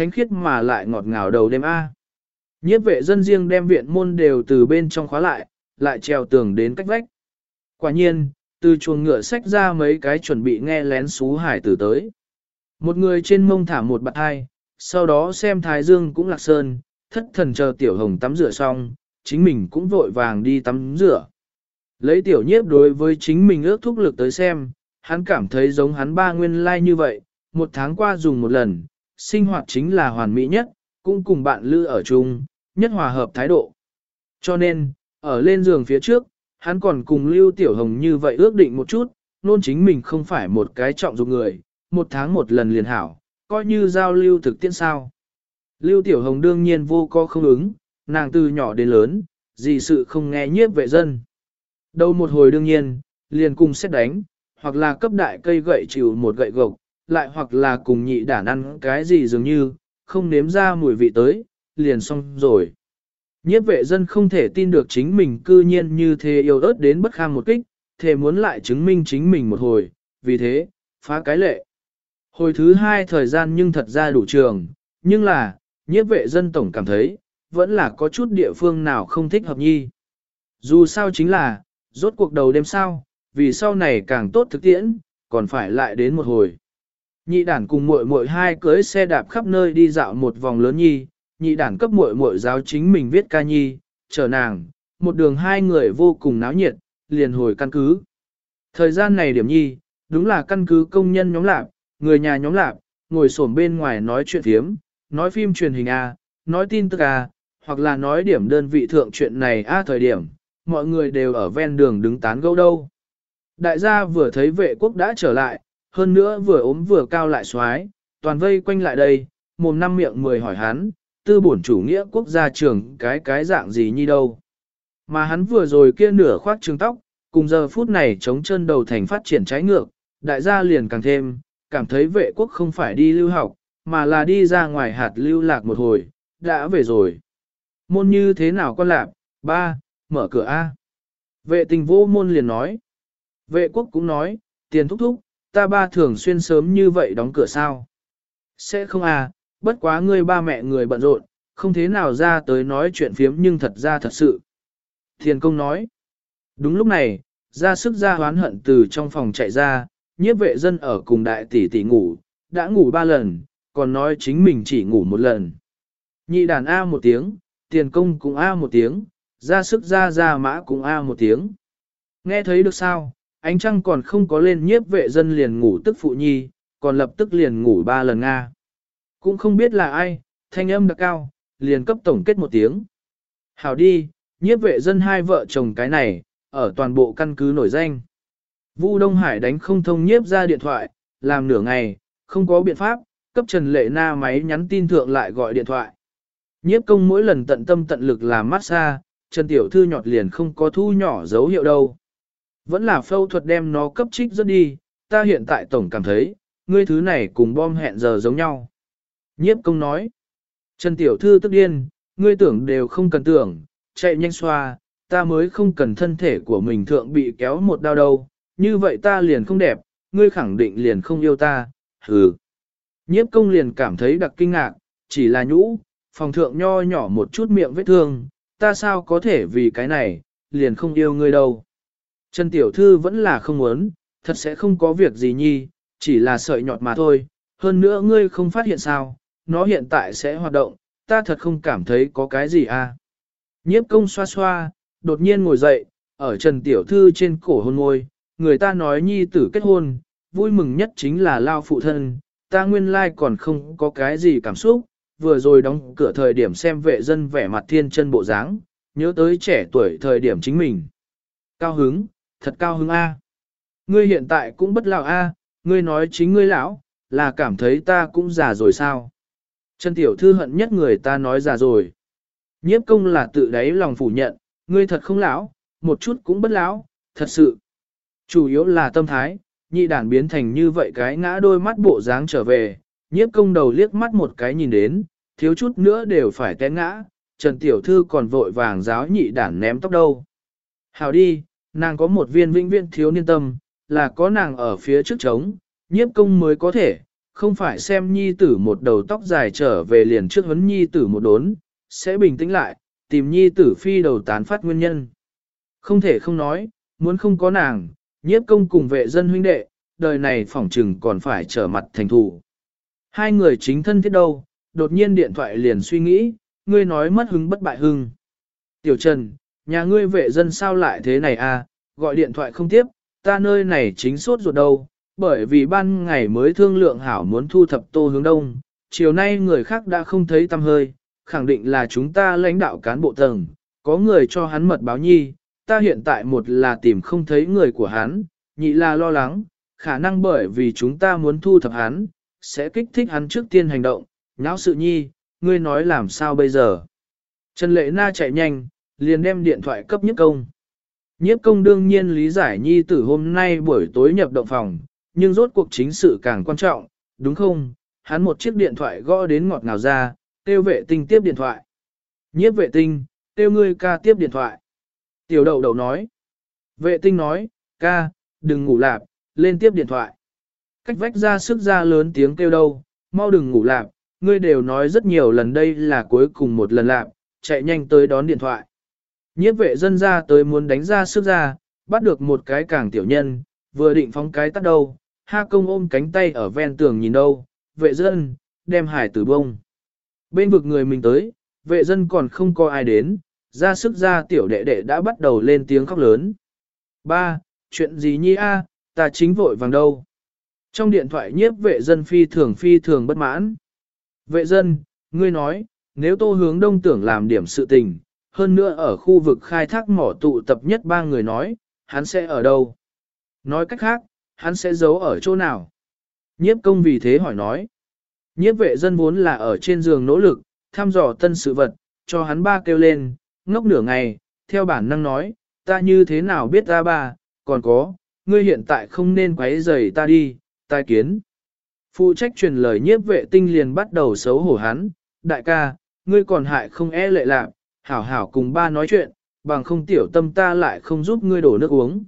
thánh khiết mà lại ngọt ngào đầu đêm A. Nhiếp vệ dân riêng đem viện môn đều từ bên trong khóa lại, lại treo tường đến cách vách. Quả nhiên, từ chuồng ngựa sách ra mấy cái chuẩn bị nghe lén xú hải tử tới. Một người trên mông thả một bạt hai, sau đó xem thái dương cũng lạc sơn, thất thần chờ tiểu hồng tắm rửa xong, chính mình cũng vội vàng đi tắm rửa. Lấy tiểu nhiếp đối với chính mình ước thúc lực tới xem, hắn cảm thấy giống hắn ba nguyên lai like như vậy, một tháng qua dùng một lần, sinh hoạt chính là hoàn mỹ nhất, cũng cùng bạn lư ở chung, nhất hòa hợp thái độ. Cho nên, ở lên giường phía trước, hắn còn cùng Lưu Tiểu Hồng như vậy ước định một chút, nôn chính mình không phải một cái trọng dụng người, một tháng một lần liền hảo, coi như giao lưu thực tiễn sao. Lưu Tiểu Hồng đương nhiên vô co không ứng, nàng từ nhỏ đến lớn, gì sự không nghe nhiếp vệ dân. Đầu một hồi đương nhiên, liền cùng xét đánh, hoặc là cấp đại cây gậy chịu một gậy gộc, lại hoặc là cùng nhị đản ăn cái gì dường như, không nếm ra mùi vị tới, liền xong rồi. Nhiếp vệ dân không thể tin được chính mình cư nhiên như thế yêu ớt đến bất kham một kích, thể muốn lại chứng minh chính mình một hồi, vì thế, phá cái lệ. Hồi thứ hai thời gian nhưng thật ra đủ trường, nhưng là, nhiếp vệ dân tổng cảm thấy, vẫn là có chút địa phương nào không thích hợp nhi. Dù sao chính là, rốt cuộc đầu đêm sao, vì sau này càng tốt thực tiễn, còn phải lại đến một hồi. Nhị đản cùng muội muội hai cưới xe đạp khắp nơi đi dạo một vòng lớn nhi, nhị đản cấp muội muội giáo chính mình viết ca nhi, chờ nàng, một đường hai người vô cùng náo nhiệt, liền hồi căn cứ. Thời gian này điểm nhi, đúng là căn cứ công nhân nhóm lạp, người nhà nhóm lạp, ngồi xổm bên ngoài nói chuyện thiếm, nói phim truyền hình A, nói tin tức A, hoặc là nói điểm đơn vị thượng chuyện này A thời điểm, mọi người đều ở ven đường đứng tán gẫu đâu. Đại gia vừa thấy vệ quốc đã trở lại, hơn nữa vừa ốm vừa cao lại xoái, toàn vây quanh lại đây, mồm năm miệng mười hỏi hắn, tư bổn chủ nghĩa quốc gia trưởng cái cái dạng gì như đâu. Mà hắn vừa rồi kia nửa khoác trường tóc, cùng giờ phút này chống chân đầu thành phát triển trái ngược, đại gia liền càng thêm, cảm thấy vệ quốc không phải đi lưu học, mà là đi ra ngoài hạt lưu lạc một hồi, đã về rồi. Môn như thế nào con lạc, ba, mở cửa A. Vệ tình vô môn liền nói. Vệ quốc cũng nói, tiền thúc thúc, ta ba thường xuyên sớm như vậy đóng cửa sao. Sẽ không à, bất quá ngươi ba mẹ người bận rộn, không thế nào ra tới nói chuyện phiếm nhưng thật ra thật sự. Thiền công nói. Đúng lúc này, ra sức ra hoán hận từ trong phòng chạy ra, nhiếp vệ dân ở cùng đại tỷ tỷ ngủ, đã ngủ ba lần, còn nói chính mình chỉ ngủ một lần. Nhị đàn A một tiếng, tiền công cũng A một tiếng, ra sức ra ra mã cũng A một tiếng. Nghe thấy được sao, ánh trăng còn không có lên nhiếp vệ dân liền ngủ tức phụ nhi, còn lập tức liền ngủ ba lần Nga. Cũng không biết là ai, thanh âm đặc cao, liền cấp tổng kết một tiếng. Hảo đi, nhiếp vệ dân hai vợ chồng cái này, ở toàn bộ căn cứ nổi danh. Vu Đông Hải đánh không thông nhiếp ra điện thoại, làm nửa ngày, không có biện pháp, cấp Trần Lệ Na máy nhắn tin thượng lại gọi điện thoại. Nhiếp công mỗi lần tận tâm tận lực làm massage, Trần Tiểu Thư nhọt liền không có thu nhỏ dấu hiệu đâu. Vẫn là phẫu thuật đem nó cấp trích rất đi, ta hiện tại tổng cảm thấy, ngươi thứ này cùng bom hẹn giờ giống nhau. Nhiếp công nói, Trần Tiểu Thư tức điên, ngươi tưởng đều không cần tưởng, chạy nhanh xoa, ta mới không cần thân thể của mình thượng bị kéo một đau đâu, như vậy ta liền không đẹp, ngươi khẳng định liền không yêu ta, hừ. Nhiếp công liền cảm thấy đặc kinh ngạc, chỉ là nhũ, phòng thượng nho nhỏ một chút miệng vết thương, ta sao có thể vì cái này, liền không yêu ngươi đâu. Trần Tiểu Thư vẫn là không muốn, thật sẽ không có việc gì nhi, chỉ là sợi nhọt mà thôi, hơn nữa ngươi không phát hiện sao, nó hiện tại sẽ hoạt động, ta thật không cảm thấy có cái gì à. Nhiếp công xoa xoa, đột nhiên ngồi dậy, ở Trần Tiểu Thư trên cổ hôn môi, người ta nói nhi tử kết hôn, vui mừng nhất chính là lao phụ thân, ta nguyên lai còn không có cái gì cảm xúc, vừa rồi đóng cửa thời điểm xem vệ dân vẻ mặt thiên chân bộ dáng, nhớ tới trẻ tuổi thời điểm chính mình. Cao hứng, thật cao hứng A. Ngươi hiện tại cũng bất lão A, ngươi nói chính ngươi lão, là cảm thấy ta cũng già rồi sao. Trần Tiểu Thư hận nhất người ta nói già rồi. Nhiếp công là tự đáy lòng phủ nhận, ngươi thật không lão, một chút cũng bất lão, thật sự. Chủ yếu là tâm thái, nhị đản biến thành như vậy cái ngã đôi mắt bộ dáng trở về, nhiếp công đầu liếc mắt một cái nhìn đến, thiếu chút nữa đều phải té ngã, Trần Tiểu Thư còn vội vàng giáo nhị đản ném tóc đâu. Hào đi, nàng có một viên vĩnh viên thiếu niên tâm, là có nàng ở phía trước trống, nhiếp công mới có thể, không phải xem nhi tử một đầu tóc dài trở về liền trước huấn nhi tử một đốn, sẽ bình tĩnh lại, tìm nhi tử phi đầu tán phát nguyên nhân. Không thể không nói, muốn không có nàng, nhiếp công cùng vệ dân huynh đệ, đời này phỏng trừng còn phải trở mặt thành thủ. Hai người chính thân thiết đâu, đột nhiên điện thoại liền suy nghĩ, ngươi nói mất hứng bất bại hưng. Tiểu Trần, nhà ngươi vệ dân sao lại thế này à, gọi điện thoại không tiếp, ta nơi này chính sốt ruột đâu, bởi vì ban ngày mới thương lượng hảo muốn thu thập tô hướng đông, chiều nay người khác đã không thấy tâm hơi, khẳng định là chúng ta lãnh đạo cán bộ tầng, có người cho hắn mật báo nhi, ta hiện tại một là tìm không thấy người của hắn, nhị là lo lắng, khả năng bởi vì chúng ta muốn thu thập hắn, sẽ kích thích hắn trước tiên hành động, nháo sự nhi, ngươi nói làm sao bây giờ. Trần Lệ Na chạy nhanh, liền đem điện thoại cấp nhiếp công. Nhiếp công đương nhiên lý giải nhi tử hôm nay buổi tối nhập động phòng, nhưng rốt cuộc chính sự càng quan trọng, đúng không? Hắn một chiếc điện thoại gõ đến ngọt ngào ra, tiêu vệ tinh tiếp điện thoại. Nhiếp vệ tinh, tiêu ngươi ca tiếp điện thoại. Tiểu đậu đầu nói. Vệ tinh nói, ca, đừng ngủ lạp, lên tiếp điện thoại. Cách vách ra sức ra lớn tiếng kêu đâu, mau đừng ngủ lạp, ngươi đều nói rất nhiều lần đây là cuối cùng một lần lạp, chạy nhanh tới đón điện thoại. Nhiếp vệ dân ra tới muốn đánh ra sức ra, bắt được một cái càng tiểu nhân, vừa định phóng cái tắt đầu, ha công ôm cánh tay ở ven tường nhìn đâu, vệ dân, đem hải tử bông. Bên vực người mình tới, vệ dân còn không có ai đến, ra sức ra tiểu đệ đệ đã bắt đầu lên tiếng khóc lớn. Ba, chuyện gì nhi a, ta chính vội vàng đâu. Trong điện thoại nhiếp vệ dân phi thường phi thường bất mãn. Vệ dân, ngươi nói, nếu tô hướng đông tưởng làm điểm sự tình, hơn nữa ở khu vực khai thác mỏ tụ tập nhất ba người nói, hắn sẽ ở đâu? Nói cách khác, hắn sẽ giấu ở chỗ nào? Nhiếp công vì thế hỏi nói. Nhiếp vệ dân vốn là ở trên giường nỗ lực, thăm dò tân sự vật, cho hắn ba kêu lên, ngốc nửa ngày, theo bản năng nói, ta như thế nào biết ta ba, còn có, ngươi hiện tại không nên quấy rầy ta đi, tai kiến. Phụ trách truyền lời nhiếp vệ tinh liền bắt đầu xấu hổ hắn, đại ca, ngươi còn hại không e lệ lạc, hảo hảo cùng ba nói chuyện, bằng không tiểu tâm ta lại không giúp ngươi đổ nước uống.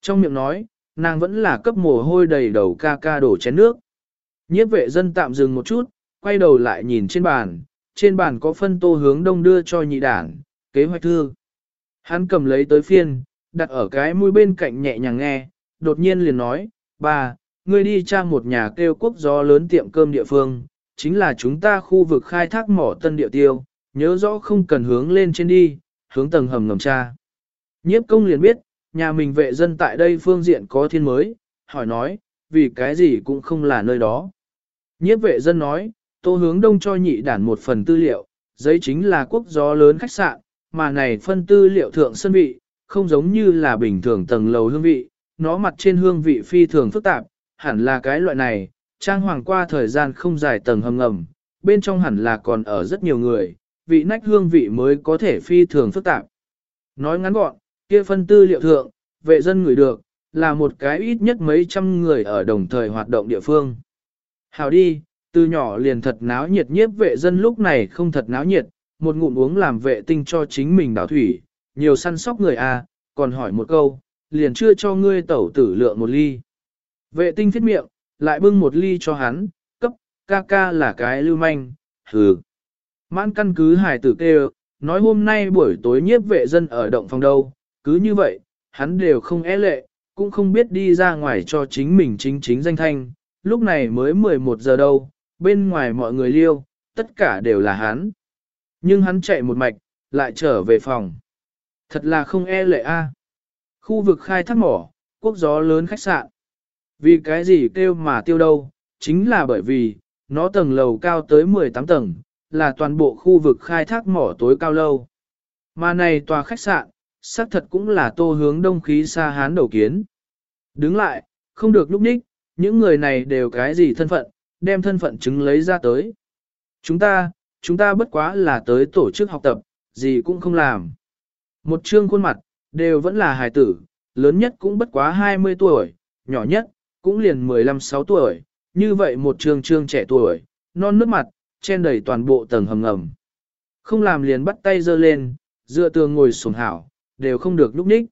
Trong miệng nói, nàng vẫn là cấp mồ hôi đầy đầu ca ca đổ chén nước. Nhiếp vệ dân tạm dừng một chút, quay đầu lại nhìn trên bàn, trên bàn có phân tô hướng đông đưa cho nhị đảng, kế hoạch thư. Hắn cầm lấy tới phiên, đặt ở cái mũi bên cạnh nhẹ nhàng nghe, đột nhiên liền nói, ba, ngươi đi trang một nhà kêu quốc gió lớn tiệm cơm địa phương, chính là chúng ta khu vực khai thác mỏ tân địa tiêu, nhớ rõ không cần hướng lên trên đi, hướng tầng hầm ngầm tra. Nhiếp công liền biết, nhà mình vệ dân tại đây phương diện có thiên mới, hỏi nói, vì cái gì cũng không là nơi đó. Nhiếp vệ dân nói, tô hướng đông cho nhị đản một phần tư liệu, giấy chính là quốc gió lớn khách sạn, mà này phân tư liệu thượng sân vị, không giống như là bình thường tầng lầu hương vị, nó mặt trên hương vị phi thường phức tạp, hẳn là cái loại này, trang hoàng qua thời gian không dài tầng hầm ngầm, bên trong hẳn là còn ở rất nhiều người, vị nách hương vị mới có thể phi thường phức tạp. Nói ngắn gọn, kia phân tư liệu thượng, vệ dân người được, là một cái ít nhất mấy trăm người ở đồng thời hoạt động địa phương. Hào đi, từ nhỏ liền thật náo nhiệt nhiếp vệ dân lúc này không thật náo nhiệt, một ngụm uống làm vệ tinh cho chính mình đảo thủy, nhiều săn sóc người à, còn hỏi một câu, liền chưa cho ngươi tẩu tử lượng một ly. Vệ tinh thiết miệng, lại bưng một ly cho hắn, cấp, ca ca là cái lưu manh, hừ. Mãn căn cứ hải tử kêu, nói hôm nay buổi tối nhiếp vệ dân ở động phòng đâu, cứ như vậy, hắn đều không e lệ, cũng không biết đi ra ngoài cho chính mình chính chính danh thanh, lúc này mới 11 giờ đâu, bên ngoài mọi người liêu, tất cả đều là hắn. Nhưng hắn chạy một mạch, lại trở về phòng. Thật là không e lệ a. Khu vực khai thác mỏ, quốc gió lớn khách sạn. Vì cái gì kêu mà tiêu đâu, chính là bởi vì, nó tầng lầu cao tới 18 tầng, là toàn bộ khu vực khai thác mỏ tối cao lâu. Mà này tòa khách sạn, xác thật cũng là tô hướng đông khí xa hán đầu kiến. Đứng lại, không được lúc ních, những người này đều cái gì thân phận, đem thân phận chứng lấy ra tới. Chúng ta, chúng ta bất quá là tới tổ chức học tập, gì cũng không làm. Một chương khuôn mặt, đều vẫn là hài tử, lớn nhất cũng bất quá 20 tuổi, nhỏ nhất, cũng liền 15-6 tuổi, như vậy một trường trương trẻ tuổi, non nước mặt, chen đầy toàn bộ tầng hầm ngầm. Không làm liền bắt tay giơ lên, dựa tường ngồi sổng hảo, đều không được lúc ních.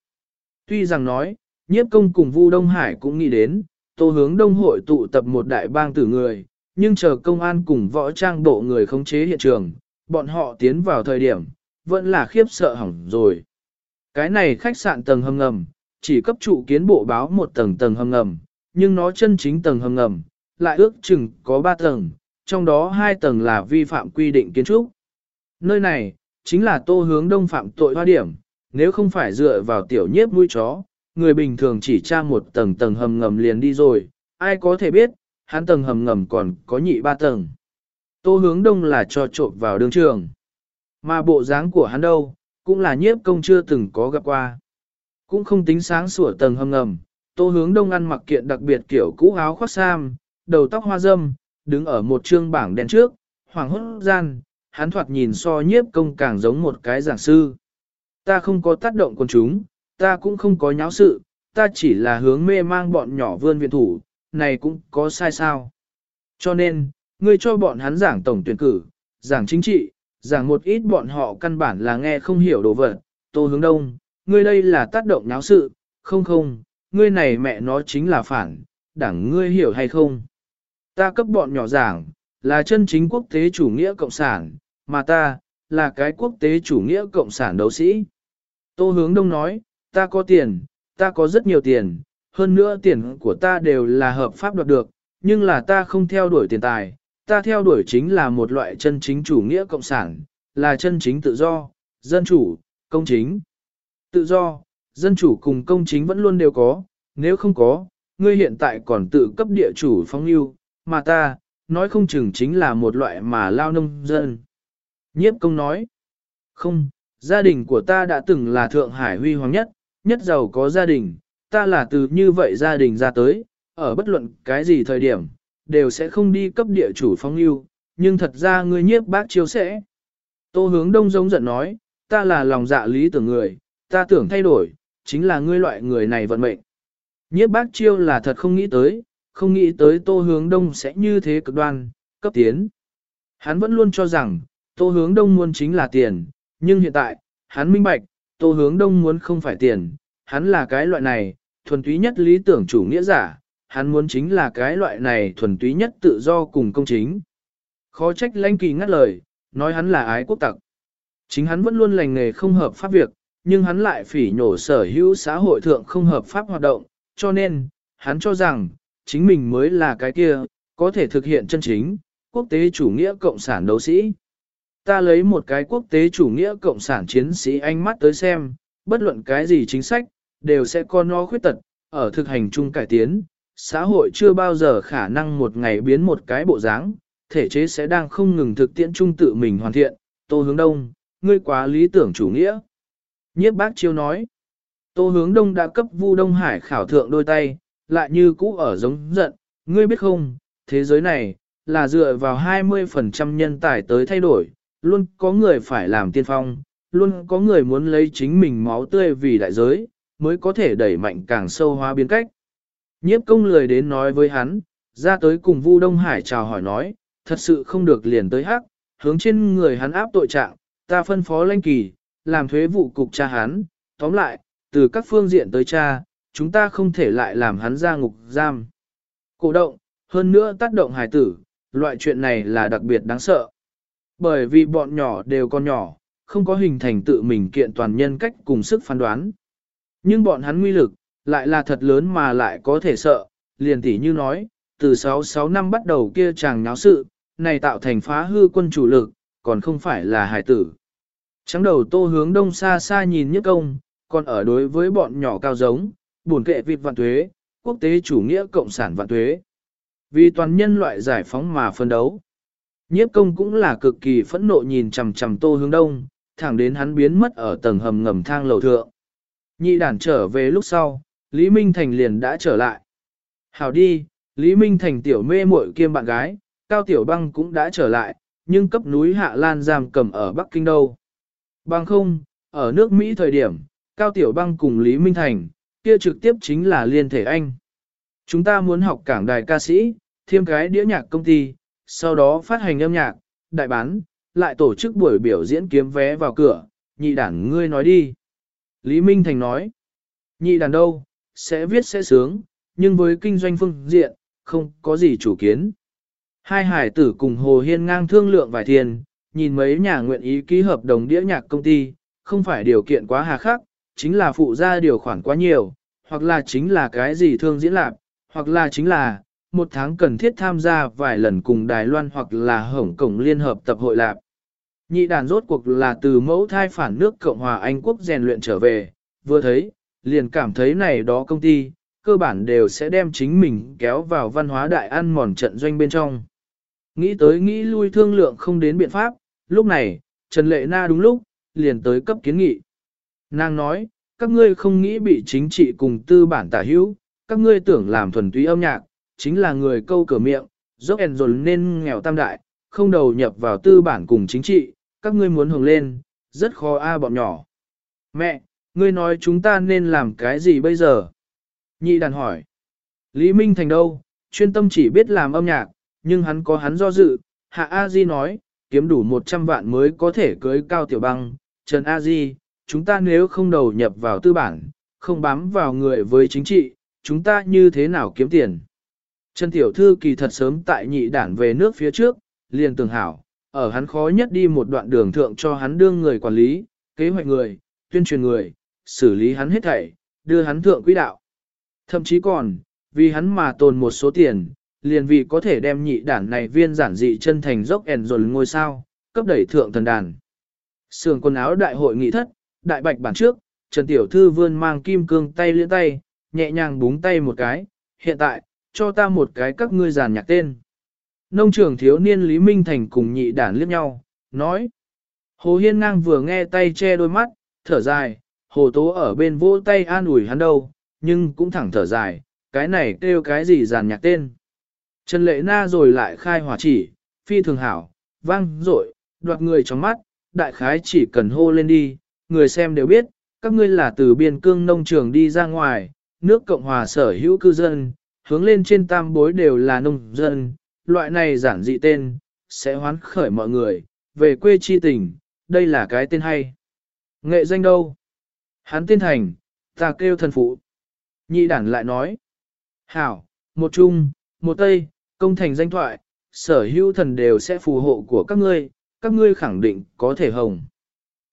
Tuy rằng nói, nhiếp công cùng Vu Đông Hải cũng nghĩ đến, tô hướng đông hội tụ tập một đại bang tử người, nhưng chờ công an cùng võ trang bộ người khống chế hiện trường, bọn họ tiến vào thời điểm, vẫn là khiếp sợ hỏng rồi. Cái này khách sạn tầng hầm ngầm, chỉ cấp trụ kiến bộ báo một tầng tầng hầm ngầm, nhưng nó chân chính tầng hầm ngầm, lại ước chừng có ba tầng, trong đó hai tầng là vi phạm quy định kiến trúc. Nơi này, chính là tô hướng đông phạm tội hoa điểm, nếu không phải dựa vào tiểu nhiếp mũi chó, người bình thường chỉ tra một tầng tầng hầm ngầm liền đi rồi, ai có thể biết, hắn tầng hầm ngầm còn có nhị ba tầng. Tô hướng đông là cho trộm vào đường trường. Mà bộ dáng của hắn đâu, cũng là nhiếp công chưa từng có gặp qua. Cũng không tính sáng sủa tầng hầm ngầm, tô hướng đông ăn mặc kiện đặc biệt kiểu cũ áo khoác sam, đầu tóc hoa dâm, đứng ở một trương bảng đen trước, hoàng hốt gian, hắn thoạt nhìn so nhiếp công càng giống một cái giảng sư. Ta không có tác động con chúng, ta cũng không có nháo sự, ta chỉ là hướng mê mang bọn nhỏ vươn viện thủ, này cũng có sai sao. Cho nên, ngươi cho bọn hắn giảng tổng tuyển cử, giảng chính trị, giảng một ít bọn họ căn bản là nghe không hiểu đồ vật, tô hướng đông, ngươi đây là tác động nháo sự, không không, ngươi này mẹ nó chính là phản, đảng ngươi hiểu hay không. Ta cấp bọn nhỏ giảng, là chân chính quốc tế chủ nghĩa cộng sản, mà ta, là cái quốc tế chủ nghĩa cộng sản đấu sĩ. Tô hướng đông nói, ta có tiền, ta có rất nhiều tiền, hơn nữa tiền của ta đều là hợp pháp đoạt được, nhưng là ta không theo đuổi tiền tài, ta theo đuổi chính là một loại chân chính chủ nghĩa cộng sản, là chân chính tự do, dân chủ, công chính. Tự do, dân chủ cùng công chính vẫn luôn đều có, nếu không có, ngươi hiện tại còn tự cấp địa chủ phong lưu, mà ta, nói không chừng chính là một loại mà lao nông dân. Nhiếp công nói, không, gia đình của ta đã từng là Thượng Hải huy hoàng nhất, nhất giàu có gia đình, ta là từ như vậy gia đình ra tới, ở bất luận cái gì thời điểm, đều sẽ không đi cấp địa chủ phong lưu, nhưng thật ra ngươi nhiếp bác chiếu sẽ. Tô hướng đông giống giận nói, ta là lòng dạ lý tưởng người, ta tưởng thay đổi, chính là ngươi loại người này vận mệnh. Nhiếp bác chiêu là thật không nghĩ tới, không nghĩ tới tô hướng đông sẽ như thế cực đoan, cấp tiến. Hắn vẫn luôn cho rằng, tô hướng đông muốn chính là tiền, nhưng hiện tại, hắn minh bạch, tô hướng đông muốn không phải tiền, hắn là cái loại này, thuần túy nhất lý tưởng chủ nghĩa giả, hắn muốn chính là cái loại này thuần túy nhất tự do cùng công chính. Khó trách lãnh kỳ ngắt lời, nói hắn là ái quốc tặc. Chính hắn vẫn luôn lành nghề không hợp pháp việc, nhưng hắn lại phỉ nhổ sở hữu xã hội thượng không hợp pháp hoạt động, cho nên, hắn cho rằng, chính mình mới là cái kia, có thể thực hiện chân chính, quốc tế chủ nghĩa cộng sản đấu sĩ. Ta lấy một cái quốc tế chủ nghĩa cộng sản chiến sĩ ánh mắt tới xem, bất luận cái gì chính sách, đều sẽ có nó khuyết tật, ở thực hành chung cải tiến, xã hội chưa bao giờ khả năng một ngày biến một cái bộ dáng, thể chế sẽ đang không ngừng thực tiễn chung tự mình hoàn thiện, tô hướng đông, ngươi quá lý tưởng chủ nghĩa. Nhiếp bác chiêu nói, tô hướng đông đã cấp Vu Đông Hải khảo thượng đôi tay, lại như cũ ở giống giận, ngươi biết không, thế giới này, là dựa vào 20% nhân tài tới thay đổi, luôn có người phải làm tiên phong, luôn có người muốn lấy chính mình máu tươi vì đại giới, mới có thể đẩy mạnh càng sâu hóa biến cách. Nhiếp công lười đến nói với hắn, ra tới cùng Vu Đông Hải chào hỏi nói, thật sự không được liền tới hắc, hướng trên người hắn áp tội trạng, ta phân phó lanh kỳ, làm thuế vụ cục cha hắn, tóm lại, từ các phương diện tới cha, chúng ta không thể lại làm hắn ra ngục giam. Cổ động, hơn nữa tác động hài tử, loại chuyện này là đặc biệt đáng sợ. Bởi vì bọn nhỏ đều còn nhỏ, không có hình thành tự mình kiện toàn nhân cách cùng sức phán đoán. Nhưng bọn hắn nguy lực, lại là thật lớn mà lại có thể sợ, liền tỉ như nói, từ 6-6 năm bắt đầu kia chàng nháo sự, này tạo thành phá hư quân chủ lực, còn không phải là hải tử. Trắng đầu tô hướng đông xa xa nhìn nhất công, còn ở đối với bọn nhỏ cao giống, buồn kệ vịt vạn thuế, quốc tế chủ nghĩa cộng sản vạn thuế. Vì toàn nhân loại giải phóng mà phân đấu. Nhiếp công cũng là cực kỳ phẫn nộ nhìn chằm chằm tô hướng đông, thẳng đến hắn biến mất ở tầng hầm ngầm thang lầu thượng. Nhị đàn trở về lúc sau, Lý Minh Thành liền đã trở lại. Hảo đi, Lý Minh Thành tiểu mê muội kiêm bạn gái, Cao Tiểu Băng cũng đã trở lại, nhưng cấp núi Hạ Lan giam cầm ở Bắc Kinh đâu. Băng không, ở nước Mỹ thời điểm, Cao Tiểu Băng cùng Lý Minh Thành, kia trực tiếp chính là liên thể anh. Chúng ta muốn học cảng đài ca sĩ, thêm cái đĩa nhạc công ty, sau đó phát hành âm nhạc, đại bán, lại tổ chức buổi biểu diễn kiếm vé vào cửa, nhị đản ngươi nói đi. Lý Minh Thành nói, nhị đàn đâu, sẽ viết sẽ sướng, nhưng với kinh doanh phương diện, không có gì chủ kiến. Hai hải tử cùng Hồ Hiên ngang thương lượng vài tiền, nhìn mấy nhà nguyện ý ký hợp đồng đĩa nhạc công ty, không phải điều kiện quá hà khắc, chính là phụ ra điều khoản quá nhiều, hoặc là chính là cái gì thương diễn lạc, hoặc là chính là một tháng cần thiết tham gia vài lần cùng Đài Loan hoặc là Hồng Cổng Liên Hợp Tập hội lạc. Nhị đàn rốt cuộc là từ mẫu thai phản nước Cộng hòa Anh Quốc rèn luyện trở về, vừa thấy, liền cảm thấy này đó công ty, cơ bản đều sẽ đem chính mình kéo vào văn hóa đại ăn mòn trận doanh bên trong. Nghĩ tới nghĩ lui thương lượng không đến biện pháp, lúc này, Trần Lệ Na đúng lúc, liền tới cấp kiến nghị. Nàng nói, các ngươi không nghĩ bị chính trị cùng tư bản tả hữu, các ngươi tưởng làm thuần túy âm nhạc, chính là người câu cửa miệng, dốc ẻn dồn nên nghèo tam đại, không đầu nhập vào tư bản cùng chính trị, các ngươi muốn hưởng lên, rất khó a bọn nhỏ. Mẹ, ngươi nói chúng ta nên làm cái gì bây giờ? Nhị đàn hỏi. Lý Minh Thành đâu, chuyên tâm chỉ biết làm âm nhạc, nhưng hắn có hắn do dự. Hạ A Di nói, kiếm đủ 100 vạn mới có thể cưới cao tiểu băng. Trần A Di, chúng ta nếu không đầu nhập vào tư bản, không bám vào người với chính trị, chúng ta như thế nào kiếm tiền? Trần Tiểu Thư kỳ thật sớm tại nhị đảng về nước phía trước, liền tưởng hảo, ở hắn khó nhất đi một đoạn đường thượng cho hắn đương người quản lý, kế hoạch người, tuyên truyền người, xử lý hắn hết thảy, đưa hắn thượng quỹ đạo. Thậm chí còn, vì hắn mà tồn một số tiền, liền vì có thể đem nhị đản này viên giản dị chân thành dốc ẻn rồi ngôi sao, cấp đẩy thượng thần đàn. Sườn quần áo đại hội nghị thất, đại bạch bản trước, Trần Tiểu Thư vươn mang kim cương tay liên tay, nhẹ nhàng búng tay một cái, hiện tại, cho ta một cái các ngươi giàn nhạc tên. Nông trưởng thiếu niên Lý Minh Thành cùng nhị đản liếc nhau, nói. Hồ Hiên ngang vừa nghe tay che đôi mắt, thở dài, hồ tố ở bên vỗ tay an ủi hắn đâu, nhưng cũng thẳng thở dài, cái này kêu cái gì giàn nhạc tên. Trần Lệ Na rồi lại khai hỏa chỉ, phi thường hảo, vang, rội, đoạt người trong mắt, đại khái chỉ cần hô lên đi, người xem đều biết, các ngươi là từ biên cương nông trường đi ra ngoài, nước Cộng hòa sở hữu cư dân, hướng lên trên tam bối đều là nông dân, loại này giản dị tên, sẽ hoán khởi mọi người, về quê chi tình, đây là cái tên hay. Nghệ danh đâu? Hắn tên thành, ta kêu thần phụ. Nhị đản lại nói, hảo, một trung, một tây, công thành danh thoại, sở hữu thần đều sẽ phù hộ của các ngươi, các ngươi khẳng định có thể hồng.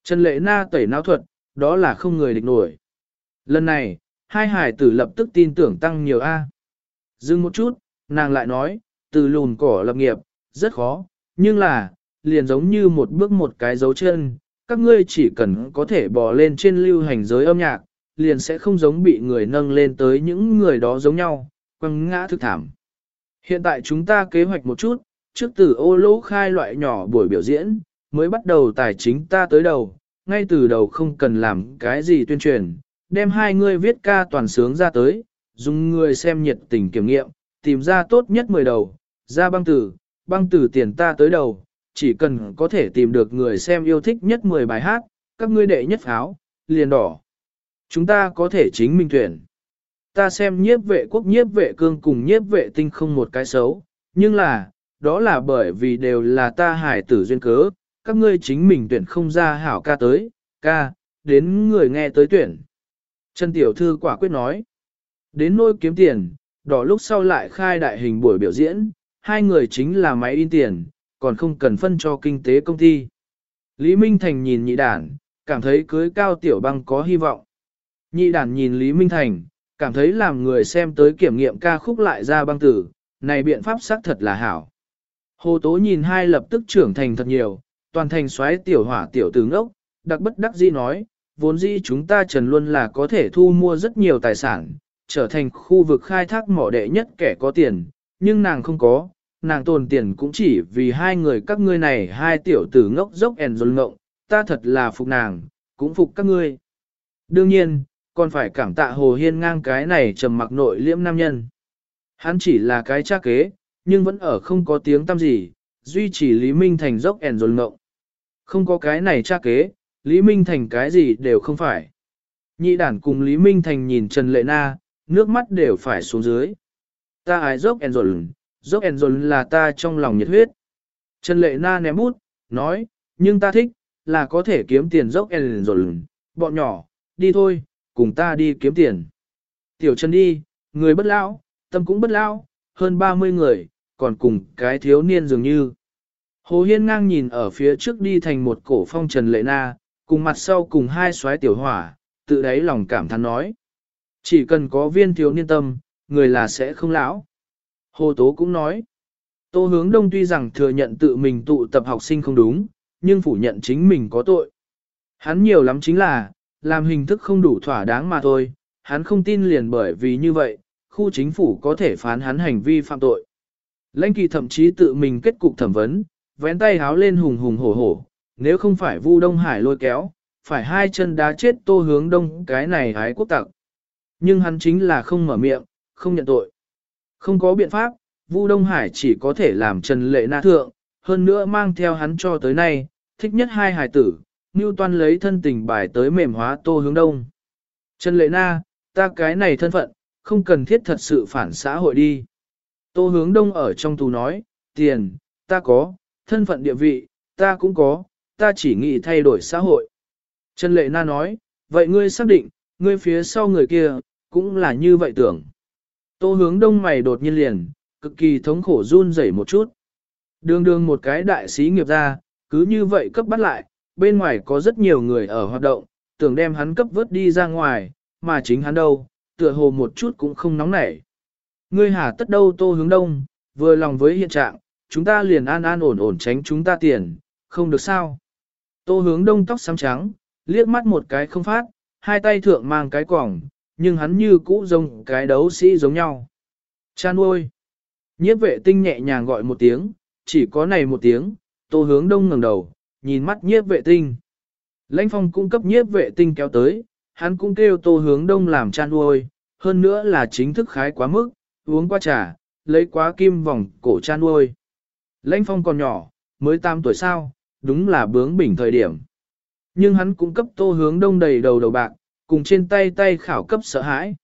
Trần lệ na tẩy não thuật, đó là không người địch nổi. Lần này, hai hải tử lập tức tin tưởng tăng nhiều A. Dừng một chút, nàng lại nói, từ lùn cỏ lập nghiệp, rất khó, nhưng là, liền giống như một bước một cái dấu chân, các ngươi chỉ cần có thể bò lên trên lưu hành giới âm nhạc, liền sẽ không giống bị người nâng lên tới những người đó giống nhau, quăng ngã thực thảm. Hiện tại chúng ta kế hoạch một chút, trước từ ô lỗ khai loại nhỏ buổi biểu diễn, mới bắt đầu tài chính ta tới đầu, ngay từ đầu không cần làm cái gì tuyên truyền, đem hai người viết ca toàn sướng ra tới, dùng người xem nhiệt tình kiểm nghiệm, tìm ra tốt nhất 10 đầu, ra băng tử, băng tử tiền ta tới đầu, chỉ cần có thể tìm được người xem yêu thích nhất 10 bài hát, các ngươi đệ nhất pháo, liền đỏ. Chúng ta có thể chính mình tuyển. Ta xem nhiếp vệ quốc nhiếp vệ cương cùng nhiếp vệ tinh không một cái xấu, nhưng là, đó là bởi vì đều là ta hải tử duyên cớ, các ngươi chính mình tuyển không ra hảo ca tới, ca, đến người nghe tới tuyển. Trần Tiểu Thư quả quyết nói, đến nôi kiếm tiền, đỏ lúc sau lại khai đại hình buổi biểu diễn, hai người chính là máy in tiền, còn không cần phân cho kinh tế công ty. Lý Minh Thành nhìn nhị đản, cảm thấy cưới cao tiểu băng có hy vọng. Nhị đản nhìn Lý Minh Thành, cảm thấy làm người xem tới kiểm nghiệm ca khúc lại ra băng tử, này biện pháp xác thật là hảo. Hồ Tố nhìn hai lập tức trưởng thành thật nhiều, toàn thành xoáy tiểu hỏa tiểu tử ngốc, đặc bất đắc dĩ nói, vốn dĩ chúng ta trần luôn là có thể thu mua rất nhiều tài sản, trở thành khu vực khai thác mỏ đệ nhất kẻ có tiền, nhưng nàng không có, nàng tồn tiền cũng chỉ vì hai người các ngươi này hai tiểu tử ngốc dốc ẻn dồn ngộng, ta thật là phục nàng, cũng phục các ngươi. Đương nhiên, còn phải cảm tạ Hồ Hiên ngang cái này trầm mặc nội liễm nam nhân. Hắn chỉ là cái cha kế, nhưng vẫn ở không có tiếng tăm gì, duy trì Lý Minh Thành dốc ẻn dồn ngộng. Không có cái này cha kế, Lý Minh Thành cái gì đều không phải. Nhị đản cùng Lý Minh Thành nhìn Trần Lệ Na, nước mắt đều phải xuống dưới. Ta ái dốc en dồn, dốc en dồn là ta trong lòng nhiệt huyết. Trần Lệ Na ném bút, nói, nhưng ta thích, là có thể kiếm tiền dốc en dồn, bọn nhỏ, đi thôi, cùng ta đi kiếm tiền. Tiểu Trần đi, người bất lão, tâm cũng bất lão, hơn 30 người, còn cùng cái thiếu niên dường như. Hồ Hiên ngang nhìn ở phía trước đi thành một cổ phong trần lệ na, cùng mặt sau cùng hai xoái tiểu hỏa, tự đáy lòng cảm thán nói. Chỉ cần có viên thiếu niên tâm, người là sẽ không lão. Hồ Tố cũng nói. Tô hướng đông tuy rằng thừa nhận tự mình tụ tập học sinh không đúng, nhưng phủ nhận chính mình có tội. Hắn nhiều lắm chính là, làm hình thức không đủ thỏa đáng mà thôi, hắn không tin liền bởi vì như vậy, khu chính phủ có thể phán hắn hành vi phạm tội. Lãnh kỳ thậm chí tự mình kết cục thẩm vấn, vén tay háo lên hùng hùng hổ hổ, nếu không phải Vu Đông Hải lôi kéo, phải hai chân đá chết tô hướng đông cái này hái quốc tặc. Nhưng hắn chính là không mở miệng, không nhận tội. Không có biện pháp, Vu Đông Hải chỉ có thể làm Trần Lệ Na thượng, hơn nữa mang theo hắn cho tới nay, thích nhất hai hài tử, Ngưu Toan lấy thân tình bài tới mềm hóa tô hướng đông. Trần Lệ Na, ta cái này thân phận, không cần thiết thật sự phản xã hội đi. Tô hướng đông ở trong tù nói, tiền, ta có, thân phận địa vị, ta cũng có, ta chỉ nghĩ thay đổi xã hội. Trần Lệ Na nói, vậy ngươi xác định, ngươi phía sau người kia, cũng là như vậy tưởng. Tô hướng đông mày đột nhiên liền, cực kỳ thống khổ run rẩy một chút. Đường đường một cái đại sĩ nghiệp ra, cứ như vậy cấp bắt lại, bên ngoài có rất nhiều người ở hoạt động, tưởng đem hắn cấp vớt đi ra ngoài, mà chính hắn đâu, tựa hồ một chút cũng không nóng nảy. Ngươi hà tất đâu tô hướng đông, vừa lòng với hiện trạng, chúng ta liền an an ổn ổn tránh chúng ta tiền, không được sao. Tô hướng đông tóc xám trắng, liếc mắt một cái không phát, hai tay thượng mang cái quỏng, nhưng hắn như cũ rông cái đấu sĩ giống nhau. Cha nuôi. Nhiếp vệ tinh nhẹ nhàng gọi một tiếng, chỉ có này một tiếng, tô hướng đông ngẩng đầu, nhìn mắt nhiếp vệ tinh. Lãnh phong cung cấp nhiếp vệ tinh kéo tới, hắn cũng kêu tô hướng đông làm cha nuôi, hơn nữa là chính thức khái quá mức, uống quá trà, lấy quá kim vòng cổ cha nuôi. Lãnh phong còn nhỏ, mới 8 tuổi sao, đúng là bướng bỉnh thời điểm. Nhưng hắn cũng cấp tô hướng đông đầy đầu đầu bạc, cùng trên tay tay khảo cấp sợ hãi.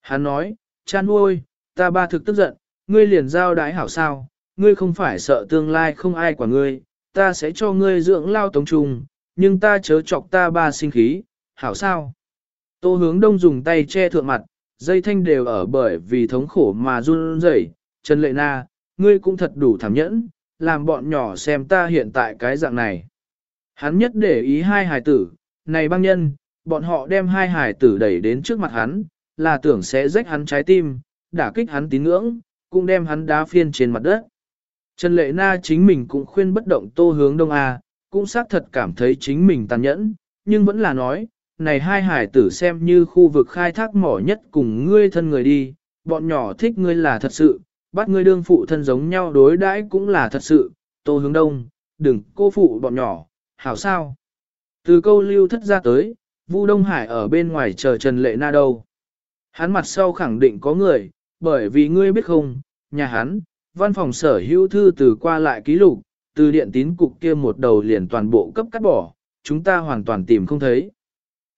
Hắn nói, chan nuôi, ta ba thực tức giận, ngươi liền giao đái hảo sao, ngươi không phải sợ tương lai không ai quả ngươi, ta sẽ cho ngươi dưỡng lao tống trùng, nhưng ta chớ chọc ta ba sinh khí, hảo sao. Tô hướng đông dùng tay che thượng mặt, dây thanh đều ở bởi vì thống khổ mà run rẩy. Trần Lệ Na, ngươi cũng thật đủ thảm nhẫn, làm bọn nhỏ xem ta hiện tại cái dạng này. Hắn nhất để ý hai hài tử, này băng nhân, bọn họ đem hai hài tử đẩy đến trước mặt hắn, là tưởng sẽ rách hắn trái tim, đả kích hắn tín ngưỡng, cũng đem hắn đá phiên trên mặt đất. Trần Lệ Na chính mình cũng khuyên bất động tô hướng đông A, cũng xác thật cảm thấy chính mình tàn nhẫn, nhưng vẫn là nói, này hai hải tử xem như khu vực khai thác mỏ nhất cùng ngươi thân người đi, bọn nhỏ thích ngươi là thật sự, bắt ngươi đương phụ thân giống nhau đối đãi cũng là thật sự, tô hướng đông, đừng cô phụ bọn nhỏ, hảo sao. Từ câu lưu thất ra tới, Vu Đông Hải ở bên ngoài chờ Trần Lệ Na đâu. Hắn mặt sau khẳng định có người, bởi vì ngươi biết không, nhà hắn, văn phòng sở hữu thư từ qua lại ký lục, từ điện tín cục kia một đầu liền toàn bộ cấp cắt bỏ, chúng ta hoàn toàn tìm không thấy.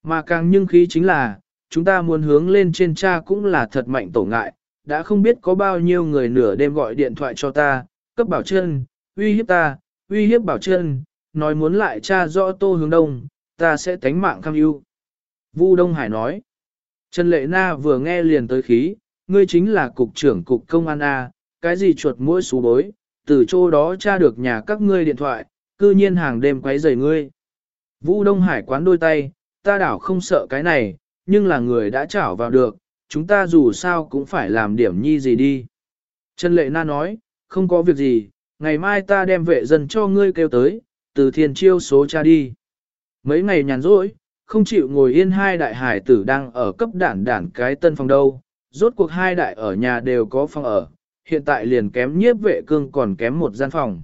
Mà càng nhưng khí chính là, chúng ta muốn hướng lên trên cha cũng là thật mạnh tổ ngại, đã không biết có bao nhiêu người nửa đêm gọi điện thoại cho ta, cấp bảo chân, uy hiếp ta, uy hiếp bảo chân, nói muốn lại cha rõ tô hướng đông, ta sẽ tánh mạng kham ưu. Vu Đông Hải nói, Trần Lệ Na vừa nghe liền tới khí, ngươi chính là cục trưởng cục công an A, cái gì chuột mũi xú bối, từ chỗ đó tra được nhà các ngươi điện thoại, cư nhiên hàng đêm quấy rầy ngươi. Vũ Đông Hải quán đôi tay, ta đảo không sợ cái này, nhưng là người đã trảo vào được, chúng ta dù sao cũng phải làm điểm nhi gì đi. Trần Lệ Na nói, không có việc gì, ngày mai ta đem vệ dân cho ngươi kêu tới, từ thiên chiêu số cha đi. Mấy ngày nhàn rỗi, không chịu ngồi yên hai đại hải tử đang ở cấp đản đản cái tân phòng đâu, rốt cuộc hai đại ở nhà đều có phòng ở, hiện tại liền kém nhiếp vệ cương còn kém một gian phòng.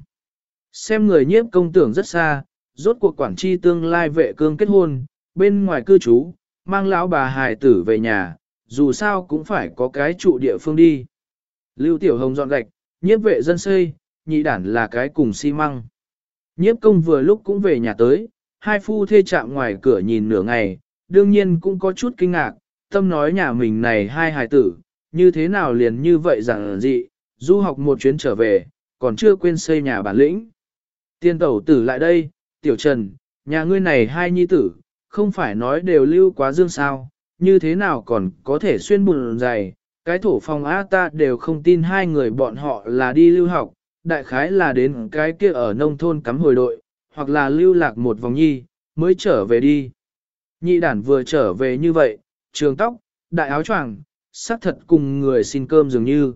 Xem người nhiếp công tưởng rất xa, rốt cuộc quản tri tương lai vệ cương kết hôn, bên ngoài cư trú, mang lão bà hải tử về nhà, dù sao cũng phải có cái trụ địa phương đi. Lưu Tiểu Hồng dọn gạch, nhiếp vệ dân xây, nhị đản là cái cùng xi măng. Nhiếp công vừa lúc cũng về nhà tới, hai phu thê chạm ngoài cửa nhìn nửa ngày, đương nhiên cũng có chút kinh ngạc, tâm nói nhà mình này hai hài tử, như thế nào liền như vậy rằng dị, du học một chuyến trở về, còn chưa quên xây nhà bản lĩnh. Tiên tẩu tử lại đây, tiểu trần, nhà ngươi này hai nhi tử, không phải nói đều lưu quá dương sao, như thế nào còn có thể xuyên bùn dày, Cái thổ phòng A ta đều không tin hai người bọn họ là đi lưu học, đại khái là đến cái kia ở nông thôn cắm hồi đội, hoặc là lưu lạc một vòng nhi, mới trở về đi. Nhị đản vừa trở về như vậy, trường tóc, đại áo choàng, xác thật cùng người xin cơm dường như.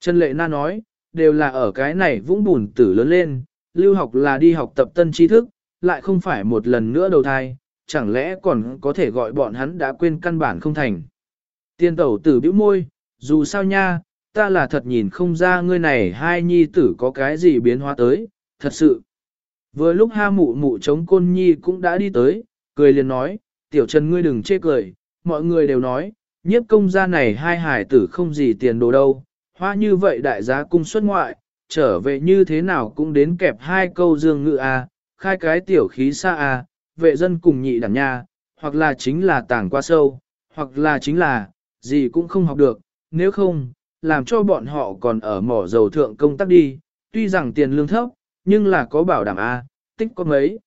Trần Lệ Na nói, đều là ở cái này vũng bùn tử lớn lên, lưu học là đi học tập tân tri thức, lại không phải một lần nữa đầu thai, chẳng lẽ còn có thể gọi bọn hắn đã quên căn bản không thành. Tiên tẩu tử bĩu môi, dù sao nha, ta là thật nhìn không ra ngươi này hai nhi tử có cái gì biến hóa tới, thật sự. Vừa lúc ha mụ mụ chống côn nhi cũng đã đi tới, cười liền nói, tiểu trần ngươi đừng chê cười, mọi người đều nói, nhiếp công gia này hai hải tử không gì tiền đồ đâu, hoa như vậy đại giá cung xuất ngoại, trở về như thế nào cũng đến kẹp hai câu dương ngự a, à, khai cái tiểu khí xa a, vệ dân cùng nhị đẳng nha, hoặc là chính là tảng qua sâu, hoặc là chính là, gì cũng không học được, nếu không, làm cho bọn họ còn ở mỏ dầu thượng công tác đi, tuy rằng tiền lương thấp, nhưng là có bảo đảm A, tích có mấy.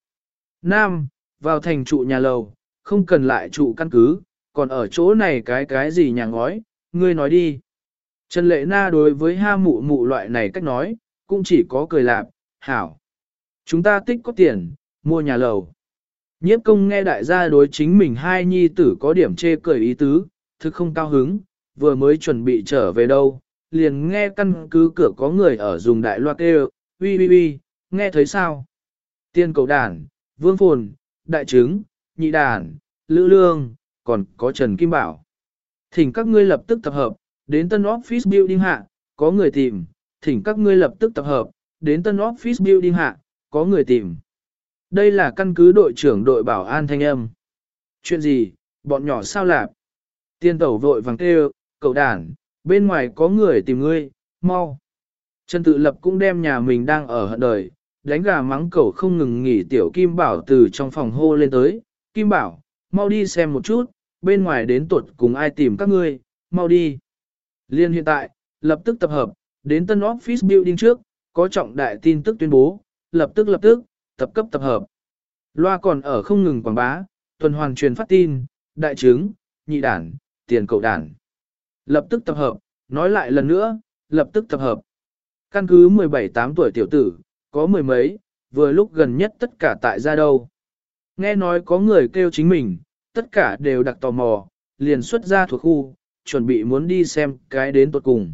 Nam, vào thành trụ nhà lầu, không cần lại trụ căn cứ, còn ở chỗ này cái cái gì nhà ngói, ngươi nói đi. Trần Lệ Na đối với ha mụ mụ loại này cách nói, cũng chỉ có cười lạp, hảo. Chúng ta tích có tiền, mua nhà lầu. Nhiếp công nghe đại gia đối chính mình hai nhi tử có điểm chê cười ý tứ, thực không cao hứng, vừa mới chuẩn bị trở về đâu, liền nghe căn cứ cửa có người ở dùng đại loa kêu, uy uy uy, nghe thấy sao? Tiên cầu đàn, vương phồn, đại trứng, nhị đàn, lữ lương, còn có Trần Kim Bảo. Thỉnh các ngươi lập tức tập hợp, đến tân office building hạ, có người tìm, thỉnh các ngươi lập tức tập hợp, đến tân office building hạ, có người tìm. Đây là căn cứ đội trưởng đội bảo an thanh âm. Chuyện gì, bọn nhỏ sao lạp? Tiên tẩu vội vàng kêu, cậu đàn, bên ngoài có người tìm ngươi, mau. Trần tự lập cũng đem nhà mình đang ở hận đời, đánh gà mắng cậu không ngừng nghỉ tiểu Kim Bảo từ trong phòng hô lên tới. Kim Bảo, mau đi xem một chút, bên ngoài đến tuột cùng ai tìm các ngươi, mau đi. Liên hiện tại, lập tức tập hợp, đến tân office building trước, có trọng đại tin tức tuyên bố, lập tức lập tức, tập cấp tập hợp. Loa còn ở không ngừng quảng bá, tuần hoàn truyền phát tin, đại chứng, nhị đản, tiền cậu đản. Lập tức tập hợp, nói lại lần nữa, lập tức tập hợp. Căn cứ 17-8 tuổi tiểu tử, có mười mấy, vừa lúc gần nhất tất cả tại gia đâu. Nghe nói có người kêu chính mình, tất cả đều đặc tò mò, liền xuất ra thuộc khu, chuẩn bị muốn đi xem cái đến tuột cùng.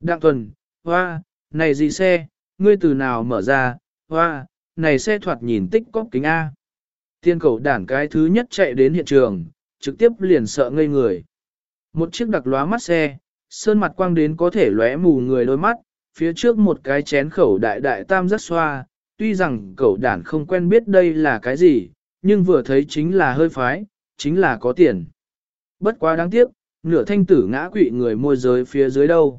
Đặng tuần, hoa, này gì xe, ngươi từ nào mở ra, hoa, này xe thoạt nhìn tích cóp kính A. Tiên cầu đản cái thứ nhất chạy đến hiện trường, trực tiếp liền sợ ngây người. Một chiếc đặc lóa mắt xe, sơn mặt quang đến có thể lóe mù người đôi mắt, phía trước một cái chén khẩu đại đại tam rất xoa, tuy rằng cậu đản không quen biết đây là cái gì, nhưng vừa thấy chính là hơi phái, chính là có tiền. Bất quá đáng tiếc, nửa thanh tử ngã quỵ người môi giới phía dưới đâu.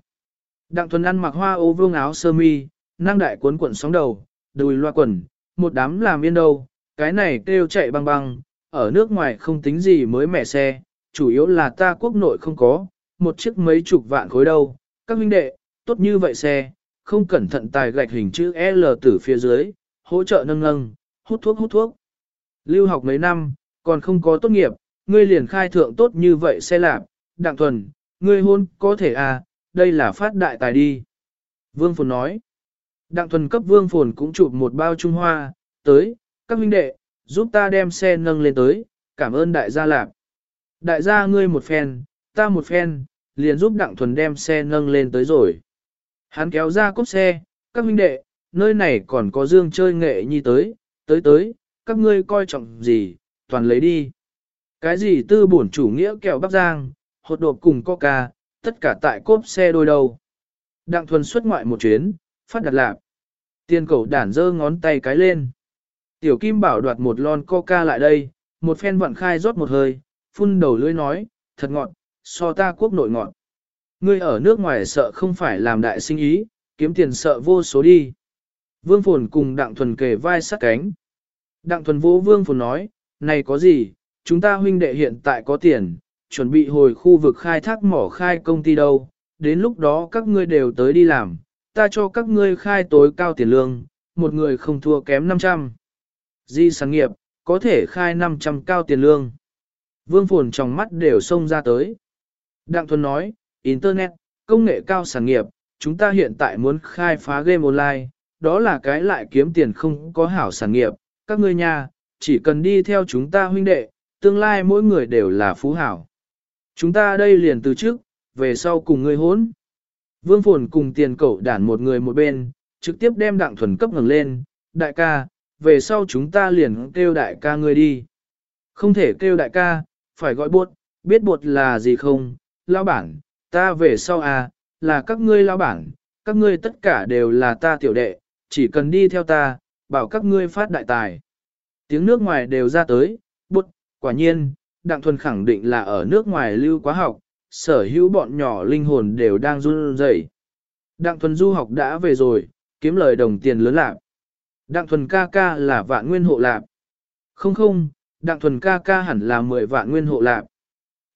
Đặng thuần ăn mặc hoa ô vương áo sơ mi, năng đại cuốn cuộn sóng đầu, đùi loa quần, một đám làm yên đâu, cái này kêu chạy băng băng, ở nước ngoài không tính gì mới mẻ xe, chủ yếu là ta quốc nội không có, một chiếc mấy chục vạn khối đâu, các huynh đệ, tốt như vậy xe, không cẩn thận tài gạch hình chữ L từ phía dưới, hỗ trợ nâng nâng, hút thuốc hút thuốc. Lưu học mấy năm, còn không có tốt nghiệp, ngươi liền khai thượng tốt như vậy xe lạp, đặng thuần, ngươi hôn có thể à, đây là phát đại tài đi. Vương Phồn nói, đặng thuần cấp Vương Phồn cũng chụp một bao Trung Hoa, tới, các huynh đệ, giúp ta đem xe nâng lên tới, cảm ơn đại gia lạp. Đại gia ngươi một phen, ta một phen, liền giúp đặng thuần đem xe nâng lên tới rồi. Hắn kéo ra cốt xe, các huynh đệ, nơi này còn có dương chơi nghệ nhi tới, tới tới, các ngươi coi trọng gì, toàn lấy đi. Cái gì tư bổn chủ nghĩa kẹo bắp giang, hột đột cùng coca, tất cả tại cốp xe đôi đầu. Đặng thuần xuất ngoại một chuyến, phát đặt lạp. Tiên cầu đản giơ ngón tay cái lên. Tiểu Kim Bảo đoạt một lon coca lại đây, một phen vặn khai rót một hơi, phun đầu lưỡi nói, thật ngọt, so ta quốc nội ngọt. Ngươi ở nước ngoài sợ không phải làm đại sinh ý, kiếm tiền sợ vô số đi. Vương Phồn cùng Đặng Thuần kề vai sát cánh. Đặng Thuần vô Vương Phồn nói, này có gì, chúng ta huynh đệ hiện tại có tiền, chuẩn bị hồi khu vực khai thác mỏ khai công ty đâu, đến lúc đó các ngươi đều tới đi làm, ta cho các ngươi khai tối cao tiền lương, một người không thua kém 500. Di sản nghiệp, có thể khai 500 cao tiền lương. Vương Phồn trong mắt đều xông ra tới. Đặng Thuần nói, Internet, công nghệ cao sản nghiệp, chúng ta hiện tại muốn khai phá game online, đó là cái lại kiếm tiền không có hảo sản nghiệp, các ngươi nha, chỉ cần đi theo chúng ta huynh đệ, tương lai mỗi người đều là phú hảo. Chúng ta đây liền từ trước, về sau cùng ngươi hốn. Vương Phồn cùng tiền cậu đản một người một bên, trực tiếp đem đặng thuần cấp ngừng lên, đại ca, về sau chúng ta liền kêu đại ca ngươi đi. Không thể kêu đại ca, phải gọi bột, biết bột là gì không, lao bản, ta về sau à, là các ngươi lao bản, các ngươi tất cả đều là ta tiểu đệ, chỉ cần đi theo ta, bảo các ngươi phát đại tài. Tiếng nước ngoài đều ra tới, bột, quả nhiên, đặng thuần khẳng định là ở nước ngoài lưu quá học, sở hữu bọn nhỏ linh hồn đều đang run rẩy. Đặng thuần du học đã về rồi, kiếm lời đồng tiền lớn lạc. Đặng thuần ca ca là vạn nguyên hộ lạc. Không không, đặng thuần ca ca hẳn là 10 vạn nguyên hộ lạc.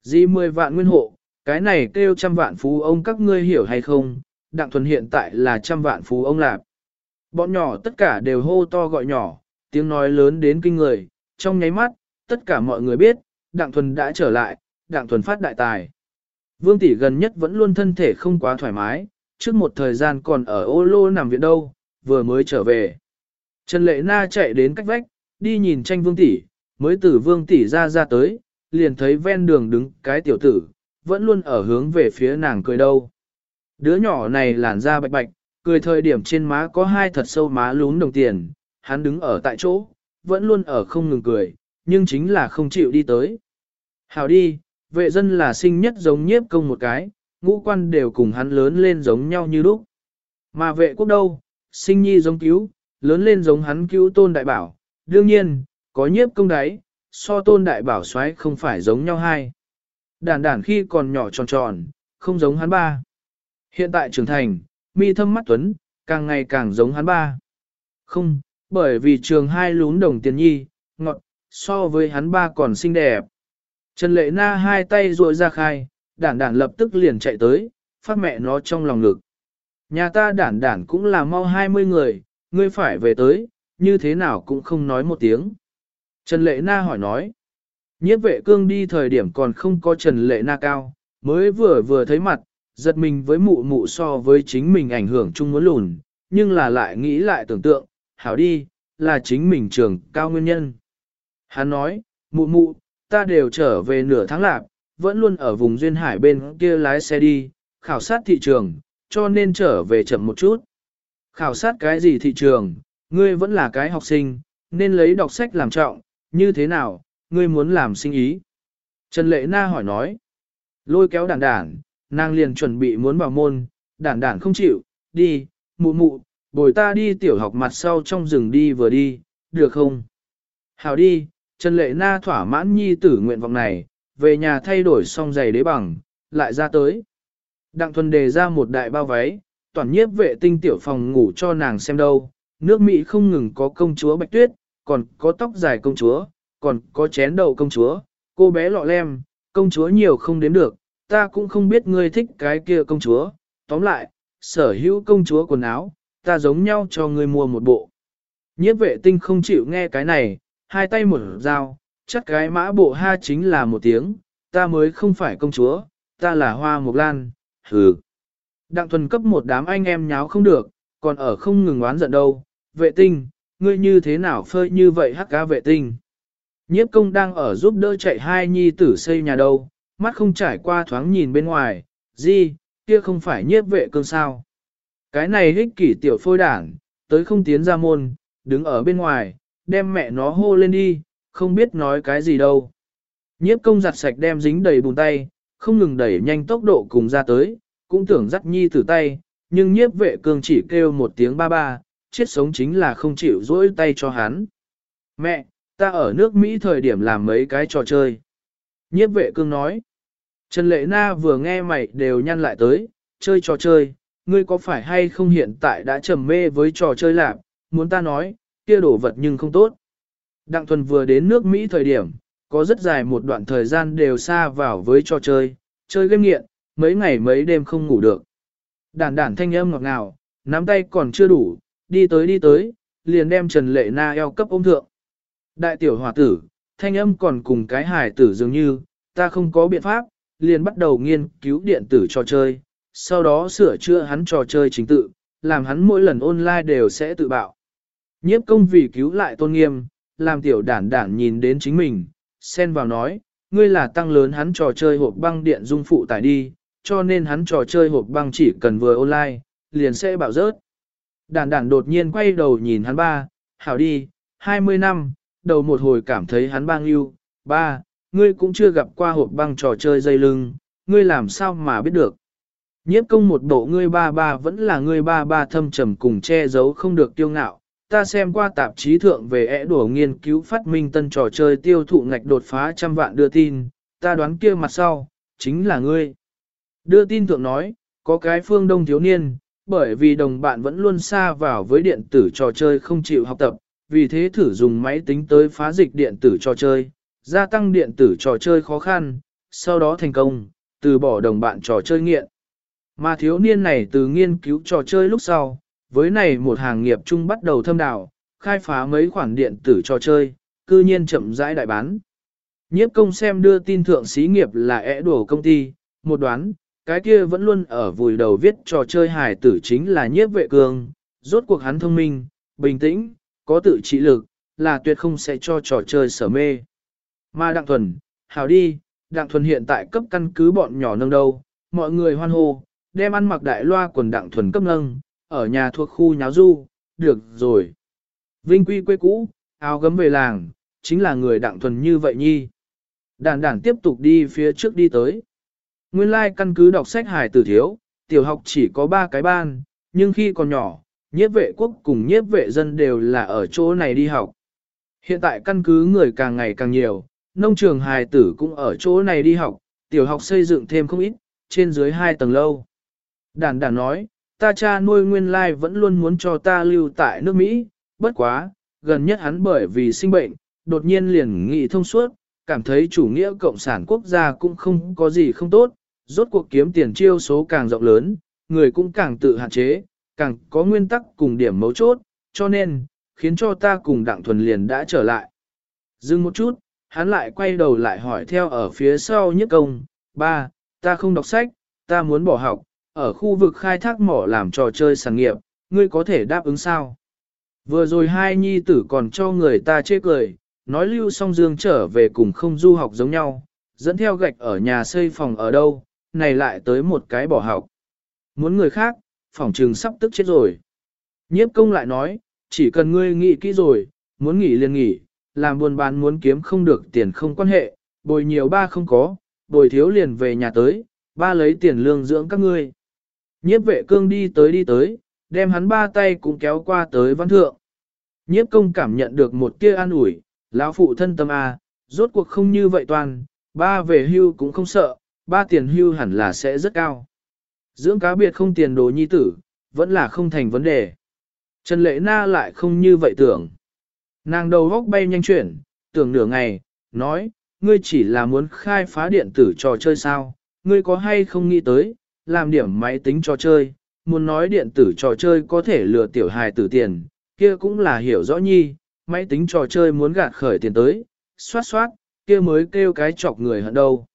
Gì 10 vạn nguyên hộ, cái này kêu trăm vạn phú ông các ngươi hiểu hay không, đặng thuần hiện tại là trăm vạn phú ông lạc. Bọn nhỏ tất cả đều hô to gọi nhỏ, tiếng nói lớn đến kinh người, trong nháy mắt, tất cả mọi người biết, đặng thuần đã trở lại, đặng thuần phát đại tài. Vương tỷ gần nhất vẫn luôn thân thể không quá thoải mái, trước một thời gian còn ở ô lô nằm viện đâu, vừa mới trở về. Trần Lệ Na chạy đến cách vách, đi nhìn tranh vương tỷ, mới từ vương tỷ ra ra tới, liền thấy ven đường đứng cái tiểu tử, vẫn luôn ở hướng về phía nàng cười đâu. Đứa nhỏ này làn da bạch bạch, cười thời điểm trên má có hai thật sâu má lún đồng tiền, hắn đứng ở tại chỗ, vẫn luôn ở không ngừng cười, nhưng chính là không chịu đi tới. Hào đi, vệ dân là sinh nhất giống nhiếp công một cái, ngũ quan đều cùng hắn lớn lên giống nhau như lúc. Mà vệ quốc đâu, sinh nhi giống cứu, lớn lên giống hắn cứu tôn đại bảo, đương nhiên, có nhiếp công đấy, so tôn đại bảo xoáy không phải giống nhau hai. Đản đản khi còn nhỏ tròn tròn, không giống hắn ba. Hiện tại trưởng thành, mi thâm mắt tuấn, càng ngày càng giống hắn ba. Không, bởi vì trường hai lún đồng tiền nhi, ngọt, so với hắn ba còn xinh đẹp. Trần Lệ Na hai tay ruồi ra khai, đản đản lập tức liền chạy tới, phát mẹ nó trong lòng ngực. Nhà ta đản đản cũng là mau 20 người, ngươi phải về tới, như thế nào cũng không nói một tiếng. Trần Lệ Na hỏi nói, nhiếp vệ cương đi thời điểm còn không có Trần Lệ Na cao, mới vừa vừa thấy mặt, giật mình với mụ mụ so với chính mình ảnh hưởng chung muốn lùn, nhưng là lại nghĩ lại tưởng tượng, hảo đi, là chính mình trường cao nguyên nhân. Hắn nói, mụ mụ, ta đều trở về nửa tháng lạc, vẫn luôn ở vùng duyên hải bên kia lái xe đi, khảo sát thị trường, cho nên trở về chậm một chút. Khảo sát cái gì thị trường, ngươi vẫn là cái học sinh, nên lấy đọc sách làm trọng, như thế nào, ngươi muốn làm sinh ý. Trần Lệ Na hỏi nói, lôi kéo đản đản, nàng liền chuẩn bị muốn vào môn, đản đản không chịu, đi, mụ mụ, bồi ta đi tiểu học mặt sau trong rừng đi vừa đi, được không? Hảo đi, Trần Lệ Na thỏa mãn nhi tử nguyện vọng này, về nhà thay đổi xong giày đế bằng, lại ra tới. Đặng thuần đề ra một đại bao váy, toàn nhiếp vệ tinh tiểu phòng ngủ cho nàng xem đâu, nước Mỹ không ngừng có công chúa Bạch Tuyết, còn có tóc dài công chúa, còn có chén đầu công chúa, cô bé lọ lem, công chúa nhiều không đếm được, ta cũng không biết ngươi thích cái kia công chúa, tóm lại, sở hữu công chúa quần áo, ta giống nhau cho ngươi mua một bộ. Nhiếp vệ tinh không chịu nghe cái này, hai tay một dao, chắc cái mã bộ ha chính là một tiếng, ta mới không phải công chúa, ta là hoa mục lan, hừ. Đặng thuần cấp một đám anh em nháo không được, còn ở không ngừng oán giận đâu, vệ tinh, ngươi như thế nào phơi như vậy hắc cá vệ tinh. Nhiếp công đang ở giúp đỡ chạy hai nhi tử xây nhà đâu, mắt không trải qua thoáng nhìn bên ngoài, gì, kia không phải nhiếp vệ cương sao. Cái này hích kỷ tiểu phôi đảng, tới không tiến ra môn, đứng ở bên ngoài, đem mẹ nó hô lên đi, không biết nói cái gì đâu. Nhiếp công giặt sạch đem dính đầy bùn tay, không ngừng đẩy nhanh tốc độ cùng ra tới, cũng tưởng dắt nhi tử tay, nhưng nhiếp vệ cương chỉ kêu một tiếng ba ba, chết sống chính là không chịu dỗi tay cho hắn. Mẹ, ta ở nước Mỹ thời điểm làm mấy cái trò chơi. Nhiếp vệ cương nói. Trần Lệ Na vừa nghe mày đều nhăn lại tới, chơi trò chơi, ngươi có phải hay không hiện tại đã trầm mê với trò chơi lạc, muốn ta nói, kia đổ vật nhưng không tốt. Đặng Thuần vừa đến nước Mỹ thời điểm, có rất dài một đoạn thời gian đều xa vào với trò chơi, chơi game nghiện, mấy ngày mấy đêm không ngủ được. Đản đản thanh âm ngọt ngào, nắm tay còn chưa đủ, đi tới đi tới, liền đem Trần Lệ Na eo cấp ôm thượng. Đại tiểu hòa tử, thanh âm còn cùng cái hải tử dường như, ta không có biện pháp, liền bắt đầu nghiên cứu điện tử trò chơi, sau đó sửa chữa hắn trò chơi chính tự, làm hắn mỗi lần online đều sẽ tự bạo. Nhiếp công vì cứu lại tôn nghiêm, làm tiểu đản đản nhìn đến chính mình, xen vào nói, ngươi là tăng lớn hắn trò chơi hộp băng điện dung phụ tải đi, cho nên hắn trò chơi hộp băng chỉ cần vừa online, liền sẽ bạo rớt. Đản đản đột nhiên quay đầu nhìn hắn ba, hảo đi, 20 năm, đầu một hồi cảm thấy hắn băng yêu, ba, ngươi cũng chưa gặp qua hộp băng trò chơi dây lưng, ngươi làm sao mà biết được. Nhiếp công một bộ ngươi ba ba vẫn là ngươi ba ba thâm trầm cùng che giấu không được tiêu ngạo. Ta xem qua tạp chí thượng về ẻ đùa nghiên cứu phát minh tân trò chơi tiêu thụ ngạch đột phá trăm vạn đưa tin, ta đoán kia mặt sau, chính là ngươi. Đưa tin thượng nói, có cái phương đông thiếu niên, bởi vì đồng bạn vẫn luôn xa vào với điện tử trò chơi không chịu học tập, vì thế thử dùng máy tính tới phá dịch điện tử trò chơi, gia tăng điện tử trò chơi khó khăn, sau đó thành công, từ bỏ đồng bạn trò chơi nghiện. Mà thiếu niên này từ nghiên cứu trò chơi lúc sau, với này một hàng nghiệp chung bắt đầu thâm đảo, khai phá mấy khoản điện tử trò chơi, cư nhiên chậm rãi đại bán. Nhiếp công xem đưa tin thượng xí nghiệp là ẻ đổ công ty, một đoán, cái kia vẫn luôn ở vùi đầu viết trò chơi hài tử chính là nhiếp vệ cường, rốt cuộc hắn thông minh, bình tĩnh, có tự trị lực, là tuyệt không sẽ cho trò chơi sở mê. Mà Đặng Thuần, hảo đi, Đặng Thuần hiện tại cấp căn cứ bọn nhỏ nâng đâu, mọi người hoan hô, đem ăn mặc đại loa quần Đặng Thuần cấp nâng, ở nhà thuộc khu nháo du, được rồi. Vinh quy quê cũ, áo gấm về làng, chính là người Đặng Thuần như vậy nhi. Đàn đàn tiếp tục đi phía trước đi tới. Nguyên lai like căn cứ đọc sách hải tử thiếu, tiểu học chỉ có 3 cái ban, nhưng khi còn nhỏ, nhiếp vệ quốc cùng nhiếp vệ dân đều là ở chỗ này đi học. Hiện tại căn cứ người càng ngày càng nhiều, nông trường hài tử cũng ở chỗ này đi học, tiểu học xây dựng thêm không ít, trên dưới hai tầng lâu. Đàn đàn nói, ta cha nuôi nguyên lai vẫn luôn muốn cho ta lưu tại nước Mỹ, bất quá, gần nhất hắn bởi vì sinh bệnh, đột nhiên liền nghị thông suốt, cảm thấy chủ nghĩa cộng sản quốc gia cũng không có gì không tốt, rốt cuộc kiếm tiền chiêu số càng rộng lớn, người cũng càng tự hạn chế, càng có nguyên tắc cùng điểm mấu chốt, cho nên, khiến cho ta cùng Đặng Thuần liền đã trở lại. Dừng một chút, hắn lại quay đầu lại hỏi theo ở phía sau nhất công, ba, ta không đọc sách, ta muốn bỏ học, ở khu vực khai thác mỏ làm trò chơi sản nghiệp, ngươi có thể đáp ứng sao? Vừa rồi hai nhi tử còn cho người ta chê cười, nói lưu song dương trở về cùng không du học giống nhau, dẫn theo gạch ở nhà xây phòng ở đâu, này lại tới một cái bỏ học. Muốn người khác, phòng trường sắp tức chết rồi. Nhiếp công lại nói, chỉ cần ngươi nghĩ kỹ rồi, muốn nghỉ liền nghỉ, làm buôn bán muốn kiếm không được tiền không quan hệ, bồi nhiều ba không có, bồi thiếu liền về nhà tới, ba lấy tiền lương dưỡng các ngươi. Nhiếp vệ cương đi tới đi tới, đem hắn ba tay cũng kéo qua tới văn thượng. Nhiếp công cảm nhận được một tia an ủi, lão phụ thân tâm A, rốt cuộc không như vậy toàn, ba về hưu cũng không sợ, ba tiền hưu hẳn là sẽ rất cao. Dưỡng cá biệt không tiền đồ nhi tử, vẫn là không thành vấn đề. Trần Lệ Na lại không như vậy tưởng. Nàng đầu góc bay nhanh chuyển, tưởng nửa ngày, nói, ngươi chỉ là muốn khai phá điện tử trò chơi sao, ngươi có hay không nghĩ tới, làm điểm máy tính trò chơi, muốn nói điện tử trò chơi có thể lừa tiểu hài tử tiền, kia cũng là hiểu rõ nhi, máy tính trò chơi muốn gạt khởi tiền tới, xoát xoát, kia mới kêu cái chọc người hận đâu.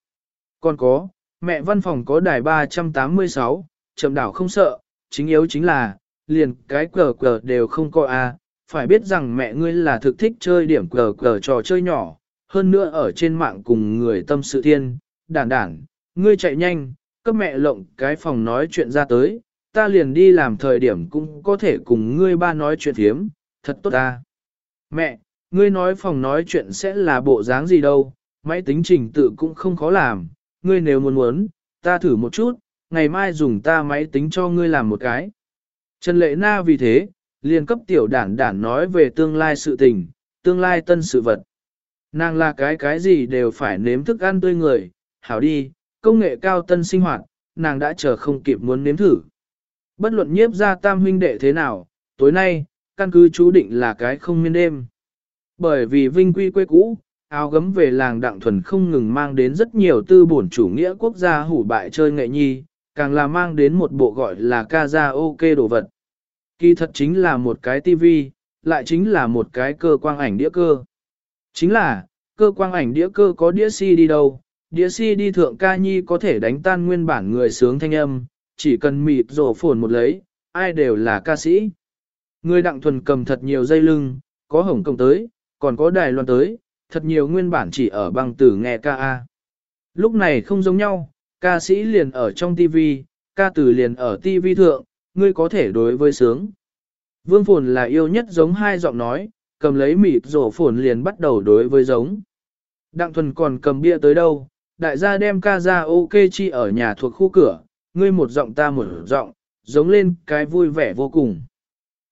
Còn có, mẹ văn phòng có đài 386, chậm đảo không sợ, chính yếu chính là, liền cái cờ cờ đều không có a à, phải biết rằng mẹ ngươi là thực thích chơi điểm cờ cờ trò chơi nhỏ, hơn nữa ở trên mạng cùng người tâm sự thiên, đản đản, ngươi chạy nhanh, cấp mẹ lộng cái phòng nói chuyện ra tới, ta liền đi làm thời điểm cũng có thể cùng ngươi ba nói chuyện thiếm, thật tốt ta. Mẹ, ngươi nói phòng nói chuyện sẽ là bộ dáng gì đâu, máy tính trình tự cũng không khó làm, ngươi nếu muốn muốn, ta thử một chút, ngày mai dùng ta máy tính cho ngươi làm một cái. Trần Lệ Na vì thế, liền cấp tiểu đản đản nói về tương lai sự tình, tương lai tân sự vật. Nàng là cái cái gì đều phải nếm thức ăn tươi người, hảo đi, công nghệ cao tân sinh hoạt, nàng đã chờ không kịp muốn nếm thử. Bất luận nhiếp ra tam huynh đệ thế nào, tối nay, căn cứ chú định là cái không miên đêm. Bởi vì vinh quy quê cũ, áo gấm về làng đặng thuần không ngừng mang đến rất nhiều tư bổn chủ nghĩa quốc gia hủ bại chơi nghệ nhi, càng là mang đến một bộ gọi là ca ra ok đồ vật. Kỳ thật chính là một cái tivi, lại chính là một cái cơ quang ảnh đĩa cơ. Chính là, cơ quang ảnh đĩa cơ có đĩa CD đâu, đĩa si đi thượng ca nhi có thể đánh tan nguyên bản người sướng thanh âm, chỉ cần mịt rổ phồn một lấy, ai đều là ca sĩ. Người đặng thuần cầm thật nhiều dây lưng, có hồng công tới, còn có đài loan tới, thật nhiều nguyên bản chỉ ở băng tử nghe ca A. Lúc này không giống nhau, ca sĩ liền ở trong TV, ca tử liền ở TV thượng, ngươi có thể đối với sướng. Vương phồn là yêu nhất giống hai giọng nói, cầm lấy mịt rổ phồn liền bắt đầu đối với giống. Đặng thuần còn cầm bia tới đâu, đại gia đem ca ra ok chi ở nhà thuộc khu cửa, ngươi một giọng ta một giọng, giống lên cái vui vẻ vô cùng.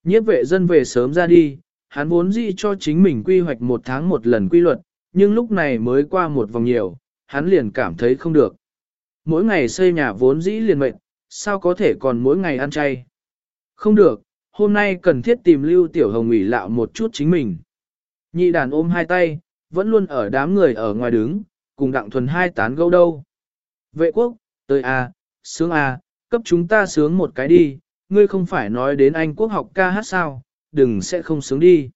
Nhiếp vệ dân về sớm ra đi, hắn vốn dĩ cho chính mình quy hoạch một tháng một lần quy luật, nhưng lúc này mới qua một vòng nhiều, hắn liền cảm thấy không được. Mỗi ngày xây nhà vốn dĩ liền mệnh, sao có thể còn mỗi ngày ăn chay? Không được, hôm nay cần thiết tìm Lưu Tiểu Hồng ủy lạo một chút chính mình. Nhị đàn ôm hai tay, vẫn luôn ở đám người ở ngoài đứng, cùng đặng thuần hai tán gẫu đâu. Vệ quốc, tới a, sướng a, cấp chúng ta sướng một cái đi, ngươi không phải nói đến Anh quốc học ca hát sao, đừng sẽ không sướng đi.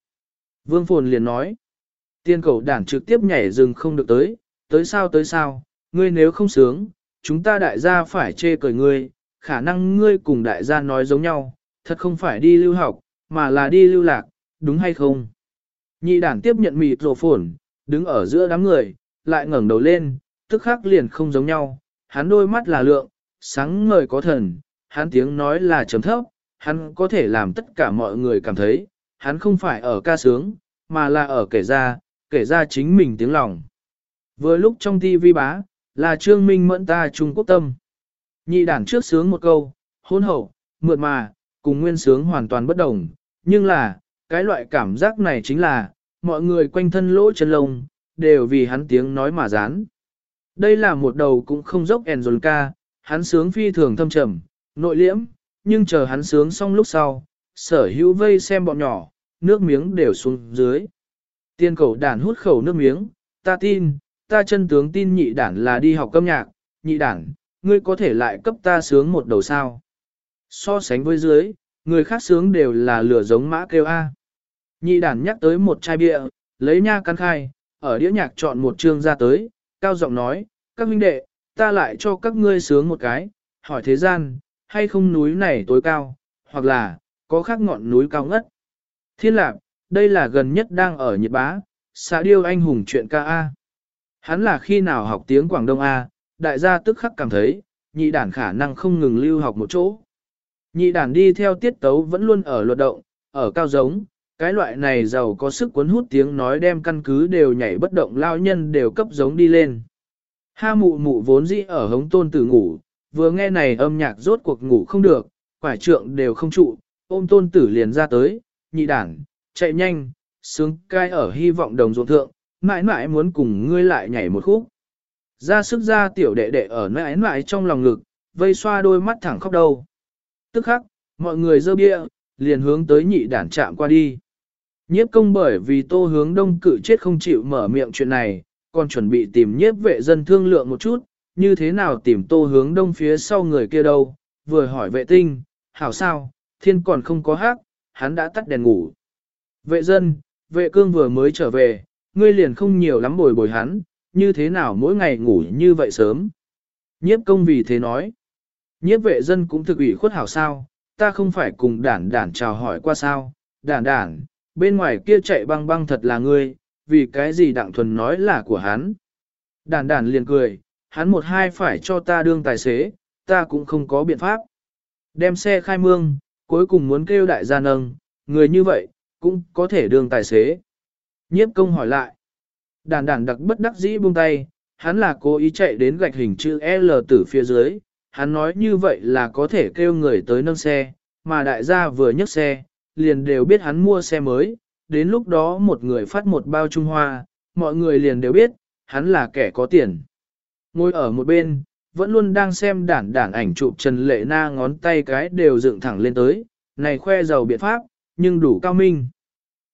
Vương Phồn liền nói, tiên cầu đảng trực tiếp nhảy rừng không được tới, tới sao tới sao, ngươi nếu không sướng, chúng ta đại gia phải chê cười ngươi, khả năng ngươi cùng đại gia nói giống nhau, thật không phải đi lưu học, mà là đi lưu lạc, đúng hay không? Nhị đảng tiếp nhận mịt rổ phồn, đứng ở giữa đám người, lại ngẩng đầu lên, tức khắc liền không giống nhau, hắn đôi mắt là lượng, sáng ngời có thần, hắn tiếng nói là chấm thấp, hắn có thể làm tất cả mọi người cảm thấy, hắn không phải ở ca sướng, mà là ở kể ra, kể ra chính mình tiếng lòng. Vừa lúc trong TV bá, là Trương Minh mẫn ta Trung Quốc tâm. Nhị đản trước sướng một câu, hôn hậu, mượt mà, cùng nguyên sướng hoàn toàn bất đồng, nhưng là, cái loại cảm giác này chính là, mọi người quanh thân lỗ chân lông, đều vì hắn tiếng nói mà dán. Đây là một đầu cũng không dốc Enzol ca, hắn sướng phi thường thâm trầm, nội liễm, nhưng chờ hắn sướng xong lúc sau, sở hữu vây xem bọn nhỏ, nước miếng đều xuống dưới. Tiên cầu đàn hút khẩu nước miếng, ta tin, ta chân tướng tin nhị đản là đi học câm nhạc, nhị đản, ngươi có thể lại cấp ta sướng một đầu sao. So sánh với dưới, người khác sướng đều là lửa giống mã kêu A. Nhị đản nhắc tới một chai bia, lấy nha căn khai, ở đĩa nhạc chọn một chương ra tới, cao giọng nói, các huynh đệ, ta lại cho các ngươi sướng một cái, hỏi thế gian, hay không núi này tối cao, hoặc là, có khác ngọn núi cao ngất. Thiên lạc, đây là gần nhất đang ở Nhật Bá, xã điêu anh hùng chuyện ca A. Hắn là khi nào học tiếng Quảng Đông A, đại gia tức khắc cảm thấy, nhị đản khả năng không ngừng lưu học một chỗ. Nhị đản đi theo tiết tấu vẫn luôn ở luật động, ở cao giống, cái loại này giàu có sức cuốn hút tiếng nói đem căn cứ đều nhảy bất động lao nhân đều cấp giống đi lên. Ha mụ mụ vốn dĩ ở hống tôn tử ngủ, vừa nghe này âm nhạc rốt cuộc ngủ không được, quải trượng đều không trụ, ôm tôn tử liền ra tới, nhị đảng, chạy nhanh, sướng cai ở hy vọng đồng ruộng thượng, mãi mãi muốn cùng ngươi lại nhảy một khúc. Ra sức ra tiểu đệ đệ ở mãi mãi trong lòng ngực, vây xoa đôi mắt thẳng khóc đầu. Tức khắc, mọi người dơ bia, liền hướng tới nhị đản chạm qua đi. Nhiếp công bởi vì tô hướng đông cự chết không chịu mở miệng chuyện này, còn chuẩn bị tìm nhiếp vệ dân thương lượng một chút, như thế nào tìm tô hướng đông phía sau người kia đâu, vừa hỏi vệ tinh, hảo sao, thiên còn không có hát, hắn đã tắt đèn ngủ. Vệ dân, vệ cương vừa mới trở về, ngươi liền không nhiều lắm bồi bồi hắn, như thế nào mỗi ngày ngủ như vậy sớm. Nhiếp công vì thế nói, nhiếp vệ dân cũng thực ủy khuất hảo sao, ta không phải cùng đản đản chào hỏi qua sao, đản đản, bên ngoài kia chạy băng băng thật là ngươi, vì cái gì đặng thuần nói là của hắn. Đản đản liền cười, hắn một hai phải cho ta đương tài xế, ta cũng không có biện pháp. Đem xe khai mương, cuối cùng muốn kêu đại gia nâng, người như vậy, cũng có thể đương tài xế. Nhiếp công hỏi lại. Đàn đàn đặc bất đắc dĩ buông tay, hắn là cố ý chạy đến gạch hình chữ L từ phía dưới, hắn nói như vậy là có thể kêu người tới nâng xe, mà đại gia vừa nhấc xe, liền đều biết hắn mua xe mới, đến lúc đó một người phát một bao Trung Hoa, mọi người liền đều biết, hắn là kẻ có tiền. Ngồi ở một bên, vẫn luôn đang xem đản đản ảnh chụp Trần Lệ Na ngón tay cái đều dựng thẳng lên tới, này khoe giàu biện pháp, nhưng đủ cao minh.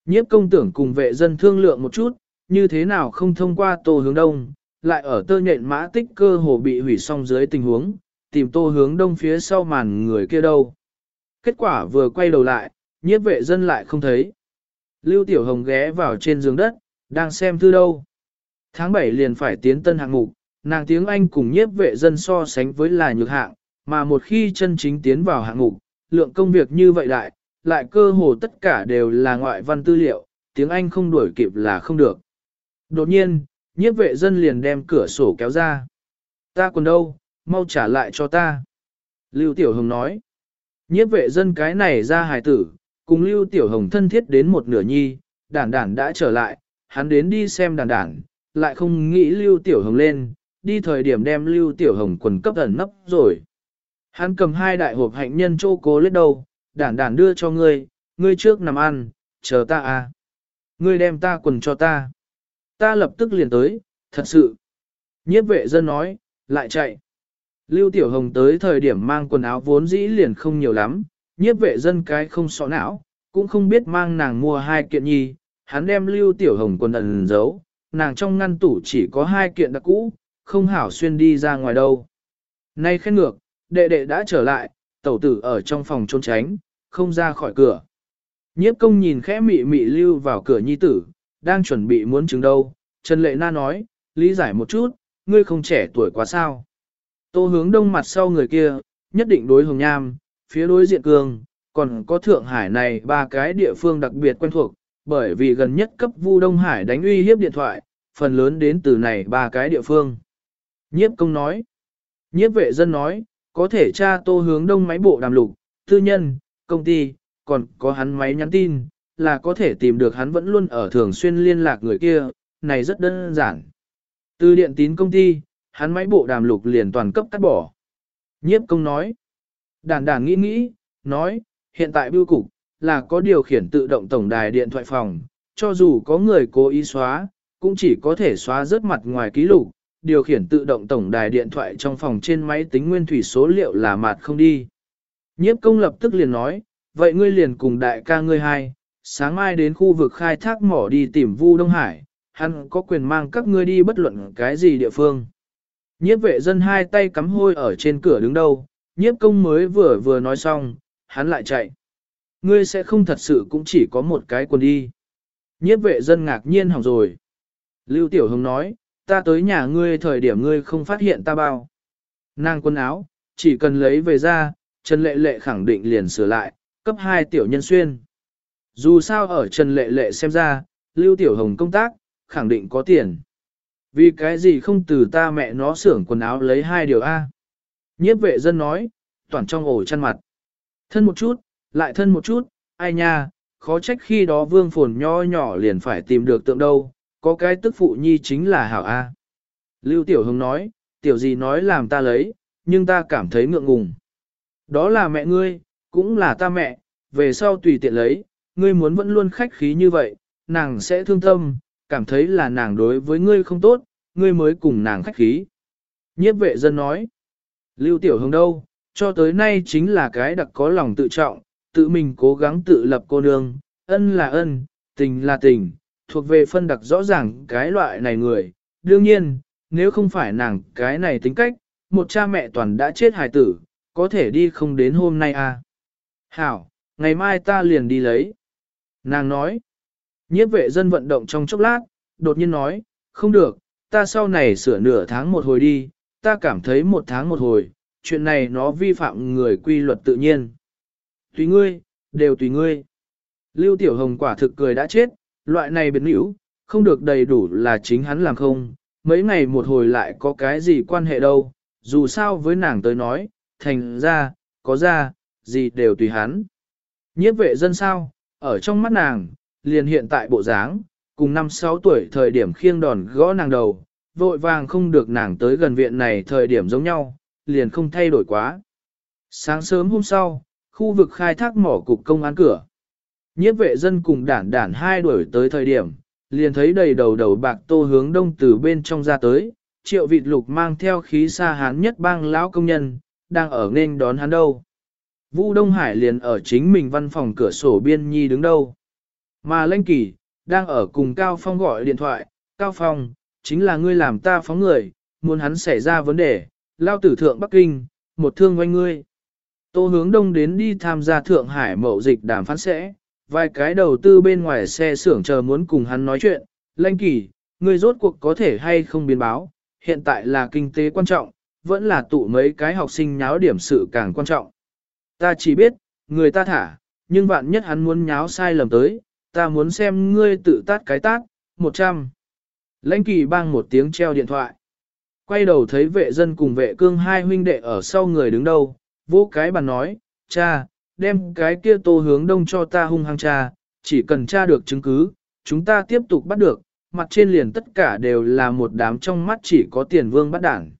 Nhiếp công tưởng cùng vệ dân thương lượng một chút, như thế nào không thông qua tô hướng đông, lại ở tơ nhện mã tích cơ hồ bị hủy xong dưới tình huống, tìm tô hướng đông phía sau màn người kia đâu. Kết quả vừa quay đầu lại, nhiếp vệ dân lại không thấy. Lưu Tiểu Hồng ghé vào trên giường đất, đang xem thư đâu. Tháng 7 liền phải tiến tân hạng mục, nàng tiếng Anh cùng nhiếp vệ dân so sánh với là nhược hạng, mà một khi chân chính tiến vào hạng mục, lượng công việc như vậy đại, lại cơ hồ tất cả đều là ngoại văn tư liệu, tiếng Anh không đuổi kịp là không được. Đột nhiên, nhiếp vệ dân liền đem cửa sổ kéo ra. Ta còn đâu, mau trả lại cho ta. Lưu Tiểu Hồng nói. Nhiếp vệ dân cái này ra hài tử, cùng Lưu Tiểu Hồng thân thiết đến một nửa nhi, đản đản đã trở lại, hắn đến đi xem đản đản, lại không nghĩ Lưu Tiểu Hồng lên, đi thời điểm đem Lưu Tiểu Hồng quần cấp ẩn nấp rồi. Hắn cầm hai đại hộp hạnh nhân chô cố lết đầu, đản đản đưa cho ngươi, ngươi trước nằm ăn, chờ ta à. Ngươi đem ta quần cho ta. Ta lập tức liền tới, thật sự. Nhiếp vệ dân nói, lại chạy. Lưu Tiểu Hồng tới thời điểm mang quần áo vốn dĩ liền không nhiều lắm, nhiếp vệ dân cái không sọ não, cũng không biết mang nàng mua hai kiện nhi, hắn đem Lưu Tiểu Hồng quần ẩn giấu, nàng trong ngăn tủ chỉ có hai kiện đặc cũ, không hảo xuyên đi ra ngoài đâu. Nay khen ngược, đệ đệ đã trở lại, tẩu tử ở trong phòng trốn tránh, không ra khỏi cửa. Nhiếp công nhìn khẽ mị mị lưu vào cửa nhi tử, đang chuẩn bị muốn chứng đâu. Trần Lệ Na nói, lý giải một chút, ngươi không trẻ tuổi quá sao. Tô hướng đông mặt sau người kia, nhất định đối hồng nham, phía đối diện cường, còn có Thượng Hải này ba cái địa phương đặc biệt quen thuộc, bởi vì gần nhất cấp Vu Đông Hải đánh uy hiếp điện thoại, phần lớn đến từ này ba cái địa phương. Nhiếp công nói, nhiếp vệ dân nói, có thể tra tô hướng đông máy bộ đàm lục, tư nhân, công ty, còn có hắn máy nhắn tin, là có thể tìm được hắn vẫn luôn ở thường xuyên liên lạc người kia, này rất đơn giản. Từ điện tín công ty, hắn máy bộ đàm lục liền toàn cấp cắt bỏ. Nhiếp công nói, đàn đàn nghĩ nghĩ, nói, hiện tại bưu cục, là có điều khiển tự động tổng đài điện thoại phòng, cho dù có người cố ý xóa, cũng chỉ có thể xóa rớt mặt ngoài ký lục, điều khiển tự động tổng đài điện thoại trong phòng trên máy tính nguyên thủy số liệu là mặt không đi. Nhiếp công lập tức liền nói, vậy ngươi liền cùng đại ca ngươi hai, sáng mai đến khu vực khai thác mỏ đi tìm Vu Đông Hải, hắn có quyền mang các ngươi đi bất luận cái gì địa phương. Nhiếp vệ dân hai tay cắm hôi ở trên cửa đứng đâu, nhiếp công mới vừa vừa nói xong, hắn lại chạy. Ngươi sẽ không thật sự cũng chỉ có một cái quần đi. Nhiếp vệ dân ngạc nhiên hỏng rồi. Lưu Tiểu Hồng nói, ta tới nhà ngươi thời điểm ngươi không phát hiện ta bao. Nàng quần áo, chỉ cần lấy về ra, Trần Lệ Lệ khẳng định liền sửa lại, cấp 2 tiểu nhân xuyên. Dù sao ở Trần Lệ Lệ xem ra, Lưu Tiểu Hồng công tác, khẳng định có tiền. Vì cái gì không từ ta mẹ nó xưởng quần áo lấy hai điều A. Nhiếp vệ dân nói, toàn trong ổ chăn mặt. Thân một chút, lại thân một chút, ai nha, khó trách khi đó vương phồn nho nhỏ liền phải tìm được tượng đâu, có cái tức phụ nhi chính là hảo A. Lưu Tiểu Hưng nói, tiểu gì nói làm ta lấy, nhưng ta cảm thấy ngượng ngùng. Đó là mẹ ngươi, cũng là ta mẹ, về sau tùy tiện lấy, ngươi muốn vẫn luôn khách khí như vậy, nàng sẽ thương tâm, cảm thấy là nàng đối với ngươi không tốt, ngươi mới cùng nàng khách khí. Nhiếp vệ dân nói, Lưu Tiểu Hồng đâu, cho tới nay chính là cái đặc có lòng tự trọng, tự mình cố gắng tự lập cô nương, ân là ân, tình là tình, thuộc về phân đặc rõ ràng cái loại này người. Đương nhiên, nếu không phải nàng cái này tính cách, một cha mẹ toàn đã chết hài tử, có thể đi không đến hôm nay à. Hảo, ngày mai ta liền đi lấy. Nàng nói, nhiếp vệ dân vận động trong chốc lát, đột nhiên nói, không được, ta sau này sửa nửa tháng một hồi đi, ta cảm thấy một tháng một hồi, chuyện này nó vi phạm người quy luật tự nhiên. Tùy ngươi, đều tùy ngươi. Lưu Tiểu Hồng quả thực cười đã chết, loại này biến hữu, không được đầy đủ là chính hắn làm không, mấy ngày một hồi lại có cái gì quan hệ đâu, dù sao với nàng tới nói, thành ra, có ra, gì đều tùy hắn. Nhiếp vệ dân sao, ở trong mắt nàng, liền hiện tại bộ dáng, cùng năm sáu tuổi thời điểm khiêng đòn gõ nàng đầu, vội vàng không được nàng tới gần viện này thời điểm giống nhau, liền không thay đổi quá. Sáng sớm hôm sau, khu vực khai thác mỏ cục công an cửa. Nhiếp vệ dân cùng đản đản hai đuổi tới thời điểm, liền thấy đầy đầu đầu bạc tô hướng đông từ bên trong ra tới, triệu vịt lục mang theo khí xa hán nhất bang lão công nhân, đang ở nên đón hắn đâu. Vũ Đông Hải liền ở chính mình văn phòng cửa sổ biên nhi đứng đâu. Mà Lanh Kỳ, đang ở cùng Cao Phong gọi điện thoại, Cao Phong, chính là ngươi làm ta phóng người, muốn hắn xảy ra vấn đề, lao tử thượng Bắc Kinh, một thương quanh ngươi. Tô hướng đông đến đi tham gia Thượng Hải mậu dịch đàm phán sẽ, vài cái đầu tư bên ngoài xe xưởng chờ muốn cùng hắn nói chuyện, Lanh Kỳ, ngươi rốt cuộc có thể hay không biến báo, hiện tại là kinh tế quan trọng, vẫn là tụ mấy cái học sinh nháo điểm sự càng quan trọng. Ta chỉ biết, người ta thả, nhưng vạn nhất hắn muốn nháo sai lầm tới, ta muốn xem ngươi tự tát cái tát, 100. Lãnh kỳ bang một tiếng treo điện thoại. Quay đầu thấy vệ dân cùng vệ cương hai huynh đệ ở sau người đứng đâu, vô cái bàn nói, cha, đem cái kia tô hướng đông cho ta hung hăng cha, chỉ cần tra được chứng cứ, chúng ta tiếp tục bắt được, mặt trên liền tất cả đều là một đám trong mắt chỉ có tiền vương bắt đảng.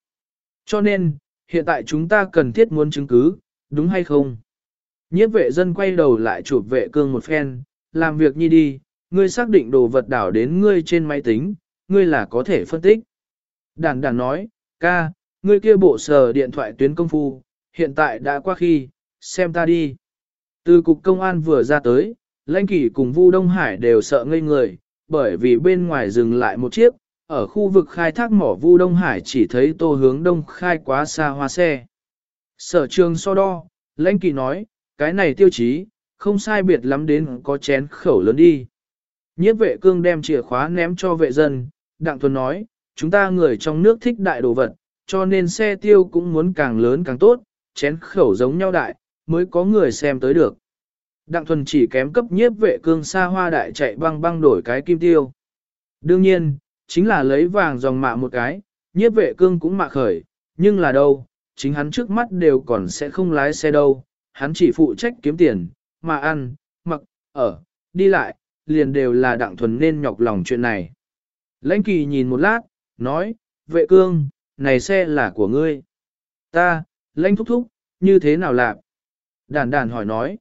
Cho nên, hiện tại chúng ta cần thiết muốn chứng cứ, đúng hay không? Nhiếp vệ dân quay đầu lại chụp vệ cương một phen, làm việc nhi đi, ngươi xác định đồ vật đảo đến ngươi trên máy tính, ngươi là có thể phân tích. Đàn đàn nói, ca, ngươi kia bộ sờ điện thoại tuyến công phu, hiện tại đã qua khi, xem ta đi. Từ cục công an vừa ra tới, lãnh kỷ cùng Vu Đông Hải đều sợ ngây người, bởi vì bên ngoài dừng lại một chiếc, ở khu vực khai thác mỏ Vu Đông Hải chỉ thấy tô hướng đông khai quá xa hoa xe. Sở trường so đo, lãnh kỷ nói, cái này tiêu chí, không sai biệt lắm đến có chén khẩu lớn đi. Nhiếp vệ cương đem chìa khóa ném cho vệ dân, Đặng Thuần nói, chúng ta người trong nước thích đại đồ vật, cho nên xe tiêu cũng muốn càng lớn càng tốt, chén khẩu giống nhau đại, mới có người xem tới được. Đặng Thuần chỉ kém cấp nhiếp vệ cương xa hoa đại chạy băng băng đổi cái kim tiêu. Đương nhiên, chính là lấy vàng dòng mạ một cái, nhiếp vệ cương cũng mạ khởi, nhưng là đâu, chính hắn trước mắt đều còn sẽ không lái xe đâu, hắn chỉ phụ trách kiếm tiền, mà ăn, mặc, ở, đi lại, liền đều là đặng thuần nên nhọc lòng chuyện này. Lãnh kỳ nhìn một lát, nói, vệ cương, này xe là của ngươi. Ta, lãnh thúc thúc, như thế nào lạc? Đàn đàn hỏi nói.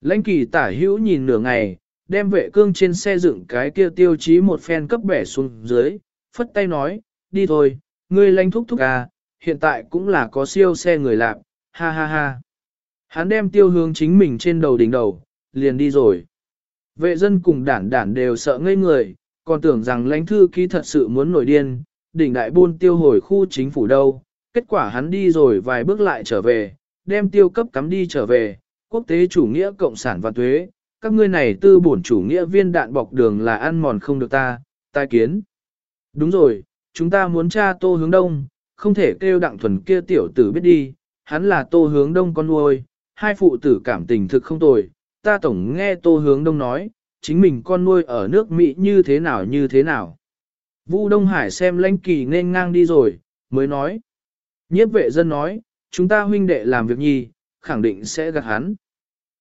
Lãnh kỳ tả hữu nhìn nửa ngày, đem vệ cương trên xe dựng cái kia tiêu chí một phen cấp bẻ xuống dưới, phất tay nói, đi thôi, ngươi lãnh thúc thúc à, hiện tại cũng là có siêu xe người lạc, ha ha ha. Hắn đem tiêu hướng chính mình trên đầu đỉnh đầu, liền đi rồi. Vệ dân cùng đản đản đều sợ ngây người, còn tưởng rằng lãnh thư ký thật sự muốn nổi điên, đỉnh đại buôn tiêu hồi khu chính phủ đâu. Kết quả hắn đi rồi vài bước lại trở về, đem tiêu cấp cắm đi trở về, quốc tế chủ nghĩa cộng sản và thuế, các ngươi này tư bổn chủ nghĩa viên đạn bọc đường là ăn mòn không được ta, tai kiến. Đúng rồi, chúng ta muốn tra tô hướng đông, không thể kêu đặng thuần kia tiểu tử biết đi, hắn là tô hướng đông con nuôi, hai phụ tử cảm tình thực không tồi, ta tổng nghe tô hướng đông nói, chính mình con nuôi ở nước Mỹ như thế nào như thế nào. Vu Đông Hải xem lãnh kỳ nên ngang đi rồi, mới nói. Nhiếp vệ dân nói, chúng ta huynh đệ làm việc nhi, khẳng định sẽ gạt hắn.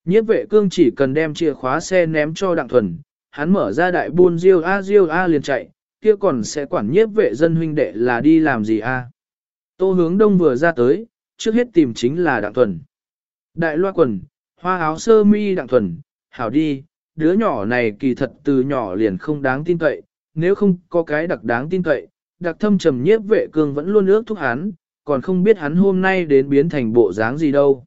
Nhiếp vệ cương chỉ cần đem chìa khóa xe ném cho Đặng Thuần, hắn mở ra đại buôn riêu a riêu a liền chạy, kia còn sẽ quản nhiếp vệ dân huynh đệ là đi làm gì a? Tô hướng đông vừa ra tới, trước hết tìm chính là Đặng Thuần. Đại loa quần, hoa áo sơ mi Đặng Thuần, hảo đi, đứa nhỏ này kỳ thật từ nhỏ liền không đáng tin cậy, nếu không có cái đặc đáng tin cậy, đặc thâm trầm nhiếp vệ cương vẫn luôn ước thúc hắn, còn không biết hắn hôm nay đến biến thành bộ dáng gì đâu.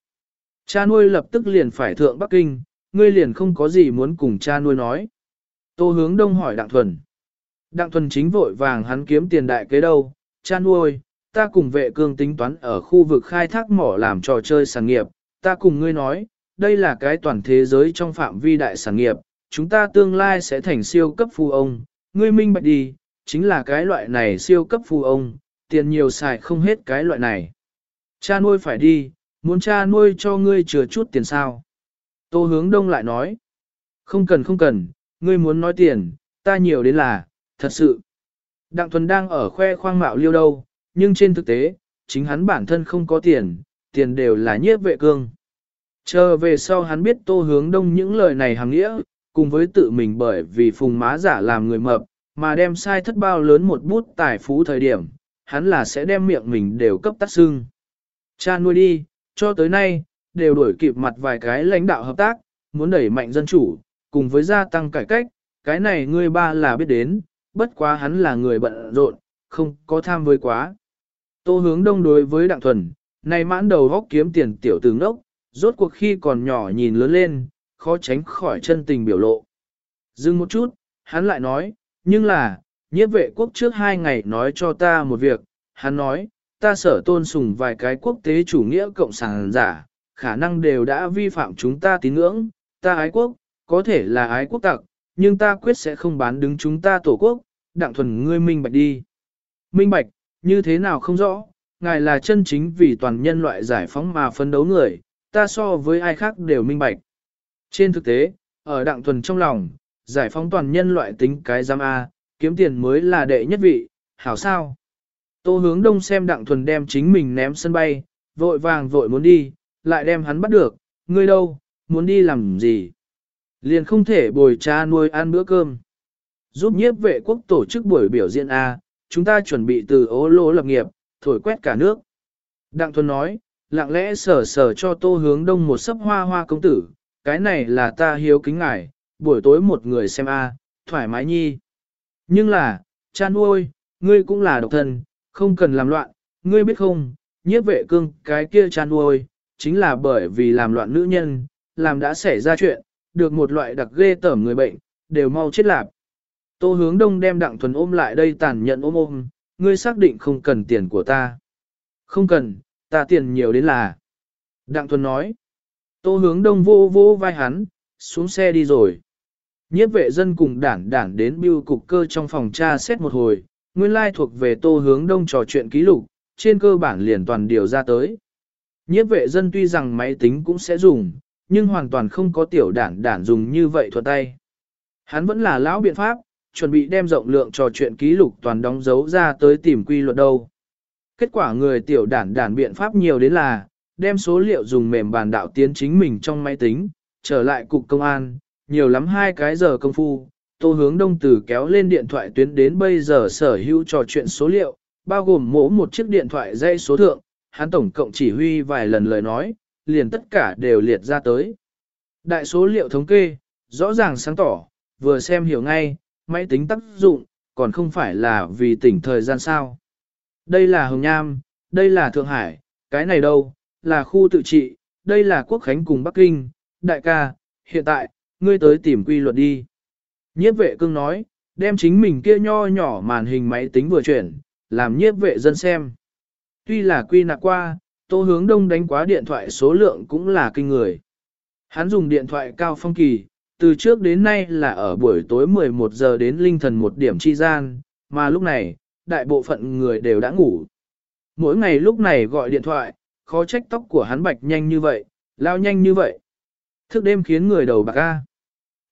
Cha nuôi lập tức liền phải thượng Bắc Kinh, ngươi liền không có gì muốn cùng cha nuôi nói. Tô hướng đông hỏi Đặng Thuần. Đặng Thuần chính vội vàng hắn kiếm tiền đại kế đâu, cha nuôi, ta cùng vệ cương tính toán ở khu vực khai thác mỏ làm trò chơi sản nghiệp, ta cùng ngươi nói, đây là cái toàn thế giới trong phạm vi đại sản nghiệp, chúng ta tương lai sẽ thành siêu cấp phu ông, ngươi minh bạch đi, chính là cái loại này siêu cấp phu ông, tiền nhiều xài không hết cái loại này. Cha nuôi phải đi, muốn cha nuôi cho ngươi chừa chút tiền sao. Tô hướng đông lại nói, không cần không cần, ngươi muốn nói tiền, ta nhiều đến là, thật sự. Đặng Thuần đang ở khoe khoang mạo liêu đâu, nhưng trên thực tế, chính hắn bản thân không có tiền, tiền đều là nhiếp vệ cương. Chờ về sau hắn biết tô hướng đông những lời này hàng nghĩa, cùng với tự mình bởi vì phùng má giả làm người mập, mà đem sai thất bao lớn một bút tài phú thời điểm, hắn là sẽ đem miệng mình đều cấp tắt xương. Cha nuôi đi, cho tới nay, đều đuổi kịp mặt vài cái lãnh đạo hợp tác, muốn đẩy mạnh dân chủ, cùng với gia tăng cải cách, cái này ngươi ba là biết đến, bất quá hắn là người bận rộn, không có tham với quá. Tô hướng đông đối với Đặng Thuần, này mãn đầu góc kiếm tiền tiểu tướng đốc, rốt cuộc khi còn nhỏ nhìn lớn lên, khó tránh khỏi chân tình biểu lộ. Dừng một chút, hắn lại nói, nhưng là, nhiếp vệ quốc trước hai ngày nói cho ta một việc, hắn nói, ta sở tôn sùng vài cái quốc tế chủ nghĩa cộng sản giả, khả năng đều đã vi phạm chúng ta tín ngưỡng, ta ái quốc, có thể là ái quốc tặc, nhưng ta quyết sẽ không bán đứng chúng ta tổ quốc, đặng thuần ngươi minh bạch đi. Minh bạch, như thế nào không rõ, ngài là chân chính vì toàn nhân loại giải phóng mà phấn đấu người, ta so với ai khác đều minh bạch. Trên thực tế, ở đặng thuần trong lòng, giải phóng toàn nhân loại tính cái giam A, kiếm tiền mới là đệ nhất vị, hảo sao. Tô hướng đông xem đặng thuần đem chính mình ném sân bay, vội vàng vội muốn đi, lại đem hắn bắt được, ngươi đâu, muốn đi làm gì. Liền không thể bồi cha nuôi ăn bữa cơm. Giúp nhiếp vệ quốc tổ chức buổi biểu diễn A, chúng ta chuẩn bị từ ố lô lập nghiệp, thổi quét cả nước. Đặng thuần nói, lặng lẽ sở sở cho tô hướng đông một sấp hoa hoa công tử, cái này là ta hiếu kính ngài, buổi tối một người xem A, thoải mái nhi. Nhưng là, cha nuôi, ngươi cũng là độc thân, không cần làm loạn, ngươi biết không, nhiếp vệ cương cái kia cha nuôi, chính là bởi vì làm loạn nữ nhân, làm đã xảy ra chuyện, được một loại đặc ghê tởm người bệnh, đều mau chết lạp. Tô hướng đông đem đặng thuần ôm lại đây tàn nhận ôm ôm, ngươi xác định không cần tiền của ta. Không cần, ta tiền nhiều đến là. Đặng thuần nói. Tô hướng đông vô vô vai hắn, xuống xe đi rồi. Nhiếp vệ dân cùng đản đản đến biêu cục cơ trong phòng tra xét một hồi, nguyên lai thuộc về tô hướng đông trò chuyện ký lục, trên cơ bản liền toàn điều ra tới. Nhiếp vệ dân tuy rằng máy tính cũng sẽ dùng, nhưng hoàn toàn không có tiểu đản đản dùng như vậy thuật tay. Hắn vẫn là lão biện pháp, chuẩn bị đem rộng lượng trò chuyện ký lục toàn đóng dấu ra tới tìm quy luật đâu. Kết quả người tiểu đản đản biện pháp nhiều đến là, đem số liệu dùng mềm bàn đạo tiến chính mình trong máy tính, trở lại cục công an, nhiều lắm hai cái giờ công phu, tô hướng đông từ kéo lên điện thoại tuyến đến bây giờ sở hữu trò chuyện số liệu, bao gồm mỗi một chiếc điện thoại dây số thượng, hắn tổng cộng chỉ huy vài lần lời nói, liền tất cả đều liệt ra tới. Đại số liệu thống kê, rõ ràng sáng tỏ, vừa xem hiểu ngay, máy tính tác dụng, còn không phải là vì tỉnh thời gian sao. Đây là Hồng Nham, đây là Thượng Hải, cái này đâu, là khu tự trị, đây là Quốc Khánh cùng Bắc Kinh, đại ca, hiện tại, ngươi tới tìm quy luật đi. Nhiếp vệ cương nói, đem chính mình kia nho nhỏ màn hình máy tính vừa chuyển, làm nhiếp vệ dân xem. Tuy là quy nạp qua, tô hướng đông đánh quá điện thoại số lượng cũng là kinh người. Hắn dùng điện thoại cao phong kỳ, từ trước đến nay là ở buổi tối 11 giờ đến linh thần một điểm chi gian, mà lúc này, đại bộ phận người đều đã ngủ. Mỗi ngày lúc này gọi điện thoại, khó trách tóc của hắn bạch nhanh như vậy, lao nhanh như vậy. Thức đêm khiến người đầu bạc a.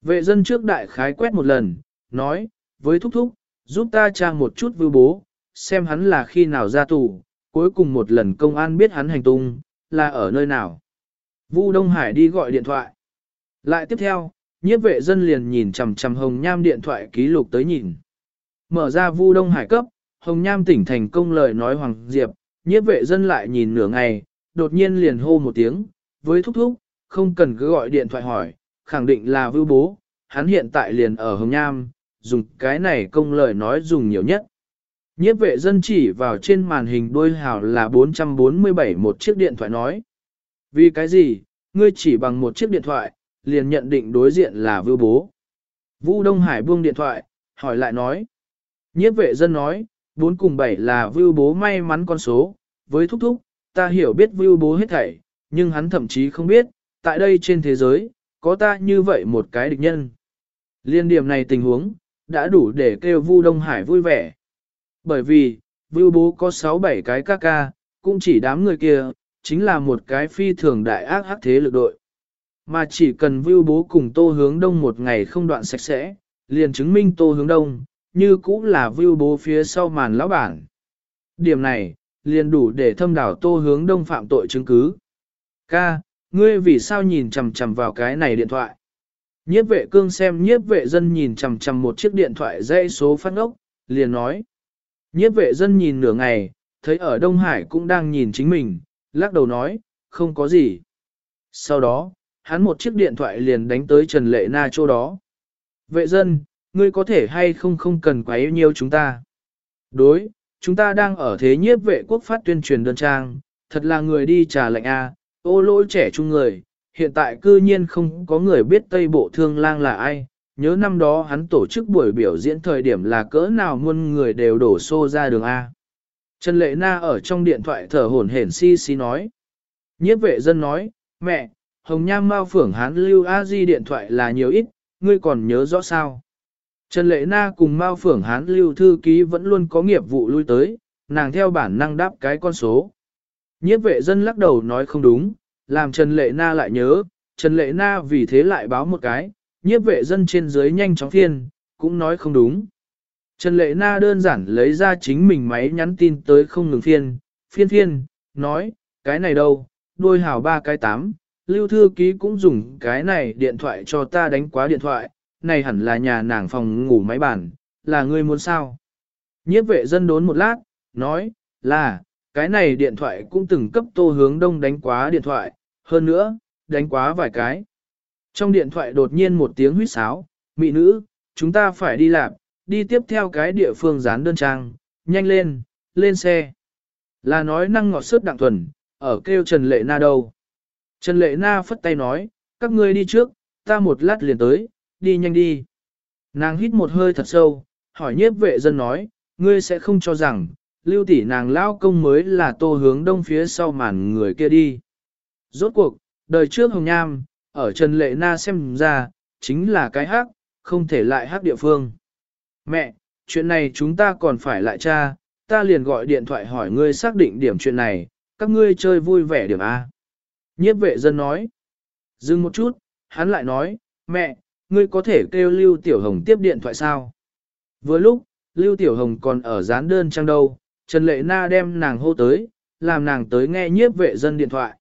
Vệ dân trước đại khái quét một lần, nói, với thúc thúc, giúp ta trang một chút vưu bố, xem hắn là khi nào ra tù, cuối cùng một lần công an biết hắn hành tung, là ở nơi nào. Vu Đông Hải đi gọi điện thoại. Lại tiếp theo, nhiếp vệ dân liền nhìn chằm chằm Hồng Nham điện thoại ký lục tới nhìn. Mở ra Vu Đông Hải cấp, Hồng Nham tỉnh thành công lời nói Hoàng Diệp, nhiếp vệ dân lại nhìn nửa ngày, đột nhiên liền hô một tiếng, với thúc thúc, không cần cứ gọi điện thoại hỏi, khẳng định là vưu bố, hắn hiện tại liền ở Hồng Nham, dùng cái này công lời nói dùng nhiều nhất. Nhiếp vệ dân chỉ vào trên màn hình đôi hào là 447 một chiếc điện thoại nói. Vì cái gì, ngươi chỉ bằng một chiếc điện thoại, liền nhận định đối diện là vưu bố. Vũ Đông Hải buông điện thoại, hỏi lại nói. Nhiếp vệ dân nói, 4 cùng 7 là vưu bố may mắn con số, với thúc thúc, ta hiểu biết vưu bố hết thảy, nhưng hắn thậm chí không biết, tại đây trên thế giới, có ta như vậy một cái địch nhân. Liên điểm này tình huống, đã đủ để kêu Vu Đông Hải vui vẻ. Bởi vì, vưu bố có 6-7 cái ca ca, cũng chỉ đám người kia, chính là một cái phi thường đại ác hắc thế lực đội. Mà chỉ cần vưu bố cùng Tô Hướng Đông một ngày không đoạn sạch sẽ, liền chứng minh Tô Hướng Đông, như cũng là Vu bố phía sau màn lão bản. Điểm này, liền đủ để thâm đảo Tô Hướng Đông phạm tội chứng cứ. Ca, Ngươi vì sao nhìn chằm chằm vào cái này điện thoại? Nhiếp vệ cương xem nhiếp vệ dân nhìn chằm chằm một chiếc điện thoại dây số phát ốc, liền nói. Nhiếp vệ dân nhìn nửa ngày, thấy ở Đông Hải cũng đang nhìn chính mình, lắc đầu nói, không có gì. Sau đó, hắn một chiếc điện thoại liền đánh tới Trần Lệ Na chỗ đó. Vệ dân, ngươi có thể hay không không cần quá yêu nhiều chúng ta. Đối, chúng ta đang ở thế nhiếp vệ quốc phát tuyên truyền đơn trang, thật là người đi trả lệnh A, ô lỗi trẻ trung người, hiện tại cư nhiên không có người biết Tây Bộ Thương Lang là ai, nhớ năm đó hắn tổ chức buổi biểu diễn thời điểm là cỡ nào muôn người đều đổ xô ra đường A. Trần Lệ Na ở trong điện thoại thở hổn hển si si nói. Nhiếp vệ dân nói, mẹ, Hồng Nham Mao Phưởng Hán Lưu A Di điện thoại là nhiều ít, ngươi còn nhớ rõ sao? Trần Lệ Na cùng Mao Phưởng Hán Lưu Thư Ký vẫn luôn có nghiệp vụ lui tới, nàng theo bản năng đáp cái con số. Nhiếp vệ dân lắc đầu nói không đúng, làm Trần Lệ Na lại nhớ, Trần Lệ Na vì thế lại báo một cái, nhiếp vệ dân trên dưới nhanh chóng phiên, cũng nói không đúng. Trần Lệ Na đơn giản lấy ra chính mình máy nhắn tin tới không ngừng phiên, phiên phiên, nói, cái này đâu, đôi hào ba cái tám, lưu thư ký cũng dùng cái này điện thoại cho ta đánh quá điện thoại, này hẳn là nhà nàng phòng ngủ máy bàn, là ngươi muốn sao? Nhiếp vệ dân đốn một lát, nói, là, cái này điện thoại cũng từng cấp tô hướng đông đánh quá điện thoại, hơn nữa, đánh quá vài cái. Trong điện thoại đột nhiên một tiếng huýt sáo, mị nữ, chúng ta phải đi làm, đi tiếp theo cái địa phương dán đơn trang, nhanh lên, lên xe. Là nói năng ngọt sớt đặng thuần, ở kêu Trần Lệ Na đâu. Trần Lệ Na phất tay nói, các ngươi đi trước, ta một lát liền tới, đi nhanh đi. Nàng hít một hơi thật sâu, hỏi nhiếp vệ dân nói, ngươi sẽ không cho rằng, lưu tỷ nàng lao công mới là tô hướng đông phía sau màn người kia đi. Rốt cuộc, đời trước hồng nham, ở Trần Lệ Na xem ra, chính là cái hắc, không thể lại hắc địa phương. Mẹ, chuyện này chúng ta còn phải lại tra, ta liền gọi điện thoại hỏi ngươi xác định điểm chuyện này, các ngươi chơi vui vẻ điểm A. Nhiếp vệ dân nói. Dừng một chút, hắn lại nói, mẹ, ngươi có thể kêu Lưu Tiểu Hồng tiếp điện thoại sao? Vừa lúc, Lưu Tiểu Hồng còn ở dán đơn trang đâu, Trần Lệ Na đem nàng hô tới, làm nàng tới nghe nhiếp vệ dân điện thoại.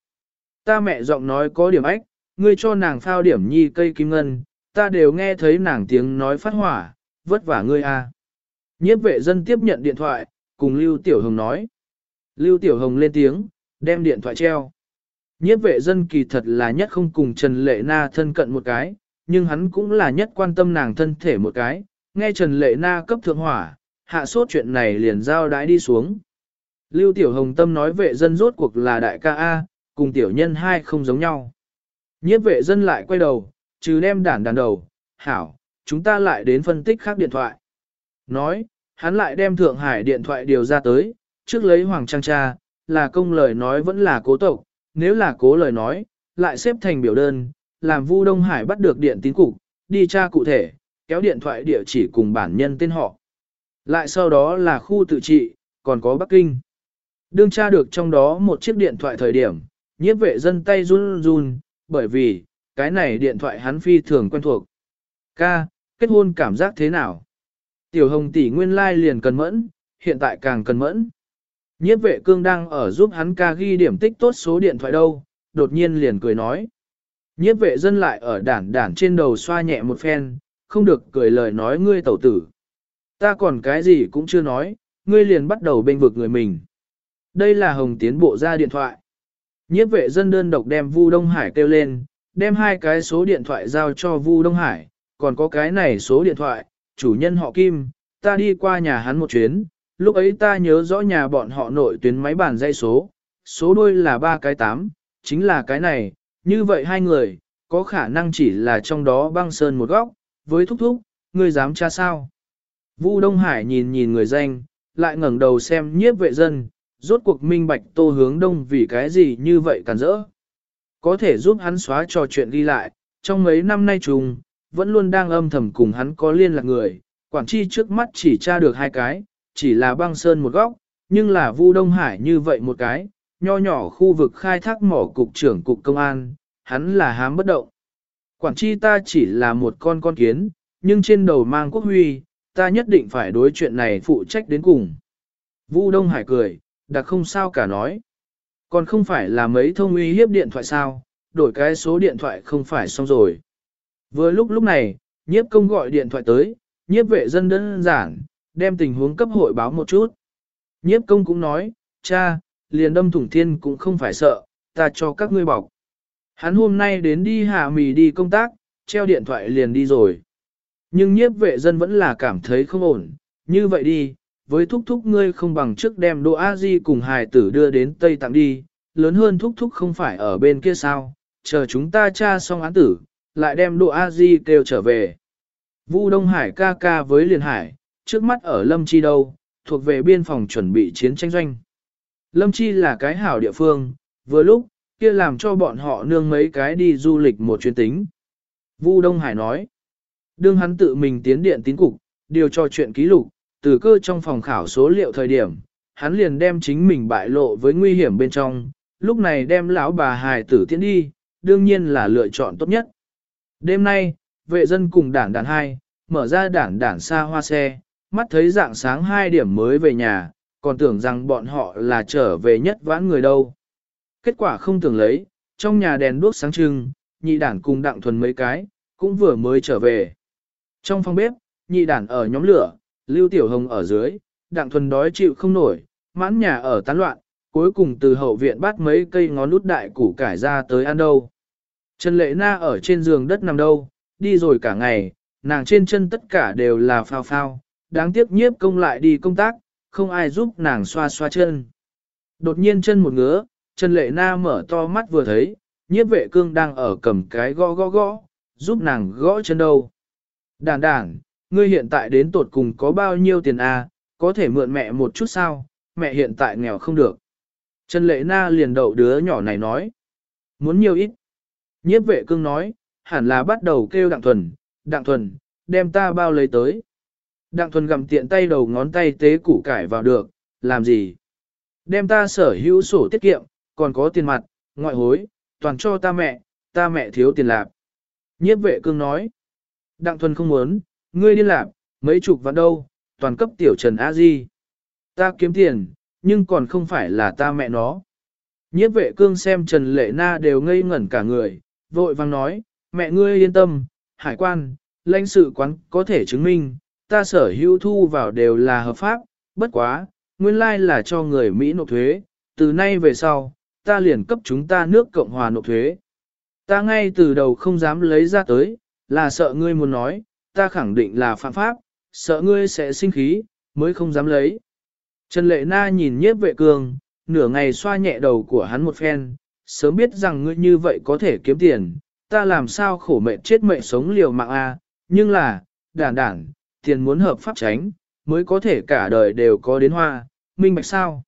Ta mẹ giọng nói có điểm ách, ngươi cho nàng phao điểm nhi cây kim ngân, ta đều nghe thấy nàng tiếng nói phát hỏa, vất vả ngươi a. Nhiếp vệ dân tiếp nhận điện thoại, cùng Lưu Tiểu Hồng nói. Lưu Tiểu Hồng lên tiếng, đem điện thoại treo. Nhiếp vệ dân kỳ thật là nhất không cùng Trần Lệ Na thân cận một cái, nhưng hắn cũng là nhất quan tâm nàng thân thể một cái, nghe Trần Lệ Na cấp thượng hỏa, hạ sốt chuyện này liền giao đái đi xuống. Lưu Tiểu Hồng Tâm nói vệ dân rốt cuộc là đại ca A, cùng tiểu nhân hai không giống nhau. Nhiếp vệ dân lại quay đầu, trừ đem đản đàn đầu, hảo, chúng ta lại đến phân tích khác điện thoại. Nói, hắn lại đem Thượng Hải điện thoại điều ra tới, trước lấy Hoàng Trang Cha, là công lời nói vẫn là cố tộc, nếu là cố lời nói, lại xếp thành biểu đơn, làm Vu Đông Hải bắt được điện tín cục, đi tra cụ thể, kéo điện thoại địa chỉ cùng bản nhân tên họ. Lại sau đó là khu tự trị, còn có Bắc Kinh. Đương tra được trong đó một chiếc điện thoại thời điểm, nhiếp vệ dân tay run run, bởi vì, cái này điện thoại hắn phi thường quen thuộc. Ca, kết hôn cảm giác thế nào? Tiểu hồng tỷ nguyên lai liền cần mẫn, hiện tại càng cần mẫn. Nhiếp vệ cương đang ở giúp hắn ca ghi điểm tích tốt số điện thoại đâu, đột nhiên liền cười nói. Nhiếp vệ dân lại ở đản đản trên đầu xoa nhẹ một phen, không được cười lời nói ngươi tẩu tử. Ta còn cái gì cũng chưa nói, ngươi liền bắt đầu bên vực người mình. Đây là hồng tiến bộ ra điện thoại. Nhiếp vệ dân đơn độc đem Vu Đông Hải kêu lên, đem hai cái số điện thoại giao cho Vu Đông Hải, còn có cái này số điện thoại, chủ nhân họ Kim, ta đi qua nhà hắn một chuyến, lúc ấy ta nhớ rõ nhà bọn họ nội tuyến máy bàn dây số, số đôi là ba cái tám, chính là cái này, như vậy hai người, có khả năng chỉ là trong đó băng sơn một góc, với thúc thúc, ngươi dám tra sao? Vu Đông Hải nhìn nhìn người danh, lại ngẩng đầu xem nhiếp vệ dân, rốt cuộc minh bạch tô hướng đông vì cái gì như vậy cản rỡ. Có thể giúp hắn xóa trò chuyện đi lại, trong mấy năm nay trùng, vẫn luôn đang âm thầm cùng hắn có liên lạc người, quản chi trước mắt chỉ tra được hai cái, chỉ là băng sơn một góc, nhưng là Vu Đông Hải như vậy một cái, nho nhỏ khu vực khai thác mỏ cục trưởng cục công an, hắn là hám bất động. Quản chi ta chỉ là một con con kiến, nhưng trên đầu mang quốc huy, ta nhất định phải đối chuyện này phụ trách đến cùng. Vu Đông Hải cười, đặc không sao cả nói. Còn không phải là mấy thông uy hiếp điện thoại sao, đổi cái số điện thoại không phải xong rồi. Vừa lúc lúc này, nhiếp công gọi điện thoại tới, nhiếp vệ dân đơn giản, đem tình huống cấp hội báo một chút. Nhiếp công cũng nói, cha, liền đâm thủng thiên cũng không phải sợ, ta cho các ngươi bọc. Hắn hôm nay đến đi hạ mì đi công tác, treo điện thoại liền đi rồi. Nhưng nhiếp vệ dân vẫn là cảm thấy không ổn, như vậy đi, với thúc thúc ngươi không bằng trước đem Đỗ A Di cùng hài tử đưa đến Tây Tạng đi, lớn hơn thúc thúc không phải ở bên kia sao, chờ chúng ta tra xong án tử, lại đem Đỗ A Di kêu trở về. Vu Đông Hải ca ca với Liên Hải, trước mắt ở Lâm Chi đâu, thuộc về biên phòng chuẩn bị chiến tranh doanh. Lâm Chi là cái hảo địa phương, vừa lúc, kia làm cho bọn họ nương mấy cái đi du lịch một chuyến tính. Vu Đông Hải nói, đương hắn tự mình tiến điện tín cục, điều cho chuyện ký lục, từ cơ trong phòng khảo số liệu thời điểm, hắn liền đem chính mình bại lộ với nguy hiểm bên trong, lúc này đem lão bà hài tử tiến đi, đương nhiên là lựa chọn tốt nhất. Đêm nay, vệ dân cùng đảng đàn hai, mở ra đảng đảng xa hoa xe, mắt thấy dạng sáng 2 điểm mới về nhà, còn tưởng rằng bọn họ là trở về nhất vãn người đâu. Kết quả không tưởng lấy, trong nhà đèn đuốc sáng trưng, nhị đản cùng đặng thuần mấy cái, cũng vừa mới trở về. Trong phòng bếp, nhị đản ở nhóm lửa, lưu tiểu hồng ở dưới, đặng thuần đói chịu không nổi, mãn nhà ở tán loạn, cuối cùng từ hậu viện bắt mấy cây ngón nút đại củ cải ra tới ăn đâu. Trần Lệ Na ở trên giường đất nằm đâu, đi rồi cả ngày, nàng trên chân tất cả đều là phao phao, đáng tiếc nhiếp công lại đi công tác, không ai giúp nàng xoa xoa chân. Đột nhiên chân một ngứa, Trần Lệ Na mở to mắt vừa thấy, nhiếp vệ cương đang ở cầm cái gõ gõ gõ, giúp nàng gõ chân đâu. Đàn đàn, ngươi hiện tại đến tột cùng có bao nhiêu tiền à, có thể mượn mẹ một chút sao, mẹ hiện tại nghèo không được. Trần Lệ Na liền đậu đứa nhỏ này nói. Muốn nhiều ít. Nhiếp vệ cương nói, hẳn là bắt đầu kêu Đặng Thuần, Đặng Thuần, đem ta bao lấy tới. Đặng Thuần gặm tiện tay đầu ngón tay tế củ cải vào được, làm gì? Đem ta sở hữu sổ tiết kiệm, còn có tiền mặt, ngoại hối, toàn cho ta mẹ, ta mẹ thiếu tiền lạp. Nhiếp vệ cương nói. Đặng Thuần không muốn, ngươi đi lạp, mấy chục vạn đâu, toàn cấp tiểu Trần A Di. Ta kiếm tiền, nhưng còn không phải là ta mẹ nó. Nhiếp vệ cương xem Trần Lệ Na đều ngây ngẩn cả người, vội vang nói, mẹ ngươi yên tâm, hải quan, lãnh sự quán có thể chứng minh, ta sở hữu thu vào đều là hợp pháp, bất quá, nguyên lai là cho người Mỹ nộp thuế, từ nay về sau, ta liền cấp chúng ta nước Cộng hòa nộp thuế. Ta ngay từ đầu không dám lấy ra tới, là sợ ngươi muốn nói, ta khẳng định là phạm pháp, sợ ngươi sẽ sinh khí, mới không dám lấy. Trần Lệ Na nhìn nhiếp vệ cường, nửa ngày xoa nhẹ đầu của hắn một phen, sớm biết rằng ngươi như vậy có thể kiếm tiền, ta làm sao khổ mệnh chết mệnh sống liều mạng a, nhưng là, đản đản, tiền muốn hợp pháp tránh, mới có thể cả đời đều có đến hoa, minh bạch sao?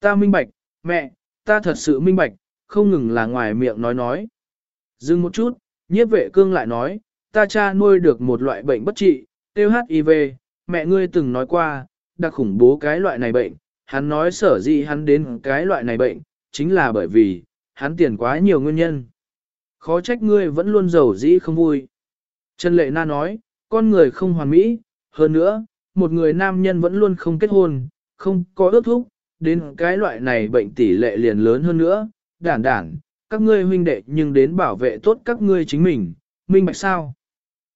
Ta minh bạch, mẹ, ta thật sự minh bạch, không ngừng là ngoài miệng nói nói. Dừng một chút, nhiếp vệ cương lại nói, ta cha nuôi được một loại bệnh bất trị, tiêu HIV, mẹ ngươi từng nói qua, đặc khủng bố cái loại này bệnh, hắn nói sở dĩ hắn đến cái loại này bệnh, chính là bởi vì, hắn tiền quá nhiều nguyên nhân. Khó trách ngươi vẫn luôn giàu dĩ không vui. Trần Lệ Na nói, con người không hoàn mỹ, hơn nữa, một người nam nhân vẫn luôn không kết hôn, không có ước thúc, đến cái loại này bệnh tỷ lệ liền lớn hơn nữa, đản đản, các ngươi huynh đệ nhưng đến bảo vệ tốt các ngươi chính mình, minh bạch sao.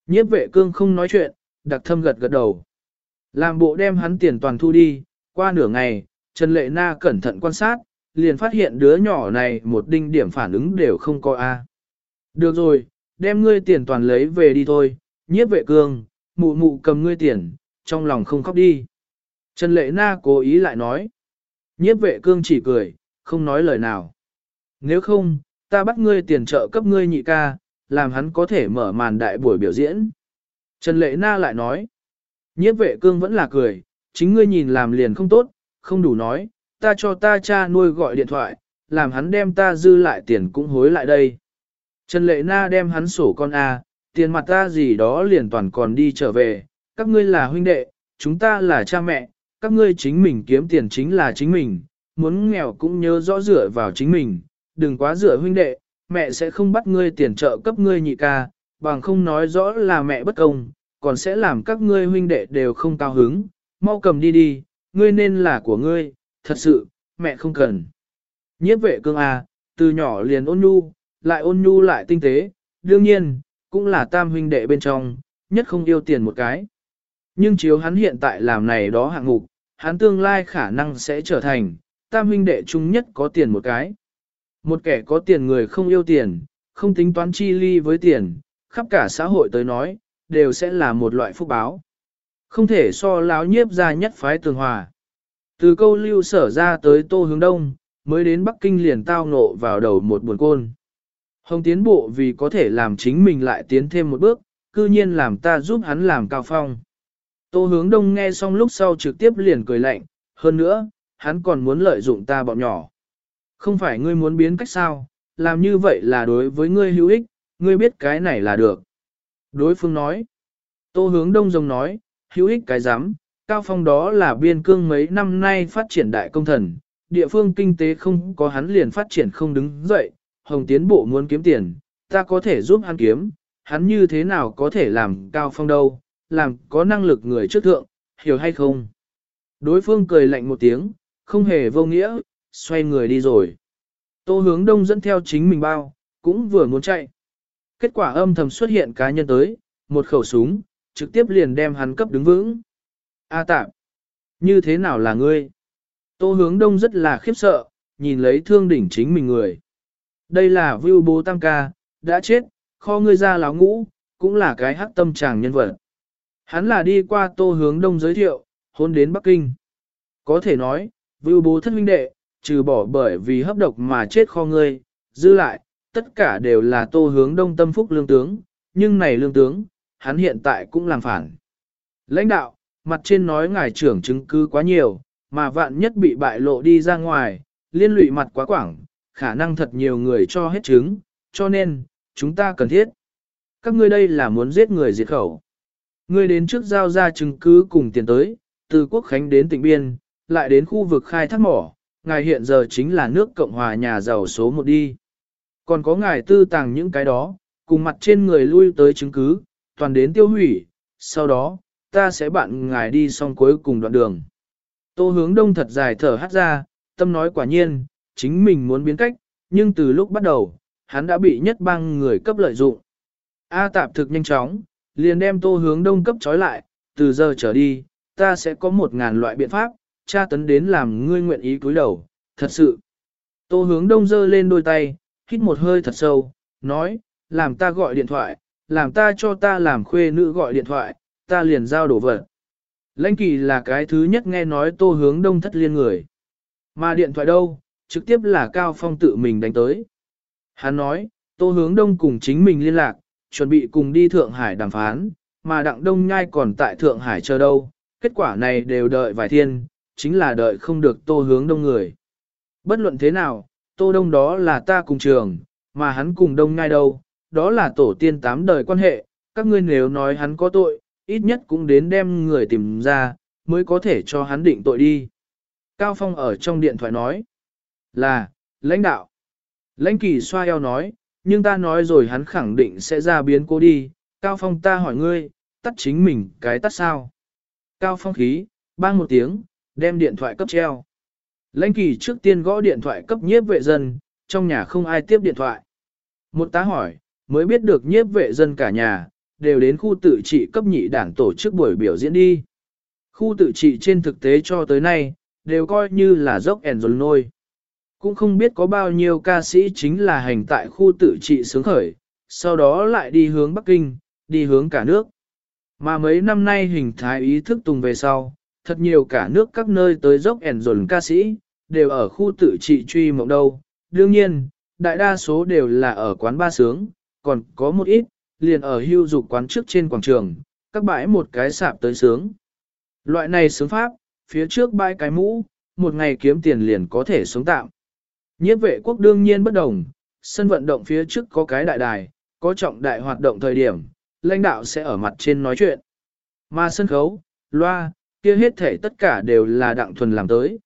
Nhiếp vệ cương không nói chuyện, đặc thâm gật gật đầu. Làm bộ đem hắn tiền toàn thu đi, qua nửa ngày, Trần Lệ Na cẩn thận quan sát, liền phát hiện đứa nhỏ này một đinh điểm phản ứng đều không có A. Được rồi, đem ngươi tiền toàn lấy về đi thôi, nhiếp vệ cương, mụ mụ cầm ngươi tiền, trong lòng không khóc đi. Trần Lệ Na cố ý lại nói. Nhiếp vệ cương chỉ cười, không nói lời nào. Nếu không, ta bắt ngươi tiền trợ cấp ngươi nhị ca, làm hắn có thể mở màn đại buổi biểu diễn. Trần Lệ Na lại nói. Nhiếp vệ cương vẫn là cười, chính ngươi nhìn làm liền không tốt, không đủ nói, ta cho ta cha nuôi gọi điện thoại, làm hắn đem ta dư lại tiền cũng hối lại đây. Trần Lệ Na đem hắn sổ con A, tiền mặt ta gì đó liền toàn còn đi trở về, các ngươi là huynh đệ, chúng ta là cha mẹ, các ngươi chính mình kiếm tiền chính là chính mình, muốn nghèo cũng nhớ rõ rửa vào chính mình, đừng quá rửa huynh đệ, mẹ sẽ không bắt ngươi tiền trợ cấp ngươi nhị ca, bằng không nói rõ là mẹ bất công, còn sẽ làm các ngươi huynh đệ đều không cao hứng, mau cầm đi đi, ngươi nên là của ngươi, thật sự, mẹ không cần. Nhiếp vệ cương A, từ nhỏ liền ôn nhu, lại ôn nhu lại tinh tế, đương nhiên, cũng là tam huynh đệ bên trong, nhất không yêu tiền một cái. Nhưng chiếu hắn hiện tại làm này đó hạng mục, hắn tương lai khả năng sẽ trở thành, tam huynh đệ chung nhất có tiền một cái. Một kẻ có tiền người không yêu tiền, không tính toán chi ly với tiền, khắp cả xã hội tới nói, đều sẽ là một loại phúc báo. Không thể so láo nhiếp ra nhất phái tường hòa. Từ câu lưu sở ra tới tô hướng đông, mới đến Bắc Kinh liền tao ngộ vào đầu một buồn côn. Hồng tiến bộ vì có thể làm chính mình lại tiến thêm một bước, cư nhiên làm ta giúp hắn làm cao phong. Tô hướng đông nghe xong lúc sau trực tiếp liền cười lạnh, hơn nữa, hắn còn muốn lợi dụng ta bọn nhỏ. Không phải ngươi muốn biến cách sao, làm như vậy là đối với ngươi hữu ích, ngươi biết cái này là được. Đối phương nói, tô hướng đông rồng nói, hữu ích cái dám. Cao Phong đó là biên cương mấy năm nay phát triển đại công thần, địa phương kinh tế không có hắn liền phát triển không đứng dậy, Hồng Tiến Bộ muốn kiếm tiền, ta có thể giúp hắn kiếm, hắn như thế nào có thể làm Cao Phong đâu, làm có năng lực người trước thượng, hiểu hay không? Đối phương cười lạnh một tiếng, không hề vô nghĩa, xoay người đi rồi. Tô hướng đông dẫn theo chính mình bao, cũng vừa muốn chạy. Kết quả âm thầm xuất hiện cá nhân tới, một khẩu súng, trực tiếp liền đem hắn cấp đứng vững. A tạm, như thế nào là ngươi? Tô hướng đông rất là khiếp sợ, nhìn lấy thương đỉnh chính mình người. Đây là Vưu bố tam ca, đã chết, kho ngươi ra láo ngũ, cũng là cái hắc tâm chàng nhân vật. Hắn là đi qua tô hướng đông giới thiệu, hôn đến Bắc Kinh. Có thể nói, Vưu bố thất huynh đệ, trừ bỏ bởi vì hấp độc mà chết kho ngươi, dư lại, tất cả đều là tô hướng đông tâm phúc lương tướng, nhưng này lương tướng, hắn hiện tại cũng làm phản. Lãnh đạo, mặt trên nói ngài trưởng chứng cứ quá nhiều, mà vạn nhất bị bại lộ đi ra ngoài, liên lụy mặt quá quảng, khả năng thật nhiều người cho hết chứng, cho nên, chúng ta cần thiết. Các ngươi đây là muốn giết người diệt khẩu. Ngươi đến trước giao ra chứng cứ cùng tiền tới, từ quốc khánh đến tỉnh biên, lại đến khu vực khai thác mỏ, ngài hiện giờ chính là nước Cộng hòa nhà giàu số một đi. Còn có ngài tư tàng những cái đó, cùng mặt trên người lui tới chứng cứ, toàn đến tiêu hủy, sau đó, ta sẽ bạn ngài đi xong cuối cùng đoạn đường. Tô hướng đông thật dài thở hát ra, tâm nói quả nhiên, chính mình muốn biến cách, nhưng từ lúc bắt đầu, hắn đã bị nhất bang người cấp lợi dụng. A tạp thực nhanh chóng, liền đem tô hướng đông cấp trói lại, từ giờ trở đi, ta sẽ có một ngàn loại biện pháp, tra tấn đến làm ngươi nguyện ý cúi đầu, thật sự. Tô hướng đông dơ lên đôi tay, hít một hơi thật sâu, nói, làm ta gọi điện thoại, làm ta cho ta làm khuê nữ gọi điện thoại, ta liền giao đổ vật. Lãnh kỳ là cái thứ nhất nghe nói tô hướng đông thất liên người. Mà điện thoại đâu, trực tiếp là Cao Phong tự mình đánh tới. Hắn nói, tô hướng đông cùng chính mình liên lạc, chuẩn bị cùng đi Thượng Hải đàm phán, mà đặng đông nhai còn tại Thượng Hải chờ đâu. Kết quả này đều đợi vài thiên, chính là đợi không được tô hướng đông người. Bất luận thế nào, tô đông đó là ta cùng trường, mà hắn cùng đông nhai đâu, đó là tổ tiên tám đời quan hệ, các ngươi nếu nói hắn có tội, ít nhất cũng đến đem người tìm ra, mới có thể cho hắn định tội đi. Cao Phong ở trong điện thoại nói, là, lãnh đạo. Lãnh kỳ xoa eo nói, nhưng ta nói rồi hắn khẳng định sẽ ra biến cố đi, Cao Phong ta hỏi ngươi, tắt chính mình cái tắt sao. Cao Phong khí, bang một tiếng, đem điện thoại cấp treo. Lãnh kỳ trước tiên gõ điện thoại cấp nhiếp vệ dân, trong nhà không ai tiếp điện thoại. Một tá hỏi, mới biết được nhiếp vệ dân cả nhà, đều đến khu tự trị cấp nhị đảng tổ chức buổi biểu diễn đi. Khu tự trị trên thực tế cho tới nay, đều coi như là dốc ẻn dồn nôi. Cũng không biết có bao nhiêu ca sĩ chính là hành tại khu tự trị sướng khởi, sau đó lại đi hướng Bắc Kinh, đi hướng cả nước. Mà mấy năm nay hình thái ý thức tùng về sau, thật nhiều cả nước các nơi tới dốc ẻn dồn ca sĩ, đều ở khu tự trị truy mộng đâu. Đương nhiên, đại đa số đều là ở quán ba sướng, còn có một ít, liền ở hưu dục quán trước trên quảng trường, các bãi một cái sạp tới sướng. Loại này sướng pháp, phía trước bãi cái mũ, một ngày kiếm tiền liền có thể sống tạm. Nhiếp vệ quốc đương nhiên bất đồng, sân vận động phía trước có cái đại đài, có trọng đại hoạt động thời điểm, lãnh đạo sẽ ở mặt trên nói chuyện. Mà sân khấu, loa, kia hết thể tất cả đều là đặng thuần làm tới.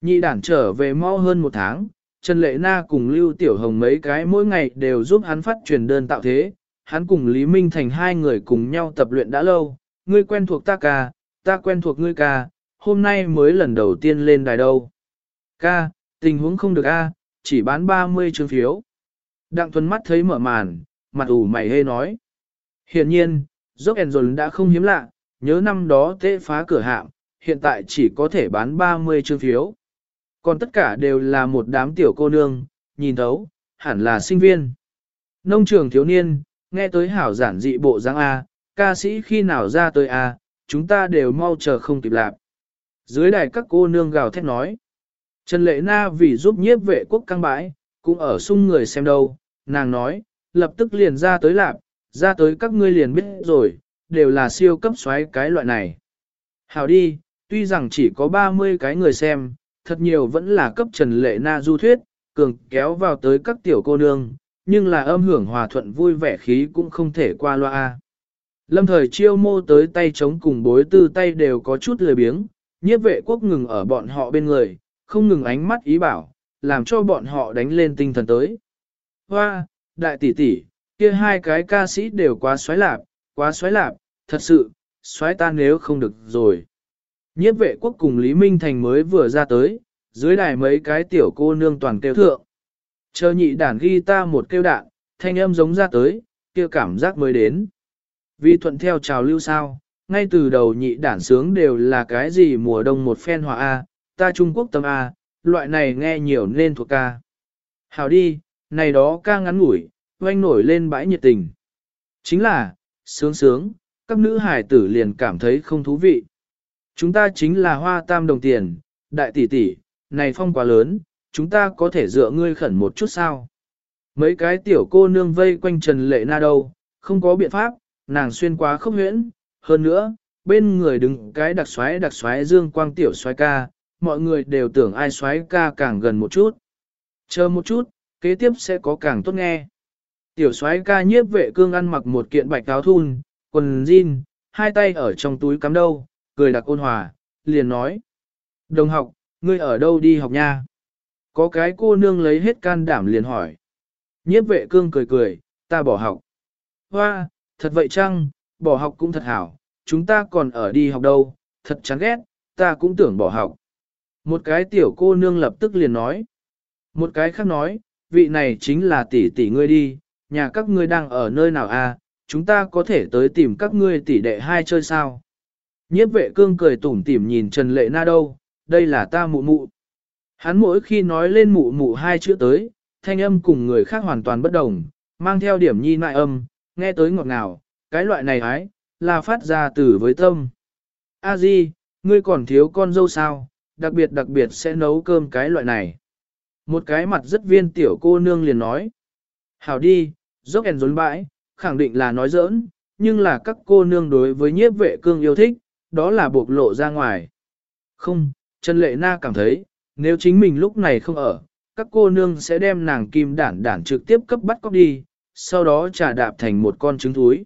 Nhị đảng trở về mau hơn một tháng, Trần Lệ Na cùng Lưu Tiểu Hồng mấy cái mỗi ngày đều giúp hắn phát truyền đơn tạo thế, hắn cùng Lý Minh Thành hai người cùng nhau tập luyện đã lâu, ngươi quen thuộc ta ca, ta quen thuộc ngươi ca, hôm nay mới lần đầu tiên lên đài đâu. Ca, tình huống không được a, chỉ bán 30 chương phiếu. Đặng tuấn mắt thấy mở màn, mặt ủ mày hê nói. Hiện nhiên, dốc Enzol đã không hiếm lạ, nhớ năm đó tế phá cửa hạm, hiện tại chỉ có thể bán 30 chương phiếu. Còn tất cả đều là một đám tiểu cô nương, nhìn thấu, hẳn là sinh viên. Nông trường thiếu niên, nghe tới hảo giản dị bộ dáng A, ca sĩ khi nào ra tới A, chúng ta đều mau chờ không kịp lạp. Dưới đài các cô nương gào thét nói. Trần Lệ Na vì giúp nhiếp vệ quốc căng bãi, cũng ở sung người xem đâu, nàng nói, lập tức liền ra tới lạp, ra tới các ngươi liền biết rồi, đều là siêu cấp xoáy cái loại này. Hảo đi, tuy rằng chỉ có 30 cái người xem, thật nhiều vẫn là cấp Trần Lệ Na du thuyết, cường kéo vào tới các tiểu cô nương, nhưng là âm hưởng hòa thuận vui vẻ khí cũng không thể qua loa. Lâm thời chiêu mô tới tay chống cùng bối tư tay đều có chút lười biếng, nhiếp vệ quốc ngừng ở bọn họ bên người, không ngừng ánh mắt ý bảo, làm cho bọn họ đánh lên tinh thần tới. Hoa, đại tỷ tỷ, kia hai cái ca sĩ đều quá xoáy lạp, quá xoáy lạp, thật sự, xoáy ta nếu không được rồi. Nhiếp vệ quốc cùng Lý Minh Thành mới vừa ra tới, dưới đài mấy cái tiểu cô nương toàn kêu thượng. Chờ nhị đàn ghi ta một kêu đạn, thanh âm giống ra tới, kia cảm giác mới đến. Vì thuận theo trào lưu sao, ngay từ đầu nhị đản sướng đều là cái gì mùa đông một phen hòa A, ta Trung Quốc tâm A, loại này nghe nhiều nên thuộc ca. Hào đi, này đó ca ngắn ngủi, oanh nổi lên bãi nhiệt tình. Chính là, sướng sướng, các nữ hải tử liền cảm thấy không thú vị. Chúng ta chính là hoa tam đồng tiền, đại tỷ tỷ, này phong quá lớn, chúng ta có thể dựa ngươi khẩn một chút sao. Mấy cái tiểu cô nương vây quanh Trần Lệ Na đâu, không có biện pháp, nàng xuyên quá không huyễn, hơn nữa, bên người đứng cái đặc xoáy đặc xoáy dương quang tiểu xoáy ca, mọi người đều tưởng ai xoáy ca càng gần một chút. Chờ một chút, kế tiếp sẽ có càng tốt nghe. Tiểu xoáy ca nhiếp vệ cương ăn mặc một kiện bạch áo thun, quần jean, hai tay ở trong túi cắm đâu, cười đặc ôn hòa, liền nói. Đồng học, ngươi ở đâu đi học nha? Có cái cô nương lấy hết can đảm liền hỏi. Nhiếp vệ cương cười cười, ta bỏ học. Hoa, thật vậy chăng, bỏ học cũng thật hảo, chúng ta còn ở đi học đâu, thật chán ghét, ta cũng tưởng bỏ học. Một cái tiểu cô nương lập tức liền nói. Một cái khác nói, vị này chính là tỷ tỷ ngươi đi, nhà các ngươi đang ở nơi nào à, chúng ta có thể tới tìm các ngươi tỷ đệ hai chơi sao. Nhiếp vệ cương cười tủm tỉm nhìn Trần Lệ Na đâu, đây là ta mụ mụ. Hắn mỗi khi nói lên mụ mụ hai chữ tới, thanh âm cùng người khác hoàn toàn bất đồng, mang theo điểm nhi nại âm, nghe tới ngọt ngào, cái loại này ái, là phát ra từ với tâm. A Di, ngươi còn thiếu con dâu sao, đặc biệt đặc biệt sẽ nấu cơm cái loại này. Một cái mặt rất viên tiểu cô nương liền nói. Hảo đi, dốc ẻn rốn bãi, khẳng định là nói giỡn, nhưng là các cô nương đối với nhiếp vệ cương yêu thích, đó là bộc lộ ra ngoài. Không, Trần Lệ Na cảm thấy, nếu chính mình lúc này không ở, các cô nương sẽ đem nàng kim đản đản trực tiếp cấp bắt cóc đi, sau đó trả đạp thành một con trứng thúi.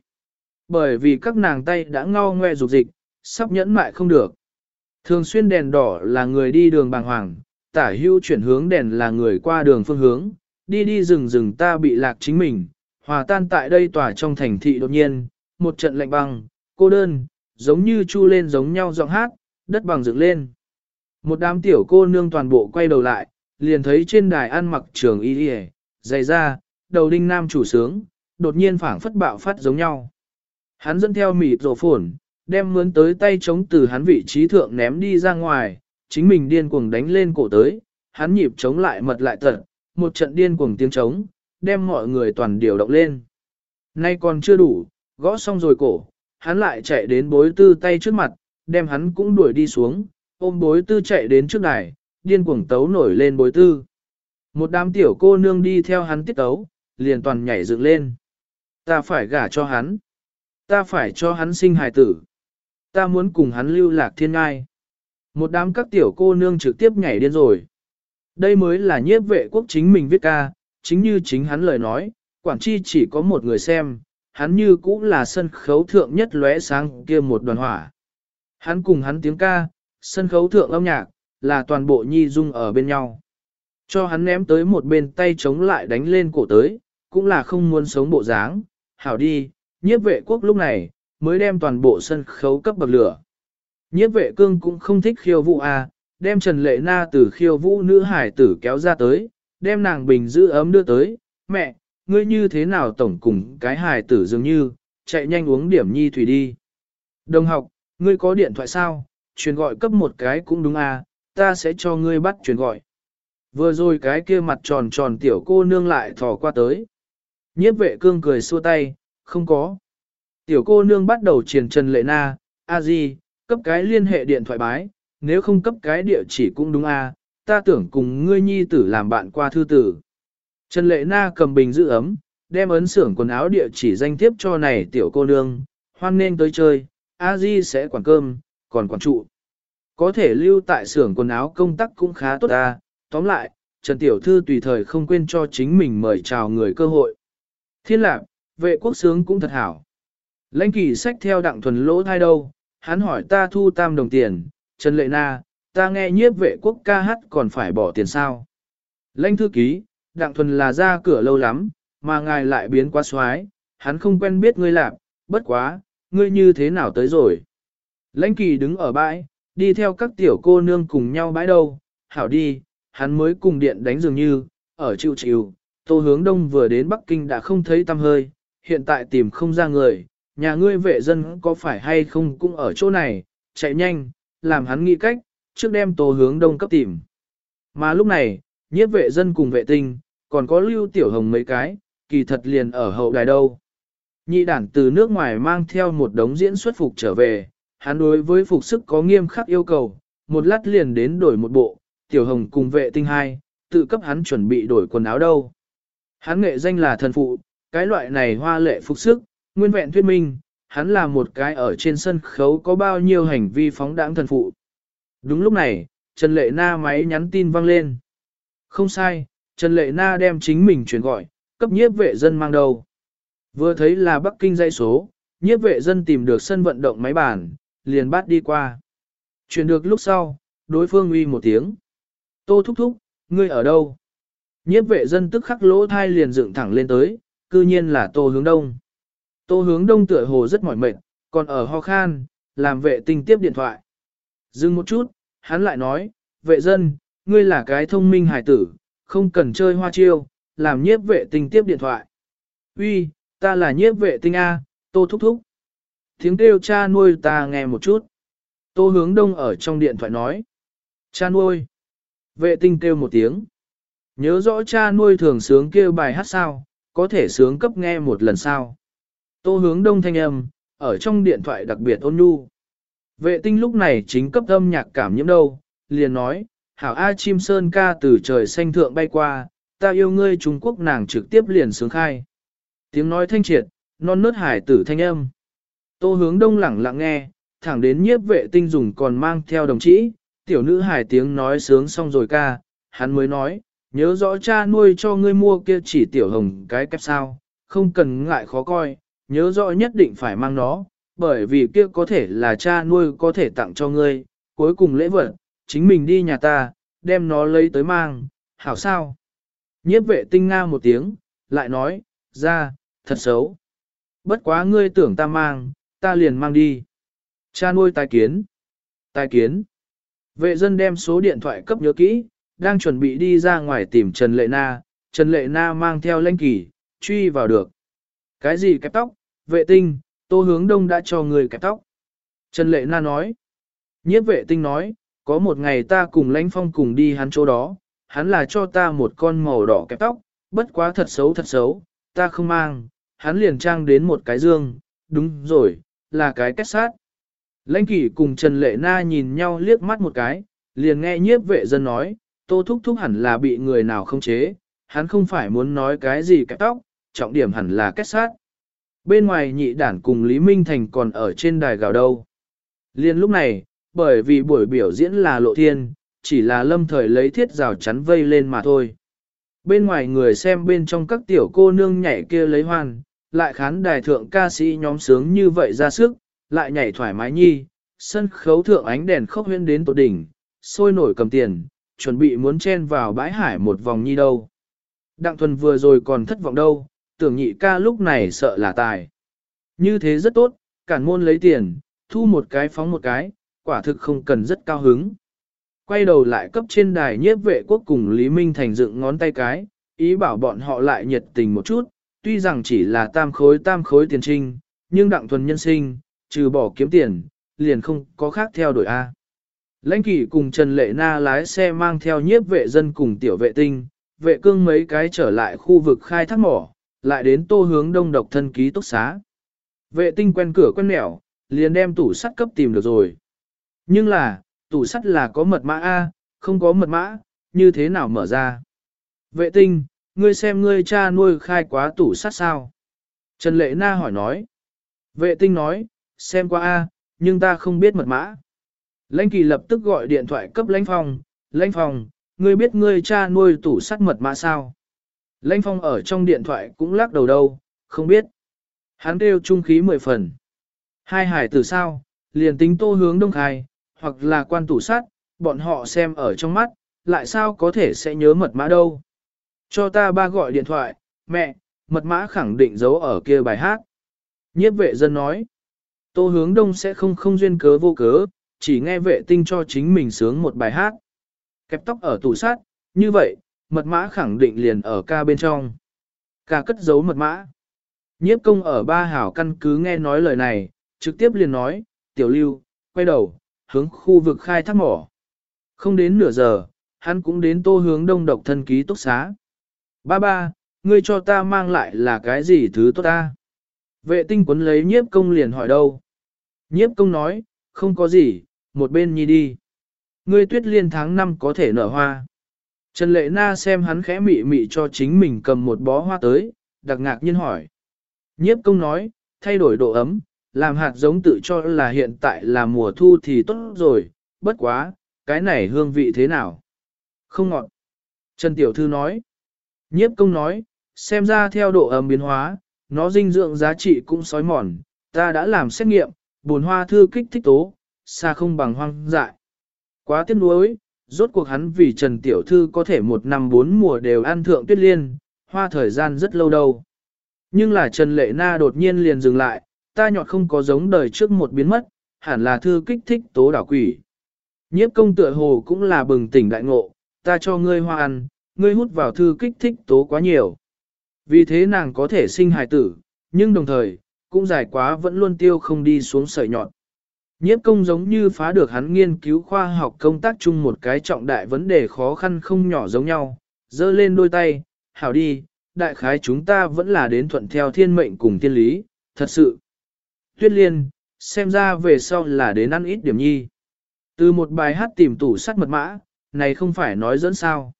Bởi vì các nàng tay đã ngao ngoe dục dịch, sắp nhẫn mại không được. Thường xuyên đèn đỏ là người đi đường bàng hoàng, tả hưu chuyển hướng đèn là người qua đường phương hướng, đi đi rừng rừng ta bị lạc chính mình, hòa tan tại đây tỏa trong thành thị đột nhiên, một trận lạnh băng, cô đơn, giống như chu lên giống nhau giọng hát, đất bằng dựng lên. Một đám tiểu cô nương toàn bộ quay đầu lại, liền thấy trên đài ăn mặc trường y y, dày ra, đầu đinh nam chủ sướng, đột nhiên phảng phất bạo phát giống nhau. Hắn dẫn theo mịt rổ phồn, đem mướn tới tay chống từ hắn vị trí thượng ném đi ra ngoài, chính mình điên cuồng đánh lên cổ tới, hắn nhịp chống lại mật lại tận, một trận điên cuồng tiếng chống, đem mọi người toàn điều động lên. Nay còn chưa đủ, gõ xong rồi cổ, hắn lại chạy đến bối tư tay trước mặt, đem hắn cũng đuổi đi xuống, ôm bối tư chạy đến trước đài, điên cuồng tấu nổi lên bối tư. Một đám tiểu cô nương đi theo hắn tiết tấu, liền toàn nhảy dựng lên. Ta phải gả cho hắn. Ta phải cho hắn sinh hài tử. Ta muốn cùng hắn lưu lạc thiên ngai. Một đám các tiểu cô nương trực tiếp nhảy điên rồi. Đây mới là nhiếp vệ quốc chính mình viết ca, chính như chính hắn lời nói, quản chi chỉ có một người xem, hắn như cũng là sân khấu thượng nhất lóe sáng kia một đoàn hỏa. Hắn cùng hắn tiếng ca, sân khấu thượng âm nhạc, là toàn bộ nhi dung ở bên nhau. Cho hắn ném tới một bên tay chống lại đánh lên cổ tới, cũng là không muốn sống bộ dáng, hảo đi, nhiếp vệ quốc lúc này, mới đem toàn bộ sân khấu cấp bậc lửa. Nhiếp vệ cương cũng không thích khiêu vũ à, đem Trần Lệ Na từ khiêu vũ nữ hải tử kéo ra tới, đem nàng bình giữ ấm đưa tới, mẹ, ngươi như thế nào tổng cùng cái hải tử dường như, chạy nhanh uống điểm nhi thủy đi. Đồng học, ngươi có điện thoại sao, truyền gọi cấp một cái cũng đúng à, ta sẽ cho ngươi bắt truyền gọi. Vừa rồi cái kia mặt tròn tròn tiểu cô nương lại thò qua tới. Nhiếp vệ cương cười xua tay, không có. Tiểu cô nương bắt đầu truyền Trần Lệ Na, a di, cấp cái liên hệ điện thoại bái, nếu không cấp cái địa chỉ cũng đúng a, ta tưởng cùng ngươi nhi tử làm bạn qua thư tử. Trần Lệ Na cầm bình giữ ấm, đem ấn xưởng quần áo địa chỉ danh tiếp cho này tiểu cô nương, hoan nên tới chơi, a di sẽ quản cơm, còn quản trụ. Có thể lưu tại xưởng quần áo công tác cũng khá tốt ta, tóm lại, Trần Tiểu Thư tùy thời không quên cho chính mình mời chào người cơ hội. Thiên lạc, vệ quốc sướng cũng thật hảo. Lãnh kỳ sách theo đặng thuần lỗ thai đâu, hắn hỏi ta thu tam đồng tiền, Trần Lệ Na, ta nghe nhiếp vệ quốc ca hát còn phải bỏ tiền sao. Lãnh thư ký, đặng thuần là ra cửa lâu lắm, mà ngài lại biến quá xoái, hắn không quen biết ngươi lạc, bất quá, ngươi như thế nào tới rồi. Lãnh kỳ đứng ở bãi, đi theo các tiểu cô nương cùng nhau bãi đâu, hảo đi, hắn mới cùng điện đánh dường như, ở chịu chịu, tô hướng đông vừa đến Bắc Kinh đã không thấy tăm hơi, hiện tại tìm không ra người, nhà ngươi vệ dân có phải hay không cũng ở chỗ này, chạy nhanh, làm hắn nghĩ cách, trước đem tố hướng đông cấp tìm. Mà lúc này, nhiếp vệ dân cùng vệ tinh, còn có lưu tiểu hồng mấy cái, kỳ thật liền ở hậu đài đâu. Nhị đản từ nước ngoài mang theo một đống diễn xuất phục trở về, hắn đối với phục sức có nghiêm khắc yêu cầu, một lát liền đến đổi một bộ, tiểu hồng cùng vệ tinh hai, tự cấp hắn chuẩn bị đổi quần áo đâu. Hắn nghệ danh là thần phụ, cái loại này hoa lệ phục sức, nguyên vẹn thuyết minh, hắn là một cái ở trên sân khấu có bao nhiêu hành vi phóng đãng thần phụ. Đúng lúc này, Trần Lệ Na máy nhắn tin vang lên. Không sai, Trần Lệ Na đem chính mình chuyển gọi, cấp nhiếp vệ dân mang đầu. Vừa thấy là Bắc Kinh dây số, nhiếp vệ dân tìm được sân vận động máy bàn, liền bắt đi qua. Chuyển được lúc sau, đối phương uy một tiếng. Tô thúc thúc, ngươi ở đâu? Nhiếp vệ dân tức khắc lỗ thai liền dựng thẳng lên tới, cư nhiên là tô hướng đông. Tô hướng đông tựa hồ rất mỏi mệt, còn ở ho khan, làm vệ tinh tiếp điện thoại. Dừng một chút, hắn lại nói, vệ dân, ngươi là cái thông minh hải tử, không cần chơi hoa chiêu, làm nhiếp vệ tinh tiếp điện thoại. Uy, ta là nhiếp vệ tinh A, tô thúc thúc. Tiếng kêu cha nuôi ta nghe một chút. Tô hướng đông ở trong điện thoại nói. Cha nuôi. Vệ tinh kêu một tiếng. Nhớ rõ cha nuôi thường sướng kêu bài hát sao, có thể sướng cấp nghe một lần sao. Tô hướng đông thanh âm, ở trong điện thoại đặc biệt ôn nhu. Vệ tinh lúc này chính cấp âm nhạc cảm nhiễm đâu, liền nói, hảo A chim sơn ca từ trời xanh thượng bay qua, ta yêu ngươi Trung Quốc nàng trực tiếp liền sướng khai. Tiếng nói thanh triệt, non nớt hải tử thanh âm. Tô hướng đông lẳng lặng nghe, thẳng đến nhiếp vệ tinh dùng còn mang theo đồng chí, tiểu nữ hải tiếng nói sướng xong rồi ca, hắn mới nói, nhớ rõ cha nuôi cho ngươi mua kia chỉ tiểu hồng cái kép sao, không cần ngại khó coi, nhớ rõ nhất định phải mang nó, bởi vì kia có thể là cha nuôi có thể tặng cho ngươi, cuối cùng lễ vật, chính mình đi nhà ta, đem nó lấy tới mang, hảo sao. Nhiếp vệ tinh nga một tiếng, lại nói, ra, thật xấu. Bất quá ngươi tưởng ta mang, ta liền mang đi. Cha nuôi tài kiến. Tài kiến. Vệ dân đem số điện thoại cấp nhớ kỹ, đang chuẩn bị đi ra ngoài tìm Trần Lệ Na, Trần Lệ Na mang theo lãnh kỳ, truy vào được. Cái gì kẹp tóc, vệ tinh, tô hướng đông đã cho người kẹp tóc. Trần Lệ Na nói. Nhiếp vệ tinh nói, có một ngày ta cùng lãnh phong cùng đi hắn chỗ đó, hắn là cho ta một con màu đỏ kẹp tóc, bất quá thật xấu thật xấu, ta không mang, hắn liền trang đến một cái dương, đúng rồi, là cái kết sát. Lãnh kỷ cùng Trần Lệ Na nhìn nhau liếc mắt một cái, liền nghe nhiếp vệ dân nói, tô thúc thúc hẳn là bị người nào không chế, hắn không phải muốn nói cái gì kẹp tóc, trọng điểm hẳn là kết sát. Bên ngoài nhị đản cùng Lý Minh Thành còn ở trên đài gào đâu. Liên lúc này, bởi vì buổi biểu diễn là lộ thiên, chỉ là lâm thời lấy thiết rào chắn vây lên mà thôi. Bên ngoài người xem bên trong các tiểu cô nương nhảy kia lấy hoan, lại khán đài thượng ca sĩ nhóm sướng như vậy ra sức, lại nhảy thoải mái nhi, sân khấu thượng ánh đèn khốc huyên đến tột đỉnh, sôi nổi cầm tiền, chuẩn bị muốn chen vào bãi hải một vòng nhi đâu. Đặng thuần vừa rồi còn thất vọng đâu, tưởng nhị ca lúc này sợ là tài. Như thế rất tốt, cản môn lấy tiền, thu một cái phóng một cái, quả thực không cần rất cao hứng. Quay đầu lại cấp trên đài nhiếp vệ quốc cùng Lý Minh Thành dựng ngón tay cái, ý bảo bọn họ lại nhiệt tình một chút, tuy rằng chỉ là tam khối tam khối tiền trinh, nhưng đặng thuần nhân sinh, trừ bỏ kiếm tiền, liền không có khác theo đuổi A. Lãnh kỷ cùng Trần Lệ Na lái xe mang theo nhiếp vệ dân cùng tiểu vệ tinh, vệ cương mấy cái trở lại khu vực khai thác mỏ, lại đến tô hướng đông độc thân ký túc xá. Vệ tinh quen cửa quen mẻo, liền đem tủ sắt cấp tìm được rồi. Nhưng là, tủ sắt là có mật mã A, không có mật mã, như thế nào mở ra? Vệ tinh, ngươi xem ngươi cha nuôi khai quá tủ sắt sao? Trần Lệ Na hỏi nói. Vệ tinh nói, xem qua A, nhưng ta không biết mật mã. Lãnh kỳ lập tức gọi điện thoại cấp lãnh phòng, lãnh phòng, ngươi biết ngươi cha nuôi tủ sắt mật mã sao? Lãnh phong ở trong điện thoại cũng lắc đầu đâu, không biết. Hắn kêu trung khí mười phần. Hai hải tử sao, liền tính tô hướng đông khai, hoặc là quan tủ sát, bọn họ xem ở trong mắt, lại sao có thể sẽ nhớ mật mã đâu. Cho ta ba gọi điện thoại, mẹ, mật mã khẳng định giấu ở kia bài hát. Nhiếp vệ dân nói, tô hướng đông sẽ không không duyên cớ vô cớ, chỉ nghe vệ tinh cho chính mình sướng một bài hát. Kẹp tóc ở tủ sát, như vậy, mật mã khẳng định liền ở ca bên trong. Ca cất giấu mật mã. Nhiếp công ở ba hảo căn cứ nghe nói lời này, trực tiếp liền nói, tiểu lưu, quay đầu, hướng khu vực khai thác mỏ. Không đến nửa giờ, hắn cũng đến tô hướng đông độc thân ký túc xá. Ba ba, ngươi cho ta mang lại là cái gì thứ tốt ta? Vệ tinh quấn lấy nhiếp công liền hỏi đâu? Nhiếp công nói, không có gì, một bên nhi đi. Ngươi tuyết liên tháng năm có thể nở hoa. Trần Lệ Na xem hắn khẽ mị mị cho chính mình cầm một bó hoa tới, đặc ngạc nhiên hỏi. Nhiếp công nói, thay đổi độ ấm, làm hạt giống tự cho là hiện tại là mùa thu thì tốt rồi, bất quá, cái này hương vị thế nào? Không ngọt. Trần Tiểu Thư nói. Nhiếp công nói, xem ra theo độ ấm biến hóa, nó dinh dưỡng giá trị cũng sói mòn, ta đã làm xét nghiệm, bồn hoa thư kích thích tố, xa không bằng hoang dại. Quá tiếc nuối, rốt cuộc hắn vì Trần Tiểu Thư có thể một năm bốn mùa đều ăn thượng tuyết liên, hoa thời gian rất lâu đâu. Nhưng là Trần Lệ Na đột nhiên liền dừng lại, ta nhọt không có giống đời trước một biến mất, hẳn là thư kích thích tố đảo quỷ. Nhiếp công tựa hồ cũng là bừng tỉnh đại ngộ, ta cho ngươi hoa ăn, ngươi hút vào thư kích thích tố quá nhiều. Vì thế nàng có thể sinh hài tử, nhưng đồng thời, cũng dài quá vẫn luôn tiêu không đi xuống sợi nhọn. Nhiếp công giống như phá được hắn nghiên cứu khoa học công tác chung một cái trọng đại vấn đề khó khăn không nhỏ giống nhau, dơ lên đôi tay, hảo đi, đại khái chúng ta vẫn là đến thuận theo thiên mệnh cùng tiên lý, thật sự. Tuyết liên, xem ra về sau là đến ăn ít điểm nhi. Từ một bài hát tìm tủ sắt mật mã, này không phải nói dẫn sao.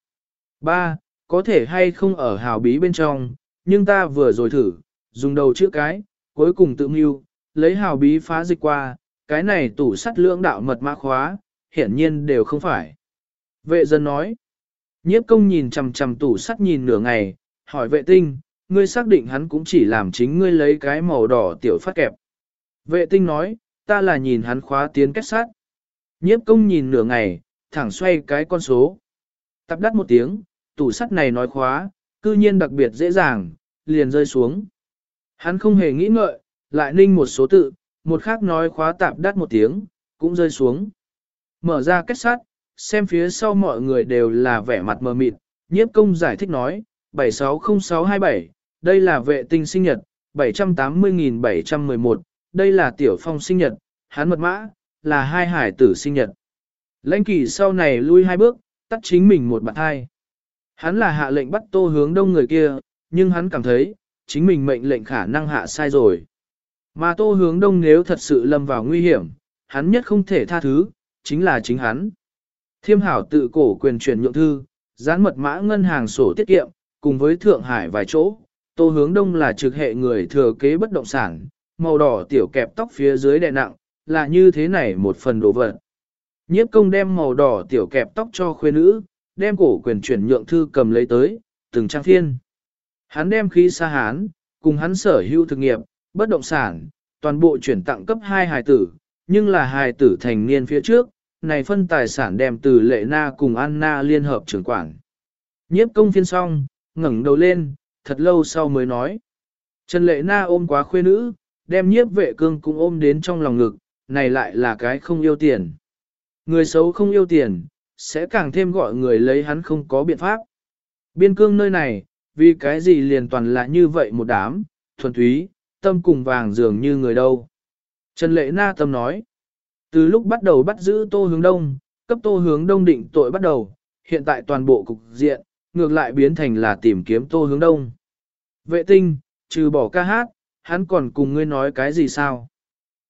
Ba, có thể hay không ở hào bí bên trong, nhưng ta vừa rồi thử, dùng đầu chữ cái, cuối cùng tự mưu, lấy hào bí phá dịch qua, cái này tủ sắt lưỡng đạo mật mã khóa, hiển nhiên đều không phải. Vệ dân nói, nhiếp công nhìn chằm chằm tủ sắt nhìn nửa ngày, hỏi vệ tinh, ngươi xác định hắn cũng chỉ làm chính ngươi lấy cái màu đỏ tiểu phát kẹp. Vệ tinh nói, ta là nhìn hắn khóa tiến kết sắt Nhiếp công nhìn nửa ngày, thẳng xoay cái con số. Tập đắt một tiếng, tủ sắt này nói khóa, cư nhiên đặc biệt dễ dàng, liền rơi xuống. Hắn không hề nghĩ ngợi, lại ninh một số tự, một khác nói khóa tạp đắt một tiếng, cũng rơi xuống. Mở ra kết sắt, xem phía sau mọi người đều là vẻ mặt mờ mịt, nhiếp công giải thích nói, 760627, đây là vệ tinh sinh nhật, 780.711, đây là tiểu phong sinh nhật, hắn mật mã, là hai hải tử sinh nhật. Lãnh kỳ sau này lui hai bước, tắt chính mình một bạn hai. Hắn là hạ lệnh bắt tô hướng đông người kia, nhưng hắn cảm thấy, chính mình mệnh lệnh khả năng hạ sai rồi. Mà tô hướng đông nếu thật sự lâm vào nguy hiểm, hắn nhất không thể tha thứ, chính là chính hắn. Thiêm hảo tự cổ quyền chuyển nhượng thư, dán mật mã ngân hàng sổ tiết kiệm, cùng với Thượng Hải vài chỗ, tô hướng đông là trực hệ người thừa kế bất động sản, màu đỏ tiểu kẹp tóc phía dưới đè nặng, là như thế này một phần đồ vật. Nhiếp công đem màu đỏ tiểu kẹp tóc cho khuê nữ, đem cổ quyền chuyển nhượng thư cầm lấy tới, từng trang phiên. Hắn đem khí xa hán, cùng hắn sở hữu thực nghiệp, bất động sản, toàn bộ chuyển tặng cấp 2 hài tử, nhưng là hài tử thành niên phía trước, này phân tài sản đem từ lệ na cùng Anna liên hợp trưởng quản. Nhiếp công phiên xong, ngẩng đầu lên, thật lâu sau mới nói. Trần lệ na ôm quá khuê nữ, đem nhiếp vệ cương cũng ôm đến trong lòng ngực, này lại là cái không yêu tiền. Người xấu không yêu tiền, sẽ càng thêm gọi người lấy hắn không có biện pháp. Biên cương nơi này, vì cái gì liền toàn là như vậy một đám, thuần túy, tâm cùng vàng dường như người đâu. Trần Lệ Na tâm nói, từ lúc bắt đầu bắt giữ tô hướng đông, cấp tô hướng đông định tội bắt đầu, hiện tại toàn bộ cục diện, ngược lại biến thành là tìm kiếm tô hướng đông. Vệ tinh, trừ bỏ ca hát, hắn còn cùng ngươi nói cái gì sao?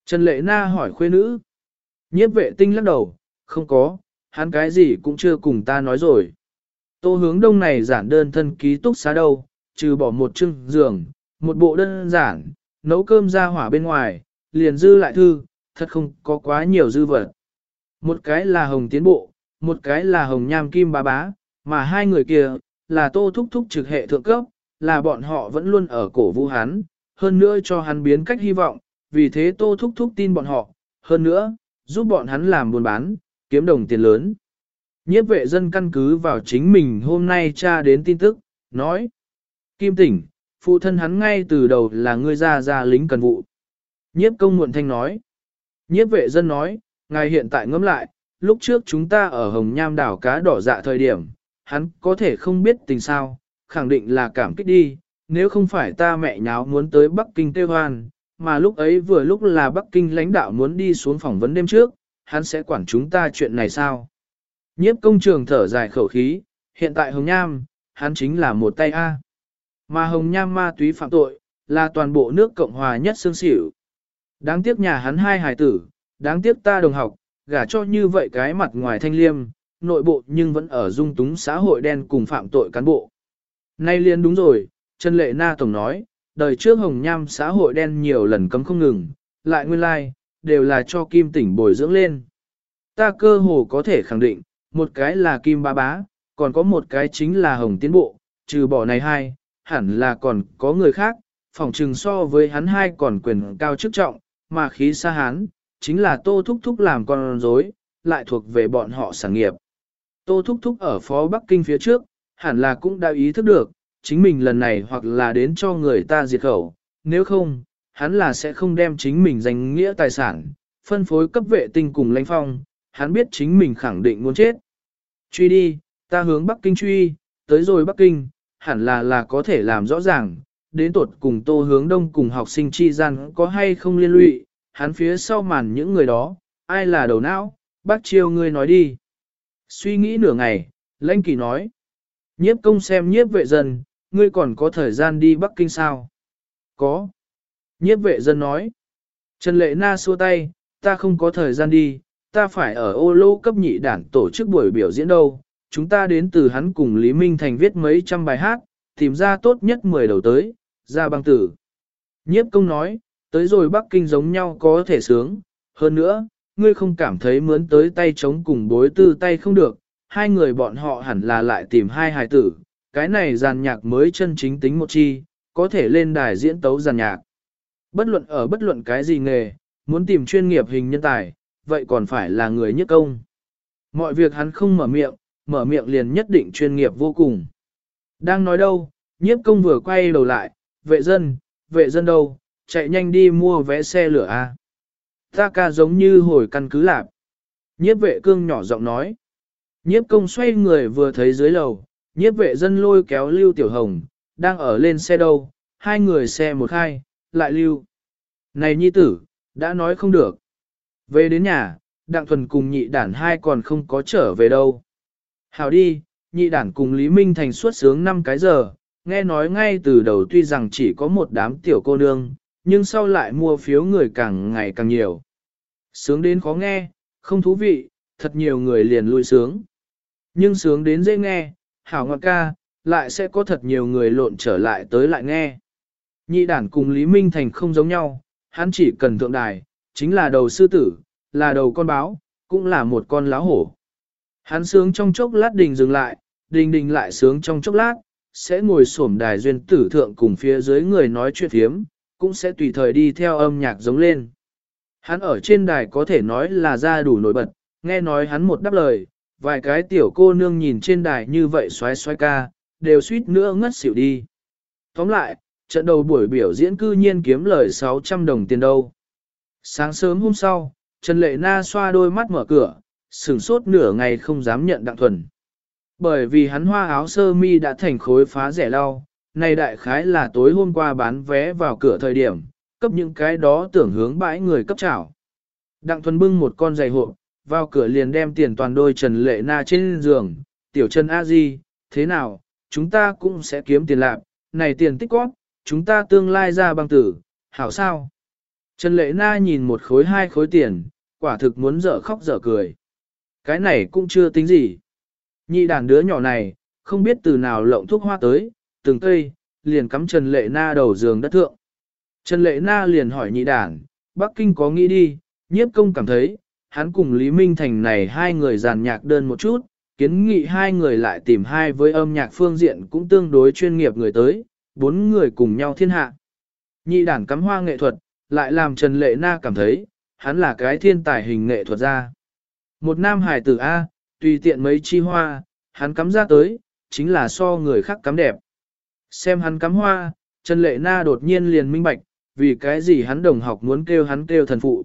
Trần Lệ Na hỏi khuê nữ. Nhiếp vệ tinh lắc đầu, không có, hắn cái gì cũng chưa cùng ta nói rồi. Tô hướng đông này giản đơn thân ký túc xá đâu, trừ bỏ một chưng giường, một bộ đơn giản, nấu cơm ra hỏa bên ngoài, liền dư lại thư, thật không có quá nhiều dư vật. Một cái là hồng tiến bộ, một cái là hồng nham kim bá bá, mà hai người kia, là tô thúc thúc trực hệ thượng cấp, là bọn họ vẫn luôn ở cổ vũ hắn, hơn nữa cho hắn biến cách hy vọng, vì thế Tô Thúc Thúc tin bọn họ, hơn nữa, giúp bọn hắn làm buôn bán, kiếm đồng tiền lớn. Nhiếp vệ dân căn cứ vào chính mình hôm nay tra đến tin tức, nói. Kim tỉnh, phụ thân hắn ngay từ đầu là ngươi ra ra lính cần vụ. Nhiếp công muộn thanh nói. Nhiếp vệ dân nói, ngài hiện tại ngẫm lại, lúc trước chúng ta ở Hồng Nham đảo cá đỏ dạ thời điểm, hắn có thể không biết tình sao, khẳng định là cảm kích đi, nếu không phải ta mẹ nháo muốn tới Bắc Kinh tiêu hoan, mà lúc ấy vừa lúc là Bắc Kinh lãnh đạo muốn đi xuống phỏng vấn đêm trước, hắn sẽ quản chúng ta chuyện này sao? Nhiếp công trường thở dài khẩu khí, hiện tại Hồng Nham, hắn chính là một tay A. Mà Hồng Nham ma túy phạm tội, là toàn bộ nước Cộng Hòa nhất xương xỉu. Đáng tiếc nhà hắn hai hài tử, đáng tiếc ta đồng học, gả cho như vậy cái mặt ngoài thanh liêm, nội bộ nhưng vẫn ở dung túng xã hội đen cùng phạm tội cán bộ. Nay liền đúng rồi, Trần Lệ Na Tổng nói, đời trước Hồng Nham xã hội đen nhiều lần cấm không ngừng, lại nguyên lai, like, đều là cho Kim tỉnh bồi dưỡng lên. Ta cơ hồ có thể khẳng định, một cái là Kim Ba Bá, còn có một cái chính là Hồng Tiến Bộ, trừ bỏ này hai, hẳn là còn có người khác, phòng trừng so với hắn hai còn quyền cao chức trọng, mà khí xa hắn, chính là Tô Thúc Thúc làm con rối, lại thuộc về bọn họ sản nghiệp. Tô Thúc Thúc ở Phó Bắc Kinh phía trước, hẳn là cũng đã ý thức được, chính mình lần này hoặc là đến cho người ta diệt khẩu, nếu không, hắn là sẽ không đem chính mình danh nghĩa tài sản, phân phối cấp vệ tinh cùng lãnh phong, hắn biết chính mình khẳng định muốn chết. Truy đi, ta hướng Bắc Kinh truy, tới rồi Bắc Kinh, hẳn là là có thể làm rõ ràng, đến tột cùng tô hướng đông cùng học sinh chi gian có hay không liên lụy, hắn phía sau màn những người đó, ai là đầu não, bác chiêu ngươi nói đi. Suy nghĩ nửa ngày, lãnh kỳ nói, nhiếp công xem nhiếp vệ dân, ngươi còn có thời gian đi Bắc Kinh sao? Có. Nhiếp vệ dân nói. Trần Lệ Na xua tay, ta không có thời gian đi, ta phải ở ô lô cấp nhị đảng tổ chức buổi biểu diễn đâu. Chúng ta đến từ hắn cùng Lý Minh Thành viết mấy trăm bài hát, tìm ra tốt nhất 10 đầu tới, ra băng tử. Nhiếp công nói, tới rồi Bắc Kinh giống nhau có thể sướng. Hơn nữa, ngươi không cảm thấy mướn tới tay chống cùng bối tư tay không được, hai người bọn họ hẳn là lại tìm hai hài tử, cái này giàn nhạc mới chân chính tính một chi, có thể lên đài diễn tấu giàn nhạc. Bất luận ở bất luận cái gì nghề, muốn tìm chuyên nghiệp hình nhân tài, vậy còn phải là người nhất công. Mọi việc hắn không mở miệng, mở miệng liền nhất định chuyên nghiệp vô cùng. Đang nói đâu, nhiếp công vừa quay đầu lại, vệ dân, vệ dân đâu, chạy nhanh đi mua vé xe lửa A. Ta ca giống như hồi căn cứ lạp. Nhiếp vệ cương nhỏ giọng nói. Nhiếp công xoay người vừa thấy dưới lầu, nhiếp vệ dân lôi kéo Lưu Tiểu Hồng, đang ở lên xe đâu, hai người xe một hai, lại lưu. Này nhi tử, đã nói không được. Về đến nhà, Đặng Thuần cùng nhị đản hai còn không có trở về đâu. Hảo đi, nhị đản cùng Lý Minh Thành suốt sướng 5 cái giờ, nghe nói ngay từ đầu tuy rằng chỉ có một đám tiểu cô nương, nhưng sau lại mua phiếu người càng ngày càng nhiều. Sướng đến khó nghe, không thú vị, thật nhiều người liền lui sướng. Nhưng sướng đến dễ nghe, hảo ngọt ca, lại sẽ có thật nhiều người lộn trở lại tới lại nghe. Nhị đản cùng Lý Minh Thành không giống nhau, hắn chỉ cần thượng đài, chính là đầu sư tử, là đầu con báo, cũng là một con láo hổ. Hắn sướng trong chốc lát đình dừng lại, đình đình lại sướng trong chốc lát, sẽ ngồi xổm đài duyên tử thượng cùng phía dưới người nói chuyện thiếm, cũng sẽ tùy thời đi theo âm nhạc giống lên. Hắn ở trên đài có thể nói là ra đủ nổi bật, nghe nói hắn một đáp lời, vài cái tiểu cô nương nhìn trên đài như vậy xoái xoái ca, đều suýt nữa ngất xỉu đi. Tóm lại, trận đầu buổi biểu diễn cư nhiên kiếm lời 600 đồng tiền đâu. Sáng sớm hôm sau, Trần Lệ Na xoa đôi mắt mở cửa, sửng sốt nửa ngày không dám nhận đặng thuần. Bởi vì hắn hoa áo sơ mi đã thành khối phá rẻ lau, này đại khái là tối hôm qua bán vé vào cửa thời điểm, cấp những cái đó tưởng hướng bãi người cấp chảo. Đặng thuần bưng một con giày hộ, vào cửa liền đem tiền toàn đôi Trần Lệ Na trên giường, tiểu Trần A Di, thế nào, chúng ta cũng sẽ kiếm tiền lạc, này tiền tích góp, chúng ta tương lai ra băng tử, hảo sao? Trần Lệ Na nhìn một khối hai khối tiền, quả thực muốn dở khóc dở cười. Cái này cũng chưa tính gì. Nhị đàn đứa nhỏ này, không biết từ nào lộng thuốc hoa tới, từng cây, liền cắm Trần Lệ Na đầu giường đất thượng. Trần Lệ Na liền hỏi nhị đàn, Bắc Kinh có nghĩ đi, nhiếp công cảm thấy, hắn cùng Lý Minh Thành này hai người giàn nhạc đơn một chút, kiến nghị hai người lại tìm hai với âm nhạc phương diện cũng tương đối chuyên nghiệp người tới, bốn người cùng nhau thiên hạ. Nhị đàn cắm hoa nghệ thuật, lại làm Trần Lệ Na cảm thấy, hắn là cái thiên tài hình nghệ thuật ra. Một nam hải tử A, tùy tiện mấy chi hoa, hắn cắm ra tới, chính là so người khác cắm đẹp. Xem hắn cắm hoa, Trần Lệ Na đột nhiên liền minh bạch, vì cái gì hắn đồng học muốn kêu hắn kêu thần phụ.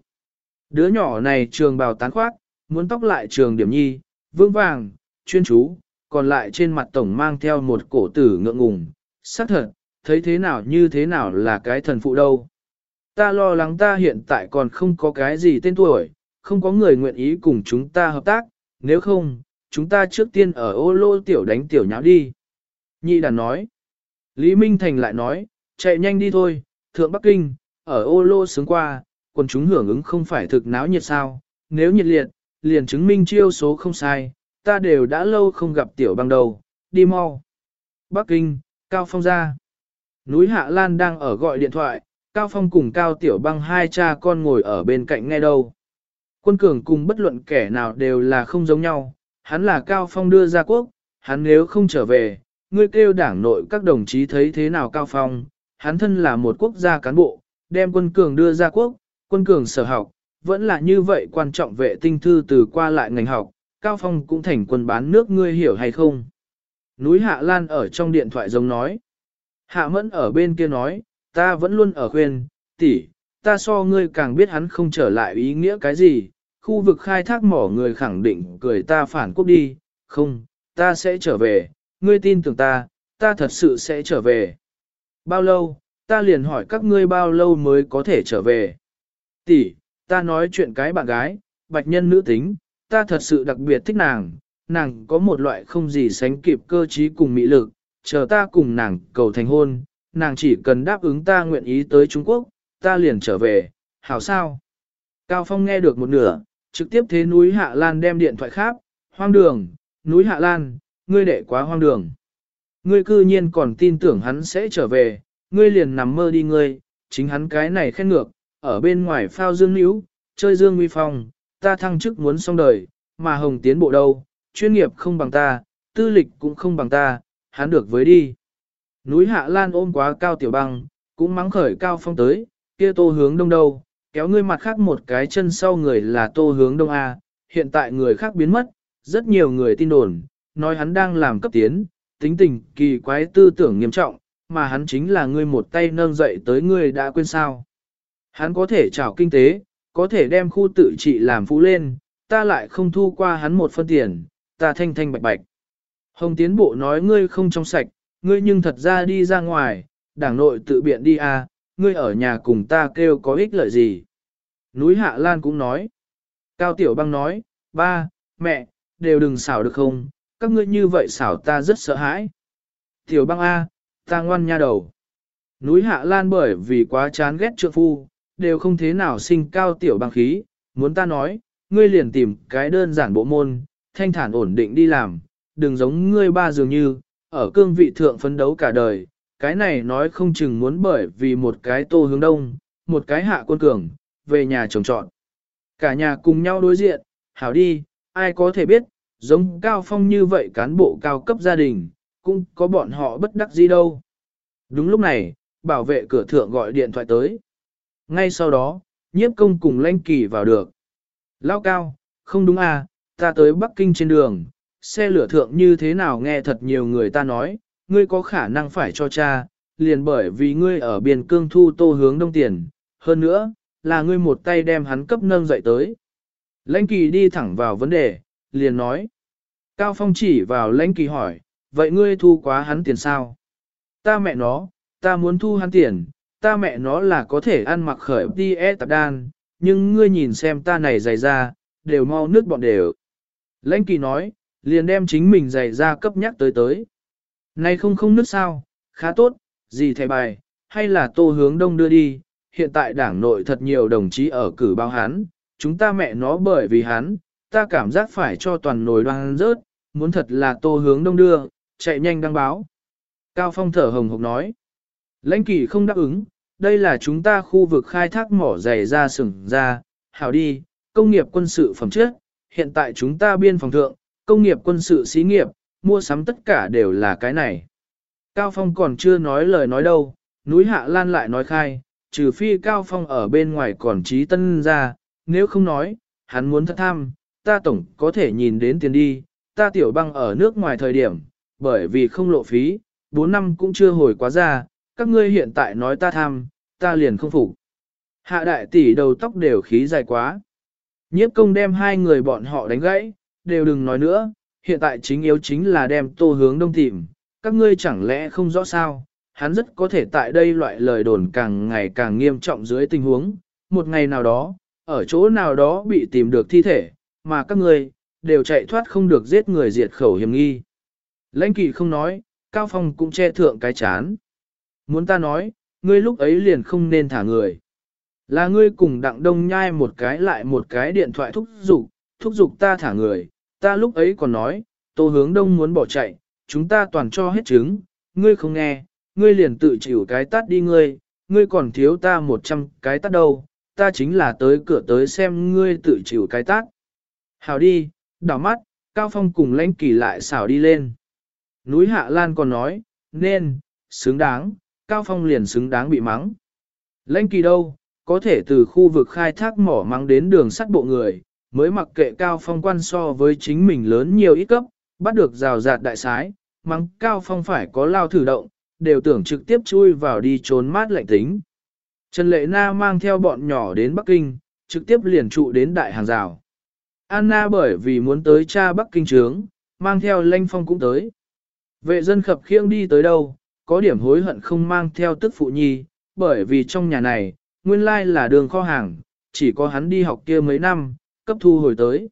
Đứa nhỏ này trường bào tán khoác, muốn tóc lại trường điểm nhi, vương vàng, chuyên chú, còn lại trên mặt tổng mang theo một cổ tử ngượng ngùng. Xác thật, thấy thế nào như thế nào là cái thần phụ đâu. Ta lo lắng ta hiện tại còn không có cái gì tên tuổi, không có người nguyện ý cùng chúng ta hợp tác, nếu không, chúng ta trước tiên ở ô lô tiểu đánh tiểu nháo đi. Nhị đàn nói. Lý Minh Thành lại nói, chạy nhanh đi thôi, thượng Bắc Kinh, ở ô lô sướng qua, quần chúng hưởng ứng không phải thực náo nhiệt sao, nếu nhiệt liệt, liền chứng minh chiêu số không sai, ta đều đã lâu không gặp tiểu băng đầu, đi mau. Bắc Kinh, Cao Phong ra. Núi Hạ Lan đang ở gọi điện thoại, Cao Phong cùng Cao Tiểu Băng hai cha con ngồi ở bên cạnh nghe đâu. Quân cường cùng bất luận kẻ nào đều là không giống nhau, hắn là Cao Phong đưa ra quốc, hắn nếu không trở về, ngươi kêu đảng nội các đồng chí thấy thế nào Cao Phong, hắn thân là một quốc gia cán bộ, đem quân cường đưa ra quốc, quân cường sở học, vẫn là như vậy quan trọng vệ tinh thư từ qua lại ngành học, Cao Phong cũng thành quân bán nước ngươi hiểu hay không. Núi Hạ Lan ở trong điện thoại giống nói. Hạ Mẫn ở bên kia nói, ta vẫn luôn ở khuyên, tỷ, ta so ngươi càng biết hắn không trở lại ý nghĩa cái gì, khu vực khai thác mỏ người khẳng định cười ta phản quốc đi, không, ta sẽ trở về, ngươi tin tưởng ta, ta thật sự sẽ trở về. Bao lâu, ta liền hỏi các ngươi bao lâu mới có thể trở về. Tỷ, ta nói chuyện cái bạn gái, bạch nhân nữ tính, ta thật sự đặc biệt thích nàng, nàng có một loại không gì sánh kịp cơ trí cùng mỹ lực, chờ ta cùng nàng cầu thành hôn, nàng chỉ cần đáp ứng ta nguyện ý tới Trung Quốc, ta liền trở về, hảo sao? Cao Phong nghe được một nửa, trực tiếp thế núi Hạ Lan đem điện thoại khác, hoang đường, núi Hạ Lan, ngươi đệ quá hoang đường. Ngươi cư nhiên còn tin tưởng hắn sẽ trở về, ngươi liền nằm mơ đi ngươi, chính hắn cái này khen ngược, ở bên ngoài phao dương níu, chơi dương uy phong, ta thăng chức muốn xong đời, mà hồng tiến bộ đâu, chuyên nghiệp không bằng ta, tư lịch cũng không bằng ta, hắn được với đi. Núi Hạ Lan ôm quá cao tiểu băng, cũng mắng khởi cao phong tới, kia tô hướng đông đâu, kéo ngươi mặt khác một cái chân sau người là tô hướng đông A, hiện tại người khác biến mất, rất nhiều người tin đồn, nói hắn đang làm cấp tiến, tính tình kỳ quái tư tưởng nghiêm trọng, mà hắn chính là ngươi một tay nâng dậy tới ngươi đã quên sao. Hắn có thể trảo kinh tế, có thể đem khu tự trị làm phú lên, ta lại không thu qua hắn một phân tiền, ta thanh thanh bạch bạch. Hồng tiến bộ nói ngươi không trong sạch, ngươi nhưng thật ra đi ra ngoài, đảng nội tự biện đi à, ngươi ở nhà cùng ta kêu có ích lợi gì. Núi Hạ Lan cũng nói. Cao Tiểu Băng nói, ba, mẹ, đều đừng xảo được không, các ngươi như vậy xảo ta rất sợ hãi. Tiểu Băng A, ta ngoan nha đầu. Núi Hạ Lan bởi vì quá chán ghét trượng phu, đều không thế nào sinh Cao Tiểu Băng khí, muốn ta nói, ngươi liền tìm cái đơn giản bộ môn, thanh thản ổn định đi làm, đừng giống ngươi ba dường như, ở cương vị thượng phấn đấu cả đời, cái này nói không chừng muốn bởi vì một cái tô hướng đông, một cái hạ quân cường, về nhà trồng trọn. Cả nhà cùng nhau đối diện, hảo đi, ai có thể biết, giống cao phong như vậy cán bộ cao cấp gia đình, cũng có bọn họ bất đắc gì đâu. Đúng lúc này, bảo vệ cửa thượng gọi điện thoại tới. Ngay sau đó, nhiếp công cùng lanh kỳ vào được. Lao cao, không đúng à, ta tới Bắc Kinh trên đường, xe lửa thượng như thế nào nghe thật nhiều người ta nói, ngươi có khả năng phải cho cha, liền bởi vì ngươi ở biên cương thu tô hướng đông tiền, hơn nữa, là ngươi một tay đem hắn cấp nâng dậy tới. Lãnh kỳ đi thẳng vào vấn đề, liền nói. Cao Phong chỉ vào lãnh kỳ hỏi, vậy ngươi thu quá hắn tiền sao? Ta mẹ nó, ta muốn thu hắn tiền, ta mẹ nó là có thể ăn mặc khởi đi e tập đan, nhưng ngươi nhìn xem ta này dày ra, đều mau nước bọn đều. Lãnh kỳ nói, liền đem chính mình dày ra cấp nhắc tới tới nay không không nước sao, khá tốt, gì thầy bài, hay là tô hướng đông đưa đi, hiện tại đảng nội thật nhiều đồng chí ở cử báo hắn, chúng ta mẹ nó bởi vì hắn, ta cảm giác phải cho toàn nồi đoan rớt, muốn thật là tô hướng đông đưa, chạy nhanh đăng báo. Cao Phong thở hồng hộc nói, lãnh kỷ không đáp ứng, đây là chúng ta khu vực khai thác mỏ dày ra sừng ra, hảo đi, công nghiệp quân sự phẩm chất, hiện tại chúng ta biên phòng thượng, công nghiệp quân sự xí nghiệp, mua sắm tất cả đều là cái này. Cao Phong còn chưa nói lời nói đâu, núi Hạ Lan lại nói khai, trừ phi Cao Phong ở bên ngoài còn trí tân ra, nếu không nói, hắn muốn thất tham, ta tổng có thể nhìn đến tiền đi, ta tiểu băng ở nước ngoài thời điểm, bởi vì không lộ phí, 4 năm cũng chưa hồi quá ra, các ngươi hiện tại nói ta tham, ta liền không phục. Hạ đại tỷ đầu tóc đều khí dài quá. Nhiếp công đem hai người bọn họ đánh gãy, đều đừng nói nữa, hiện tại chính yếu chính là đem tô hướng đông tìm, các ngươi chẳng lẽ không rõ sao, hắn rất có thể tại đây loại lời đồn càng ngày càng nghiêm trọng dưới tình huống, một ngày nào đó, ở chỗ nào đó bị tìm được thi thể, mà các ngươi, đều chạy thoát không được giết người diệt khẩu hiểm nghi. Lãnh kỵ không nói, Cao Phong cũng che thượng cái chán. Muốn ta nói, ngươi lúc ấy liền không nên thả người. Là ngươi cùng đặng đông nhai một cái lại một cái điện thoại thúc giục, thúc giục ta thả người, ta lúc ấy còn nói, tô hướng đông muốn bỏ chạy, chúng ta toàn cho hết trứng, ngươi không nghe, ngươi liền tự chịu cái tát đi ngươi, ngươi còn thiếu ta một trăm cái tát đâu, ta chính là tới cửa tới xem ngươi tự chịu cái tát. Hào đi, đảo mắt, Cao Phong cùng lãnh kỳ lại xảo đi lên. Núi Hạ Lan còn nói, nên, xứng đáng, Cao Phong liền xứng đáng bị mắng. Lãnh kỳ đâu, có thể từ khu vực khai thác mỏ mắng đến đường sắt bộ người, mới mặc kệ Cao Phong quan so với chính mình lớn nhiều ít cấp, bắt được rào rạt đại sái, mắng Cao Phong phải có lao thử động, đều tưởng trực tiếp chui vào đi trốn mát lạnh tính. Trần Lệ Na mang theo bọn nhỏ đến Bắc Kinh, trực tiếp liền trụ đến đại hàng rào. Anna bởi vì muốn tới cha Bắc Kinh trướng, mang theo Lanh Phong cũng tới. Vệ dân khập khiêng đi tới đâu, có điểm hối hận không mang theo tức phụ nhi, bởi vì trong nhà này, nguyên lai là đường kho hàng, chỉ có hắn đi học kia mấy năm, cấp thu hồi tới.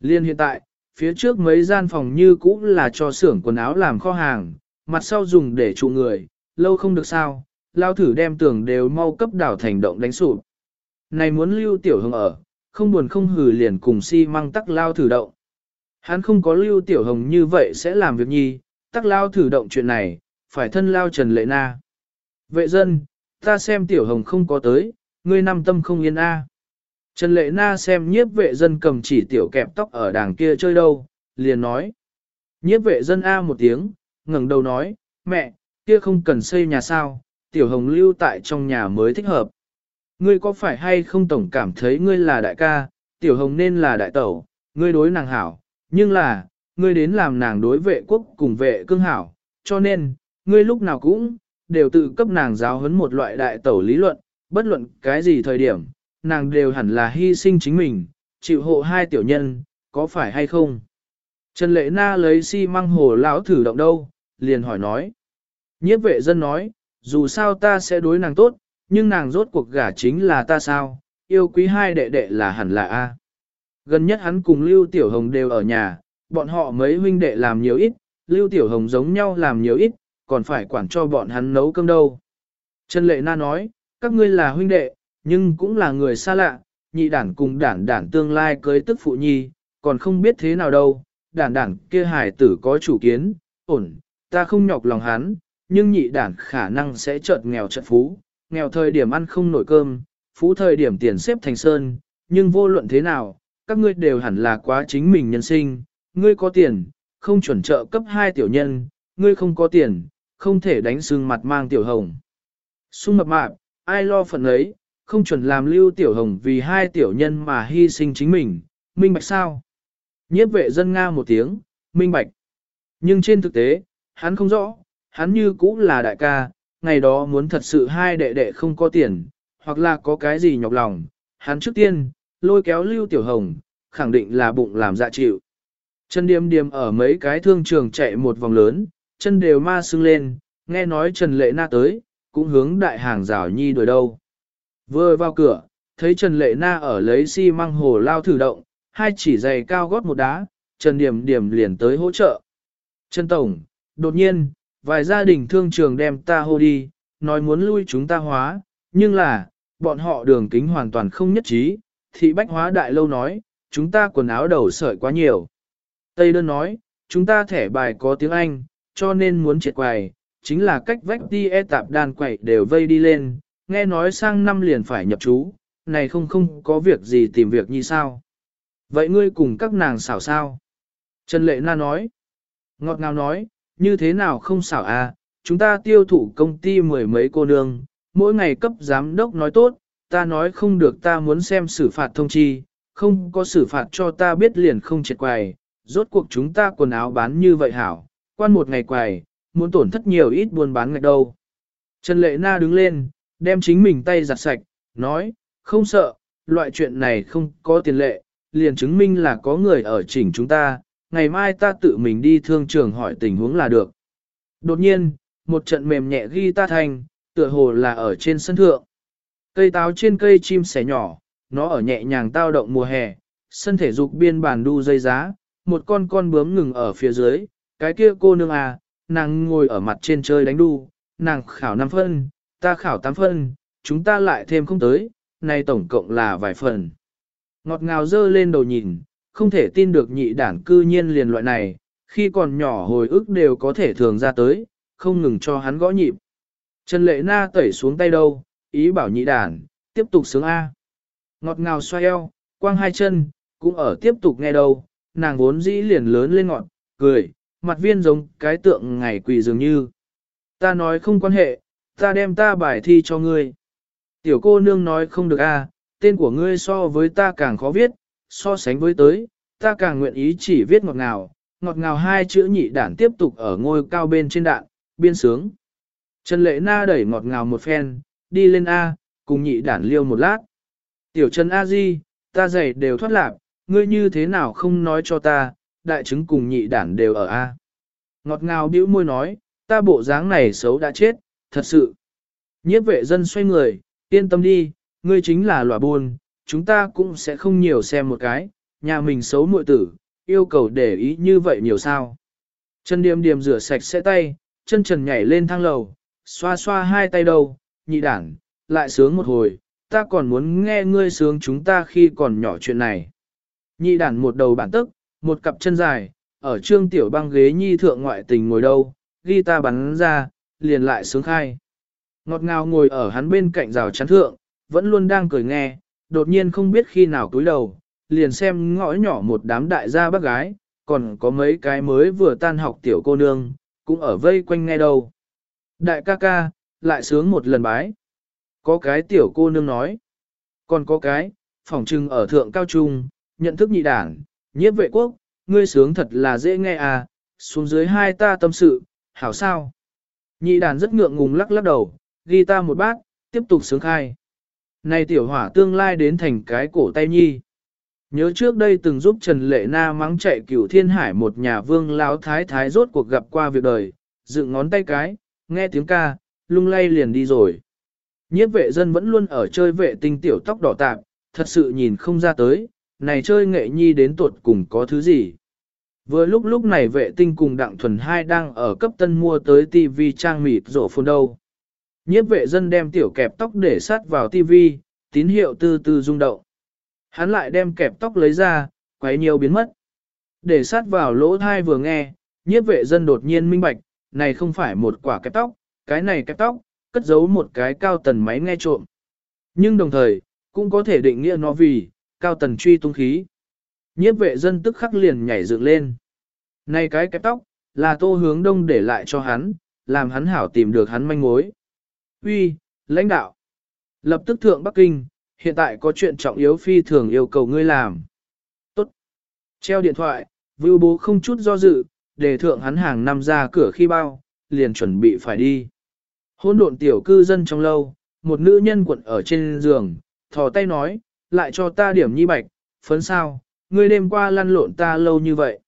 Liên hiện tại, phía trước mấy gian phòng như cũ là cho xưởng quần áo làm kho hàng, mặt sau dùng để trụ người, lâu không được sao, lao thử đem tường đều mau cấp đảo thành động đánh sụp. Này muốn lưu tiểu hồng ở, không buồn không hừ liền cùng si măng tắc lao thử động. Hắn không có lưu tiểu hồng như vậy sẽ làm việc nhi, tắc lao thử động chuyện này, phải thân lao Trần Lệ Na. Vệ dân, ta xem tiểu hồng không có tới, ngươi năm tâm không yên a. Trần Lệ Na xem nhiếp vệ dân cầm chỉ tiểu kẹp tóc ở đàng kia chơi đâu, liền nói. Nhiếp vệ dân A một tiếng, ngẩng đầu nói, mẹ, kia không cần xây nhà sao, tiểu hồng lưu tại trong nhà mới thích hợp. Ngươi có phải hay không tổng cảm thấy ngươi là đại ca, tiểu hồng nên là đại tẩu, ngươi đối nàng hảo, nhưng là, ngươi đến làm nàng đối vệ quốc cùng vệ cương hảo, cho nên, ngươi lúc nào cũng, đều tự cấp nàng giáo huấn một loại đại tẩu lý luận, bất luận cái gì thời điểm, nàng đều hẳn là hy sinh chính mình, chịu hộ hai tiểu nhân, có phải hay không? Trần Lệ Na lấy xi si măng hồ lão thử động đâu, liền hỏi nói. Nhiếp vệ dân nói, dù sao ta sẽ đối nàng tốt, nhưng nàng rốt cuộc gả chính là ta sao, yêu quý hai đệ đệ là hẳn là A. Gần nhất hắn cùng Lưu Tiểu Hồng đều ở nhà, bọn họ mấy huynh đệ làm nhiều ít, Lưu Tiểu Hồng giống nhau làm nhiều ít, còn phải quản cho bọn hắn nấu cơm đâu. Trần Lệ Na nói, các ngươi là huynh đệ, nhưng cũng là người xa lạ, nhị đản cùng đản đản tương lai cưới tức phụ nhi, còn không biết thế nào đâu, đản đản kia hải tử có chủ kiến, ổn, ta không nhọc lòng hắn, nhưng nhị đản khả năng sẽ chợt nghèo chợt phú, nghèo thời điểm ăn không nổi cơm, phú thời điểm tiền xếp thành sơn, nhưng vô luận thế nào, các ngươi đều hẳn là quá chính mình nhân sinh, ngươi có tiền, không chuẩn trợ cấp hai tiểu nhân, ngươi không có tiền, không thể đánh sưng mặt mang tiểu hồng. Xung mập mạp, ai lo phận ấy, không chuẩn làm lưu tiểu hồng vì hai tiểu nhân mà hy sinh chính mình, minh bạch sao? Nhiếp vệ dân Nga một tiếng, minh bạch. Nhưng trên thực tế, hắn không rõ, hắn như cũng là đại ca, ngày đó muốn thật sự hai đệ đệ không có tiền, hoặc là có cái gì nhọc lòng, hắn trước tiên, lôi kéo lưu tiểu hồng, khẳng định là bụng làm dạ chịu. Chân điềm điềm ở mấy cái thương trường chạy một vòng lớn, chân đều ma sưng lên, nghe nói Trần Lệ Na tới, cũng hướng đại hàng rào nhi đuổi đâu. Vừa vào cửa, thấy Trần Lệ Na ở lấy xi si măng hồ lao thử động, hai chỉ giày cao gót một đá, Trần Điểm Điểm liền tới hỗ trợ. Trần Tổng, đột nhiên, vài gia đình thương trường đem ta hô đi, nói muốn lui chúng ta hóa, nhưng là, bọn họ đường kính hoàn toàn không nhất trí, thị bách hóa đại lâu nói, chúng ta quần áo đầu sợi quá nhiều. Tây đơn nói, chúng ta thẻ bài có tiếng Anh, cho nên muốn triệt quầy, chính là cách vách đi e tạp đàn quầy đều vây đi lên, nghe nói sang năm liền phải nhập trú, này không không có việc gì tìm việc như sao. Vậy ngươi cùng các nàng xảo sao? Trần Lệ Na nói, ngọt ngào nói, như thế nào không xảo à, chúng ta tiêu thụ công ty mười mấy cô nương, mỗi ngày cấp giám đốc nói tốt, ta nói không được ta muốn xem xử phạt thông chi, không có xử phạt cho ta biết liền không triệt quầy, rốt cuộc chúng ta quần áo bán như vậy hảo, quan một ngày quầy, muốn tổn thất nhiều ít buôn bán ngạch đâu. Trần Lệ Na đứng lên, đem chính mình tay giặt sạch, nói, không sợ, loại chuyện này không có tiền lệ, liền chứng minh là có người ở chỉnh chúng ta, ngày mai ta tự mình đi thương trường hỏi tình huống là được. Đột nhiên, một trận mềm nhẹ ghi ta thành, tựa hồ là ở trên sân thượng. Cây táo trên cây chim sẻ nhỏ, nó ở nhẹ nhàng tao động mùa hè, sân thể dục biên bản đu dây giá, một con con bướm ngừng ở phía dưới, cái kia cô nương à, nàng ngồi ở mặt trên chơi đánh đu, nàng khảo năm phân, ta khảo 8 phân, chúng ta lại thêm không tới, nay tổng cộng là vài phần. Ngọt ngào dơ lên đầu nhìn, không thể tin được nhị đản cư nhiên liền loại này, khi còn nhỏ hồi ức đều có thể thường ra tới, không ngừng cho hắn gõ nhịp. Trần Lệ Na tẩy xuống tay đâu, ý bảo nhị đản, tiếp tục sướng A. Ngọt ngào xoay eo, quang hai chân, cũng ở tiếp tục nghe đâu, nàng vốn dĩ liền lớn lên ngọn, cười, mặt viên giống cái tượng ngày quỳ dường như. Ta nói không quan hệ, ta đem ta bài thi cho ngươi. Tiểu cô nương nói không được a, tên của ngươi so với ta càng khó viết, so sánh với tới, ta càng nguyện ý chỉ viết ngọt ngào, ngọt ngào hai chữ nhị đản tiếp tục ở ngôi cao bên trên đạn, biên sướng. Trần Lệ Na đẩy ngọt ngào một phen, đi lên A, cùng nhị đản liêu một lát. Tiểu Trần A Di, ta giày đều thoát lạc, ngươi như thế nào không nói cho ta, đại chứng cùng nhị đản đều ở A. Ngọt ngào bĩu môi nói, ta bộ dáng này xấu đã chết, thật sự. Nhiếp vệ dân xoay người, yên tâm đi, ngươi chính là lòa buôn, chúng ta cũng sẽ không nhiều xem một cái, nhà mình xấu muội tử, yêu cầu để ý như vậy nhiều sao. Chân điềm điềm rửa sạch sẽ tay, chân trần nhảy lên thang lầu, xoa xoa hai tay đầu, nhị đảng, lại sướng một hồi, ta còn muốn nghe ngươi sướng chúng ta khi còn nhỏ chuyện này. Nhị đản một đầu bản tức, một cặp chân dài, ở trương tiểu băng ghế nhi thượng ngoại tình ngồi đâu, ghi ta bắn ra, liền lại sướng khai. Ngọt ngào ngồi ở hắn bên cạnh rào chắn thượng, vẫn luôn đang cười nghe, đột nhiên không biết khi nào cúi đầu, liền xem ngõ nhỏ một đám đại gia bác gái, còn có mấy cái mới vừa tan học tiểu cô nương, cũng ở vây quanh nghe đâu. Đại ca ca, lại sướng một lần bái. Có cái tiểu cô nương nói. Còn có cái, phỏng trưng ở thượng cao trung, nhận thức nhị đảng, nhiếp vệ quốc, ngươi sướng thật là dễ nghe à, xuống dưới hai ta tâm sự, hảo sao. Nhị đàn rất ngượng ngùng lắc lắc đầu, ghi ta một bát, tiếp tục sướng khai. Này tiểu hỏa tương lai đến thành cái cổ tay nhi. Nhớ trước đây từng giúp Trần Lệ Na mắng chạy cửu thiên hải một nhà vương lão thái thái rốt cuộc gặp qua việc đời, dựng ngón tay cái, nghe tiếng ca, lung lay liền đi rồi. Nhiếp vệ dân vẫn luôn ở chơi vệ tinh tiểu tóc đỏ tạp, thật sự nhìn không ra tới, này chơi nghệ nhi đến tuột cùng có thứ gì. Vừa lúc lúc này vệ tinh cùng đặng thuần hai đang ở cấp tân mua tới TV trang mịt rổ phôn đâu. Nhiếp vệ dân đem tiểu kẹp tóc để sát vào TV, tín hiệu từ từ rung động. Hắn lại đem kẹp tóc lấy ra, quấy nhiều biến mất. Để sát vào lỗ thai vừa nghe, nhiếp vệ dân đột nhiên minh bạch, này không phải một quả kẹp tóc, cái này kẹp tóc, cất giấu một cái cao tần máy nghe trộm. Nhưng đồng thời, cũng có thể định nghĩa nó vì, cao tần truy tung khí. Nhiếp vệ dân tức khắc liền nhảy dựng lên. Này cái kẹp tóc, là tô hướng đông để lại cho hắn, làm hắn hảo tìm được hắn manh mối. Uy, lãnh đạo. Lập tức thượng Bắc Kinh, hiện tại có chuyện trọng yếu phi thường yêu cầu ngươi làm. Tốt. Treo điện thoại, vưu bố không chút do dự, để thượng hắn hàng năm ra cửa khi bao, liền chuẩn bị phải đi. Hôn độn tiểu cư dân trong lâu, một nữ nhân quận ở trên giường, thò tay nói, lại cho ta điểm nhi bạch, phấn sao, ngươi đêm qua lăn lộn ta lâu như vậy.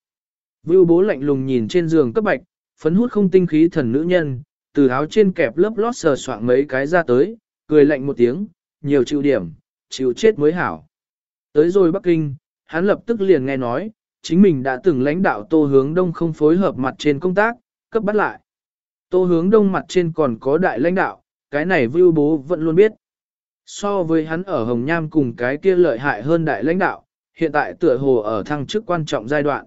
Vưu bố lạnh lùng nhìn trên giường cấp bạch, phấn hút không tinh khí thần nữ nhân, từ áo trên kẹp lớp lót sờ soạng mấy cái ra tới, cười lạnh một tiếng, nhiều chịu điểm, chịu chết mới hảo. Tới rồi Bắc Kinh, hắn lập tức liền nghe nói, chính mình đã từng lãnh đạo tô hướng đông không phối hợp mặt trên công tác, cấp bắt lại. Tô hướng đông mặt trên còn có đại lãnh đạo, cái này vưu bố vẫn luôn biết. So với hắn ở Hồng Nham cùng cái kia lợi hại hơn đại lãnh đạo, hiện tại tựa hồ ở thăng chức quan trọng giai đoạn.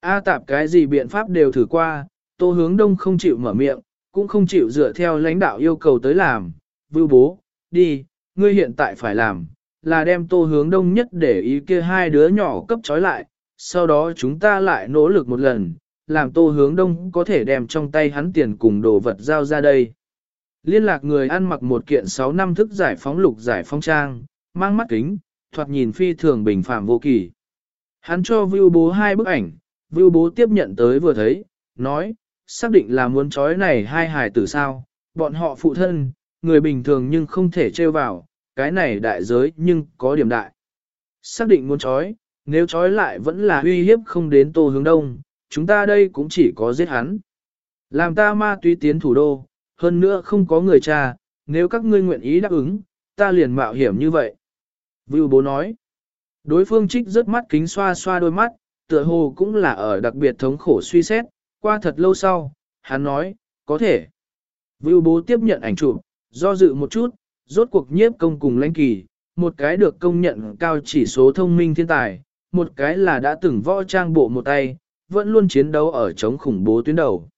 A tạp cái gì biện pháp đều thử qua, tô hướng đông không chịu mở miệng, cũng không chịu dựa theo lãnh đạo yêu cầu tới làm. Vưu bố, đi, ngươi hiện tại phải làm, là đem tô hướng đông nhất để ý kia hai đứa nhỏ cấp trói lại, sau đó chúng ta lại nỗ lực một lần, làm tô hướng đông có thể đem trong tay hắn tiền cùng đồ vật giao ra đây. Liên lạc người ăn mặc một kiện 6 năm thức giải phóng lục giải phóng trang, mang mắt kính, thoạt nhìn phi thường bình phạm vô kỳ. Hắn cho Vưu bố hai bức ảnh, Vưu bố tiếp nhận tới vừa thấy, nói, xác định là muốn trói này hai hài tử sao, bọn họ phụ thân, người bình thường nhưng không thể trêu vào, cái này đại giới nhưng có điểm đại. Xác định muốn trói, nếu trói lại vẫn là uy hiếp không đến tô hướng đông, chúng ta đây cũng chỉ có giết hắn. Làm ta ma túy tiến thủ đô, hơn nữa không có người cha, nếu các ngươi nguyện ý đáp ứng, ta liền mạo hiểm như vậy. Vưu bố nói, đối phương trích rất mắt kính xoa xoa đôi mắt, tựa hồ cũng là ở đặc biệt thống khổ suy xét, qua thật lâu sau, hắn nói, có thể. Vưu bố tiếp nhận ảnh chụp, do dự một chút, rốt cuộc nhiếp công cùng lãnh kỳ, một cái được công nhận cao chỉ số thông minh thiên tài, một cái là đã từng võ trang bộ một tay, vẫn luôn chiến đấu ở chống khủng bố tuyến đầu.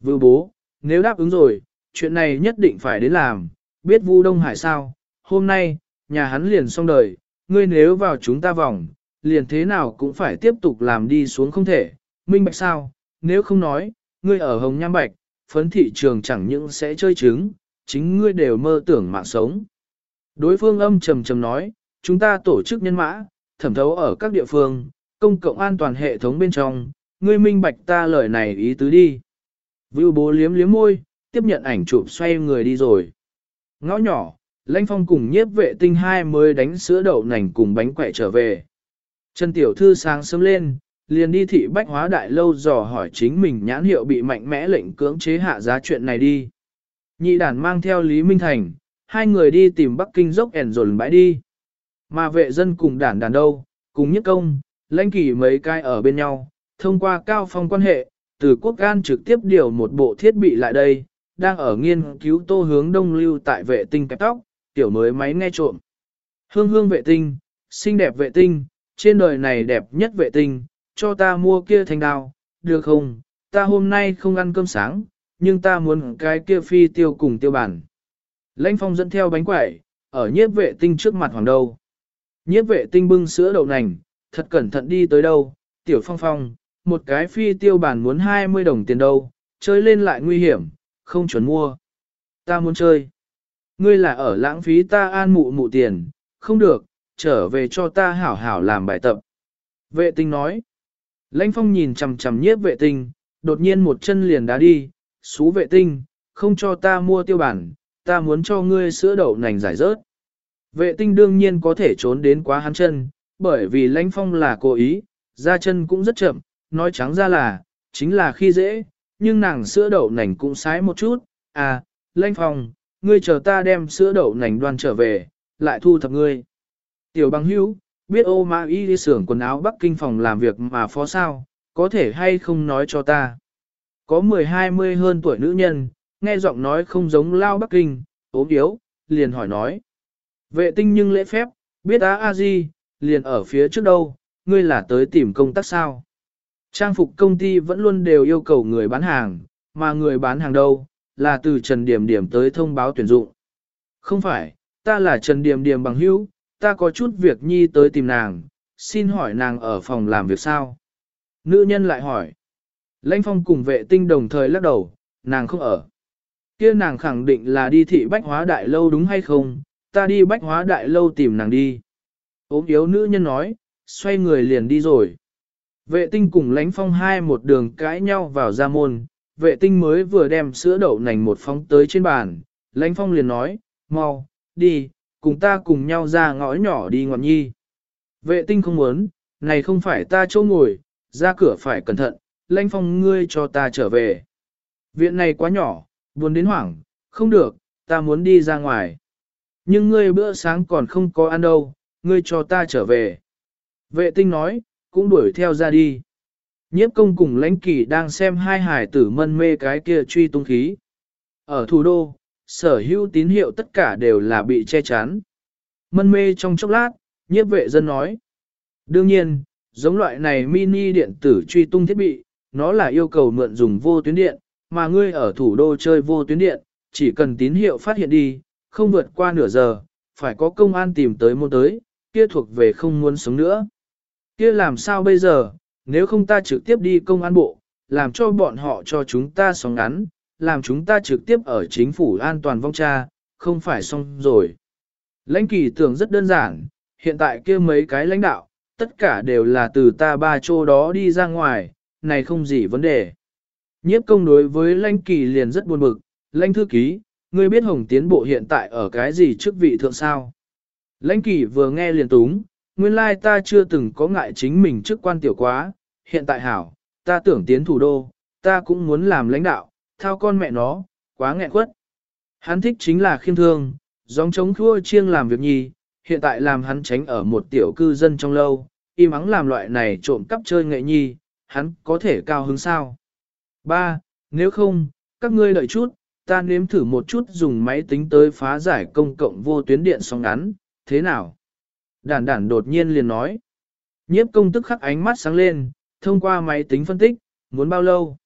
Vưu bố, nếu đáp ứng rồi, chuyện này nhất định phải đến làm, biết Vu Đông Hải sao, hôm nay, nhà hắn liền xong đời, ngươi nếu vào chúng ta vòng, liền thế nào cũng phải tiếp tục làm đi xuống không thể, minh bạch sao, nếu không nói, ngươi ở Hồng Nham Bạch, phấn thị trường chẳng những sẽ chơi trứng, chính ngươi đều mơ tưởng mạng sống. Đối phương âm trầm trầm nói, chúng ta tổ chức nhân mã, thẩm thấu ở các địa phương, công cộng an toàn hệ thống bên trong, ngươi minh bạch ta lời này ý tứ đi. Vưu bố liếm liếm môi, tiếp nhận ảnh chụp xoay người đi rồi. Ngõ nhỏ, lãnh phong cùng nhiếp vệ tinh hai mới đánh sữa đậu nành cùng bánh quậy trở về. Trần Tiểu Thư sáng sớm lên, liền đi thị bách hóa đại lâu dò hỏi chính mình nhãn hiệu bị mạnh mẽ lệnh cưỡng chế hạ giá chuyện này đi. Nhị đàn mang theo Lý Minh Thành, hai người đi tìm Bắc Kinh dốc ẻn dồn bãi đi. Mà vệ dân cùng đàn đàn đâu, cùng nhất công, lãnh kỳ mấy cái ở bên nhau, thông qua cao phong quan hệ, từ quốc gan trực tiếp điều một bộ thiết bị lại đây, đang ở nghiên cứu tô hướng đông lưu tại vệ tinh kẹp tóc, tiểu mới máy nghe trộm. Hương hương vệ tinh, xinh đẹp vệ tinh, trên đời này đẹp nhất vệ tinh, cho ta mua kia thành đào, được không? Ta hôm nay không ăn cơm sáng, nhưng ta muốn cái kia phi tiêu cùng tiêu bản. Lãnh phong dẫn theo bánh quẩy, ở nhiếp vệ tinh trước mặt hoàng đầu. Nhiếp vệ tinh bưng sữa đậu nành, thật cẩn thận đi tới đâu, tiểu phong phong, một cái phi tiêu bản muốn 20 đồng tiền đâu, chơi lên lại nguy hiểm, không chuẩn mua. Ta muốn chơi. Ngươi là ở lãng phí ta an mụ mụ tiền, không được, trở về cho ta hảo hảo làm bài tập. Vệ tinh nói. Lãnh phong nhìn chằm chằm nhiếp vệ tinh, đột nhiên một chân liền đá đi, xú vệ tinh, không cho ta mua tiêu bản, ta muốn cho ngươi sữa đậu nành giải rớt. Vệ tinh đương nhiên có thể trốn đến quá hắn chân, bởi vì lãnh phong là cố ý, ra chân cũng rất chậm, nói trắng ra là, chính là khi dễ, nhưng nàng sữa đậu nành cũng sái một chút, à, lãnh phong, ngươi chờ ta đem sữa đậu nành đoan trở về, lại thu thập ngươi. Tiểu bằng hữu, biết ô ma y đi xưởng quần áo Bắc Kinh phòng làm việc mà phó sao, có thể hay không nói cho ta. Có 10-20 hơn tuổi nữ nhân, nghe giọng nói không giống lao Bắc Kinh, ốm yếu, liền hỏi nói. Vệ tinh nhưng lễ phép, biết á a di, liền ở phía trước đâu, ngươi là tới tìm công tác sao. Trang phục công ty vẫn luôn đều yêu cầu người bán hàng, mà người bán hàng đâu, là từ Trần Điểm Điểm tới thông báo tuyển dụng. Không phải, ta là Trần Điểm Điểm bằng hữu, ta có chút việc nhi tới tìm nàng, xin hỏi nàng ở phòng làm việc sao? Nữ nhân lại hỏi. Lãnh phong cùng vệ tinh đồng thời lắc đầu, nàng không ở. kia nàng khẳng định là đi thị bách hóa đại lâu đúng hay không, ta đi bách hóa đại lâu tìm nàng đi. Ốm yếu nữ nhân nói, xoay người liền đi rồi. Vệ tinh cùng lãnh phong hai một đường cãi nhau vào ra môn, vệ tinh mới vừa đem sữa đậu nành một phóng tới trên bàn, lãnh phong liền nói, mau, đi, cùng ta cùng nhau ra ngõ nhỏ đi ngọn nhi. Vệ tinh không muốn, này không phải ta chỗ ngồi, ra cửa phải cẩn thận, lãnh phong ngươi cho ta trở về. Viện này quá nhỏ, buồn đến hoảng, không được, ta muốn đi ra ngoài. Nhưng ngươi bữa sáng còn không có ăn đâu, ngươi cho ta trở về. Vệ tinh nói, cũng đuổi theo ra đi. Nhiếp công cùng lãnh kỳ đang xem hai hải tử mân mê cái kia truy tung khí. Ở thủ đô, sở hữu tín hiệu tất cả đều là bị che chắn. Mân mê trong chốc lát, nhiếp vệ dân nói. Đương nhiên, giống loại này mini điện tử truy tung thiết bị, nó là yêu cầu mượn dùng vô tuyến điện, mà ngươi ở thủ đô chơi vô tuyến điện, chỉ cần tín hiệu phát hiện đi, không vượt qua nửa giờ, phải có công an tìm tới môn tới, kia thuộc về không muốn sống nữa. Kia làm sao bây giờ, nếu không ta trực tiếp đi công an bộ, làm cho bọn họ cho chúng ta sóng ngắn, làm chúng ta trực tiếp ở chính phủ an toàn vong tra, không phải xong rồi. Lãnh kỳ tưởng rất đơn giản, hiện tại kia mấy cái lãnh đạo, tất cả đều là từ ta ba chỗ đó đi ra ngoài, này không gì vấn đề. Nhiếp công đối với lãnh kỳ liền rất buồn bực, lãnh thư ký, ngươi biết hồng tiến bộ hiện tại ở cái gì chức vị thượng sao? Lãnh kỳ vừa nghe liền túng, nguyên lai ta chưa từng có ngại chính mình chức quan tiểu quá, hiện tại hảo, ta tưởng tiến thủ đô, ta cũng muốn làm lãnh đạo, thao con mẹ nó, quá nghẹn quất. Hắn thích chính là khiêm thương, giống chống thua chiêng làm việc nhi, hiện tại làm hắn tránh ở một tiểu cư dân trong lâu, im ắng làm loại này trộm cắp chơi nghệ nhi, hắn có thể cao hứng sao. Ba, Nếu không, các ngươi đợi chút, ta nếm thử một chút dùng máy tính tới phá giải công cộng vô tuyến điện sóng ngắn, thế nào? Đản đản đột nhiên liền nói. Nhiếp công tức khắc ánh mắt sáng lên, thông qua máy tính phân tích, muốn bao lâu?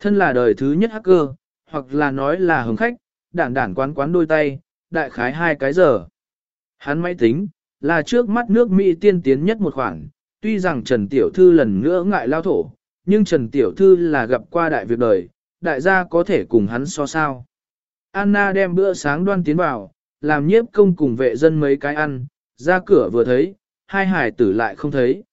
Thân là đời thứ nhất hacker, hoặc là nói là hứng khách, đản đản quán quán đôi tay, đại khái hai cái giờ. Hắn máy tính, là trước mắt nước Mỹ tiên tiến nhất một khoản, tuy rằng Trần Tiểu Thư lần nữa ngại lao thổ, nhưng Trần Tiểu Thư là gặp qua đại việc đời, đại gia có thể cùng hắn so sao. Anna đem bữa sáng đoan tiến vào, làm nhiếp công cùng vệ dân mấy cái ăn, ra cửa vừa thấy, hai hải tử lại không thấy.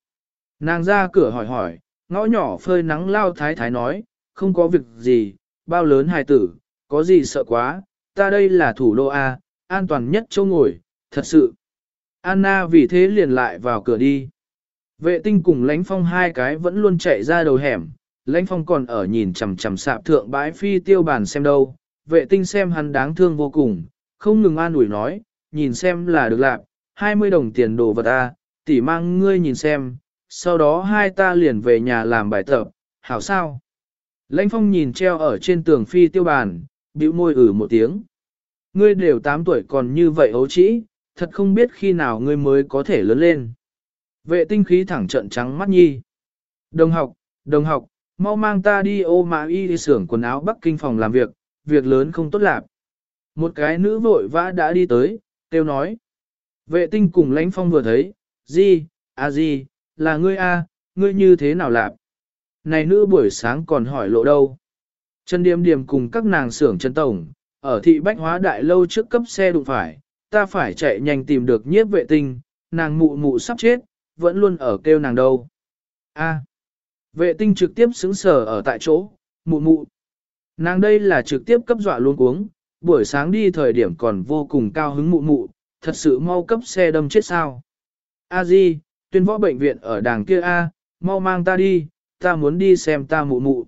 Nàng ra cửa hỏi hỏi, ngõ nhỏ phơi nắng lao thái thái nói, không có việc gì, bao lớn hải tử, có gì sợ quá, ta đây là thủ đô A, an toàn nhất chỗ ngồi, thật sự. Anna vì thế liền lại vào cửa đi. Vệ tinh cùng lánh phong hai cái vẫn luôn chạy ra đầu hẻm, lãnh phong còn ở nhìn chằm chằm sạp thượng bãi phi tiêu bàn xem đâu, vệ tinh xem hắn đáng thương vô cùng, không ngừng an ủi nói, nhìn xem là được lạc, 20 đồng tiền đồ vật a, tỷ mang ngươi nhìn xem, sau đó hai ta liền về nhà làm bài tập, hảo sao? Lãnh phong nhìn treo ở trên tường phi tiêu bàn, bĩu môi ử một tiếng. Ngươi đều 8 tuổi còn như vậy ấu trĩ, thật không biết khi nào ngươi mới có thể lớn lên. Vệ tinh khí thẳng trận trắng mắt nhi. Đồng học, đồng học, mau mang ta đi ô mã y đi xưởng quần áo Bắc Kinh phòng làm việc, việc lớn không tốt lạc. Một cái nữ vội vã đã đi tới, tiêu nói. Vệ tinh cùng lãnh phong vừa thấy, gì, à gì, là ngươi a, ngươi như thế nào lạp? Này nữ buổi sáng còn hỏi lộ đâu? Trần Điềm Điềm cùng các nàng xưởng Trần Tổng, ở thị bách hóa đại lâu trước cấp xe đụng phải, ta phải chạy nhanh tìm được nhiếp vệ tinh, nàng mụ mụ sắp chết, vẫn luôn ở kêu nàng đâu. A. Vệ tinh trực tiếp xứng sở ở tại chỗ, mụ mụ. Nàng đây là trực tiếp cấp dọa luôn cuống, buổi sáng đi thời điểm còn vô cùng cao hứng mụ mụ, thật sự mau cấp xe đâm chết sao. A Di, tuyên võ bệnh viện ở đàng kia A, mau mang ta đi, ta muốn đi xem ta mụ mụ.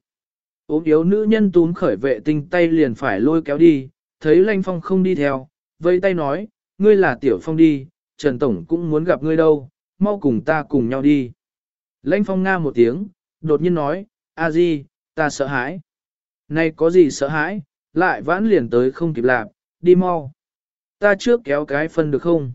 ốm yếu nữ nhân túm khởi vệ tinh tay liền phải lôi kéo đi, thấy Lanh Phong không đi theo, vây tay nói, ngươi là Tiểu Phong đi, Trần Tổng cũng muốn gặp ngươi đâu, mau cùng ta cùng nhau đi. Lanh Phong nga một tiếng, đột nhiên nói, a di, ta sợ hãi. Này có gì sợ hãi, lại vãn liền tới không kịp làm, đi mau. Ta trước kéo cái phân được không?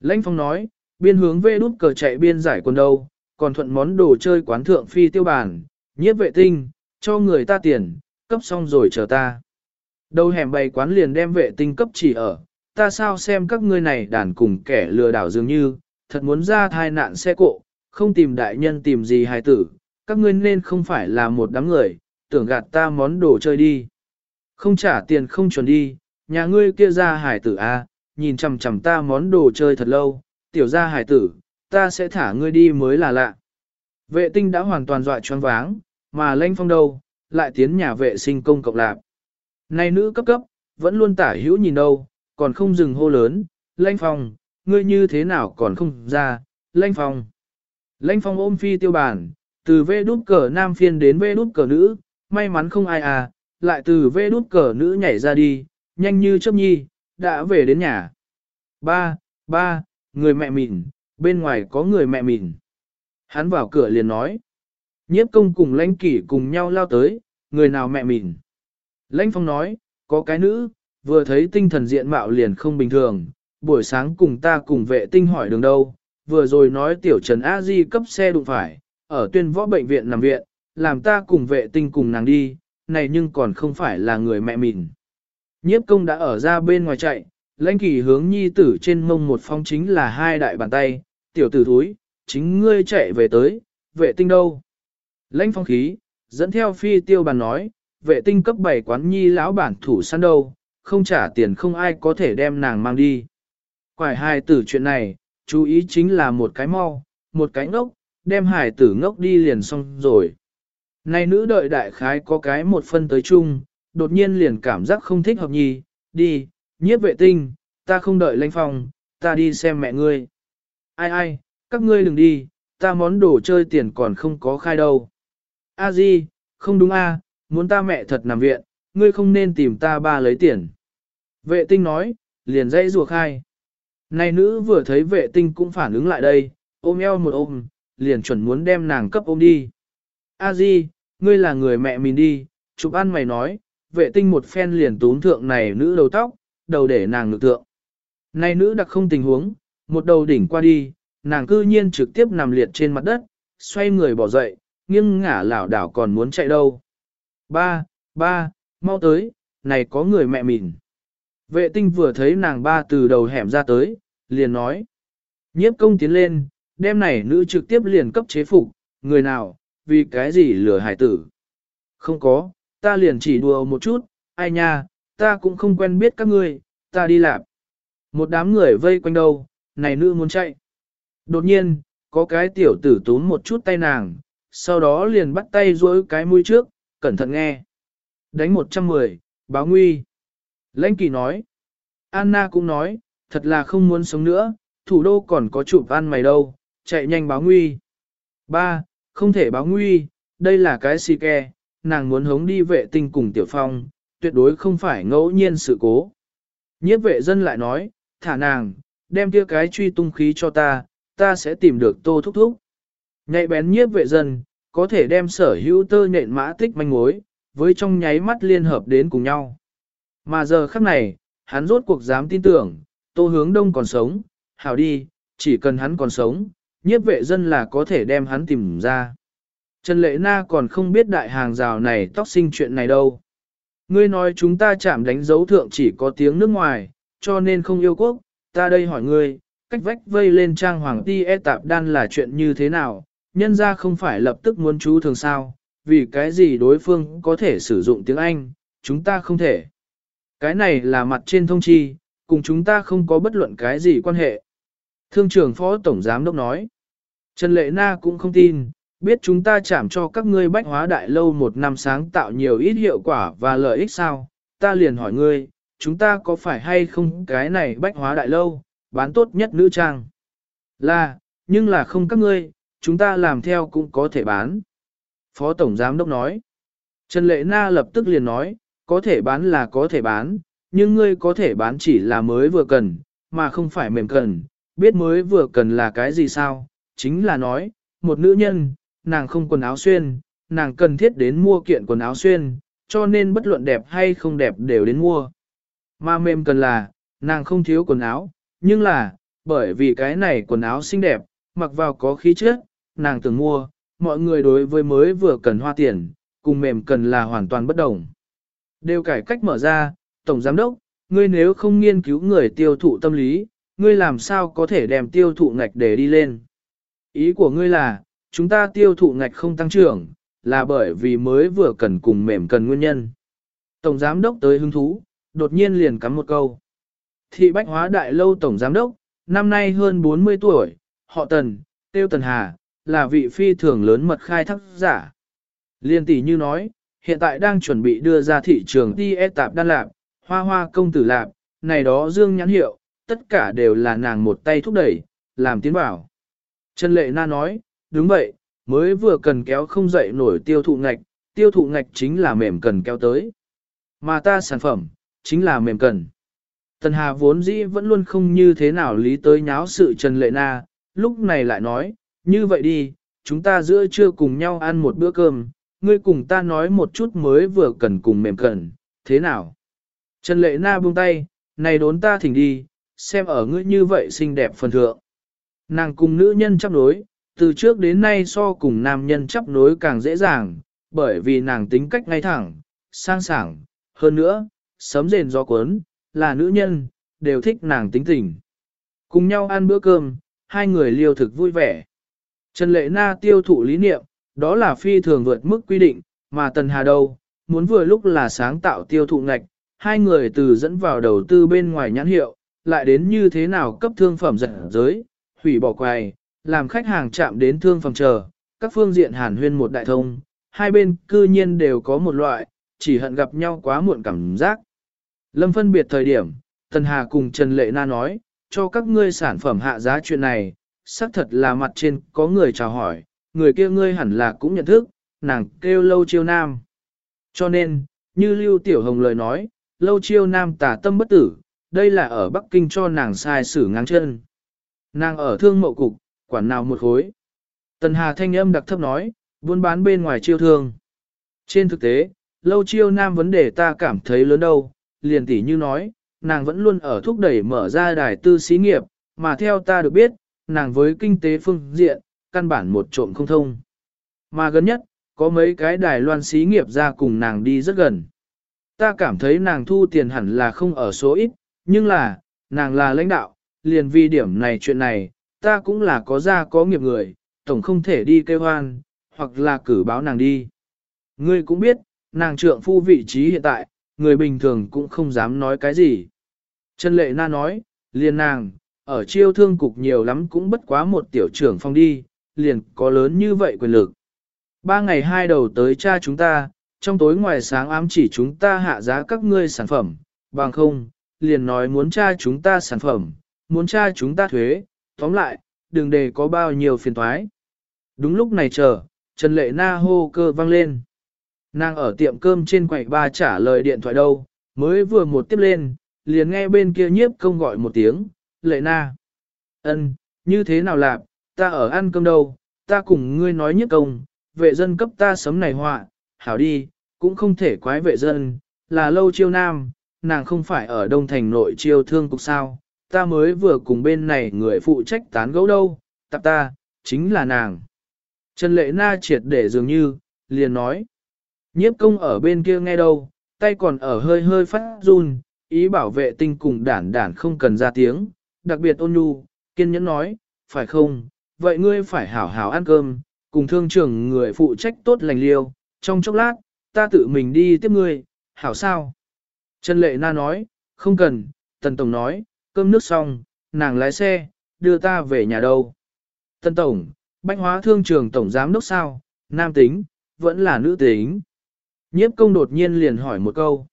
Lãnh phong nói, biên hướng về đút cờ chạy biên giải quần đâu, còn thuận món đồ chơi quán thượng phi tiêu bản, nhiếp vệ tinh, cho người ta tiền, cấp xong rồi chờ ta. Đầu hẻm bày quán liền đem vệ tinh cấp chỉ ở, ta sao xem các ngươi này đàn cùng kẻ lừa đảo dường như, thật muốn ra thai nạn xe cộ, không tìm đại nhân tìm gì hài tử, các ngươi nên không phải là một đám người, tưởng gạt ta món đồ chơi đi. Không trả tiền không chuẩn đi, nhà ngươi kia ra hải tử a, à, nhìn chằm chằm ta món đồ chơi thật lâu, tiểu ra hải tử, ta sẽ thả ngươi đi mới là lạ. Vệ tinh đã hoàn toàn dọa choáng váng, mà lanh phong đâu, lại tiến nhà vệ sinh công cộng lạc. Này nữ cấp cấp, vẫn luôn tả hữu nhìn đâu, còn không dừng hô lớn, lanh phong, ngươi như thế nào còn không ra, lanh phong. Lanh phong ôm phi tiêu bản, từ vê đút cờ nam phiên đến vê đút cờ nữ, may mắn không ai à, lại từ vê đút cờ nữ nhảy ra đi, nhanh như chớp nhi, đã về đến nhà. Ba, ba, người mẹ mịn, bên ngoài có người mẹ mịn. Hắn vào cửa liền nói. Nhiếp công cùng lãnh kỷ cùng nhau lao tới, người nào mẹ mịn. Lãnh phong nói, có cái nữ, vừa thấy tinh thần diện mạo liền không bình thường, buổi sáng cùng ta cùng vệ tinh hỏi đường đâu, vừa rồi nói tiểu trần A Di cấp xe đụng phải, ở tuyên võ bệnh viện nằm viện, làm ta cùng vệ tinh cùng nàng đi, này nhưng còn không phải là người mẹ mình. Nhiếp công đã ở ra bên ngoài chạy, lãnh kỳ hướng nhi tử trên mông một phong chính là hai đại bàn tay, tiểu tử thúi, chính ngươi chạy về tới, vệ tinh đâu. Lãnh phong khí, dẫn theo phi tiêu bàn nói, vệ tinh cấp 7 quán nhi lão bản thủ săn đâu, không trả tiền không ai có thể đem nàng mang đi. Quải hài tử chuyện này, chú ý chính là một cái mau, một cái ngốc, đem hài tử ngốc đi liền xong rồi. Này nữ đợi đại khái có cái một phân tới chung, đột nhiên liền cảm giác không thích hợp nhi, đi, nhiếp vệ tinh, ta không đợi lãnh phong, ta đi xem mẹ ngươi. Ai ai, các ngươi đừng đi, ta món đồ chơi tiền còn không có khai đâu. A Di, không đúng a, muốn ta mẹ thật nằm viện, ngươi không nên tìm ta ba lấy tiền. Vệ tinh nói, liền dây rùa khai. Này nữ vừa thấy vệ tinh cũng phản ứng lại đây, ôm eo một ôm, liền chuẩn muốn đem nàng cấp ôm đi. A Di, ngươi là người mẹ mình đi, chụp ăn mày nói, vệ tinh một phen liền tún thượng này nữ đầu tóc, đầu để nàng ngự thượng. Này nữ đặc không tình huống, một đầu đỉnh qua đi, nàng cư nhiên trực tiếp nằm liệt trên mặt đất, xoay người bỏ dậy, nghiêng ngả lảo đảo còn muốn chạy đâu. Ba, ba, mau tới, này có người mẹ mình. Vệ tinh vừa thấy nàng ba từ đầu hẻm ra tới, liền nói. Nhiếp công tiến lên, đêm này nữ trực tiếp liền cấp chế phục, người nào, vì cái gì lừa hải tử. Không có, ta liền chỉ đùa một chút, ai nha, ta cũng không quen biết các ngươi, ta đi làm. Một đám người vây quanh đâu, này nữ muốn chạy. Đột nhiên, có cái tiểu tử tún một chút tay nàng, sau đó liền bắt tay duỗi cái mũi trước, cẩn thận nghe. Đánh 110, báo nguy. Lãnh kỳ nói. Anna cũng nói, thật là không muốn sống nữa, thủ đô còn có chụp ăn mày đâu, chạy nhanh báo nguy. Ba, không thể báo nguy, đây là cái xì ke, nàng muốn hống đi vệ tinh cùng tiểu phong, tuyệt đối không phải ngẫu nhiên sự cố. Nhiếp vệ dân lại nói, thả nàng, đem kia cái truy tung khí cho ta, ta sẽ tìm được tô thúc thúc. Nhạy bén nhiếp vệ dân, có thể đem sở hữu tơ nhện mã tích manh mối, với trong nháy mắt liên hợp đến cùng nhau. Mà giờ khắc này, hắn rốt cuộc dám tin tưởng, tô hướng đông còn sống, hảo đi, chỉ cần hắn còn sống, nhiếp vệ dân là có thể đem hắn tìm ra. Trần Lệ Na còn không biết đại hàng rào này tóc sinh chuyện này đâu. Ngươi nói chúng ta chạm đánh dấu thượng chỉ có tiếng nước ngoài, cho nên không yêu quốc, ta đây hỏi ngươi, cách vách vây lên trang hoàng ti e tạp đan là chuyện như thế nào, nhân ra không phải lập tức muốn chú thường sao, vì cái gì đối phương có thể sử dụng tiếng Anh, chúng ta không thể. Cái này là mặt trên thông chi, cùng chúng ta không có bất luận cái gì quan hệ. Thương trưởng phó tổng giám đốc nói, Trần Lệ Na cũng không tin, biết chúng ta chạm cho các ngươi bách hóa đại lâu một năm sáng tạo nhiều ít hiệu quả và lợi ích sao, ta liền hỏi ngươi, chúng ta có phải hay không cái này bách hóa đại lâu, bán tốt nhất nữ trang? Là, nhưng là không các ngươi, chúng ta làm theo cũng có thể bán. Phó Tổng Giám Đốc nói. Trần Lệ Na lập tức liền nói, có thể bán là có thể bán, nhưng ngươi có thể bán chỉ là mới vừa cần, mà không phải mềm cần, biết mới vừa cần là cái gì sao, chính là nói, một nữ nhân, nàng không quần áo xuyên, nàng cần thiết đến mua kiện quần áo xuyên, cho nên bất luận đẹp hay không đẹp đều đến mua. Mà mềm cần là, nàng không thiếu quần áo, nhưng là, bởi vì cái này quần áo xinh đẹp, mặc vào có khí chất, nàng từng mua, mọi người đối với mới vừa cần hoa tiền, cùng mềm cần là hoàn toàn bất đồng. Đều cải cách mở ra, Tổng Giám Đốc, ngươi nếu không nghiên cứu người tiêu thụ tâm lý, ngươi làm sao có thể đem tiêu thụ ngạch để đi lên. Ý của ngươi là, chúng ta tiêu thụ ngạch không tăng trưởng, là bởi vì mới vừa cần cùng mềm cần nguyên nhân. Tổng Giám Đốc tới hứng thú, đột nhiên liền cắm một câu. Thị Bách Hóa Đại Lâu Tổng Giám Đốc, năm nay hơn 40 tuổi, họ Tần, Tiêu Tần Hà, là vị phi thường lớn mật khai thác giả. Liên tỷ như nói, hiện tại đang chuẩn bị đưa ra thị trường ti e tạp đan lạp, hoa hoa công tử lạp, này đó dương nhãn hiệu, tất cả đều là nàng một tay thúc đẩy, làm tiến bảo. Trần Lệ Na nói, đúng vậy, mới vừa cần kéo không dậy nổi tiêu thụ ngạch, tiêu thụ ngạch chính là mềm cần kéo tới. Mà ta sản phẩm, chính là mềm cần. Tần Hà vốn dĩ vẫn luôn không như thế nào lý tới nháo sự Trần Lệ Na, lúc này lại nói, như vậy đi, chúng ta giữa trưa cùng nhau ăn một bữa cơm, ngươi cùng ta nói một chút mới vừa cần cùng mềm cần, thế nào? Trần Lệ Na buông tay, này đốn ta thỉnh đi, xem ở ngươi như vậy xinh đẹp phần thượng. Nàng cùng nữ nhân chấp đối từ trước đến nay so cùng nam nhân chấp nối càng dễ dàng, bởi vì nàng tính cách ngay thẳng, sang sảng, hơn nữa, sớm rền gió cuốn, là nữ nhân, đều thích nàng tính tình. Cùng nhau ăn bữa cơm, hai người liêu thực vui vẻ. Trần Lệ Na tiêu thụ lý niệm, đó là phi thường vượt mức quy định, mà Tần Hà đâu, muốn vừa lúc là sáng tạo tiêu thụ ngạch, hai người từ dẫn vào đầu tư bên ngoài nhãn hiệu, lại đến như thế nào cấp thương phẩm dẫn giới, hủy bỏ quài, làm khách hàng chạm đến thương phòng chờ, các phương diện hàn huyên một đại thông, hai bên cư nhiên đều có một loại, chỉ hận gặp nhau quá muộn cảm giác. Lâm phân biệt thời điểm, Tần Hà cùng Trần Lệ Na nói, cho các ngươi sản phẩm hạ giá chuyện này, xác thật là mặt trên có người chào hỏi, người kia ngươi hẳn là cũng nhận thức, nàng kêu lâu chiêu nam. Cho nên, như Lưu Tiểu Hồng lời nói, lâu chiêu nam tả tâm bất tử, đây là ở Bắc Kinh cho nàng sai sử ngang chân. Nàng ở thương mậu cục, quản nào một khối. Tần Hà thanh âm đặc thấp nói, buôn bán bên ngoài chiêu thương. Trên thực tế, lâu chiêu nam vấn đề ta cảm thấy lớn đâu, liền tỷ như nói, nàng vẫn luôn ở thúc đẩy mở ra đài tư xí nghiệp, mà theo ta được biết, nàng với kinh tế phương diện, căn bản một trộm không thông. Mà gần nhất, có mấy cái đài loan xí nghiệp ra cùng nàng đi rất gần. Ta cảm thấy nàng thu tiền hẳn là không ở số ít, nhưng là, nàng là lãnh đạo, liền vì điểm này chuyện này, ta cũng là có gia có nghiệp người, tổng không thể đi kêu hoan, hoặc là cử báo nàng đi. Ngươi cũng biết, nàng trượng phu vị trí hiện tại, người bình thường cũng không dám nói cái gì. Trần Lệ Na nói, liền nàng, ở chiêu thương cục nhiều lắm cũng bất quá một tiểu trưởng phong đi, liền có lớn như vậy quyền lực. Ba ngày hai đầu tới cha chúng ta, trong tối ngoài sáng ám chỉ chúng ta hạ giá các ngươi sản phẩm, bằng không, liền nói muốn tra chúng ta sản phẩm, muốn tra chúng ta thuế, tóm lại, đừng để có bao nhiêu phiền toái. Đúng lúc này chờ, Trần Lệ Na hô cơ vang lên. Nàng ở tiệm cơm trên quầy ba trả lời điện thoại đâu, mới vừa một tiếp lên, liền nghe bên kia nhiếp công gọi một tiếng, Lệ Na. ân, như thế nào lạp, ta ở ăn cơm đâu, ta cùng ngươi nói nhiếp công, vệ dân cấp ta sấm này họa, hảo đi, cũng không thể quái vệ dân, là lâu chiêu nam, nàng không phải ở Đông Thành nội chiêu thương cục sao, ta mới vừa cùng bên này người phụ trách tán gẫu đâu, tập ta, chính là nàng. Trần Lệ Na triệt để dường như, liền nói. Nhiếp công ở bên kia nghe đâu, tay còn ở hơi hơi phát run, ý bảo vệ tinh cùng đản đản không cần ra tiếng, đặc biệt ôn nhu, kiên nhẫn nói, phải không, vậy ngươi phải hảo hảo ăn cơm, cùng thương trưởng người phụ trách tốt lành liêu, trong chốc lát, ta tự mình đi tiếp ngươi, hảo sao? Trần Lệ Na nói, không cần, Tần Tổng nói, cơm nước xong, nàng lái xe, đưa ta về nhà đâu. Tân Tổng, bách hóa thương trường Tổng Giám đốc sao, nam tính, vẫn là nữ tính. Nhiếp công đột nhiên liền hỏi một câu.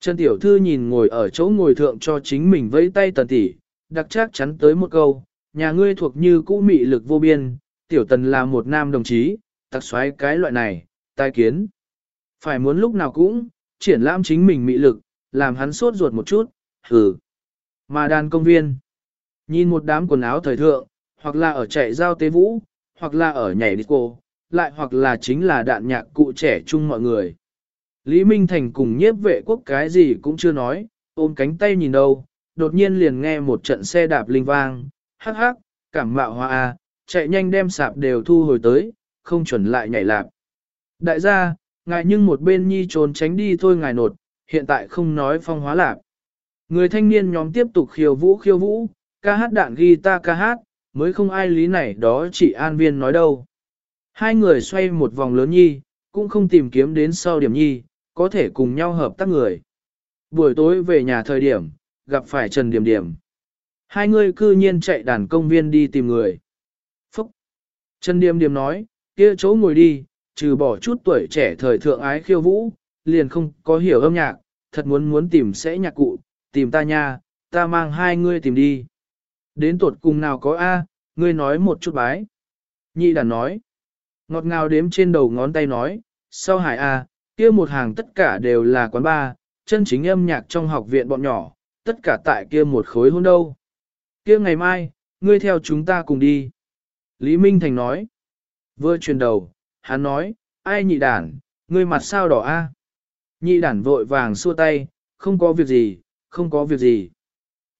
Trần Tiểu Thư nhìn ngồi ở chỗ ngồi thượng cho chính mình vẫy tay tần tỷ, đặc chắc chắn tới một câu, nhà ngươi thuộc như cũ mị lực vô biên, Tiểu Tần là một nam đồng chí, tặc xoáy cái loại này, tai kiến. Phải muốn lúc nào cũng, triển lãm chính mình mị lực, làm hắn sốt ruột một chút, hừ. Mà đàn công viên, nhìn một đám quần áo thời thượng, hoặc là ở chạy giao tế vũ, hoặc là ở nhảy disco, lại hoặc là chính là đạn nhạc cụ trẻ chung mọi người. Lý Minh Thành cùng nhiếp vệ quốc cái gì cũng chưa nói, ôm cánh tay nhìn đâu, đột nhiên liền nghe một trận xe đạp linh vang, hắc hắc, cảm mạo hoa a, chạy nhanh đem sạp đều thu hồi tới, không chuẩn lại nhảy lạp. Đại gia, ngài nhưng một bên nhi trốn tránh đi thôi ngài nột, hiện tại không nói phong hóa lạp. Người thanh niên nhóm tiếp tục khiêu vũ khiêu vũ, ca hát đạn ghi ta ca hát, mới không ai lý này đó chỉ an viên nói đâu. Hai người xoay một vòng lớn nhi, cũng không tìm kiếm đến sau điểm nhi, có thể cùng nhau hợp tác người. Buổi tối về nhà thời điểm, gặp phải Trần Điểm Điểm. Hai người cư nhiên chạy đàn công viên đi tìm người. Phúc! Trần Điểm Điểm nói, kia chỗ ngồi đi, trừ bỏ chút tuổi trẻ thời thượng ái khiêu vũ, liền không có hiểu âm nhạc, thật muốn muốn tìm sẽ nhạc cụ, tìm ta nha, ta mang hai ngươi tìm đi. Đến tuột cùng nào có A, ngươi nói một chút bái. Nhị đàn nói, ngọt ngào đếm trên đầu ngón tay nói, sau hải A, kia một hàng tất cả đều là quán ba, chân chính âm nhạc trong học viện bọn nhỏ, tất cả tại kia một khối hôn đâu. Kia ngày mai, ngươi theo chúng ta cùng đi. Lý Minh Thành nói, vừa truyền đầu, hắn nói, ai nhị đàn, ngươi mặt sao đỏ a? Nhị đản vội vàng xua tay, không có việc gì, không có việc gì.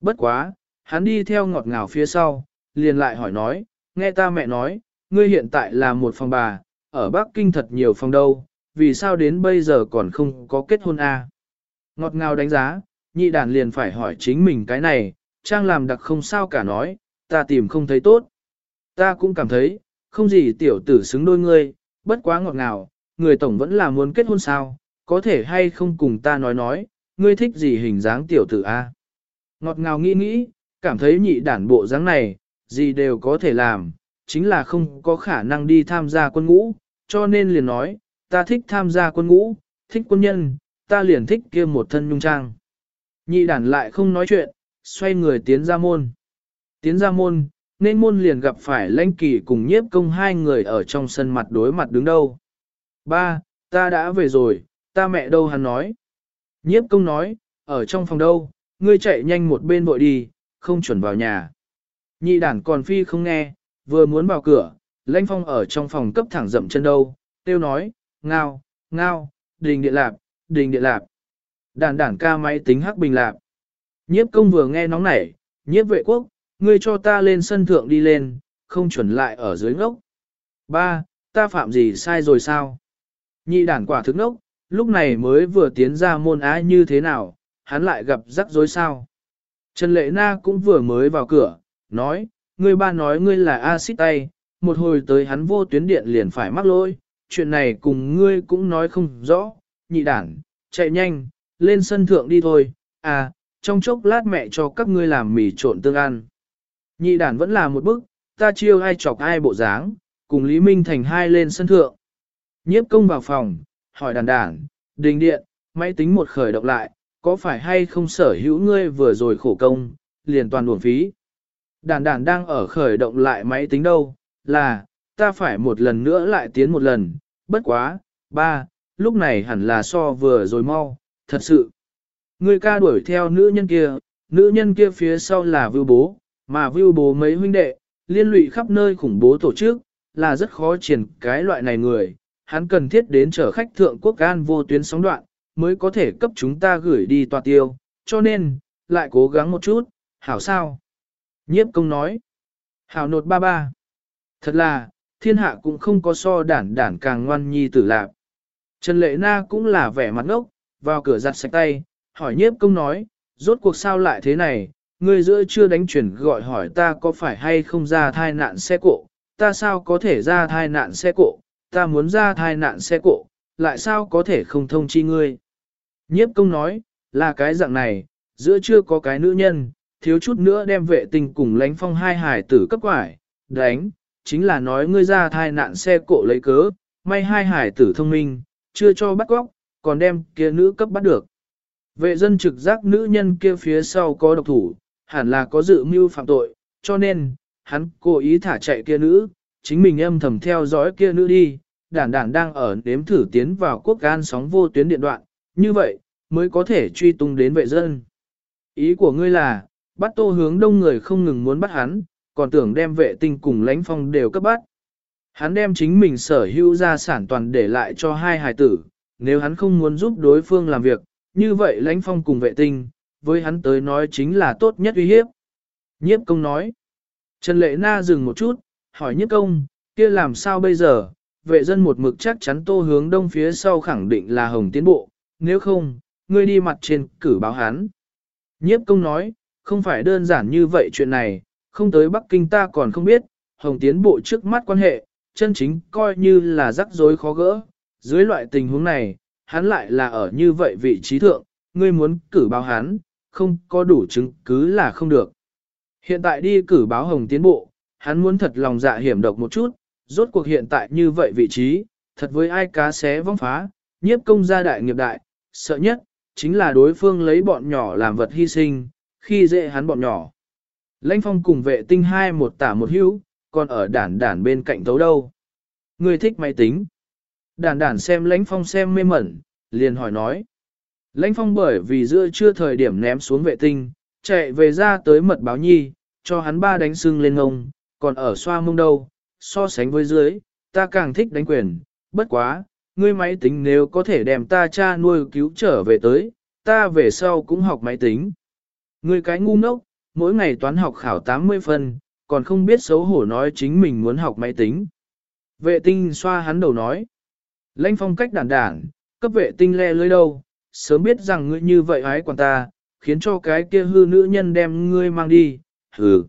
Bất quá, hắn đi theo ngọt ngào phía sau, liền lại hỏi nói, nghe ta mẹ nói, ngươi hiện tại là một phòng bà, ở Bắc Kinh thật nhiều phòng đâu, vì sao đến bây giờ còn không có kết hôn a? Ngọt ngào đánh giá, nhị đàn liền phải hỏi chính mình cái này, trang làm đặc không sao cả nói, ta tìm không thấy tốt. Ta cũng cảm thấy, không gì tiểu tử xứng đôi ngươi, bất quá ngọt ngào, người tổng vẫn là muốn kết hôn sao, có thể hay không cùng ta nói nói, ngươi thích gì hình dáng tiểu tử A. Ngọt ngào nghĩ nghĩ, cảm thấy nhị đản bộ dáng này, gì đều có thể làm, chính là không có khả năng đi tham gia quân ngũ, cho nên liền nói, ta thích tham gia quân ngũ, thích quân nhân, ta liền thích kia một thân nhung trang. Nhị đản lại không nói chuyện, xoay người tiến ra môn. Tiến ra môn, nên môn liền gặp phải lãnh kỳ cùng nhiếp công hai người ở trong sân mặt đối mặt đứng đâu. Ba, ta đã về rồi, ta mẹ đâu hắn nói. Nhiếp công nói, ở trong phòng đâu, ngươi chạy nhanh một bên vội đi, không chuẩn vào nhà. Nhị đản còn phi không nghe, vừa muốn vào cửa, lãnh phong ở trong phòng cấp thẳng dậm chân đâu, tiêu nói, ngao, ngao, đình điện lạp, đình điện lạp. Đản đản ca máy tính hắc bình lạp. Nhiếp công vừa nghe nóng nảy, nhiếp vệ quốc, ngươi cho ta lên sân thượng đi lên, không chuẩn lại ở dưới ngốc. Ba, ta phạm gì sai rồi sao? Nhị đản quả thức ngốc, lúc này mới vừa tiến ra môn á như thế nào, hắn lại gặp rắc rối sao? Trần Lệ Na cũng vừa mới vào cửa, nói, ngươi ba nói ngươi là axit tay, một hồi tới hắn vô tuyến điện liền phải mắc lỗi, chuyện này cùng ngươi cũng nói không rõ, nhị đản, chạy nhanh, lên sân thượng đi thôi, à, trong chốc lát mẹ cho các ngươi làm mì trộn tương ăn. Nhị đản vẫn là một bức, ta chiêu ai chọc ai bộ dáng, cùng Lý Minh Thành hai lên sân thượng. Nhiếp công vào phòng, hỏi đàn đàn, đình điện, máy tính một khởi động lại, có phải hay không sở hữu ngươi vừa rồi khổ công, liền toàn uổng phí. Đàn đàn đang ở khởi động lại máy tính đâu, là, ta phải một lần nữa lại tiến một lần, bất quá, ba, lúc này hẳn là so vừa rồi mau, thật sự. Ngươi ca đuổi theo nữ nhân kia, nữ nhân kia phía sau là vưu bố, mà vưu bố mấy huynh đệ, liên lụy khắp nơi khủng bố tổ chức, là rất khó triển cái loại này người, hắn cần thiết đến chở khách thượng quốc gan vô tuyến sóng đoạn, mới có thể cấp chúng ta gửi đi tòa tiêu, cho nên, lại cố gắng một chút, hảo sao? Nhiếp công nói, hảo nột ba ba. Thật là, thiên hạ cũng không có so đản đản càng ngoan nhi tử lạc. Trần Lệ Na cũng là vẻ mặt ngốc, vào cửa giặt sạch tay, hỏi nhiếp công nói, rốt cuộc sao lại thế này, người giữa chưa đánh chuyển gọi hỏi ta có phải hay không ra thai nạn xe cộ, ta sao có thể ra thai nạn xe cộ, ta muốn ra thai nạn xe cộ, lại sao có thể không thông chi ngươi. Nhiếp công nói, là cái dạng này, giữa chưa có cái nữ nhân, thiếu chút nữa đem vệ tình cùng lánh phong hai hải tử cấp quải, đánh, chính là nói ngươi ra thai nạn xe cộ lấy cớ, may hai hải tử thông minh, chưa cho bắt góc, còn đem kia nữ cấp bắt được. Vệ dân trực giác nữ nhân kia phía sau có độc thủ, hẳn là có dự mưu phạm tội, cho nên, hắn cố ý thả chạy kia nữ, chính mình âm thầm theo dõi kia nữ đi, đản đản đang ở nếm thử tiến vào quốc gan sóng vô tuyến điện đoạn, như vậy, mới có thể truy tung đến vệ dân. Ý của ngươi là, bắt tô hướng đông người không ngừng muốn bắt hắn, còn tưởng đem vệ tinh cùng lãnh phong đều cấp bắt. Hắn đem chính mình sở hữu gia sản toàn để lại cho hai hài tử, nếu hắn không muốn giúp đối phương làm việc, như vậy lãnh phong cùng vệ tinh, với hắn tới nói chính là tốt nhất uy hiếp. Nhiếp công nói. Trần Lệ Na dừng một chút, hỏi nhiếp công, kia làm sao bây giờ, vệ dân một mực chắc chắn tô hướng đông phía sau khẳng định là hồng tiến bộ, nếu không, ngươi đi mặt trên cử báo hắn. Nhiếp công nói, không phải đơn giản như vậy chuyện này, không tới Bắc Kinh ta còn không biết, hồng tiến bộ trước mắt quan hệ, chân chính coi như là rắc rối khó gỡ. Dưới loại tình huống này, hắn lại là ở như vậy vị trí thượng, ngươi muốn cử báo hắn, không có đủ chứng cứ là không được. Hiện tại đi cử báo hồng tiến bộ, hắn muốn thật lòng dạ hiểm độc một chút, rốt cuộc hiện tại như vậy vị trí, thật với ai cá xé vong phá, nhiếp công gia đại nghiệp đại, sợ nhất, chính là đối phương lấy bọn nhỏ làm vật hy sinh, khi dễ hắn bọn nhỏ. Lãnh phong cùng vệ tinh hai một tả một hữu, còn ở đản đản bên cạnh tấu đâu. Người thích máy tính. Đản đản xem lãnh phong xem mê mẩn, liền hỏi nói. Lãnh phong bởi vì giữa chưa thời điểm ném xuống vệ tinh, chạy về ra tới mật báo nhi, cho hắn ba đánh sưng lên ngông, còn ở xoa mông đâu, so sánh với dưới, ta càng thích đánh quyền, bất quá, ngươi máy tính nếu có thể đem ta cha nuôi cứu trở về tới, ta về sau cũng học máy tính. Ngươi cái ngu ngốc, mỗi ngày toán học khảo 80 phân, còn không biết xấu hổ nói chính mình muốn học máy tính. Vệ tinh xoa hắn đầu nói. Lãnh phong cách đản đản, cấp vệ tinh le lưới đâu, sớm biết rằng ngươi như vậy ái quản ta, khiến cho cái kia hư nữ nhân đem ngươi mang đi, hừ.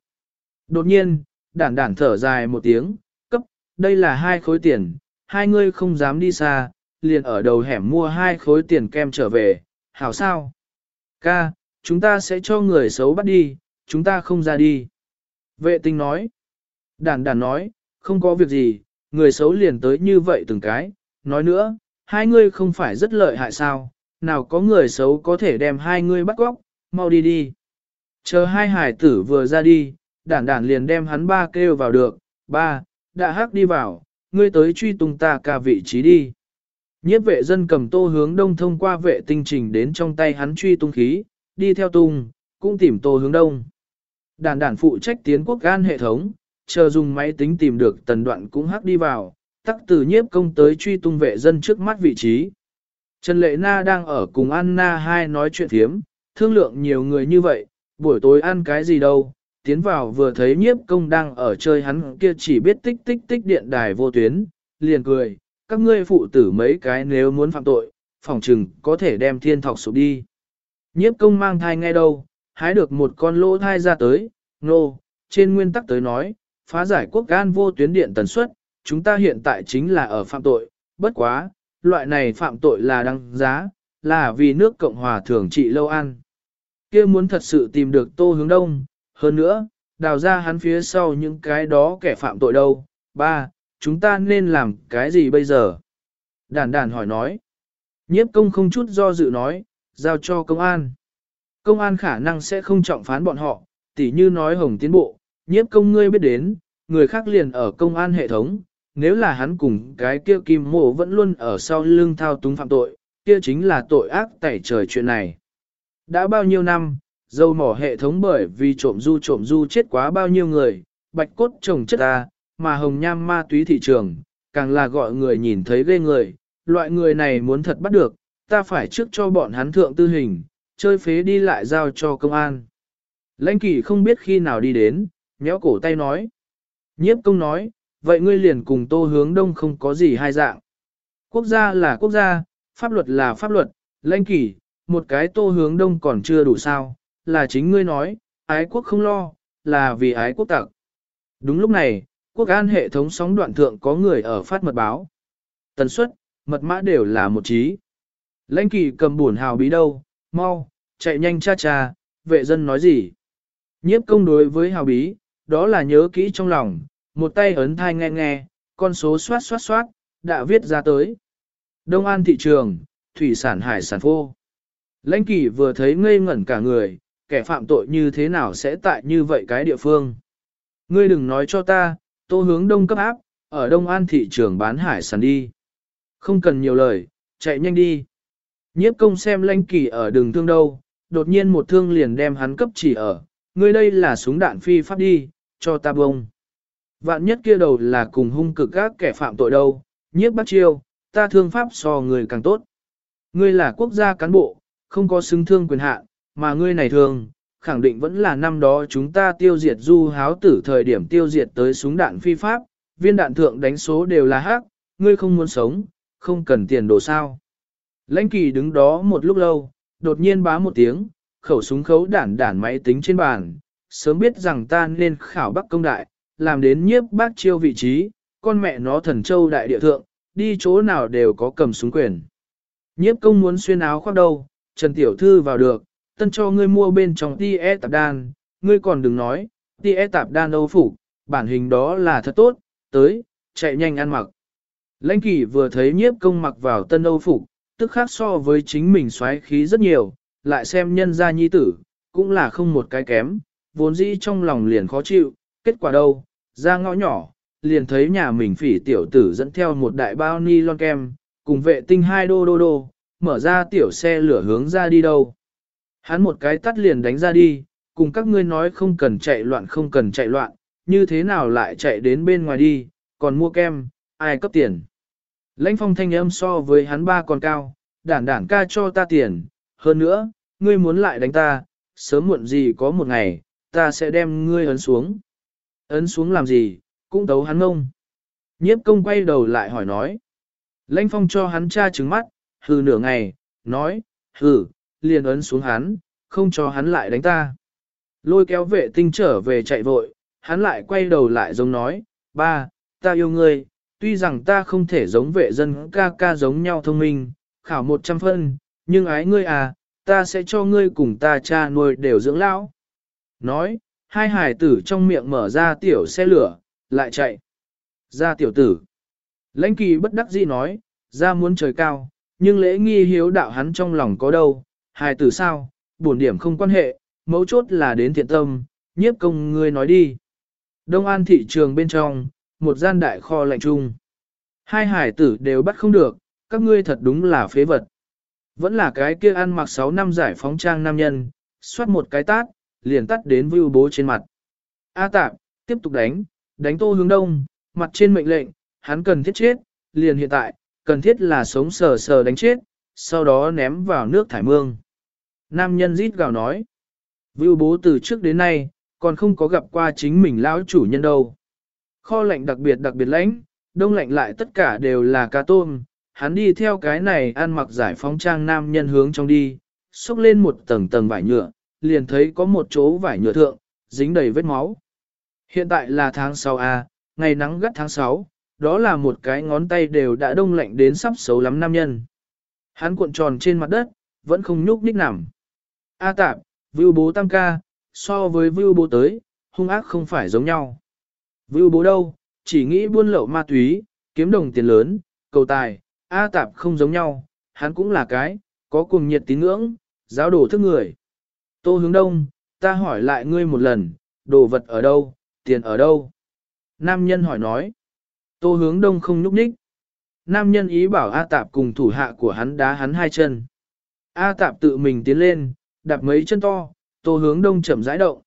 Đột nhiên, đản đản thở dài một tiếng, cấp, đây là hai khối tiền, hai ngươi không dám đi xa, liền ở đầu hẻm mua hai khối tiền kem trở về, hảo sao? Ca, chúng ta sẽ cho người xấu bắt đi, chúng ta không ra đi. Vệ tinh nói. đản đản nói, không có việc gì, người xấu liền tới như vậy từng cái. Nói nữa, hai ngươi không phải rất lợi hại sao, nào có người xấu có thể đem hai ngươi bắt góc, mau đi đi. Chờ hai hải tử vừa ra đi, đản đản liền đem hắn ba kêu vào được, ba, đã hắc đi vào, ngươi tới truy tung ta cả vị trí đi. Nhiếp vệ dân cầm tô hướng đông thông qua vệ tinh trình đến trong tay hắn truy tung khí, đi theo tung, cũng tìm tô hướng đông. đản đản phụ trách tiến quốc gan hệ thống, chờ dùng máy tính tìm được tần đoạn cũng hắc đi vào, tắc từ nhiếp công tới truy tung vệ dân trước mắt vị trí. Trần Lệ Na đang ở cùng Anna hai nói chuyện thiếm, thương lượng nhiều người như vậy, buổi tối ăn cái gì đâu, tiến vào vừa thấy nhiếp công đang ở chơi hắn kia chỉ biết tích tích tích điện đài vô tuyến, liền cười, các ngươi phụ tử mấy cái nếu muốn phạm tội, phòng trừng có thể đem thiên thọc sụp đi. Nhiếp công mang thai ngay đâu, hái được một con lỗ thai ra tới, nô, trên nguyên tắc tới nói, phá giải quốc gan vô tuyến điện tần suất, chúng ta hiện tại chính là ở phạm tội, bất quá, loại này phạm tội là đăng giá, là vì nước Cộng Hòa thường trị lâu ăn. kia muốn thật sự tìm được tô hướng đông, hơn nữa, đào ra hắn phía sau những cái đó kẻ phạm tội đâu. Ba, chúng ta nên làm cái gì bây giờ? Đàn đàn hỏi nói. Nhiếp công không chút do dự nói, giao cho công an. Công an khả năng sẽ không trọng phán bọn họ, tỉ như nói hồng tiến bộ, nhiếp công ngươi biết đến, người khác liền ở công an hệ thống, nếu là hắn cùng cái kia kim mộ vẫn luôn ở sau lưng thao túng phạm tội, kia chính là tội ác tẩy trời chuyện này. Đã bao nhiêu năm, dâu mỏ hệ thống bởi vì trộm du trộm du chết quá bao nhiêu người, bạch cốt trồng chất ta, mà hồng nham ma túy thị trường, càng là gọi người nhìn thấy ghê người, loại người này muốn thật bắt được, ta phải trước cho bọn hắn thượng tư hình, chơi phế đi lại giao cho công an. Lãnh kỷ không biết khi nào đi đến, méo cổ tay nói. Nhiếp công nói, vậy ngươi liền cùng tô hướng đông không có gì hai dạng. Quốc gia là quốc gia, pháp luật là pháp luật, lãnh kỷ, một cái tô hướng đông còn chưa đủ sao, là chính ngươi nói, ái quốc không lo, là vì ái quốc tặc. Đúng lúc này, quốc an hệ thống sóng đoạn thượng có người ở phát mật báo. Tần suất, mật mã đều là một trí. Lãnh kỳ cầm buồn hào bí đâu, mau, chạy nhanh cha cha, vệ dân nói gì. Nhiếp công đối với hào bí, đó là nhớ kỹ trong lòng, một tay ấn thai nghe nghe, con số soát soát soát, đã viết ra tới. Đông An thị trường, thủy sản hải sản phô. Lãnh kỳ vừa thấy ngây ngẩn cả người, kẻ phạm tội như thế nào sẽ tại như vậy cái địa phương. Ngươi đừng nói cho ta, tô hướng đông cấp áp, ở Đông An thị trường bán hải sản đi. Không cần nhiều lời, chạy nhanh đi. Nhiếp công xem lãnh kỳ ở đường thương đâu, đột nhiên một thương liền đem hắn cấp chỉ ở, ngươi đây là súng đạn phi pháp đi, cho ta bông. Vạn nhất kia đầu là cùng hung cực các kẻ phạm tội đâu, nhiếp bắt chiêu, ta thương pháp so người càng tốt. Ngươi là quốc gia cán bộ, không có xứng thương quyền hạn, mà ngươi này thường, khẳng định vẫn là năm đó chúng ta tiêu diệt du háo tử thời điểm tiêu diệt tới súng đạn phi pháp, viên đạn thượng đánh số đều là hắc, ngươi không muốn sống, không cần tiền đồ sao. Lãnh kỳ đứng đó một lúc lâu, đột nhiên bá một tiếng, khẩu súng khấu đản đản máy tính trên bàn, sớm biết rằng ta nên khảo bắc công đại, làm đến nhiếp bác chiêu vị trí, con mẹ nó thần châu đại địa thượng, đi chỗ nào đều có cầm súng quyền. Nhiếp công muốn xuyên áo khoác đâu, Trần Tiểu Thư vào được, tân cho ngươi mua bên trong TE tạp đan, ngươi còn đừng nói, TE tạp đan âu phục, bản hình đó là thật tốt, tới, chạy nhanh ăn mặc. Lãnh kỷ vừa thấy nhiếp công mặc vào tân âu phục, tức khác so với chính mình xoáy khí rất nhiều, lại xem nhân gia nhi tử, cũng là không một cái kém, vốn dĩ trong lòng liền khó chịu, kết quả đâu, ra ngõ nhỏ, liền thấy nhà mình phỉ tiểu tử dẫn theo một đại bao ni lon kem, cùng vệ tinh hai đô đô đô, mở ra tiểu xe lửa hướng ra đi đâu. Hắn một cái tắt liền đánh ra đi, cùng các ngươi nói không cần chạy loạn không cần chạy loạn, như thế nào lại chạy đến bên ngoài đi, còn mua kem, ai cấp tiền. Lãnh phong thanh âm so với hắn ba còn cao, đản đản ca cho ta tiền, hơn nữa, ngươi muốn lại đánh ta, sớm muộn gì có một ngày, ta sẽ đem ngươi ấn xuống. Ấn xuống làm gì, cũng tấu hắn ngông. Nhiếp công quay đầu lại hỏi nói. Lãnh phong cho hắn cha trứng mắt, hừ nửa ngày, nói, hừ, liền ấn xuống hắn, không cho hắn lại đánh ta. Lôi kéo vệ tinh trở về chạy vội, hắn lại quay đầu lại giống nói, ba, ta yêu ngươi, tuy rằng ta không thể giống vệ dân ca ca giống nhau thông minh, khảo một trăm phân, nhưng ái ngươi à, ta sẽ cho ngươi cùng ta cha nuôi đều dưỡng lão. Nói, hai hải tử trong miệng mở ra tiểu xe lửa, lại chạy. Ra tiểu tử. Lãnh kỳ bất đắc dĩ nói, ra muốn trời cao, nhưng lễ nghi hiếu đạo hắn trong lòng có đâu, hai tử sao, bổn điểm không quan hệ, mấu chốt là đến thiện tâm, nhiếp công ngươi nói đi. Đông An thị trường bên trong, một gian đại kho lạnh trung. Hai hải tử đều bắt không được, các ngươi thật đúng là phế vật. Vẫn là cái kia ăn mặc 6 năm giải phóng trang nam nhân, xoát một cái tát, liền tắt đến vưu bố trên mặt. A tạp, tiếp tục đánh, đánh tô hướng đông, mặt trên mệnh lệnh, hắn cần thiết chết, liền hiện tại, cần thiết là sống sờ sờ đánh chết, sau đó ném vào nước thải mương. Nam nhân rít gào nói, vưu bố từ trước đến nay, còn không có gặp qua chính mình lão chủ nhân đâu. Kho lạnh đặc biệt đặc biệt lãnh, đông lạnh lại tất cả đều là cá tôm, hắn đi theo cái này ăn mặc giải phóng trang nam nhân hướng trong đi, xúc lên một tầng tầng vải nhựa, liền thấy có một chỗ vải nhựa thượng, dính đầy vết máu. Hiện tại là tháng 6A, à, ngày nắng gắt tháng 6, đó là một cái ngón tay đều đã đông lạnh đến sắp xấu lắm nam nhân. Hắn cuộn tròn trên mặt đất, vẫn không nhúc nhích nằm. A tạp, vưu bố tam ca, so với vưu bố tới, hung ác không phải giống nhau. Vưu bố đâu, chỉ nghĩ buôn lậu ma túy, kiếm đồng tiền lớn, cầu tài, A tạp không giống nhau, hắn cũng là cái, có cùng nhiệt tín ngưỡng, giáo đồ thức người. Tô hướng đông, ta hỏi lại ngươi một lần, đồ vật ở đâu, tiền ở đâu? Nam nhân hỏi nói. Tô hướng đông không nhúc nhích. Nam nhân ý bảo A tạp cùng thủ hạ của hắn đá hắn hai chân. A tạp tự mình tiến lên, đạp mấy chân to, tô hướng đông chậm rãi động.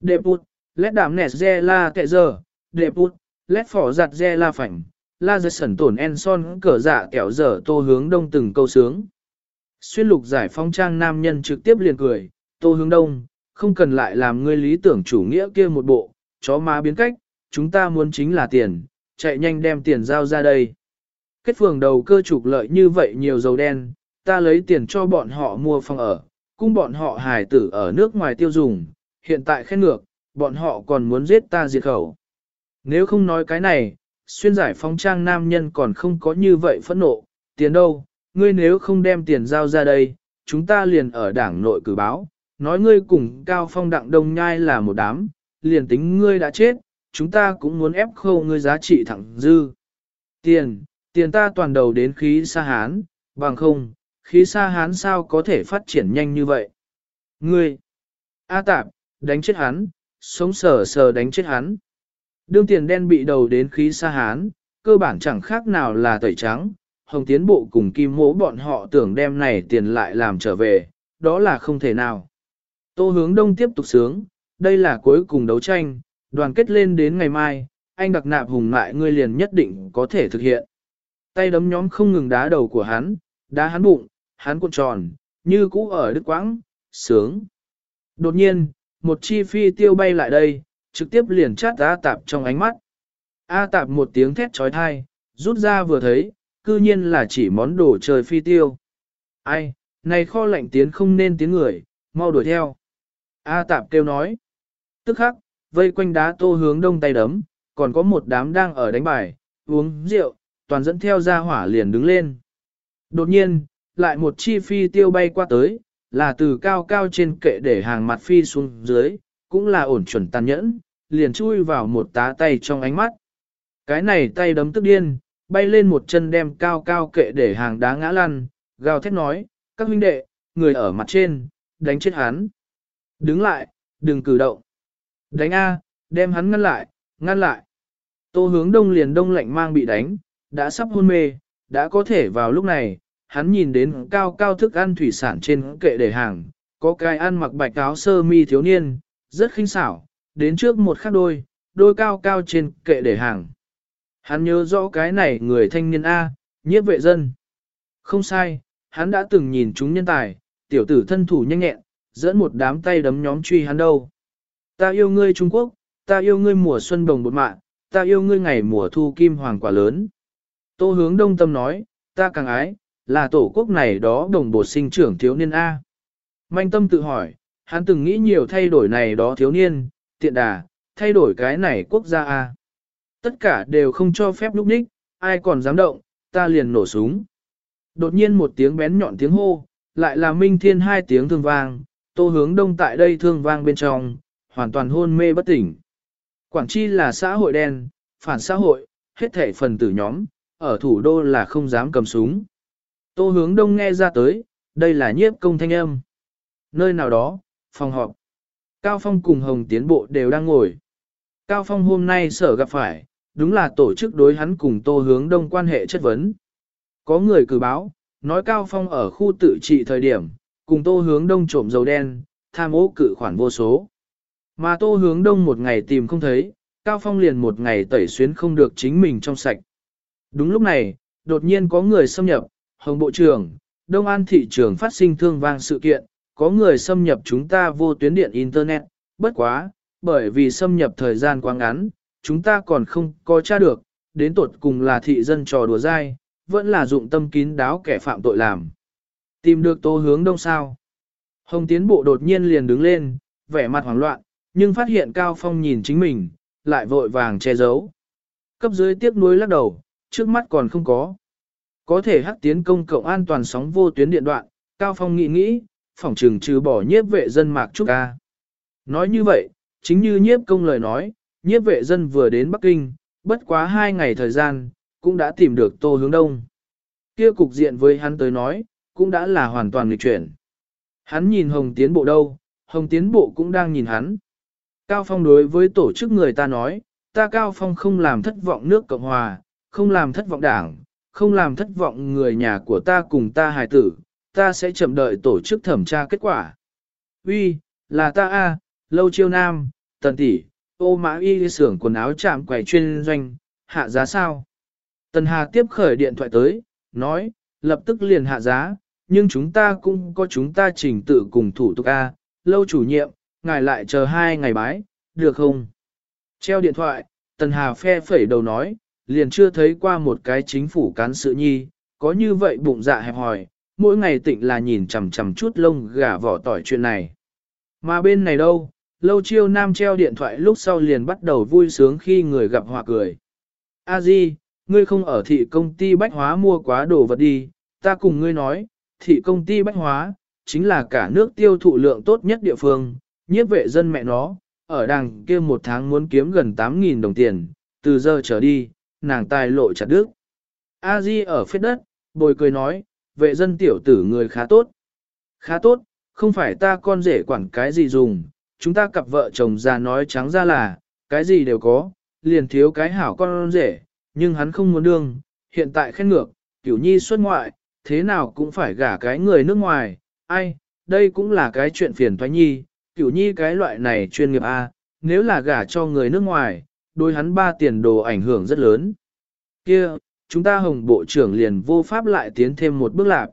Đệ bụt, lét đảm nẹt re la kệ giờ, đệ bụt, lét phỏ giặt re la phảnh, la giật sẩn tổn en son cờ dạ kẹo dở tô hướng đông từng câu sướng. Xuyên lục giải phong trang nam nhân trực tiếp liền cười, tô hướng đông, không cần lại làm ngươi lý tưởng chủ nghĩa kia một bộ, chó má biến cách, chúng ta muốn chính là tiền, chạy nhanh đem tiền giao ra đây. Kết phường đầu cơ trục lợi như vậy nhiều dầu đen, ta lấy tiền cho bọn họ mua phòng ở, cung bọn họ hài tử ở nước ngoài tiêu dùng, hiện tại khen ngược, bọn họ còn muốn giết ta diệt khẩu. Nếu không nói cái này, xuyên giải phóng trang nam nhân còn không có như vậy phẫn nộ, tiền đâu, ngươi nếu không đem tiền giao ra đây, chúng ta liền ở đảng nội cử báo, nói ngươi cùng cao phong đặng đông nhai là một đám, liền tính ngươi đã chết, chúng ta cũng muốn ép khâu ngươi giá trị thẳng dư. Tiền, tiền ta toàn đầu đến khí xa hán, bằng không, khí xa hán sao có thể phát triển nhanh như vậy. Ngươi, A tạp, đánh chết hắn, sống sờ sờ đánh chết hắn. Đương tiền đen bị đầu đến khí xa hán, cơ bản chẳng khác nào là tẩy trắng, hồng tiến bộ cùng kim mỗ bọn họ tưởng đem này tiền lại làm trở về, đó là không thể nào. Tô hướng đông tiếp tục sướng, đây là cuối cùng đấu tranh, đoàn kết lên đến ngày mai, anh đặc nạp hùng mại ngươi liền nhất định có thể thực hiện. Tay đấm nhóm không ngừng đá đầu của hắn, đá hắn bụng, hắn cuộn tròn, như cũ ở đức quãng, sướng. Đột nhiên, một chi phi tiêu bay lại đây, trực tiếp liền chát A tạp trong ánh mắt. A tạp một tiếng thét trói thai, rút ra vừa thấy, cư nhiên là chỉ món đồ trời phi tiêu. Ai, này kho lạnh tiến không nên tiếng người, mau đuổi theo. A tạp kêu nói. Tức khắc, vây quanh đá tô hướng đông tay đấm, còn có một đám đang ở đánh bài, uống rượu, toàn dẫn theo ra hỏa liền đứng lên. Đột nhiên, lại một chi phi tiêu bay qua tới, là từ cao cao trên kệ để hàng mặt phi xuống dưới, cũng là ổn chuẩn tàn nhẫn, liền chui vào một tá tay trong ánh mắt. Cái này tay đấm tức điên, bay lên một chân đem cao cao kệ để hàng đá ngã lăn, gào thét nói, các huynh đệ, người ở mặt trên, đánh chết hắn. Đứng lại, đừng cử động. Đánh A, đem hắn ngăn lại, ngăn lại. Tô hướng đông liền đông lạnh mang bị đánh, đã sắp hôn mê, đã có thể vào lúc này, hắn nhìn đến cao cao thức ăn thủy sản trên kệ để hàng, có cái ăn mặc bạch áo sơ mi thiếu niên, rất khinh xảo, đến trước một khắc đôi, đôi cao cao trên kệ để hàng. Hắn nhớ rõ cái này người thanh niên A, nhiếp vệ dân. Không sai, hắn đã từng nhìn chúng nhân tài, tiểu tử thân thủ nhanh nhẹn, dẫn một đám tay đấm nhóm truy hắn đâu. Ta yêu ngươi Trung Quốc, ta yêu ngươi mùa xuân đồng bột mạng, ta yêu ngươi ngày mùa thu kim hoàng quả lớn. Tô hướng đông tâm nói, ta càng ái, là tổ quốc này đó đồng bột sinh trưởng thiếu niên A. Manh tâm tự hỏi, hắn từng nghĩ nhiều thay đổi này đó thiếu niên, tiện đà, thay đổi cái này quốc gia A. Tất cả đều không cho phép lúc ních, ai còn dám động, ta liền nổ súng. Đột nhiên một tiếng bén nhọn tiếng hô, lại là minh thiên hai tiếng thương vang, tô hướng đông tại đây thương vang bên trong, hoàn toàn hôn mê bất tỉnh. Quảng Chi là xã hội đen, phản xã hội, hết thể phần tử nhóm, ở thủ đô là không dám cầm súng. Tô hướng đông nghe ra tới, đây là nhiếp công thanh âm. Nơi nào đó, phòng họp. Cao Phong cùng Hồng Tiến Bộ đều đang ngồi. Cao Phong hôm nay sở gặp phải, đúng là tổ chức đối hắn cùng Tô Hướng Đông quan hệ chất vấn. Có người cử báo, nói Cao Phong ở khu tự trị thời điểm, cùng Tô Hướng Đông trộm dầu đen, tham ô cử khoản vô số. Mà Tô Hướng Đông một ngày tìm không thấy, Cao Phong liền một ngày tẩy xuyến không được chính mình trong sạch. Đúng lúc này, đột nhiên có người xâm nhập, Hồng Bộ trưởng, Đông An thị trường phát sinh thương vang sự kiện, có người xâm nhập chúng ta vô tuyến điện Internet, bất quá, bởi vì xâm nhập thời gian quá ngắn, chúng ta còn không có tra được, đến tột cùng là thị dân trò đùa dai, vẫn là dụng tâm kín đáo kẻ phạm tội làm. Tìm được tô hướng đông sao. Hồng tiến bộ đột nhiên liền đứng lên, vẻ mặt hoảng loạn, nhưng phát hiện Cao Phong nhìn chính mình, lại vội vàng che giấu. Cấp dưới tiếc nuối lắc đầu, trước mắt còn không có. Có thể hắc tiến công cộng an toàn sóng vô tuyến điện đoạn, Cao Phong nghĩ nghĩ, phỏng trừng trừ bỏ nhiếp vệ dân mạc trúc ca. Nói như vậy, chính như nhiếp công lời nói, nhiếp vệ dân vừa đến Bắc Kinh, bất quá hai ngày thời gian, cũng đã tìm được tô hướng đông. Kia cục diện với hắn tới nói, cũng đã là hoàn toàn nghịch chuyển. Hắn nhìn Hồng Tiến Bộ đâu, Hồng Tiến Bộ cũng đang nhìn hắn. Cao Phong đối với tổ chức người ta nói, ta Cao Phong không làm thất vọng nước Cộng Hòa, không làm thất vọng đảng, không làm thất vọng người nhà của ta cùng ta hài tử, ta sẽ chậm đợi tổ chức thẩm tra kết quả. Uy, là ta a, lâu chiêu nam, tần tỷ, ô mã y xưởng quần áo chạm quầy chuyên doanh, hạ giá sao? Tần Hà tiếp khởi điện thoại tới, nói, lập tức liền hạ giá, nhưng chúng ta cũng có chúng ta trình tự cùng thủ tục A, lâu chủ nhiệm, ngài lại chờ hai ngày bái, được không? Treo điện thoại, Tần Hà phe phẩy đầu nói, liền chưa thấy qua một cái chính phủ cán sự nhi, có như vậy bụng dạ hẹp hòi, mỗi ngày tịnh là nhìn chằm chằm chút lông gà vỏ tỏi chuyện này. Mà bên này đâu, lâu chiêu nam treo điện thoại lúc sau liền bắt đầu vui sướng khi người gặp hòa cười. A Di, ngươi không ở thị công ty bách hóa mua quá đồ vật đi, ta cùng ngươi nói, thị công ty bách hóa, chính là cả nước tiêu thụ lượng tốt nhất địa phương, nhiếp vệ dân mẹ nó, ở đằng kia một tháng muốn kiếm gần 8.000 đồng tiền, từ giờ trở đi, nàng tài lộ chặt đứt, A Di ở phết đất, bồi cười nói, vệ dân tiểu tử người khá tốt. Khá tốt, không phải ta con rể quản cái gì dùng, chúng ta cặp vợ chồng già nói trắng ra là, cái gì đều có, liền thiếu cái hảo con rể, nhưng hắn không muốn đương, hiện tại khen ngược, kiểu nhi xuất ngoại, thế nào cũng phải gả cái người nước ngoài, ai, đây cũng là cái chuyện phiền thoái nhi, kiểu nhi cái loại này chuyên nghiệp A, nếu là gả cho người nước ngoài, đôi hắn ba tiền đồ ảnh hưởng rất lớn. Kia, chúng ta hồng bộ trưởng liền vô pháp lại tiến thêm một bước lạc.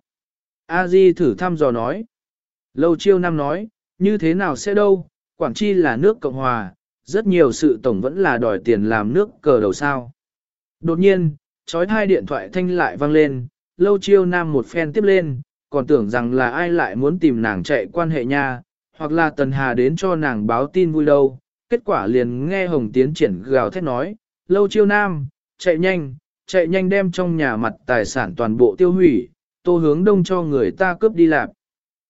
A Di thử thăm dò nói. Lâu chiêu năm nói, như thế nào sẽ đâu, Quảng Chi là nước Cộng Hòa, rất nhiều sự tổng vẫn là đòi tiền làm nước cờ đầu sao. Đột nhiên, chói hai điện thoại thanh lại vang lên, lâu chiêu nam một phen tiếp lên, còn tưởng rằng là ai lại muốn tìm nàng chạy quan hệ nha, hoặc là Tần Hà đến cho nàng báo tin vui đâu. Kết quả liền nghe Hồng Tiến triển gào thét nói, lâu chiêu nam, chạy nhanh, chạy nhanh đem trong nhà mặt tài sản toàn bộ tiêu hủy, tô hướng đông cho người ta cướp đi làm.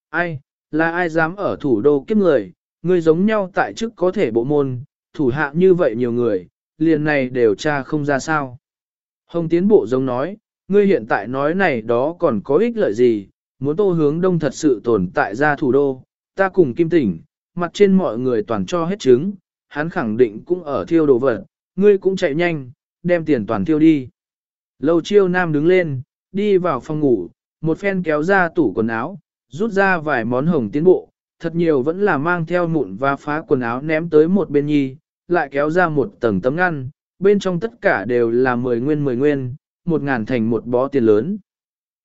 Ai, là ai dám ở thủ đô kiếp người, người giống nhau tại chức có thể bộ môn, thủ hạ như vậy nhiều người, liền này đều tra không ra sao. Hồng tiến bộ giống nói, ngươi hiện tại nói này đó còn có ích lợi gì, muốn tô hướng đông thật sự tồn tại ra thủ đô, ta cùng kim tỉnh, mặt trên mọi người toàn cho hết chứng, hắn khẳng định cũng ở thiêu đồ vật, ngươi cũng chạy nhanh, đem tiền toàn thiêu đi. Lâu chiêu nam đứng lên, đi vào phòng ngủ, một phen kéo ra tủ quần áo, rút ra vài món hồng tiến bộ, thật nhiều vẫn là mang theo mụn và phá quần áo ném tới một bên nhi, lại kéo ra một tầng tấm ngăn, bên trong tất cả đều là 10 nguyên 10 nguyên, một ngàn thành một bó tiền lớn.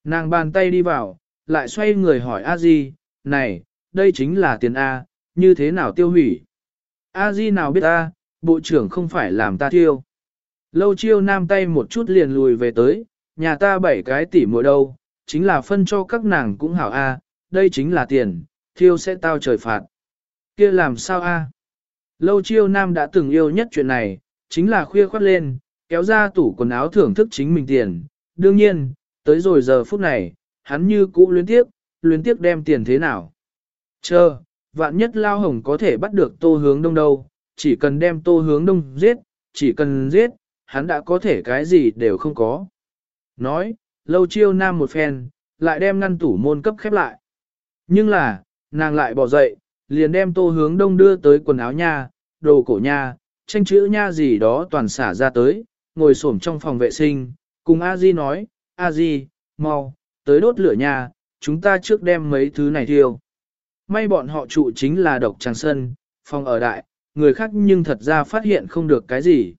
Nàng bàn tay đi vào, lại xoay người hỏi a di này, đây chính là tiền A, như thế nào tiêu hủy? A di nào biết ta, bộ trưởng không phải làm ta tiêu. Lâu chiêu nam tay một chút liền lùi về tới, nhà ta bảy cái tỷ mỗi đâu, chính là phân cho các nàng cũng hảo A, đây chính là tiền, thiêu sẽ tao trời phạt. kia làm sao A? Lâu chiêu nam đã từng yêu nhất chuyện này, chính là khuya khoát lên, kéo ra tủ quần áo thưởng thức chính mình tiền. Đương nhiên, tới rồi giờ phút này, hắn như cũ luyến tiếc, luyến tiếc đem tiền thế nào. Chờ, vạn nhất lao hồng có thể bắt được tô hướng đông đâu, chỉ cần đem tô hướng đông giết, chỉ cần giết, hắn đã có thể cái gì đều không có. Nói, lâu chiêu nam một phen, lại đem ngăn tủ môn cấp khép lại. Nhưng là, nàng lại bỏ dậy, liền đem tô hướng đông đưa tới quần áo nha, đồ cổ nha, tranh chữ nha gì đó toàn xả ra tới, ngồi xổm trong phòng vệ sinh, cùng A Di nói, A Di, mau, tới đốt lửa nha, chúng ta trước đem mấy thứ này thiêu. May bọn họ trụ chính là độc tràng sân, phòng ở đại, người khác nhưng thật ra phát hiện không được cái gì.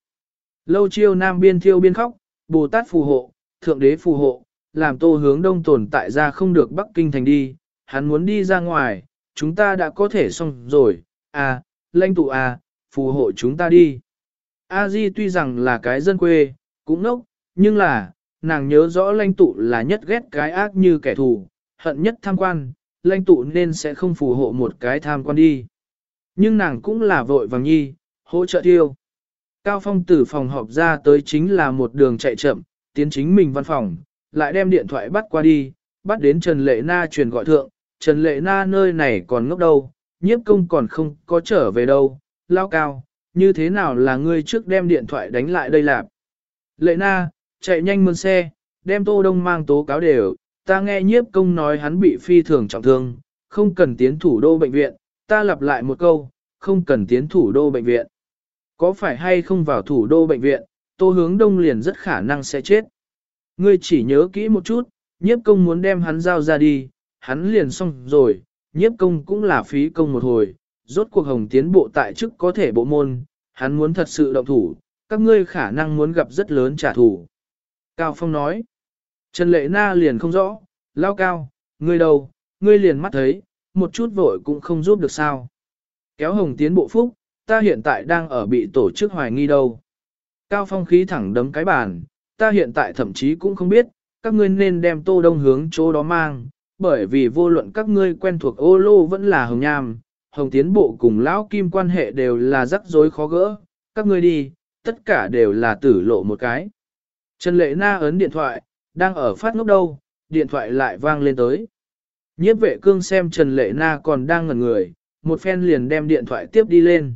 Lâu chiêu nam biên thiêu biên khóc, Bồ Tát phù hộ, Thượng Đế phù hộ, làm tô hướng đông tồn tại ra không được Bắc Kinh thành đi, hắn muốn đi ra ngoài, chúng ta đã có thể xong rồi, à, lãnh tụ à, phù hộ chúng ta đi. A Di tuy rằng là cái dân quê, cũng nốc, nhưng là, nàng nhớ rõ lãnh tụ là nhất ghét cái ác như kẻ thù, hận nhất tham quan, lãnh tụ nên sẽ không phù hộ một cái tham quan đi. Nhưng nàng cũng là vội vàng nhi, hỗ trợ tiêu. Cao Phong từ phòng họp ra tới chính là một đường chạy chậm, tiến chính mình văn phòng, lại đem điện thoại bắt qua đi, bắt đến Trần Lệ Na truyền gọi thượng, Trần Lệ Na nơi này còn ngốc đâu, nhiếp công còn không có trở về đâu, lao cao, như thế nào là ngươi trước đem điện thoại đánh lại đây lạp. Lệ Na, chạy nhanh mơn xe, đem Tô Đông mang tố cáo đều, ta nghe nhiếp công nói hắn bị phi thường trọng thương, không cần tiến thủ đô bệnh viện, ta lặp lại một câu, không cần tiến thủ đô bệnh viện. Có phải hay không vào thủ đô bệnh viện, tô hướng đông liền rất khả năng sẽ chết. Ngươi chỉ nhớ kỹ một chút, nhiếp công muốn đem hắn giao ra đi, hắn liền xong rồi, nhiếp công cũng là phí công một hồi, rốt cuộc hồng tiến bộ tại chức có thể bộ môn, hắn muốn thật sự động thủ, các ngươi khả năng muốn gặp rất lớn trả thù. Cao Phong nói, Trần Lệ Na liền không rõ, lao cao, ngươi đâu, ngươi liền mắt thấy, một chút vội cũng không giúp được sao. Kéo hồng tiến bộ phúc, ta hiện tại đang ở bị tổ chức hoài nghi đâu. Cao phong khí thẳng đấm cái bàn, ta hiện tại thậm chí cũng không biết, các ngươi nên đem tô đông hướng chỗ đó mang, bởi vì vô luận các ngươi quen thuộc ô lô vẫn là hồng nham, hồng tiến bộ cùng lão kim quan hệ đều là rắc rối khó gỡ, các ngươi đi, tất cả đều là tử lộ một cái. Trần Lệ Na ấn điện thoại, đang ở phát ngốc đâu, điện thoại lại vang lên tới. Nhiếp vệ cương xem Trần Lệ Na còn đang ngẩn người, một phen liền đem điện thoại tiếp đi lên.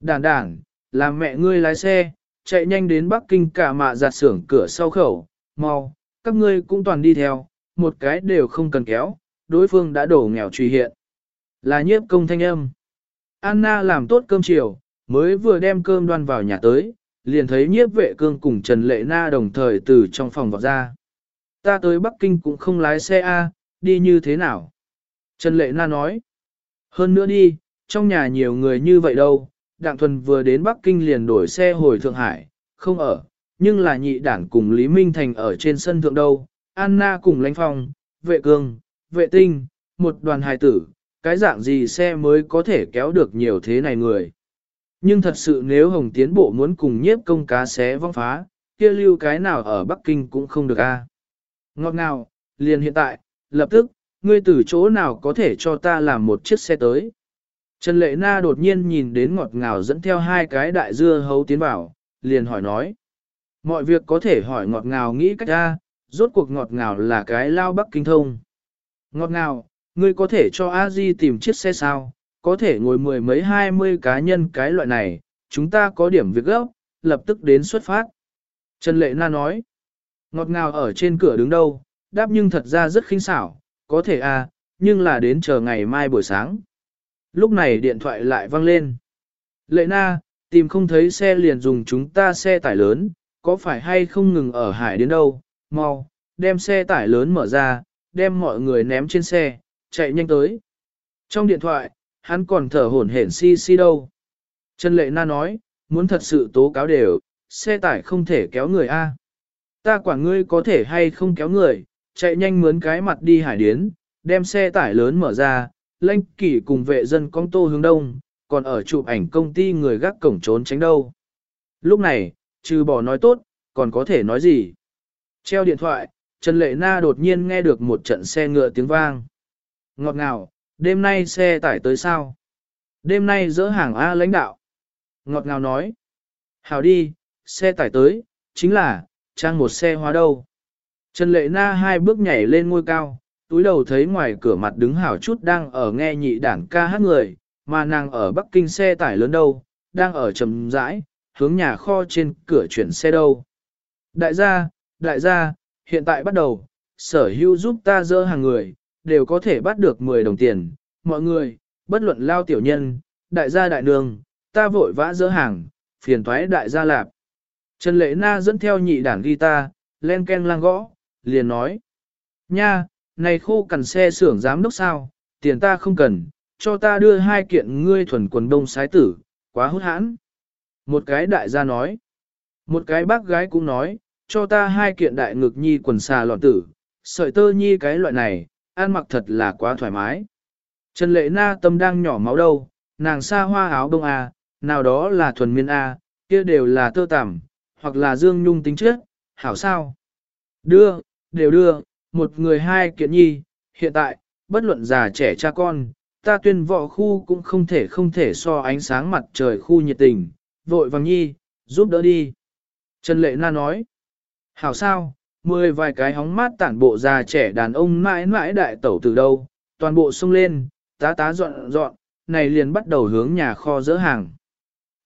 Đàn đàn, làm mẹ ngươi lái xe, chạy nhanh đến Bắc Kinh cả mạ giặt xưởng cửa sau khẩu, mau, các ngươi cũng toàn đi theo, một cái đều không cần kéo, đối phương đã đổ nghèo truy hiện. Là nhiếp công thanh âm. Anna làm tốt cơm chiều, mới vừa đem cơm đoan vào nhà tới, liền thấy nhiếp vệ cương cùng Trần Lệ Na đồng thời từ trong phòng vọt ra. Ta tới Bắc Kinh cũng không lái xe A, đi như thế nào? Trần Lệ Na nói. Hơn nữa đi, trong nhà nhiều người như vậy đâu, Đặng Thuần vừa đến Bắc Kinh liền đổi xe hồi Thượng Hải, không ở, nhưng là nhị đảng cùng Lý Minh Thành ở trên sân thượng đâu, Anna cùng lãnh phòng vệ cương, vệ tinh, một đoàn hài tử, cái dạng gì xe mới có thể kéo được nhiều thế này người. Nhưng thật sự nếu Hồng Tiến Bộ muốn cùng nhiếp công cá xé vong phá, kia lưu cái nào ở Bắc Kinh cũng không được a. Ngọt ngào, liền hiện tại, lập tức, ngươi từ chỗ nào có thể cho ta làm một chiếc xe tới. Trần Lệ Na đột nhiên nhìn đến ngọt ngào dẫn theo hai cái đại dưa hấu tiến vào, liền hỏi nói. Mọi việc có thể hỏi ngọt ngào nghĩ cách ra, rốt cuộc ngọt ngào là cái lao bắc kinh thông. Ngọt ngào, ngươi có thể cho a di tìm chiếc xe sao, có thể ngồi mười mấy hai mươi cá nhân cái loại này, chúng ta có điểm việc gấp, lập tức đến xuất phát. Trần Lệ Na nói, ngọt ngào ở trên cửa đứng đâu, đáp nhưng thật ra rất khinh xảo, có thể à, nhưng là đến chờ ngày mai buổi sáng. Lúc này điện thoại lại vang lên. Lệ na, tìm không thấy xe liền dùng chúng ta xe tải lớn, có phải hay không ngừng ở hải đến đâu, mau, đem xe tải lớn mở ra, đem mọi người ném trên xe, chạy nhanh tới. Trong điện thoại, hắn còn thở hổn hển si si đâu. Trần Lệ Na nói, muốn thật sự tố cáo đều, xe tải không thể kéo người A. Ta quản ngươi có thể hay không kéo người, chạy nhanh mướn cái mặt đi hải điến, đem xe tải lớn mở ra, lanh kỷ cùng vệ dân con tô hướng đông, còn ở chụp ảnh công ty người gác cổng trốn tránh đâu. Lúc này, trừ bỏ nói tốt, còn có thể nói gì? Treo điện thoại, Trần Lệ Na đột nhiên nghe được một trận xe ngựa tiếng vang. Ngọt ngào, đêm nay xe tải tới sao? Đêm nay dỡ hàng A lãnh đạo. Ngọt ngào nói. Hào đi, xe tải tới, chính là, trang một xe hóa đâu. Trần Lệ Na hai bước nhảy lên ngôi cao, túi đầu thấy ngoài cửa mặt đứng hảo chút đang ở nghe nhị đảng ca hát người, mà nàng ở Bắc Kinh xe tải lớn đâu, đang ở trầm rãi, hướng nhà kho trên cửa chuyển xe đâu. Đại gia, đại gia, hiện tại bắt đầu, sở hữu giúp ta dỡ hàng người, đều có thể bắt được 10 đồng tiền. Mọi người, bất luận lao tiểu nhân, đại gia đại nương, ta vội vã dỡ hàng, phiền thoái đại gia lạp. Trần Lệ Na dẫn theo nhị đảng guitar, len ken lang gõ, liền nói. Nha, này khô cằn xe xưởng giám đốc sao, tiền ta không cần, cho ta đưa hai kiện ngươi thuần quần đông sái tử, quá hút hãn. Một cái đại gia nói. Một cái bác gái cũng nói, cho ta hai kiện đại ngực nhi quần xà lọt tử, sợi tơ nhi cái loại này, ăn mặc thật là quá thoải mái. Trần Lệ Na tâm đang nhỏ máu đâu, nàng xa hoa áo đông A, nào đó là thuần miên A, kia đều là tơ tằm, hoặc là dương nhung tính trước, hảo sao. Đưa, đều đưa, một người hai kiện nhi, hiện tại, bất luận già trẻ cha con, ta tuyên võ khu cũng không thể không thể so ánh sáng mặt trời khu nhiệt tình, vội vàng nhi, giúp đỡ đi. Trần Lệ Na nói, hảo sao, mười vài cái hóng mát tản bộ già trẻ đàn ông mãi mãi đại tẩu từ đâu, toàn bộ xông lên, tá tá dọn dọn, này liền bắt đầu hướng nhà kho dỡ hàng.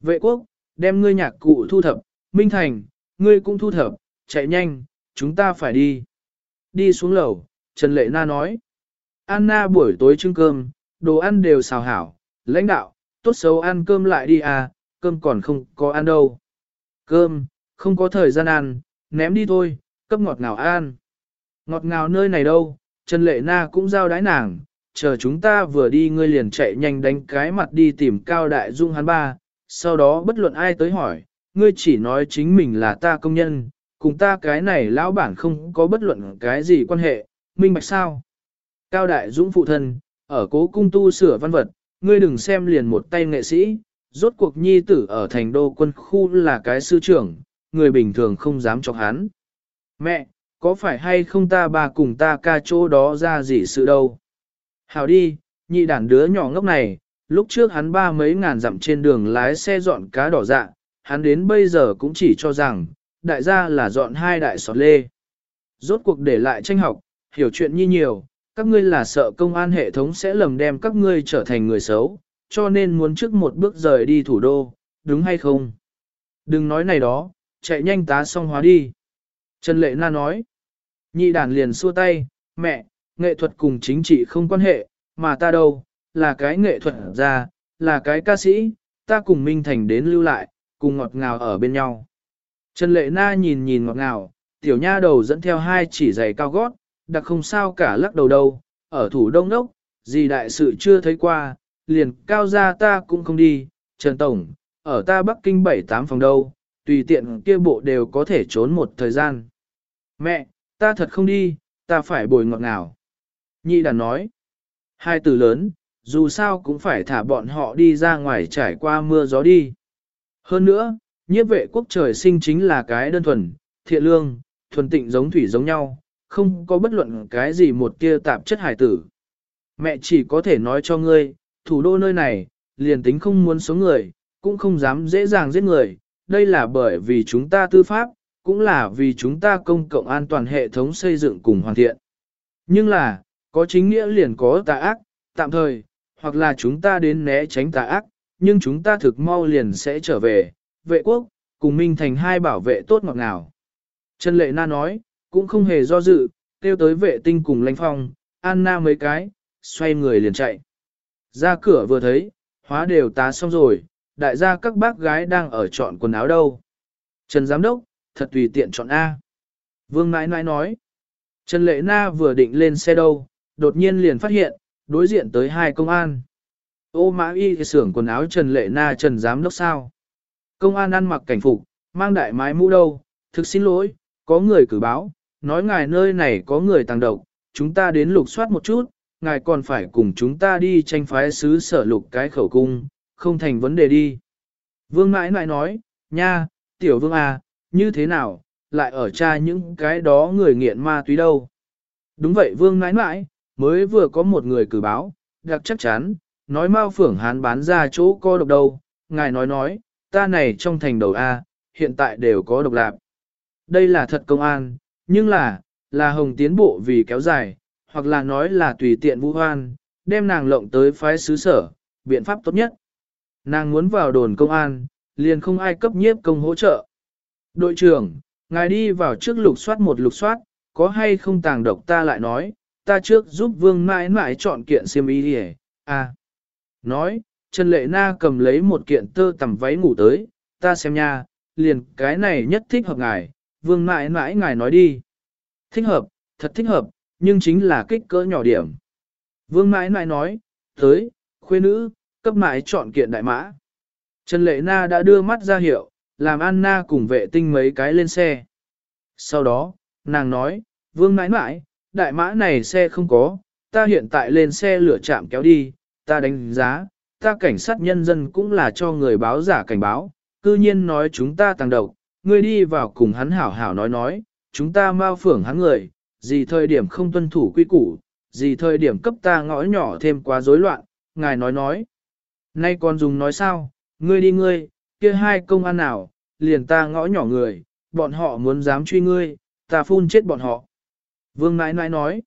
Vệ quốc, đem ngươi nhạc cụ thu thập, Minh Thành, ngươi cũng thu thập, chạy nhanh, chúng ta phải đi. Đi xuống lầu, Trần Lệ Na nói. Anna buổi tối trưng cơm, đồ ăn đều xào hảo, lãnh đạo, tốt xấu ăn cơm lại đi à, cơm còn không có ăn đâu. Cơm, không có thời gian ăn, ném đi thôi, cấp ngọt ngào an Ngọt ngào nơi này đâu, Trần Lệ Na cũng giao đái nàng, chờ chúng ta vừa đi ngươi liền chạy nhanh đánh cái mặt đi tìm Cao Đại Dung hắn ba, sau đó bất luận ai tới hỏi, ngươi chỉ nói chính mình là ta công nhân, cùng ta cái này lão bản không có bất luận cái gì quan hệ, minh bạch sao. Cao Đại Dũng phụ thân, ở cố cung tu sửa văn vật, ngươi đừng xem liền một tay nghệ sĩ, rốt cuộc nhi tử ở thành đô quân khu là cái sư trưởng, người bình thường không dám chọc hắn. Mẹ, có phải hay không ta bà cùng ta ca chỗ đó ra gì sự đâu? Hào đi, nhị đản đứa nhỏ ngốc này, lúc trước hắn ba mấy ngàn dặm trên đường lái xe dọn cá đỏ dạ, hắn đến bây giờ cũng chỉ cho rằng, đại gia là dọn hai đại sọt lê. Rốt cuộc để lại tranh học, hiểu chuyện như nhiều, các ngươi là sợ công an hệ thống sẽ lầm đem các ngươi trở thành người xấu, cho nên muốn trước một bước rời đi thủ đô, đúng hay không? Đừng nói này đó, chạy nhanh tá xong hóa đi. Trần Lệ Na nói, nhị đàn liền xua tay, mẹ, nghệ thuật cùng chính trị không quan hệ, mà ta đâu, là cái nghệ thuật ra, là cái ca sĩ, ta cùng Minh Thành đến lưu lại, cùng ngọt ngào ở bên nhau. Trần Lệ Na nhìn nhìn ngọt ngào, tiểu nha đầu dẫn theo hai chỉ giày cao gót, đặc không sao cả lắc đầu đâu, ở thủ đông đốc, gì đại sự chưa thấy qua, liền cao ra ta cũng không đi, Trần Tổng, ở ta Bắc Kinh 7-8 phòng đâu, tùy tiện kia bộ đều có thể trốn một thời gian. Mẹ, ta thật không đi, ta phải bồi ngọt ngào. Nhị đàn nói, hai từ lớn, dù sao cũng phải thả bọn họ đi ra ngoài trải qua mưa gió đi. Hơn nữa, nhiếp vệ quốc trời sinh chính là cái đơn thuần, thiện lương, thuần tịnh giống thủy giống nhau, không có bất luận cái gì một tia tạp chất hải tử. Mẹ chỉ có thể nói cho ngươi, thủ đô nơi này, liền tính không muốn số người, cũng không dám dễ dàng giết người, đây là bởi vì chúng ta tư pháp, cũng là vì chúng ta công cộng an toàn hệ thống xây dựng cùng hoàn thiện. Nhưng là, có chính nghĩa liền có tà ác, tạm thời, hoặc là chúng ta đến né tránh tà ác, nhưng chúng ta thực mau liền sẽ trở về, vệ quốc, cùng Minh Thành hai bảo vệ tốt ngọt ngào. Trần Lệ Na nói, cũng không hề do dự, kêu tới vệ tinh cùng lãnh phong, Anna mấy cái, xoay người liền chạy. Ra cửa vừa thấy, hóa đều tá xong rồi, đại gia các bác gái đang ở chọn quần áo đâu. Trần Giám Đốc, thật tùy tiện chọn A. Vương nãi nãi nói. Trần Lệ Na vừa định lên xe đâu, đột nhiên liền phát hiện, đối diện tới hai công an. Ô mã y xưởng quần áo Trần Lệ Na Trần Giám Đốc sao? Công an ăn mặc cảnh phục, mang đại mái mũ đâu, thực xin lỗi, có người cử báo, nói ngài nơi này có người tàng độc, chúng ta đến lục soát một chút, ngài còn phải cùng chúng ta đi tranh phái sứ sở lục cái khẩu cung, không thành vấn đề đi. Vương mãi mãi nói, nha, tiểu vương à, như thế nào, lại ở cha những cái đó người nghiện ma túy đâu. Đúng vậy vương mãi mãi, mới vừa có một người cử báo, đặc chắc chắn, nói Mao Phưởng Hán bán ra chỗ có độc đâu, ngài nói nói, ta này trong thành đầu A, hiện tại đều có độc lạc. đây là thật công an, nhưng là, là hồng tiến bộ vì kéo dài, hoặc là nói là tùy tiện vũ hoan, đem nàng lộng tới phái xứ sở, biện pháp tốt nhất. Nàng muốn vào đồn công an, liền không ai cấp nhiếp công hỗ trợ. Đội trưởng, ngài đi vào trước lục soát một lục soát, có hay không tàng độc ta lại nói, ta trước giúp vương mãi mãi chọn kiện xiêm y đi à. Nói, Trần Lệ Na cầm lấy một kiện tơ tầm váy ngủ tới, ta xem nha, liền cái này nhất thích hợp ngài, vương mãi mãi ngài nói đi. Thích hợp, thật thích hợp, nhưng chính là kích cỡ nhỏ điểm. Vương mãi mãi nói, tới, khuê nữ, cấp mãi chọn kiện đại mã. Trần Lệ Na đã đưa mắt ra hiệu, làm Anna cùng vệ tinh mấy cái lên xe. Sau đó, nàng nói, vương nãi nãi, đại mã này xe không có, ta hiện tại lên xe lửa chạm kéo đi, ta đánh giá, ta cảnh sát nhân dân cũng là cho người báo giả cảnh báo, cư nhiên nói chúng ta tăng độc, ngươi đi vào cùng hắn hảo hảo nói nói, chúng ta mau phưởng hắn người, gì thời điểm không tuân thủ quy củ, gì thời điểm cấp ta ngõ nhỏ thêm quá rối loạn, ngài nói nói. Nay còn dùng nói sao, ngươi đi ngươi, kia hai công an nào, liền ta ngõ nhỏ người, bọn họ muốn dám truy ngươi, ta phun chết bọn họ. Vương nãi nãi nói,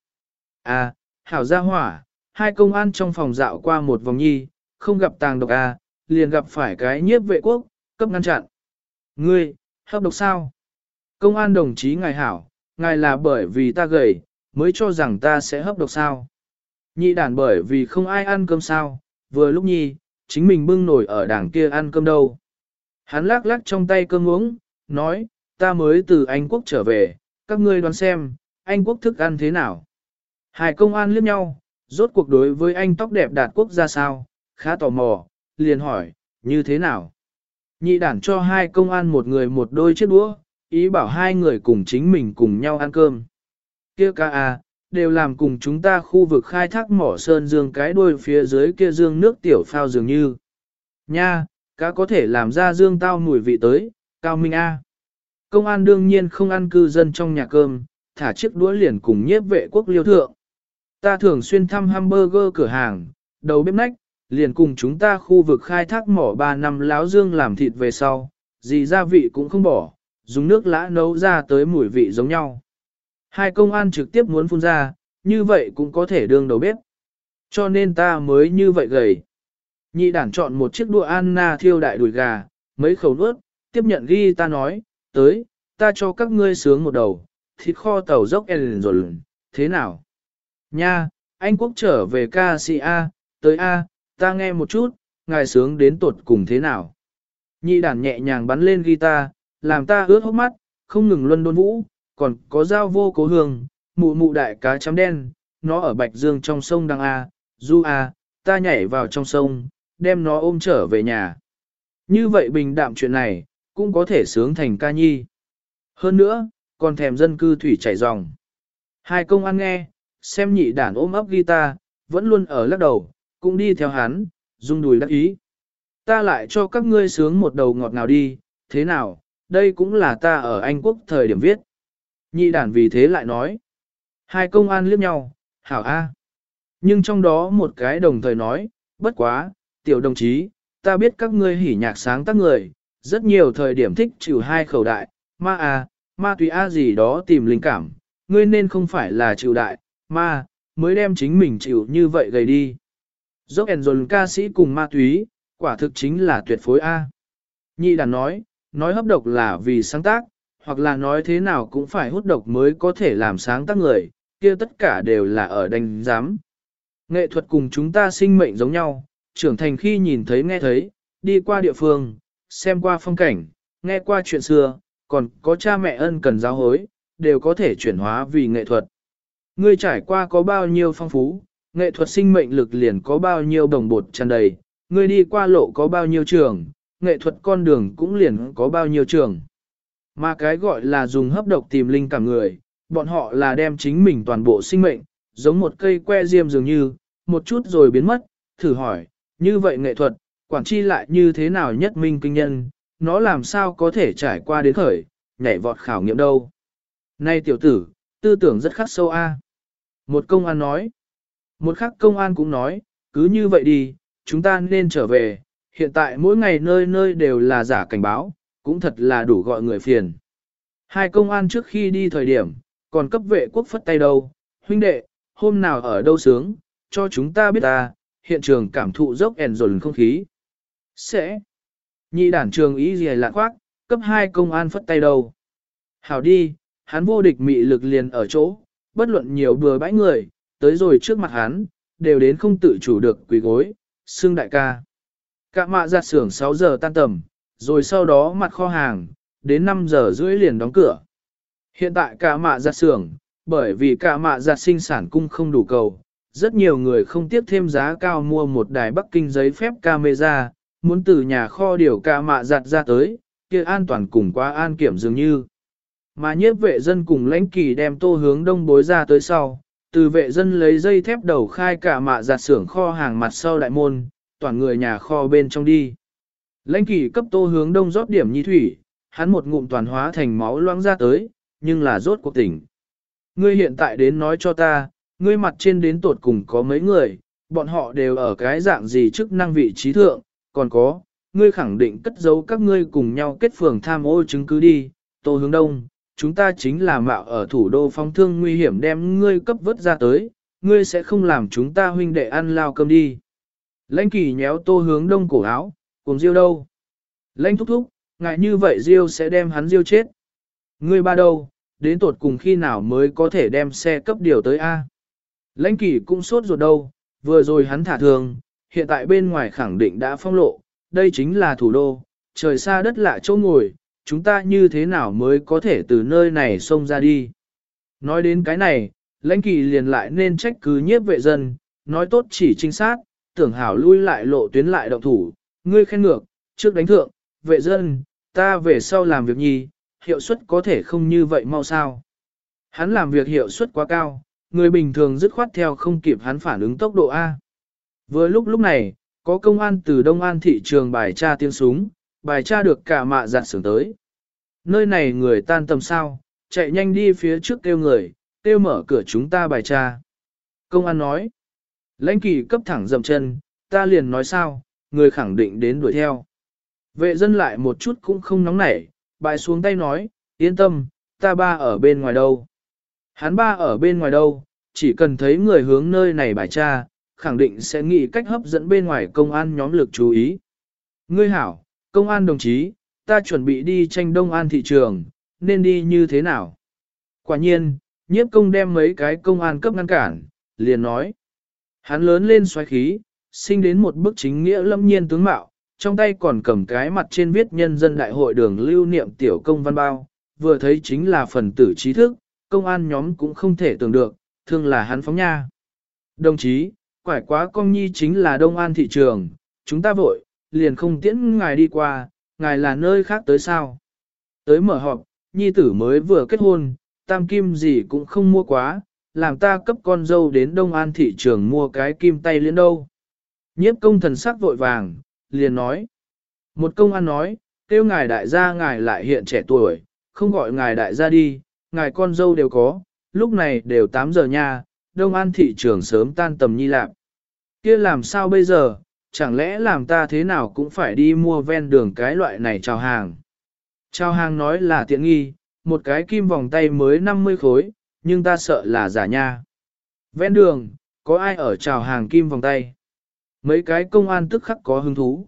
à, hảo gia hỏa, hai công an trong phòng dạo qua một vòng nhi, không gặp tàng độc à, liền gặp phải cái nhiếp vệ quốc, cấp ngăn chặn. Ngươi, hấp độc sao? Công an đồng chí ngài hảo, ngài là bởi vì ta gầy, mới cho rằng ta sẽ hấp độc sao. Nhị đàn bởi vì không ai ăn cơm sao, vừa lúc nhi, chính mình bưng nổi ở đảng kia ăn cơm đâu. Hắn lắc lắc trong tay cơm uống, nói, ta mới từ Anh Quốc trở về, các ngươi đoán xem, Anh Quốc thức ăn thế nào. Hai công an liếc nhau, rốt cuộc đối với anh tóc đẹp đạt quốc ra sao, khá tò mò, liền hỏi, như thế nào. Nhị đản cho hai công an một người một đôi chiếc đũa, ý bảo hai người cùng chính mình cùng nhau ăn cơm. Kia ca à, đều làm cùng chúng ta khu vực khai thác mỏ sơn dương cái đuôi phía dưới kia dương nước tiểu phao dường như. Nha, cá có thể làm ra dương tao mùi vị tới, cao minh A. Công an đương nhiên không ăn cư dân trong nhà cơm, thả chiếc đũa liền cùng nhiếp vệ quốc liêu thượng. Ta thường xuyên thăm hamburger cửa hàng, đầu bếp nách, liền cùng chúng ta khu vực khai thác mỏ 3 năm láo dương làm thịt về sau, gì gia vị cũng không bỏ, dùng nước lã nấu ra tới mùi vị giống nhau. Hai công an trực tiếp muốn phun ra, như vậy cũng có thể đương đầu bếp. Cho nên ta mới như vậy gầy. Nhị đản chọn một chiếc đũa Anna thiêu đại đùi gà, mấy khẩu nuốt, tiếp nhận ghi ta nói, tới, ta cho các ngươi sướng một đầu, thịt kho tàu dốc ellen rồi, thế nào? Nha, anh quốc trở về ca sĩ A, tới A, ta nghe một chút, ngài sướng đến tột cùng thế nào. Nhị đản nhẹ nhàng bắn lên guitar, làm ta ướt hốc mắt, không ngừng luân đôn vũ, còn có dao vô cố hương, mụ mụ đại cá chấm đen, nó ở bạch dương trong sông đang A, du A, ta nhảy vào trong sông, đem nó ôm trở về nhà. Như vậy bình đạm chuyện này, cũng có thể sướng thành ca nhi. Hơn nữa, còn thèm dân cư thủy chảy ròng. Hai công ăn nghe, xem nhị đàn ôm ấp guitar, vẫn luôn ở lắc đầu, cũng đi theo hắn, rung đùi đắc ý. Ta lại cho các ngươi sướng một đầu ngọt ngào đi, thế nào, đây cũng là ta ở Anh Quốc thời điểm viết. Nhị đản vì thế lại nói. Hai công an liếc nhau, hảo a. Nhưng trong đó một cái đồng thời nói, bất quá, tiểu đồng chí, ta biết các ngươi hỉ nhạc sáng tác người, rất nhiều thời điểm thích chịu hai khẩu đại, ma a, ma tùy a gì đó tìm linh cảm, ngươi nên không phải là chịu đại, ma, mới đem chính mình chịu như vậy gầy đi. Dốc ẻn dồn ca sĩ cùng ma túy, quả thực chính là tuyệt phối A. Nhị đàn nói, nói hấp độc là vì sáng tác, hoặc là nói thế nào cũng phải hút độc mới có thể làm sáng tác người, kia tất cả đều là ở đánh giám. Nghệ thuật cùng chúng ta sinh mệnh giống nhau, trưởng thành khi nhìn thấy nghe thấy, đi qua địa phương, xem qua phong cảnh, nghe qua chuyện xưa, còn có cha mẹ ân cần giáo hối, đều có thể chuyển hóa vì nghệ thuật. Ngươi trải qua có bao nhiêu phong phú, nghệ thuật sinh mệnh lực liền có bao nhiêu đồng bột tràn đầy, ngươi đi qua lộ có bao nhiêu trường, nghệ thuật con đường cũng liền có bao nhiêu trường. Mà cái gọi là dùng hấp độc tìm linh cảm người, bọn họ là đem chính mình toàn bộ sinh mệnh, giống một cây que diêm dường như, một chút rồi biến mất, thử hỏi, như vậy nghệ thuật, quản chi lại như thế nào nhất minh kinh nhân, nó làm sao có thể trải qua đến khởi, nhảy vọt khảo nghiệm đâu. nay tiểu tử, tư tưởng rất khắc sâu a. À. Một công an nói. Một khắc công an cũng nói, cứ như vậy đi, chúng ta nên trở về, hiện tại mỗi ngày nơi nơi đều là giả cảnh báo, cũng thật là đủ gọi người phiền. Hai công an trước khi đi thời điểm, còn cấp vệ quốc phất tay đâu, huynh đệ, hôm nào ở đâu sướng, cho chúng ta biết ta, hiện trường cảm thụ dốc ẻn dồn không khí. Sẽ. Nhị đản trường ý gì lạ khoác, cấp hai công an phất tay đâu. Hảo đi, hắn vô địch mị lực liền ở chỗ, bất luận nhiều bừa bãi người, tới rồi trước mặt hắn, đều đến không tự chủ được quỳ gối, xương đại ca. Cả mạ ra xưởng 6 giờ tan tầm, rồi sau đó mặt kho hàng, đến 5 giờ rưỡi liền đóng cửa. Hiện tại cả mạ giặt xưởng, bởi vì cả mạ giặt sinh sản cung không đủ cầu, rất nhiều người không tiếp thêm giá cao mua một đài Bắc Kinh giấy phép camera, muốn từ nhà kho điều cả mạ giặt ra tới, kia an toàn cùng quá an kiểm dường như. Mà nhiếp vệ dân cùng lãnh kỳ đem tô hướng đông bối ra tới sau, từ vệ dân lấy dây thép đầu khai cả mạ giặt xưởng kho hàng mặt sau đại môn, toàn người nhà kho bên trong đi. Lãnh kỳ cấp tô hướng đông rót điểm nhi thủy, hắn một ngụm toàn hóa thành máu loãng ra tới, nhưng là rốt cuộc tỉnh. Ngươi hiện tại đến nói cho ta, ngươi mặt trên đến tột cùng có mấy người, bọn họ đều ở cái dạng gì chức năng vị trí thượng, còn có, ngươi khẳng định cất giấu các ngươi cùng nhau kết phường tham ô chứng cứ đi, tô hướng đông, chúng ta chính là mạo ở thủ đô phong thương nguy hiểm đem ngươi cấp vớt ra tới, ngươi sẽ không làm chúng ta huynh đệ ăn lao cơm đi. Lãnh kỳ nhéo tô hướng đông cổ áo, cùng diêu đâu? Lãnh thúc thúc, ngại như vậy diêu sẽ đem hắn diêu chết. Ngươi ba đâu, đến tột cùng khi nào mới có thể đem xe cấp điều tới A. Lãnh kỷ cũng sốt ruột đâu, vừa rồi hắn thả thường, hiện tại bên ngoài khẳng định đã phong lộ, đây chính là thủ đô, trời xa đất lạ chỗ ngồi, chúng ta như thế nào mới có thể từ nơi này xông ra đi. Nói đến cái này, lãnh kỳ liền lại nên trách cứ nhiếp vệ dân, nói tốt chỉ trinh sát, tưởng hảo lui lại lộ tuyến lại động thủ, ngươi khen ngược, trước đánh thượng, vệ dân, ta về sau làm việc nhi, hiệu suất có thể không như vậy mau sao. Hắn làm việc hiệu suất quá cao, người bình thường dứt khoát theo không kịp hắn phản ứng tốc độ A. Vừa lúc lúc này, có công an từ Đông An thị trường bài tra tiếng súng, bài tra được cả mạ giặt sưởng tới. Nơi này người tan tầm sao, chạy nhanh đi phía trước kêu người, kêu mở cửa chúng ta bài tra. Công an nói, lãnh kỳ cấp thẳng dậm chân, ta liền nói sao, người khẳng định đến đuổi theo. Vệ dân lại một chút cũng không nóng nảy, bại xuống tay nói, yên tâm, ta ba ở bên ngoài đâu. Hắn ba ở bên ngoài đâu, chỉ cần thấy người hướng nơi này bài tra, khẳng định sẽ nghĩ cách hấp dẫn bên ngoài công an nhóm lực chú ý. Ngươi hảo, công an đồng chí, ta chuẩn bị đi tranh đông an thị trường, nên đi như thế nào? Quả nhiên, nhiếp công đem mấy cái công an cấp ngăn cản, liền nói. Hắn lớn lên xoáy khí, sinh đến một bức chính nghĩa lâm nhiên tướng mạo, trong tay còn cầm cái mặt trên viết nhân dân đại hội đường lưu niệm tiểu công văn bao, vừa thấy chính là phần tử trí thức, công an nhóm cũng không thể tưởng được, thương là hắn phóng nha. Đồng chí, quải quá công nhi chính là đông an thị trường, chúng ta vội, liền không tiễn ngài đi qua, ngài là nơi khác tới sao. Tới mở họp, nhi tử mới vừa kết hôn, tam kim gì cũng không mua quá, làm ta cấp con dâu đến đông an thị trường mua cái kim tay liên đâu. Nhiếp công thần sắc vội vàng, liền nói. Một công an nói, kêu ngài đại gia ngài lại hiện trẻ tuổi, không gọi ngài đại gia đi, ngài con dâu đều có, lúc này đều 8 giờ nha, đông an thị trường sớm tan tầm nhi lạc. kia làm sao bây giờ, chẳng lẽ làm ta thế nào cũng phải đi mua ven đường cái loại này chào hàng. Chào hàng nói là tiện nghi, một cái kim vòng tay mới 50 khối, nhưng ta sợ là giả nha. Ven đường, có ai ở chào hàng kim vòng tay? Mấy cái công an tức khắc có hứng thú.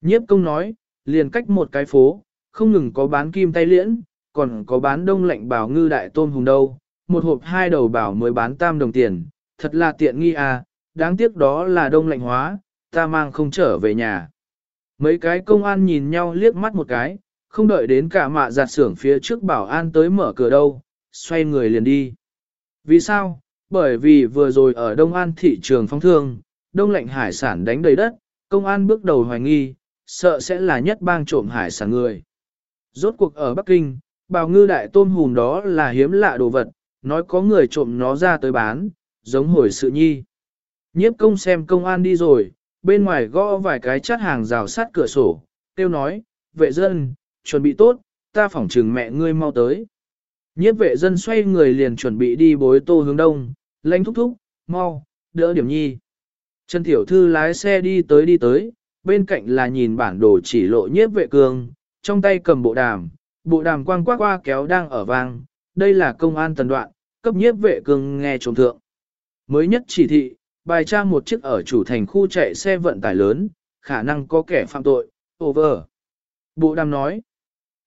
Nhiếp công nói, liền cách một cái phố, không ngừng có bán kim tay liễn, còn có bán đông lạnh bảo ngư đại tôm hùng đâu, một hộp hai đầu bảo mới bán tam đồng tiền, thật là tiện nghi à, đáng tiếc đó là đông lạnh hóa, ta mang không trở về nhà. Mấy cái công an nhìn nhau liếc mắt một cái, không đợi đến cả mạ giặt xưởng phía trước bảo an tới mở cửa đâu, xoay người liền đi. Vì sao? Bởi vì vừa rồi ở Đông An thị trường phong thương, đông lạnh hải sản đánh đầy đất, công an bước đầu hoài nghi, sợ sẽ là nhất bang trộm hải sản người. Rốt cuộc ở Bắc Kinh, bào ngư đại tôm hùm đó là hiếm lạ đồ vật, nói có người trộm nó ra tới bán, giống hồi sự nhi. Nhiếp công xem công an đi rồi, bên ngoài gõ vài cái chát hàng rào sát cửa sổ, tiêu nói, vệ dân, chuẩn bị tốt, ta phỏng trừng mẹ ngươi mau tới. Nhiếp vệ dân xoay người liền chuẩn bị đi bối tô hướng đông, lãnh thúc thúc, mau, đỡ điểm nhi. Trần Tiểu Thư lái xe đi tới đi tới, bên cạnh là nhìn bản đồ chỉ lộ nhiếp vệ cương, trong tay cầm bộ đàm, Bộ đàm quang quát qua kéo đang ở vang, đây là công an tần đoạn, cấp nhiếp vệ cương nghe trống thượng. Mới nhất chỉ thị, bài tra một chiếc ở chủ thành khu chạy xe vận tải lớn, khả năng có kẻ phạm tội, over. Bộ đàm nói,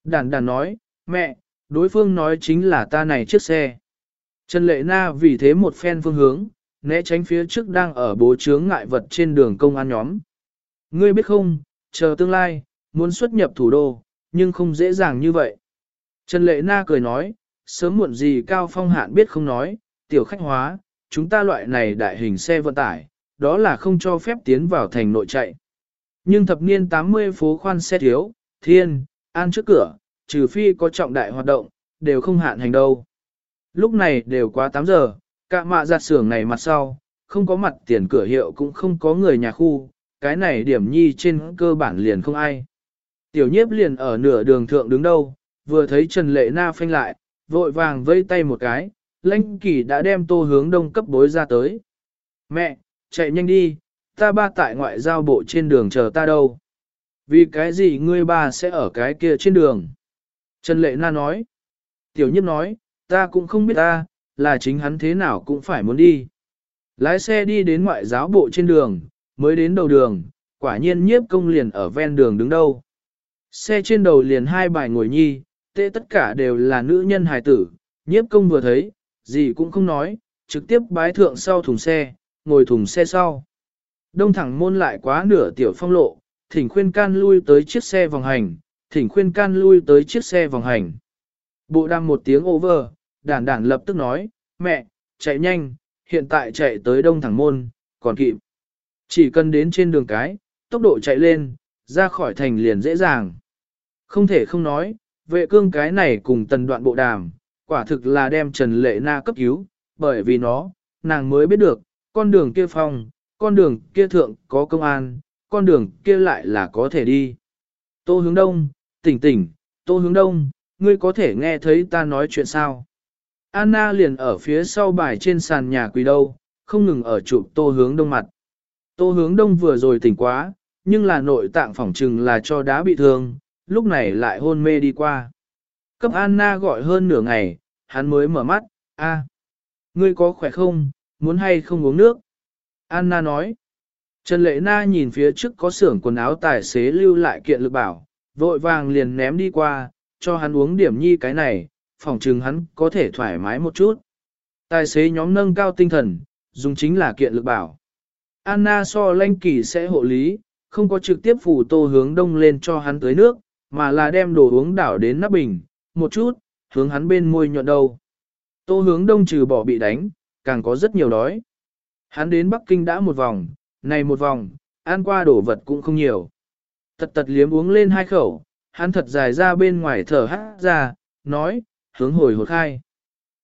đàn đàn nói, mẹ, đối phương nói chính là ta này chiếc xe. Trần Lệ Na vì thế một phen phương hướng, né tránh phía trước đang ở bố chướng ngại vật trên đường công an nhóm. Ngươi biết không, chờ tương lai, muốn xuất nhập thủ đô, nhưng không dễ dàng như vậy. Trần Lệ Na cười nói, sớm muộn gì Cao Phong Hạn biết không nói, tiểu khách hóa, chúng ta loại này đại hình xe vận tải, đó là không cho phép tiến vào thành nội chạy. Nhưng thập niên 80 phố khoan xe thiếu, thiên, an trước cửa, trừ phi có trọng đại hoạt động, đều không hạn hành đâu. Lúc này đều quá 8 giờ, cả mạ giặt xưởng này mặt sau, không có mặt tiền cửa hiệu cũng không có người nhà khu, cái này điểm nhi trên cơ bản liền không ai. Tiểu nhiếp liền ở nửa đường thượng đứng đâu, vừa thấy Trần Lệ Na phanh lại, vội vàng vây tay một cái, lãnh kỳ đã đem tô hướng đông cấp bối ra tới. Mẹ, chạy nhanh đi, ta ba tại ngoại giao bộ trên đường chờ ta đâu. Vì cái gì ngươi ba sẽ ở cái kia trên đường? Trần Lệ Na nói. Tiểu nhiếp nói, ta cũng không biết ta, là chính hắn thế nào cũng phải muốn đi. Lái xe đi đến ngoại giáo bộ trên đường, mới đến đầu đường, quả nhiên nhiếp công liền ở ven đường đứng đâu. Xe trên đầu liền hai bài ngồi nhi, tệ tất cả đều là nữ nhân hài tử, nhiếp công vừa thấy, gì cũng không nói, trực tiếp bái thượng sau thùng xe, ngồi thùng xe sau. Đông thẳng môn lại quá nửa tiểu phong lộ, thỉnh khuyên can lui tới chiếc xe vòng hành, thỉnh khuyên can lui tới chiếc xe vòng hành. Bộ đàm một tiếng over, đản đản lập tức nói, mẹ, chạy nhanh, hiện tại chạy tới đông thẳng môn, còn kịp. Chỉ cần đến trên đường cái, tốc độ chạy lên, ra khỏi thành liền dễ dàng. Không thể không nói, vệ cương cái này cùng tần đoạn bộ đàm, quả thực là đem Trần Lệ Na cấp cứu, bởi vì nó, nàng mới biết được, con đường kia phong, con đường kia thượng có công an, con đường kia lại là có thể đi. Tô hướng đông, tỉnh tỉnh, tô hướng đông, ngươi có thể nghe thấy ta nói chuyện sao? Anna liền ở phía sau bài trên sàn nhà quỳ đâu, không ngừng ở chụp tô hướng đông mặt. Tô hướng đông vừa rồi tỉnh quá, nhưng là nội tạng phỏng trừng là cho đá bị thương, lúc này lại hôn mê đi qua. Cấp Anna gọi hơn nửa ngày, hắn mới mở mắt, a, ngươi có khỏe không, muốn hay không uống nước? Anna nói. Trần Lệ Na nhìn phía trước có xưởng quần áo tài xế lưu lại kiện lực bảo, vội vàng liền ném đi qua, cho hắn uống điểm nhi cái này, phòng chừng hắn có thể thoải mái một chút. Tài xế nhóm nâng cao tinh thần, dùng chính là kiện lực bảo. Anna so lanh kỳ sẽ hộ lý, không có trực tiếp phủ tô hướng đông lên cho hắn tới nước, mà là đem đồ uống đảo đến nắp bình, một chút, hướng hắn bên môi nhuận đầu. Tô hướng đông trừ bỏ bị đánh, càng có rất nhiều đói. Hắn đến Bắc Kinh đã một vòng, này một vòng, ăn qua đổ vật cũng không nhiều. Tật tật liếm uống lên hai khẩu, hắn thật dài ra bên ngoài thở hát ra, nói, hướng hồi hột khai.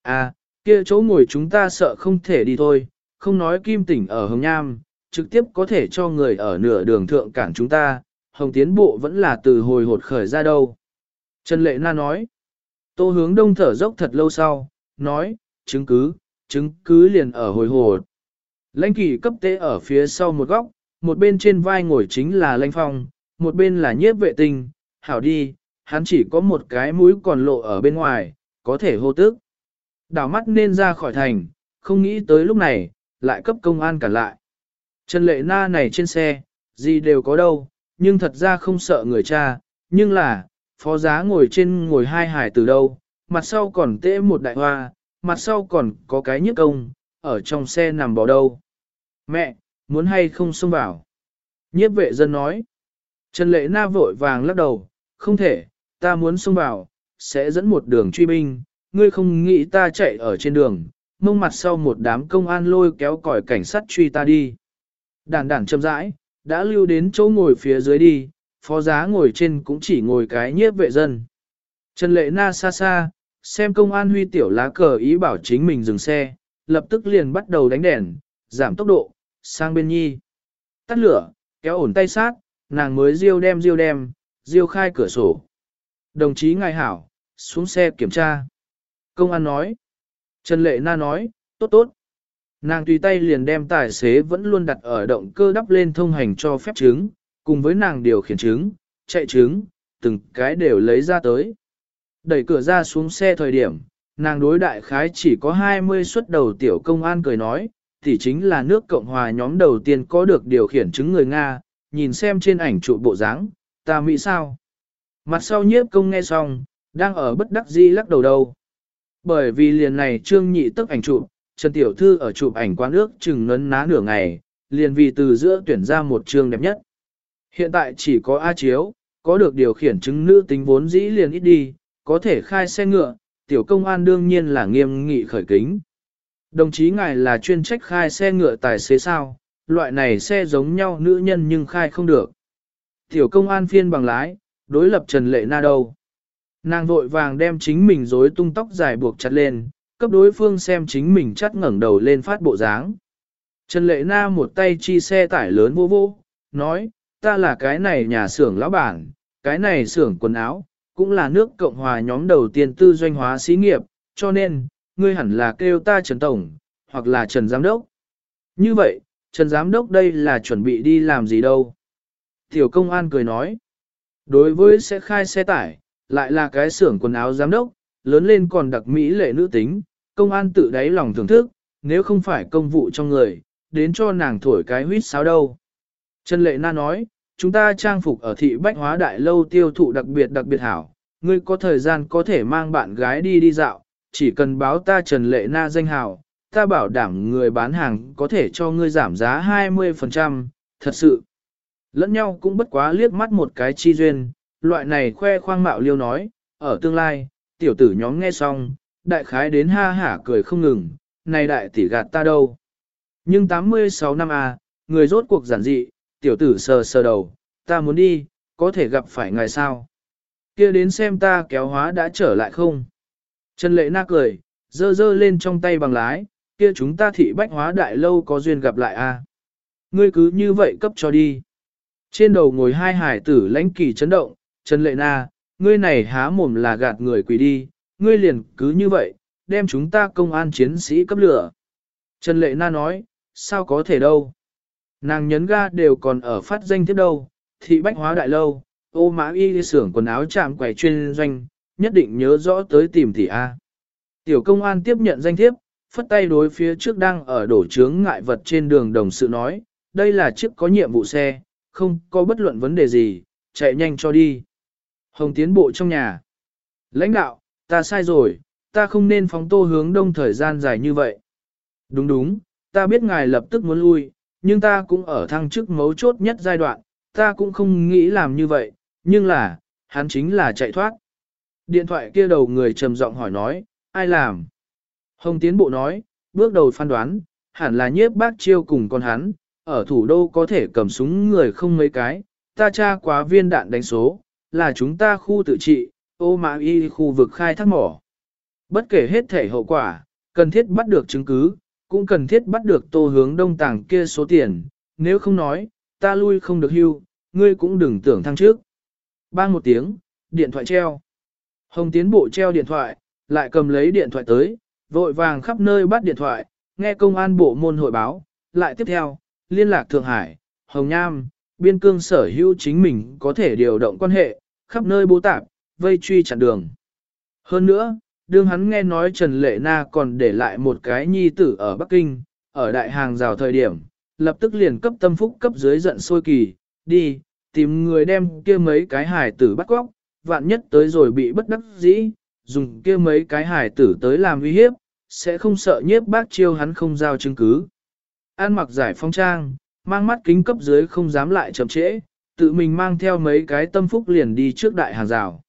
À, kia chỗ ngồi chúng ta sợ không thể đi thôi, không nói kim tỉnh ở Hồng Nham, trực tiếp có thể cho người ở nửa đường thượng cản chúng ta, Hồng tiến bộ vẫn là từ hồi hột khởi ra đâu. Trần Lệ Na nói, tô hướng đông thở dốc thật lâu sau, nói, chứng cứ, chứng cứ liền ở hồi hột. Lãnh kỳ cấp tế ở phía sau một góc, một bên trên vai ngồi chính là lãnh phong, một bên là nhiếp vệ tinh, hảo đi, hắn chỉ có một cái mũi còn lộ ở bên ngoài, có thể hô tức. Đảo mắt nên ra khỏi thành, không nghĩ tới lúc này, lại cấp công an cản lại. Trần lệ na này trên xe, gì đều có đâu, nhưng thật ra không sợ người cha, nhưng là, phó giá ngồi trên ngồi hai hải từ đâu, mặt sau còn tễ một đại hoa, mặt sau còn có cái nhức công, ở trong xe nằm bỏ đâu. Mẹ, muốn hay không xông vào? Nhiếp vệ dân nói. Trần lệ na vội vàng lắc đầu, không thể, ta muốn xông vào, sẽ dẫn một đường truy binh, ngươi không nghĩ ta chạy ở trên đường, mông mặt sau một đám công an lôi kéo còi cảnh sát truy ta đi. Đàn đàn chậm rãi, đã lưu đến chỗ ngồi phía dưới đi, phó giá ngồi trên cũng chỉ ngồi cái nhiếp vệ dân. Trần lệ na xa xa, xem công an huy tiểu lá cờ ý bảo chính mình dừng xe, lập tức liền bắt đầu đánh đèn, giảm tốc độ, sang bên nhi. Tắt lửa, kéo ổn tay sát, nàng mới riêu đem riêu đem, riêu khai cửa sổ. Đồng chí ngài hảo, xuống xe kiểm tra. Công an nói. Trần Lệ Na nói, tốt tốt. Nàng tùy tay liền đem tài xế vẫn luôn đặt ở động cơ đắp lên thông hành cho phép chứng, cùng với nàng điều khiển chứng, chạy chứng, từng cái đều lấy ra tới. Đẩy cửa ra xuống xe thời điểm, nàng đối đại khái chỉ có 20 suất đầu tiểu công an cười nói, thì chính là nước Cộng Hòa nhóm đầu tiên có được điều khiển chứng người Nga, nhìn xem trên ảnh trụ bộ dáng, ta Mỹ sao. Mặt sau nhiếp công nghe xong, đang ở bất đắc dĩ lắc đầu đầu Bởi vì liền này trương nhị tức ảnh chụp, Trần Tiểu Thư ở chụp ảnh quán ước chừng nấn ná nửa ngày, liền vì từ giữa tuyển ra một trương đẹp nhất. Hiện tại chỉ có A Chiếu, có được điều khiển chứng nữ tính vốn dĩ liền ít đi, có thể khai xe ngựa, tiểu công an đương nhiên là nghiêm nghị khởi kính. Đồng chí ngài là chuyên trách khai xe ngựa tài xế sao, loại này xe giống nhau nữ nhân nhưng khai không được. Tiểu công an phiên bằng lái, đối lập Trần Lệ Na đâu. Nàng vội vàng đem chính mình rối tung tóc dài buộc chặt lên, cấp đối phương xem chính mình chắt ngẩng đầu lên phát bộ dáng. Trần Lệ Na một tay chi xe tải lớn vô vô, nói, ta là cái này nhà xưởng lão bản, cái này xưởng quần áo, cũng là nước Cộng hòa nhóm đầu tiên tư doanh hóa xí nghiệp, cho nên, ngươi hẳn là kêu ta Trần Tổng, hoặc là Trần Giám Đốc. Như vậy, Trần Giám Đốc đây là chuẩn bị đi làm gì đâu? Tiểu công an cười nói, đối với sẽ khai xe tải, lại là cái xưởng quần áo giám đốc, lớn lên còn đặc mỹ lệ nữ tính, công an tự đáy lòng thưởng thức, nếu không phải công vụ trong người, đến cho nàng thổi cái huýt sáo đâu. Trần Lệ Na nói, chúng ta trang phục ở thị bách hóa đại lâu tiêu thụ đặc biệt đặc biệt hảo, ngươi có thời gian có thể mang bạn gái đi đi dạo, chỉ cần báo ta Trần Lệ Na danh hào, ta bảo đảm người bán hàng có thể cho ngươi giảm giá 20%, thật sự. Lẫn nhau cũng bất quá liếc mắt một cái chi duyên, loại này khoe khoang mạo liêu nói, ở tương lai, tiểu tử nhóm nghe xong, đại khái đến ha hả cười không ngừng, này đại tỷ gạt ta đâu. Nhưng 86 năm à, người rốt cuộc giản dị, tiểu tử sờ sờ đầu, ta muốn đi, có thể gặp phải ngài sao. kia đến xem ta kéo hóa đã trở lại không. Trần lệ na cười, dơ dơ lên trong tay bằng lái, kia chúng ta thị bách hóa đại lâu có duyên gặp lại a. À? Ngươi cứ như vậy cấp cho đi. Trên đầu ngồi hai hải tử lãnh kỳ chấn động, Trần Lệ Na, ngươi này há mồm là gạt người quỷ đi, ngươi liền cứ như vậy, đem chúng ta công an chiến sĩ cấp lửa. Trần Lệ Na nói, sao có thể đâu. Nàng nhấn ga đều còn ở phát danh tiếp đâu, thị bách hóa đại lâu, ô mã y đi xưởng quần áo chạm quầy chuyên doanh, nhất định nhớ rõ tới tìm thị A. Tiểu công an tiếp nhận danh thiếp, phất tay đối phía trước đang ở đổ chướng ngại vật trên đường đồng sự nói, đây là chiếc có nhiệm vụ xe, không có bất luận vấn đề gì, chạy nhanh cho đi. Hồng tiến bộ trong nhà. Lãnh đạo, ta sai rồi, ta không nên phóng tô hướng đông thời gian dài như vậy. Đúng đúng, ta biết ngài lập tức muốn lui, nhưng ta cũng ở thăng chức mấu chốt nhất giai đoạn, ta cũng không nghĩ làm như vậy, nhưng là, hắn chính là chạy thoát. Điện thoại kia đầu người trầm giọng hỏi nói, ai làm? Hồng tiến bộ nói, bước đầu phán đoán, hẳn là nhiếp bác chiêu cùng con hắn, ở thủ đô có thể cầm súng người không mấy cái, ta tra quá viên đạn đánh số, là chúng ta khu tự trị, ô mã y khu vực khai thác mỏ. Bất kể hết thể hậu quả, cần thiết bắt được chứng cứ, cũng cần thiết bắt được tô hướng đông tàng kia số tiền, nếu không nói, ta lui không được hưu, ngươi cũng đừng tưởng thăng trước. Bang một tiếng, điện thoại treo. Hồng tiến bộ treo điện thoại, lại cầm lấy điện thoại tới, vội vàng khắp nơi bắt điện thoại, nghe công an bộ môn hội báo, lại tiếp theo, liên lạc Thượng Hải, Hồng Nham, biên cương sở hữu chính mình có thể điều động quan hệ, khắp nơi bố tạp, vây truy chặn đường. Hơn nữa, đương hắn nghe nói Trần Lệ Na còn để lại một cái nhi tử ở Bắc Kinh, ở đại hàng rào thời điểm, lập tức liền cấp tâm phúc cấp dưới giận sôi kỳ, đi, tìm người đem kia mấy cái hải tử bắt cóc, vạn nhất tới rồi bị bất đắc dĩ, dùng kia mấy cái hải tử tới làm uy hiếp, sẽ không sợ nhiếp bác chiêu hắn không giao chứng cứ. An mặc giải phong trang, mang mắt kính cấp dưới không dám lại chậm trễ, tự mình mang theo mấy cái tâm phúc liền đi trước đại hàng rào.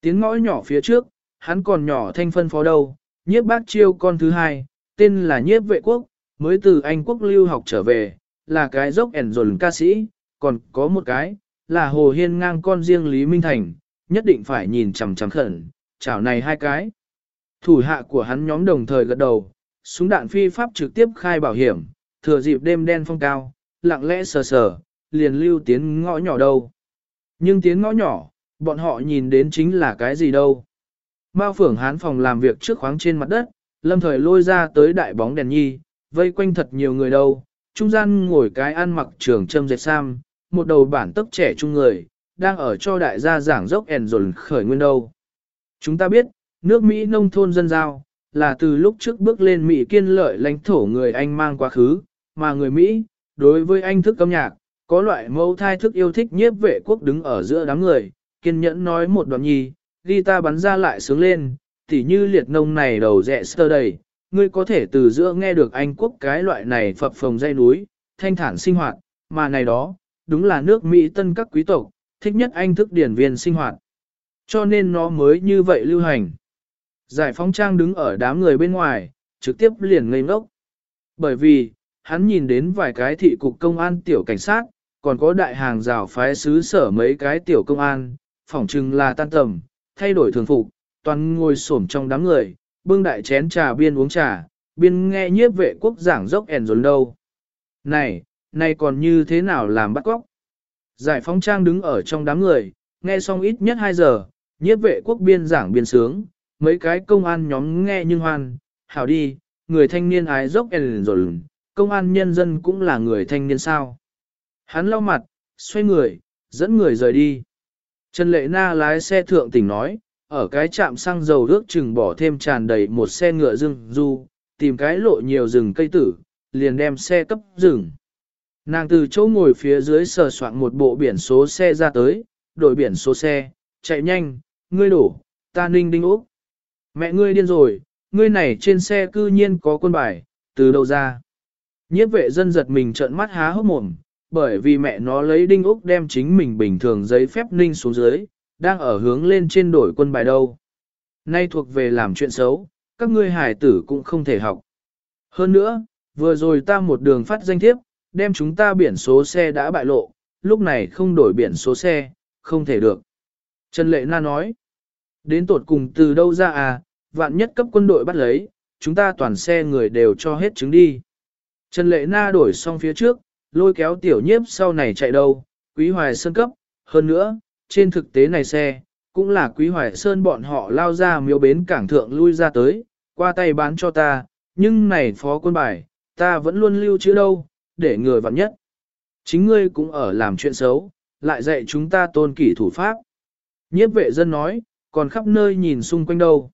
Tiếng ngõ nhỏ phía trước, hắn còn nhỏ thanh phân phó đâu, nhiếp bác chiêu con thứ hai, tên là nhiếp vệ quốc, mới từ Anh quốc lưu học trở về, là cái dốc ẻn dồn ca sĩ, còn có một cái, là Hồ Hiên ngang con riêng Lý Minh Thành, nhất định phải nhìn chằm chằm khẩn, chảo này hai cái. Thủ hạ của hắn nhóm đồng thời gật đầu, súng đạn phi pháp trực tiếp khai bảo hiểm, thừa dịp đêm đen phong cao, lặng lẽ sờ sờ, liền lưu tiến ngõ nhỏ đâu. Nhưng tiến ngõ nhỏ, bọn họ nhìn đến chính là cái gì đâu. Mao phưởng hán phòng làm việc trước khoáng trên mặt đất, lâm thời lôi ra tới đại bóng đèn nhi, vây quanh thật nhiều người đâu, trung gian ngồi cái ăn mặc trường châm dệt sam, một đầu bản tốc trẻ trung người, đang ở cho đại gia giảng dốc ẻn dồn khởi nguyên đâu. Chúng ta biết, nước Mỹ nông thôn dân giao, là từ lúc trước bước lên Mỹ kiên lợi lãnh thổ người Anh mang quá khứ, mà người Mỹ, đối với Anh thức âm nhạc, có loại mẫu thai thức yêu thích nhiếp vệ quốc đứng ở giữa đám người, kiên nhẫn nói một đoạn nhi, guitar bắn ra lại sướng lên, tỉ như liệt nông này đầu rẻ sơ đầy, ngươi có thể từ giữa nghe được Anh quốc cái loại này phập phồng dây núi, thanh thản sinh hoạt, mà này đó, đúng là nước Mỹ tân các quý tộc, thích nhất Anh thức điển viên sinh hoạt. Cho nên nó mới như vậy lưu hành. Giải phóng trang đứng ở đám người bên ngoài, trực tiếp liền ngây ngốc. Bởi vì, hắn nhìn đến vài cái thị cục công an tiểu cảnh sát, còn có đại hàng rào phái xứ sở mấy cái tiểu công an, phỏng chừng là tan tầm, thay đổi thường phục, toàn ngồi xổm trong đám người, bưng đại chén trà biên uống trà, biên nghe nhiếp vệ quốc giảng dốc ẻn rốn đâu. Này, này còn như thế nào làm bắt góc? Giải phóng trang đứng ở trong đám người, nghe xong ít nhất 2 giờ, nhiếp vệ quốc biên giảng biên sướng, mấy cái công an nhóm nghe nhưng hoan, hảo đi, người thanh niên ái dốc ẻn rốn, công an nhân dân cũng là người thanh niên sao. Hắn lau mặt, xoay người, dẫn người rời đi. Trần Lệ Na lái xe thượng tỉnh nói, ở cái trạm xăng dầu ước chừng bỏ thêm tràn đầy một xe ngựa rừng du, tìm cái lộ nhiều rừng cây tử, liền đem xe cấp rừng. Nàng từ chỗ ngồi phía dưới sờ soạn một bộ biển số xe ra tới, đổi biển số xe, chạy nhanh, ngươi đổ, ta ninh đinh úp. Mẹ ngươi điên rồi, ngươi này trên xe cư nhiên có quân bài, từ đâu ra. Nhiếp vệ dân giật mình trợn mắt há hốc mồm, bởi vì mẹ nó lấy đinh úc đem chính mình bình thường giấy phép ninh xuống dưới, đang ở hướng lên trên đổi quân bài đâu. Nay thuộc về làm chuyện xấu, các ngươi hải tử cũng không thể học. Hơn nữa, vừa rồi ta một đường phát danh thiếp, đem chúng ta biển số xe đã bại lộ, lúc này không đổi biển số xe, không thể được. Trần Lệ Na nói, đến tột cùng từ đâu ra à, vạn nhất cấp quân đội bắt lấy, chúng ta toàn xe người đều cho hết chứng đi. Trần Lệ Na đổi xong phía trước, lôi kéo tiểu nhiếp sau này chạy đâu, quý hoài sơn cấp, hơn nữa, trên thực tế này xe, cũng là quý hoài sơn bọn họ lao ra miếu bến cảng thượng lui ra tới, qua tay bán cho ta, nhưng này phó quân bài, ta vẫn luôn lưu chữ đâu, để người vặn nhất. Chính ngươi cũng ở làm chuyện xấu, lại dạy chúng ta tôn kỷ thủ pháp. Nhiếp vệ dân nói, còn khắp nơi nhìn xung quanh đâu.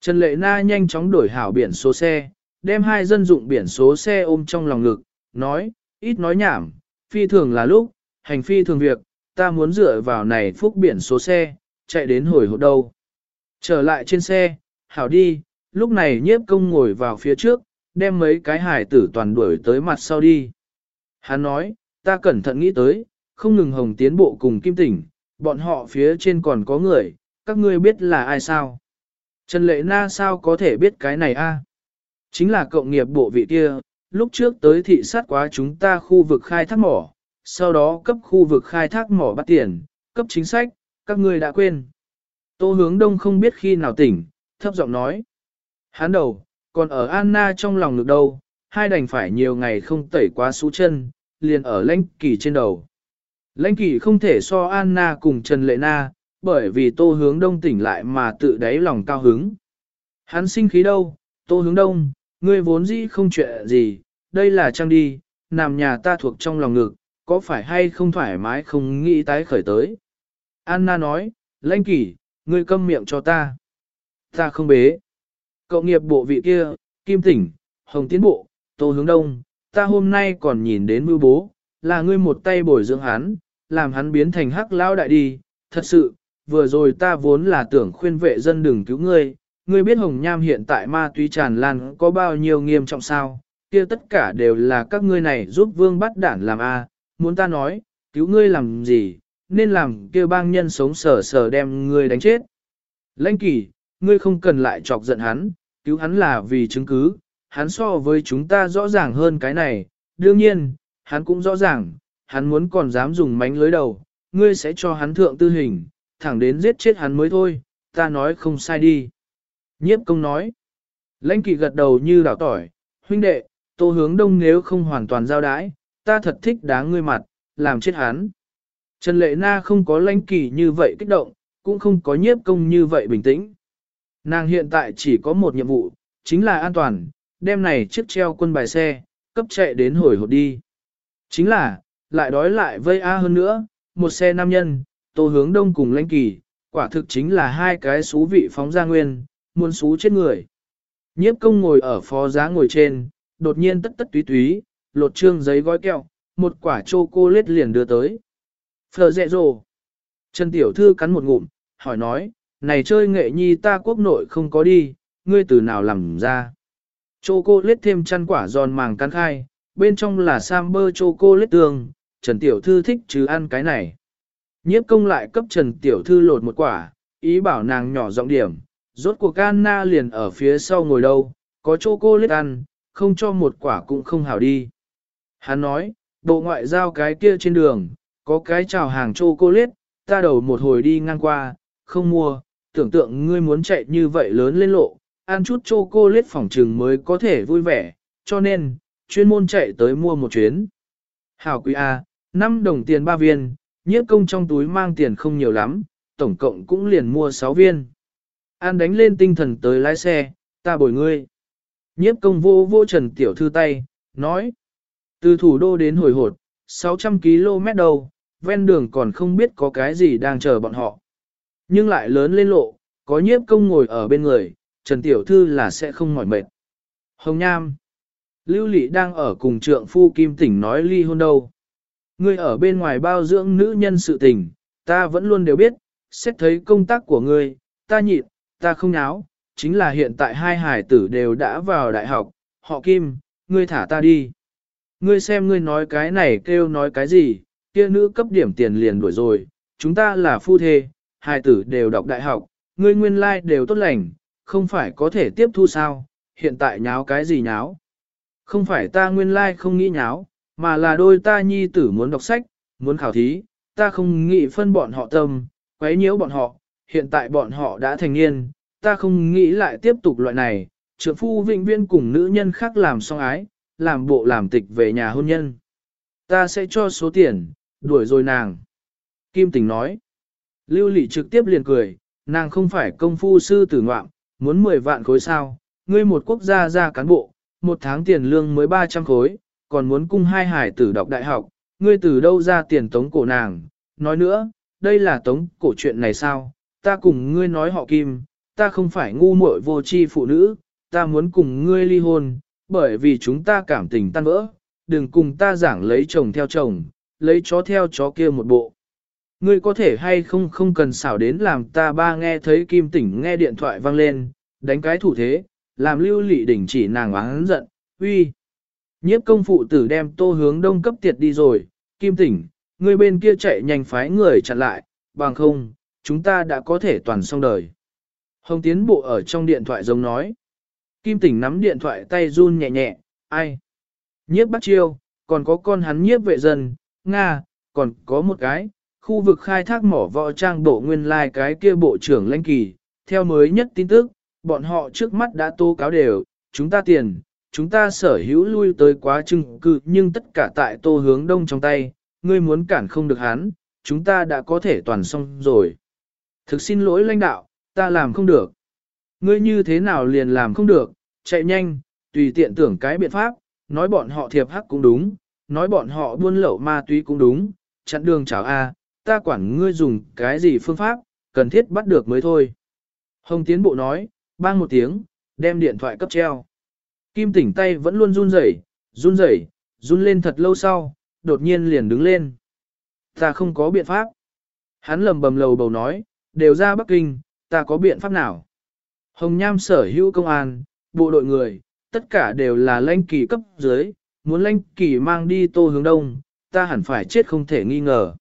Trần Lệ Na nhanh chóng đổi hảo biển số xe, đem hai dân dụng biển số xe ôm trong lòng ngực, nói, ít nói nhảm, phi thường là lúc, hành phi thường việc, ta muốn dựa vào này phúc biển số xe, chạy đến hồi hộp đâu. Trở lại trên xe, hảo đi, lúc này nhiếp công ngồi vào phía trước, đem mấy cái hải tử toàn đuổi tới mặt sau đi. Hắn nói, ta cẩn thận nghĩ tới, không ngừng hồng tiến bộ cùng kim tỉnh, bọn họ phía trên còn có người, các ngươi biết là ai sao? Trần Lệ Na sao có thể biết cái này a? Chính là cộng nghiệp bộ vị kia, lúc trước tới thị sát quá chúng ta khu vực khai thác mỏ, sau đó cấp khu vực khai thác mỏ bắt tiền, cấp chính sách, các ngươi đã quên. Tô hướng đông không biết khi nào tỉnh, thấp giọng nói. Hán đầu, còn ở Anna trong lòng ngực đâu, hai đành phải nhiều ngày không tẩy quá sú chân, liền ở lãnh kỳ trên đầu. Lãnh kỳ không thể so Anna cùng Trần Lệ Na, bởi vì tô hướng đông tỉnh lại mà tự đáy lòng cao hứng. Hắn sinh khí đâu, tô hướng đông, ngươi vốn dĩ không chuyện gì, đây là trang đi, nằm nhà ta thuộc trong lòng ngực, có phải hay không thoải mái không nghĩ tái khởi tới. Anna nói, lãnh kỷ, ngươi câm miệng cho ta. Ta không bế. Cậu nghiệp bộ vị kia, Kim Tỉnh, Hồng Tiến Bộ, Tô Hướng Đông, ta hôm nay còn nhìn đến mưu bố, là ngươi một tay bồi dưỡng hắn, làm hắn biến thành hắc lao đại đi. Thật sự, vừa rồi ta vốn là tưởng khuyên vệ dân đừng cứu ngươi, ngươi biết Hồng Nham hiện tại ma túy tràn lan có bao nhiêu nghiêm trọng sao, kia tất cả đều là các ngươi này giúp vương bắt đản làm a. Muốn ta nói, cứu ngươi làm gì, nên làm kêu bang nhân sống sờ sờ đem ngươi đánh chết. Lãnh kỷ, ngươi không cần lại chọc giận hắn, cứu hắn là vì chứng cứ, hắn so với chúng ta rõ ràng hơn cái này, đương nhiên, hắn cũng rõ ràng, hắn muốn còn dám dùng mánh lưới đầu, ngươi sẽ cho hắn thượng tư hình, thẳng đến giết chết hắn mới thôi, ta nói không sai đi. Nhiếp công nói, lãnh Kỵ gật đầu như đảo tỏi, huynh đệ, tô hướng đông nếu không hoàn toàn giao đái, ta thật thích đá ngươi mặt, làm chết hắn. Trần Lệ Na không có lãnh kỳ như vậy kích động, cũng không có nhiếp công như vậy bình tĩnh. Nàng hiện tại chỉ có một nhiệm vụ, chính là an toàn, đem này chiếc treo quân bài xe, cấp chạy đến hồi hộp đi. Chính là, lại đói lại vây A hơn nữa, một xe nam nhân, tô hướng đông cùng lãnh kỳ, Quả thực chính là hai cái xú vị phóng ra nguyên, muốn xú chết người. Nhiếp công ngồi ở phó giá ngồi trên, đột nhiên tất tất túy túy, lột trương giấy gói kẹo, một quả chocolate liền đưa tới. Phờ dẹ rồ. Trần Tiểu Thư cắn một ngụm, hỏi nói, này chơi nghệ nhi ta quốc nội không có đi, ngươi từ nào làm ra. Chocolate thêm chăn quả giòn màng cắn khai, bên trong là samber chocolate tường, Trần Tiểu Thư thích chứ ăn cái này. Nhiếp công lại cấp Trần Tiểu Thư lột một quả, ý bảo nàng nhỏ giọng điểm, rốt cuộc Anna liền ở phía sau ngồi đâu, có chocolate ăn, không cho một quả cũng không hảo đi. Hắn nói, bộ ngoại giao cái kia trên đường, có cái chào hàng chocolate, ta đầu một hồi đi ngang qua, không mua, tưởng tượng ngươi muốn chạy như vậy lớn lên lộ, ăn chút chocolate phỏng trừng mới có thể vui vẻ, cho nên, chuyên môn chạy tới mua một chuyến. Hảo quý à, A, 5 đồng tiền 3 viên, nhiếp công trong túi mang tiền không nhiều lắm, tổng cộng cũng liền mua 6 viên. An đánh lên tinh thần tới lái xe, ta bồi ngươi. Nhiếp công vô vô trần tiểu thư tay, nói. Từ thủ đô đến hồi hột, 600 km đâu, ven đường còn không biết có cái gì đang chờ bọn họ. Nhưng lại lớn lên lộ, có nhiếp công ngồi ở bên người, Trần Tiểu Thư là sẽ không mỏi mệt. Hồng Nham Lưu Lị đang ở cùng trượng phu Kim Tỉnh nói ly hôn đâu. Ngươi ở bên ngoài bao dưỡng nữ nhân sự tình, ta vẫn luôn đều biết, xét thấy công tác của ngươi, ta nhịn, ta không náo, chính là hiện tại hai hải tử đều đã vào đại học, họ Kim, ngươi thả ta đi. Ngươi xem ngươi nói cái này kêu nói cái gì, kia nữ cấp điểm tiền liền đuổi rồi, chúng ta là phu thê, hai tử đều đọc đại học, ngươi nguyên lai like đều tốt lành, không phải có thể tiếp thu sao, hiện tại nháo cái gì nháo. Không phải ta nguyên lai like không nghĩ nháo, mà là đôi ta nhi tử muốn đọc sách, muốn khảo thí, ta không nghĩ phân bọn họ tâm, quấy nhiễu bọn họ, hiện tại bọn họ đã thành niên, ta không nghĩ lại tiếp tục loại này, trượng phu vĩnh viên cùng nữ nhân khác làm song ái, làm bộ làm tịch về nhà hôn nhân. Ta sẽ cho số tiền, đuổi rồi nàng. Kim Tình nói. Lưu Lị trực tiếp liền cười, nàng không phải công phu sư tử ngoạm, muốn 10 vạn khối sao, ngươi một quốc gia ra cán bộ, một tháng tiền lương mới 300 khối, còn muốn cung hai hải tử đọc đại học, ngươi từ đâu ra tiền tống cổ nàng. Nói nữa, đây là tống cổ chuyện này sao, ta cùng ngươi nói họ Kim, ta không phải ngu muội vô tri phụ nữ, ta muốn cùng ngươi ly hôn, bởi vì chúng ta cảm tình tan vỡ, đừng cùng ta giảng lấy chồng theo chồng, lấy chó theo chó kia một bộ. Ngươi có thể hay không không cần xảo đến làm ta ba nghe thấy kim tỉnh nghe điện thoại vang lên, đánh cái thủ thế, làm lưu lị đỉnh chỉ nàng oán giận, uy. Nhiếp công phụ tử đem tô hướng đông cấp tiệt đi rồi, kim tỉnh, ngươi bên kia chạy nhanh phái người chặn lại, bằng không, chúng ta đã có thể toàn xong đời. Hồng tiến bộ ở trong điện thoại giống nói. Kim tỉnh nắm điện thoại tay run nhẹ nhẹ, ai? Nhiếp bắt chiêu, còn có con hắn nhiếp vệ dân, Nga, còn có một cái, khu vực khai thác mỏ võ trang bộ nguyên lai like cái kia bộ trưởng lãnh kỳ, theo mới nhất tin tức, bọn họ trước mắt đã tố cáo đều, chúng ta tiền, chúng ta sở hữu lui tới quá trưng cư nhưng tất cả tại tô hướng đông trong tay, ngươi muốn cản không được hắn, chúng ta đã có thể toàn xong rồi. Thực xin lỗi lãnh đạo, ta làm không được. Ngươi như thế nào liền làm không được, chạy nhanh, tùy tiện tưởng cái biện pháp, nói bọn họ thiệp hắc cũng đúng, nói bọn họ buôn lậu ma túy cũng đúng, chặn đường chào A, ta quản ngươi dùng cái gì phương pháp, cần thiết bắt được mới thôi. Hồng tiến bộ nói, bang một tiếng, đem điện thoại cấp treo. Kim tỉnh tay vẫn luôn run rẩy, run rẩy, run lên thật lâu sau, đột nhiên liền đứng lên. Ta không có biện pháp. Hắn lầm bầm lầu bầu nói, đều ra Bắc Kinh, ta có biện pháp nào? Hồng Nham sở hữu công an, bộ đội người, tất cả đều là lãnh kỳ cấp dưới, muốn lãnh kỳ mang đi tô hướng đông, ta hẳn phải chết không thể nghi ngờ.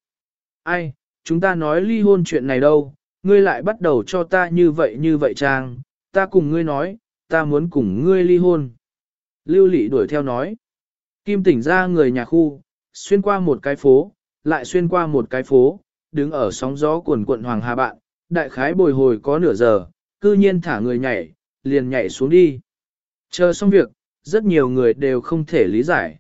Ai, chúng ta nói ly hôn chuyện này đâu, ngươi lại bắt đầu cho ta như vậy như vậy trang, ta cùng ngươi nói, ta muốn cùng ngươi ly hôn. Lưu Lị đuổi theo nói. Kim tỉnh ra người nhà khu, xuyên qua một cái phố, lại xuyên qua một cái phố, đứng ở sóng gió cuồn cuộn Hoàng Hà Bạn, đại khái bồi hồi có nửa giờ, cư nhiên thả người nhảy, liền nhảy xuống đi. Chờ xong việc, rất nhiều người đều không thể lý giải.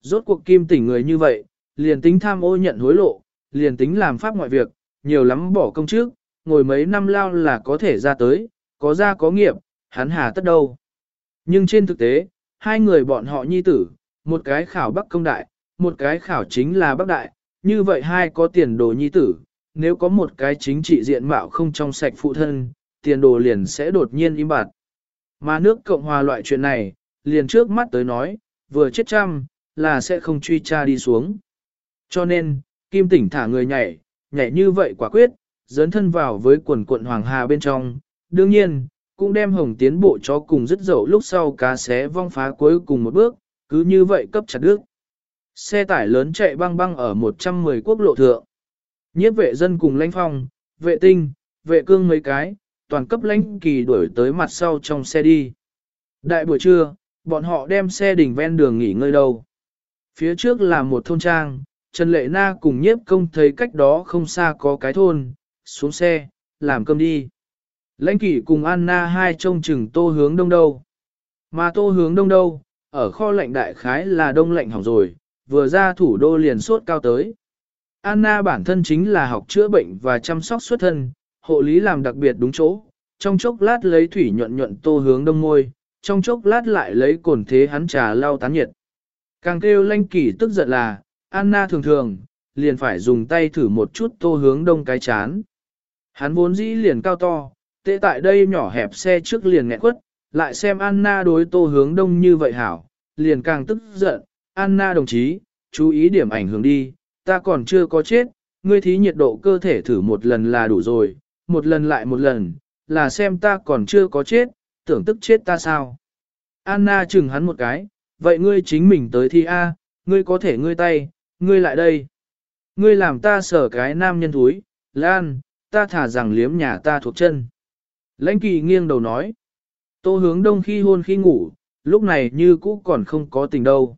Rốt cuộc kim tỉnh người như vậy, liền tính tham ô nhận hối lộ, liền tính làm pháp ngoại việc, nhiều lắm bỏ công trước, ngồi mấy năm lao là có thể ra tới, có ra có nghiệp, hắn hà tất đâu. Nhưng trên thực tế, hai người bọn họ nhi tử, một cái khảo bắc công đại, một cái khảo chính là bắc đại, như vậy hai có tiền đồ nhi tử, nếu có một cái chính trị diện mạo không trong sạch phụ thân, tiền đồ liền sẽ đột nhiên im bặt. Mà nước Cộng hòa loại chuyện này, liền trước mắt tới nói, vừa chết trăm, là sẽ không truy tra đi xuống. Cho nên, Kim Tỉnh thả người nhảy, nhảy như vậy quả quyết, dấn thân vào với quần quận Hoàng Hà bên trong. Đương nhiên, cũng đem hồng tiến bộ cho cùng dứt dậu lúc sau cá xé vong phá cuối cùng một bước, cứ như vậy cấp chặt đứt. Xe tải lớn chạy băng băng ở 110 quốc lộ thượng. Nhiếp vệ dân cùng lãnh phong, vệ tinh, vệ cương mấy cái, toàn cấp lãnh kỳ đuổi tới mặt sau trong xe đi. Đại buổi trưa, bọn họ đem xe đỉnh ven đường nghỉ ngơi đâu. Phía trước là một thôn trang, Trần Lệ Na cùng nhiếp công thấy cách đó không xa có cái thôn, xuống xe, làm cơm đi. Lãnh kỷ cùng Anna hai trông chừng tô hướng đông đâu. Mà tô hướng đông đâu, ở kho lạnh đại khái là đông lạnh hỏng rồi, vừa ra thủ đô liền sốt cao tới. Anna bản thân chính là học chữa bệnh và chăm sóc xuất thân, hộ lý làm đặc biệt đúng chỗ, trong chốc lát lấy thủy nhuận nhuận tô hướng đông môi, trong chốc lát lại lấy cồn thế hắn trà lau tán nhiệt. Càng kêu lanh kỷ tức giận là, Anna thường thường, liền phải dùng tay thử một chút tô hướng đông cái chán. Hắn vốn dĩ liền cao to, tệ tại đây nhỏ hẹp xe trước liền nghẹn quất, lại xem Anna đối tô hướng đông như vậy hảo, liền càng tức giận, Anna đồng chí, chú ý điểm ảnh hưởng đi, ta còn chưa có chết, ngươi thí nhiệt độ cơ thể thử một lần là đủ rồi, một lần lại một lần, là xem ta còn chưa có chết, tưởng tức chết ta sao. Anna chừng hắn một cái, vậy ngươi chính mình tới thi A, ngươi có thể ngươi tay, ngươi lại đây. Ngươi làm ta sở cái nam nhân thúi, Lan, ta thả rằng liếm nhà ta thuộc chân. Lãnh kỳ nghiêng đầu nói, tô hướng đông khi hôn khi ngủ, lúc này như cũ còn không có tình đâu.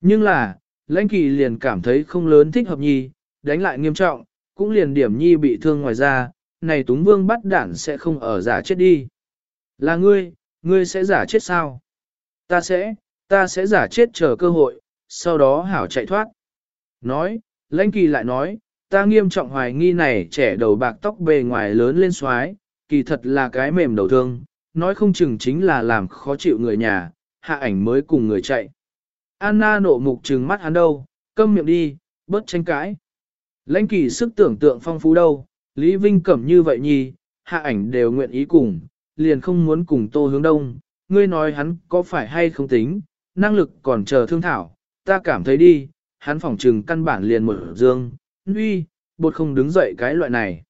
Nhưng là, lãnh kỳ liền cảm thấy không lớn thích hợp nhi, đánh lại nghiêm trọng, cũng liền điểm nhi bị thương ngoài ra, này túng vương bắt đản sẽ không ở giả chết đi. Là ngươi, ngươi sẽ giả chết sao? Ta sẽ, ta sẽ giả chết chờ cơ hội, sau đó hảo chạy thoát. Nói, lãnh kỳ lại nói, ta nghiêm trọng hoài nghi này trẻ đầu bạc tóc bề ngoài lớn lên xoái, kỳ thật là cái mềm đầu thương, nói không chừng chính là làm khó chịu người nhà, hạ ảnh mới cùng người chạy. Anna nộ mục trừng mắt hắn đâu, câm miệng đi, bớt tranh cãi. Lãnh kỳ sức tưởng tượng phong phú đâu, Lý Vinh cẩm như vậy nhì, hạ ảnh đều nguyện ý cùng, liền không muốn cùng tô hướng đông, ngươi nói hắn có phải hay không tính, năng lực còn chờ thương thảo, ta cảm thấy đi, hắn phỏng trừng căn bản liền mở dương, uy, bột không đứng dậy cái loại này.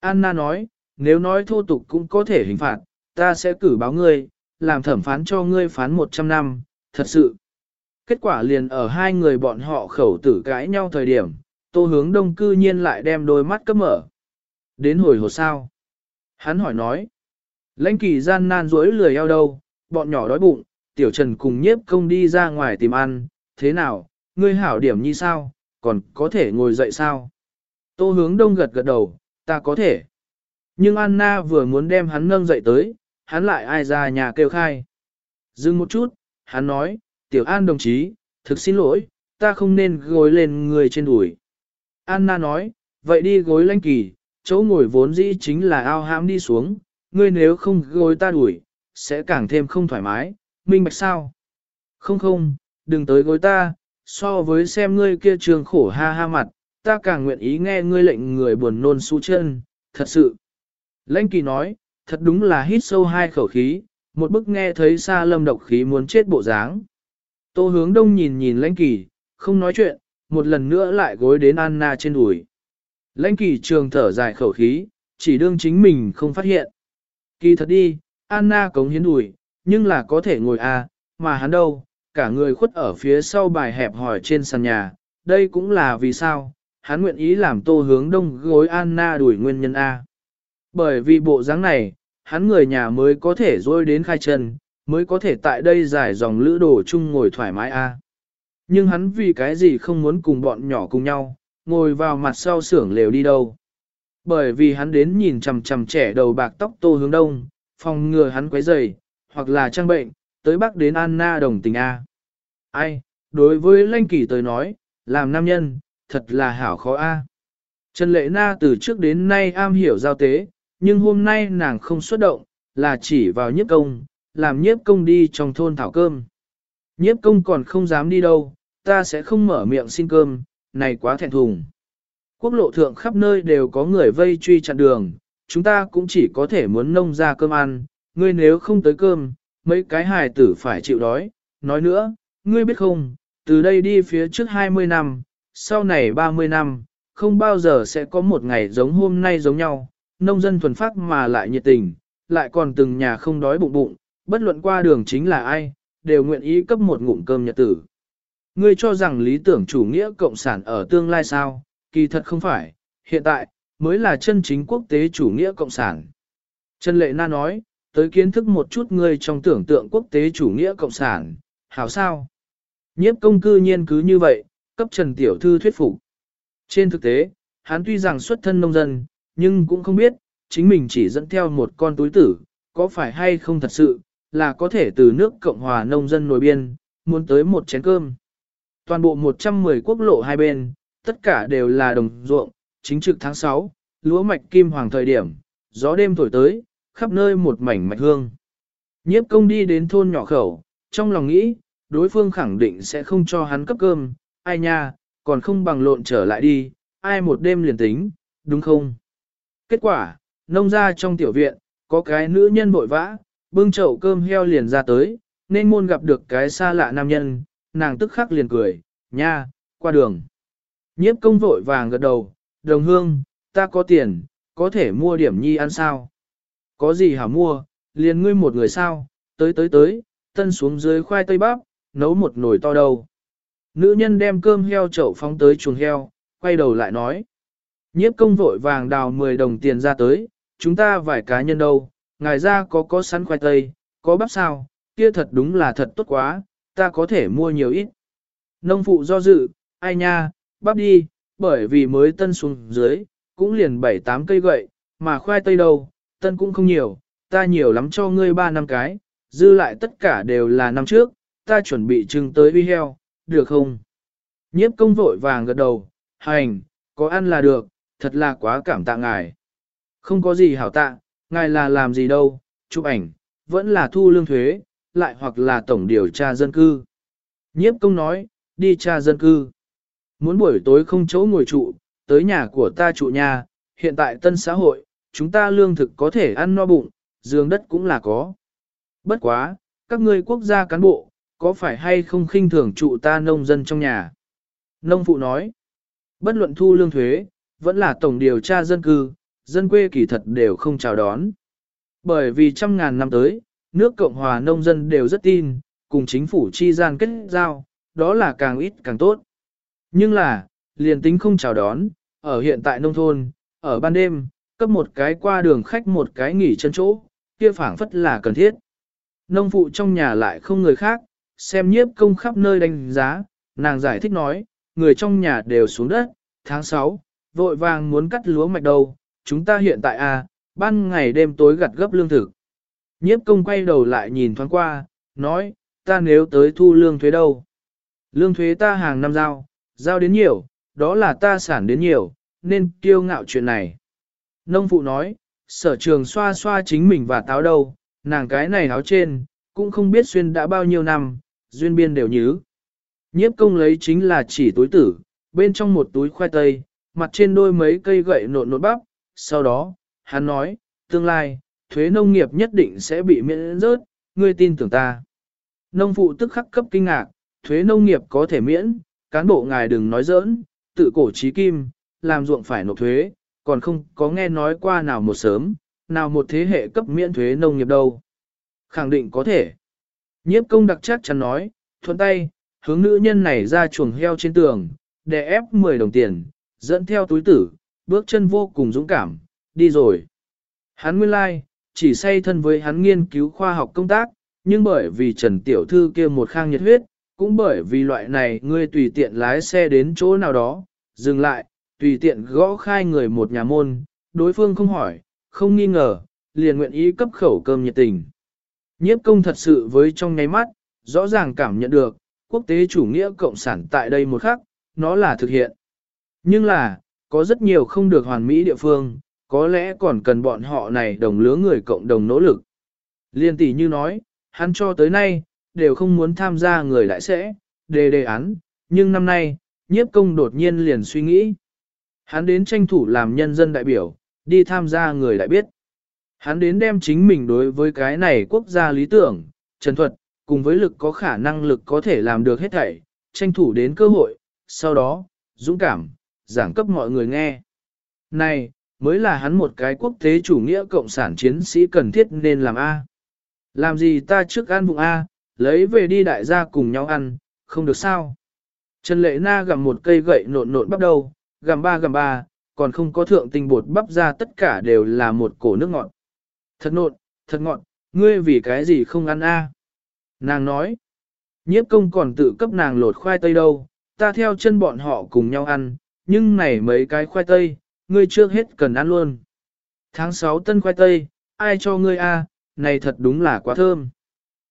Anna nói, nếu nói thô tục cũng có thể hình phạt, ta sẽ cử báo ngươi, làm thẩm phán cho ngươi phán 100 năm, thật sự. Kết quả liền ở hai người bọn họ khẩu tử cãi nhau thời điểm, tô hướng đông cư nhiên lại đem đôi mắt cấp mở. Đến hồi hồ sao? Hắn hỏi nói. Lãnh kỳ gian nan dối lười eo đâu, bọn nhỏ đói bụng, tiểu trần cùng nhiếp công đi ra ngoài tìm ăn, thế nào, ngươi hảo điểm như sao, còn có thể ngồi dậy sao? Tô hướng đông gật gật đầu, ta có thể. Nhưng Anna vừa muốn đem hắn nâng dậy tới, hắn lại ai ra nhà kêu khai. Dừng một chút, hắn nói, tiểu an đồng chí, thực xin lỗi, ta không nên gối lên người trên đùi. Anna nói, vậy đi gối lãnh kỳ, chỗ ngồi vốn dĩ chính là ao hãm đi xuống, ngươi nếu không gối ta đuổi, sẽ càng thêm không thoải mái, minh bạch sao? Không không, đừng tới gối ta, so với xem ngươi kia trường khổ ha ha mặt, ta càng nguyện ý nghe ngươi lệnh người buồn nôn su chân, thật sự. Lãnh kỳ nói, thật đúng là hít sâu hai khẩu khí, một bức nghe thấy xa lâm độc khí muốn chết bộ dáng. Tô hướng đông nhìn nhìn lãnh kỳ, không nói chuyện, một lần nữa lại gối đến Anna trên đùi. Lãnh kỳ trường thở dài khẩu khí, chỉ đương chính mình không phát hiện. Kỳ thật đi, Anna cống hiến đùi, nhưng là có thể ngồi à, mà hắn đâu, cả người khuất ở phía sau bài hẹp hỏi trên sàn nhà, đây cũng là vì sao, hắn nguyện ý làm tô hướng đông gối Anna đuổi nguyên nhân A. Bởi vì bộ dáng này, hắn người nhà mới có thể dôi đến khai chân, mới có thể tại đây giải dòng lữ đồ chung ngồi thoải mái A. Nhưng hắn vì cái gì không muốn cùng bọn nhỏ cùng nhau, ngồi vào mặt sau xưởng lều đi đâu. Bởi vì hắn đến nhìn chằm chằm trẻ đầu bạc tóc tô hướng đông, phòng ngừa hắn quấy rầy, hoặc là trang bệnh, tới bắc đến Anna đồng tình A. Ai, đối với Lanh Kỳ tới nói, làm nam nhân, thật là hảo khó A. Trần Lệ Na từ trước đến nay am hiểu giao tế, nhưng hôm nay nàng không xuất động, là chỉ vào nhất công, làm nhiếp công đi trong thôn thảo cơm. Nhiếp công còn không dám đi đâu, ta sẽ không mở miệng xin cơm, này quá thẹn thùng. Quốc lộ thượng khắp nơi đều có người vây truy chặn đường, chúng ta cũng chỉ có thể muốn nông ra cơm ăn, ngươi nếu không tới cơm, mấy cái hài tử phải chịu đói. Nói nữa, ngươi biết không, từ đây đi phía trước 20 năm, sau này 30 năm, không bao giờ sẽ có một ngày giống hôm nay giống nhau, nông dân thuần phát mà lại nhiệt tình, lại còn từng nhà không đói bụng bụng, bất luận qua đường chính là ai, đều nguyện ý cấp một ngụm cơm nhật tử. Ngươi cho rằng lý tưởng chủ nghĩa cộng sản ở tương lai sao, kỳ thật không phải, hiện tại, mới là chân chính quốc tế chủ nghĩa cộng sản. Trần Lệ Na nói, tới kiến thức một chút ngươi trong tưởng tượng quốc tế chủ nghĩa cộng sản, hảo sao? Nhiếp công cư nhiên cứ như vậy, cấp Trần Tiểu Thư thuyết phục. Trên thực tế, hắn tuy rằng xuất thân nông dân, nhưng cũng không biết, chính mình chỉ dẫn theo một con túi tử, có phải hay không thật sự, là có thể từ nước Cộng hòa nông dân nổi biên, muốn tới một chén cơm. Toàn bộ 110 quốc lộ hai bên, tất cả đều là đồng ruộng, chính trực tháng 6, lúa mạch kim hoàng thời điểm, gió đêm thổi tới, khắp nơi một mảnh mạch hương. Nhiếp công đi đến thôn nhỏ khẩu, trong lòng nghĩ, đối phương khẳng định sẽ không cho hắn cấp cơm, ai nha, còn không bằng lộn trở lại đi, ai một đêm liền tính, đúng không? Kết quả, nông ra trong tiểu viện, có cái nữ nhân vội vã, bưng chậu cơm heo liền ra tới, nên môn gặp được cái xa lạ nam nhân, nàng tức khắc liền cười, nha, qua đường. Nhiếp công vội vàng gật đầu, đồng hương, ta có tiền, có thể mua điểm nhi ăn sao? Có gì hả mua, liền ngươi một người sao, tới tới tới, tân xuống dưới khoai tây bắp, nấu một nồi to đầu. Nữ nhân đem cơm heo chậu phóng tới chuồng heo, quay đầu lại nói. Nhiếp công vội vàng đào 10 đồng tiền ra tới, chúng ta vài cá nhân đâu, ngài ra có có sắn khoai tây, có bắp sao, kia thật đúng là thật tốt quá, ta có thể mua nhiều ít. Nông phụ do dự, ai nha, bắp đi, bởi vì mới tân xuống dưới, cũng liền 7-8 cây gậy, mà khoai tây đâu, tân cũng không nhiều, ta nhiều lắm cho ngươi 3 năm cái, dư lại tất cả đều là năm trước, ta chuẩn bị trưng tới uy heo, được không? Nhiếp công vội vàng gật đầu, hành, có ăn là được, thật là quá cảm tạ ngài. Không có gì hảo tạ, ngài là làm gì đâu, chụp ảnh, vẫn là thu lương thuế, lại hoặc là tổng điều tra dân cư. Nhiếp công nói, đi tra dân cư. Muốn buổi tối không chỗ ngồi trụ, tới nhà của ta trụ nhà, hiện tại tân xã hội, chúng ta lương thực có thể ăn no bụng, giường đất cũng là có. Bất quá, các ngươi quốc gia cán bộ, có phải hay không khinh thường trụ ta nông dân trong nhà? Nông phụ nói, bất luận thu lương thuế, vẫn là tổng điều tra dân cư, dân quê kỳ thật đều không chào đón. Bởi vì trăm ngàn năm tới, nước Cộng hòa nông dân đều rất tin, cùng chính phủ chi gian kết giao, đó là càng ít càng tốt. Nhưng là, liền tính không chào đón, ở hiện tại nông thôn, ở ban đêm, cấp một cái qua đường khách một cái nghỉ chân chỗ, kia phảng phất là cần thiết. Nông phụ trong nhà lại không người khác, xem nhiếp công khắp nơi đánh giá, nàng giải thích nói, người trong nhà đều xuống đất, tháng 6, vội vàng muốn cắt lúa mạch đầu, chúng ta hiện tại à, ban ngày đêm tối gặt gấp lương thực. Nhiếp công quay đầu lại nhìn thoáng qua, nói, ta nếu tới thu lương thuế đâu? Lương thuế ta hàng năm giao, giao đến nhiều, đó là ta sản đến nhiều, nên kiêu ngạo chuyện này. Nông phụ nói, sở trường xoa xoa chính mình và táo đâu, nàng cái này áo trên, cũng không biết xuyên đã bao nhiêu năm, duyên biên đều nhứ. Nhiếp công lấy chính là chỉ túi tử, bên trong một túi khoai tây, mặt trên đôi mấy cây gậy nộn nộn bắp, sau đó, hắn nói, tương lai, thuế nông nghiệp nhất định sẽ bị miễn rớt, ngươi tin tưởng ta. Nông phụ tức khắc cấp kinh ngạc, thuế nông nghiệp có thể miễn, cán bộ ngài đừng nói giỡn, tự cổ trí kim, làm ruộng phải nộp thuế, còn không có nghe nói qua nào một sớm, nào một thế hệ cấp miễn thuế nông nghiệp đâu. Khẳng định có thể. Nhiếp công đặc chắc chắn nói, thuận tay, hướng nữ nhân này ra chuồng heo trên tường, để ép 10 đồng tiền, dẫn theo túi tử, bước chân vô cùng dũng cảm, đi rồi. Hắn nguyên lai, like, chỉ say thân với hắn nghiên cứu khoa học công tác, nhưng bởi vì Trần Tiểu Thư kia một khang nhiệt huyết, cũng bởi vì loại này ngươi tùy tiện lái xe đến chỗ nào đó, dừng lại, tùy tiện gõ khai người một nhà môn, đối phương không hỏi, không nghi ngờ, liền nguyện ý cấp khẩu cơm nhiệt tình. Nhiếp công thật sự với trong nháy mắt, rõ ràng cảm nhận được, quốc tế chủ nghĩa cộng sản tại đây một khắc, nó là thực hiện. Nhưng là, có rất nhiều không được hoàn mỹ địa phương, có lẽ còn cần bọn họ này đồng lứa người cộng đồng nỗ lực. Liên tỷ như nói, hắn cho tới nay, đều không muốn tham gia người lại sẽ, đề đề án, nhưng năm nay, nhiếp công đột nhiên liền suy nghĩ. Hắn đến tranh thủ làm nhân dân đại biểu, đi tham gia người đại biết. Hắn đến đem chính mình đối với cái này quốc gia lý tưởng, trần thuật, cùng với lực có khả năng lực có thể làm được hết thảy, tranh thủ đến cơ hội, sau đó, dũng cảm, giảng cấp mọi người nghe. Này, mới là hắn một cái quốc tế chủ nghĩa cộng sản chiến sĩ cần thiết nên làm A. Làm gì ta trước ăn bụng A, lấy về đi đại gia cùng nhau ăn, không được sao. Trần Lệ Na gặm một cây gậy nộn nộn bắp đầu, gặm ba gặm ba, còn không có thượng tinh bột bắp ra tất cả đều là một cổ nước ngọt. Thật nộn, thật ngọt, ngươi vì cái gì không ăn a? Nàng nói, nhiếp công còn tự cấp nàng lột khoai tây đâu, ta theo chân bọn họ cùng nhau ăn, nhưng này mấy cái khoai tây, ngươi trước hết cần ăn luôn. Tháng 6 tân khoai tây, ai cho ngươi a? này thật đúng là quá thơm.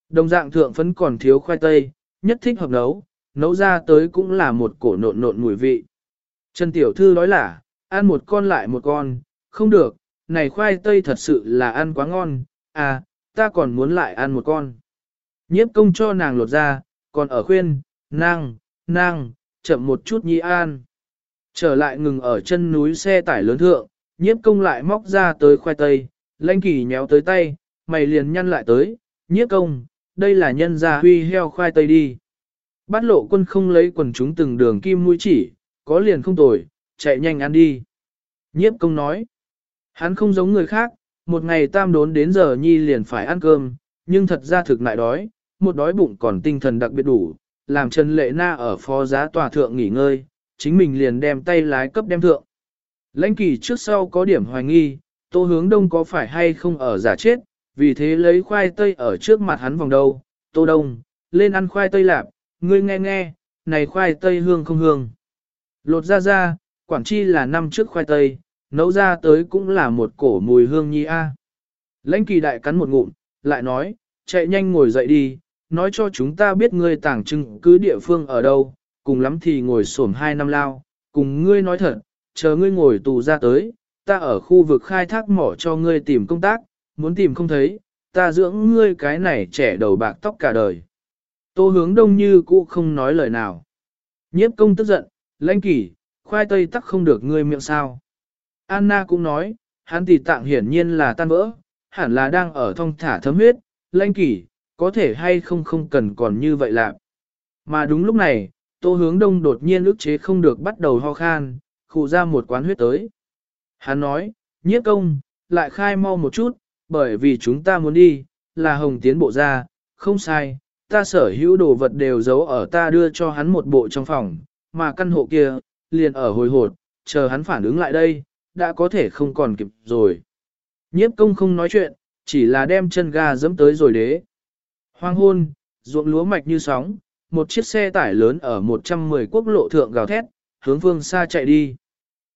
Đồng dạng thượng phấn còn thiếu khoai tây, nhất thích hợp nấu, nấu ra tới cũng là một cổ nộn nộn mùi vị. Trần Tiểu Thư nói là, ăn một con lại một con, không được, này khoai tây thật sự là ăn quá ngon, à, ta còn muốn lại ăn một con. Nhiếp công cho nàng lột ra, còn ở khuyên, nàng, nàng, chậm một chút nhi an. Trở lại ngừng ở chân núi xe tải lớn thượng, nhiếp công lại móc ra tới khoai tây, lãnh kỳ nhéo tới tay, mày liền nhăn lại tới, nhiếp công, đây là nhân gia huy heo khoai tây đi. Bát lộ quân không lấy quần chúng từng đường kim mũi chỉ, có liền không tồi, chạy nhanh ăn đi. Nhiếp công nói, hắn không giống người khác, một ngày tam đốn đến giờ nhi liền phải ăn cơm, nhưng thật ra thực lại đói, một đói bụng còn tinh thần đặc biệt đủ, làm Trần Lệ Na ở phó giá tòa thượng nghỉ ngơi, chính mình liền đem tay lái cấp đem thượng. Lãnh kỳ trước sau có điểm hoài nghi, tô hướng đông có phải hay không ở giả chết, vì thế lấy khoai tây ở trước mặt hắn vòng đầu, tô đông, lên ăn khoai tây lạp, ngươi nghe nghe, này khoai tây hương không hương. Lột ra ra, Quảng Chi là năm trước khoai tây, nấu ra tới cũng là một cổ mùi hương nhi a. À. Lãnh kỳ đại cắn một ngụm, lại nói, chạy nhanh ngồi dậy đi, nói cho chúng ta biết ngươi tàng trưng cứ địa phương ở đâu, cùng lắm thì ngồi xổm hai năm lao, cùng ngươi nói thật, chờ ngươi ngồi tù ra tới, ta ở khu vực khai thác mỏ cho ngươi tìm công tác, muốn tìm không thấy, ta dưỡng ngươi cái này trẻ đầu bạc tóc cả đời. Tô hướng đông như cũ không nói lời nào. Nhiếp công tức giận, lãnh kỷ, khoai tây tắc không được ngươi miệng sao. Anna cũng nói, hắn tỷ tạng hiển nhiên là tan vỡ, hẳn là đang ở thong thả thấm huyết, lãnh kỷ, có thể hay không không cần còn như vậy lạc. Mà đúng lúc này, tô hướng đông đột nhiên ức chế không được bắt đầu ho khan, khụ ra một quán huyết tới. Hắn nói, nhiếp công, lại khai mau một chút, bởi vì chúng ta muốn đi, là hồng tiến bộ ra, không sai, ta sở hữu đồ vật đều giấu ở ta đưa cho hắn một bộ trong phòng, mà căn hộ kia, liền ở hồi hột, chờ hắn phản ứng lại đây, đã có thể không còn kịp rồi. Nhiếp công không nói chuyện, chỉ là đem chân ga dẫm tới rồi đế. Hoang hôn, ruộng lúa mạch như sóng, một chiếc xe tải lớn ở 110 quốc lộ thượng gào thét, hướng phương xa chạy đi.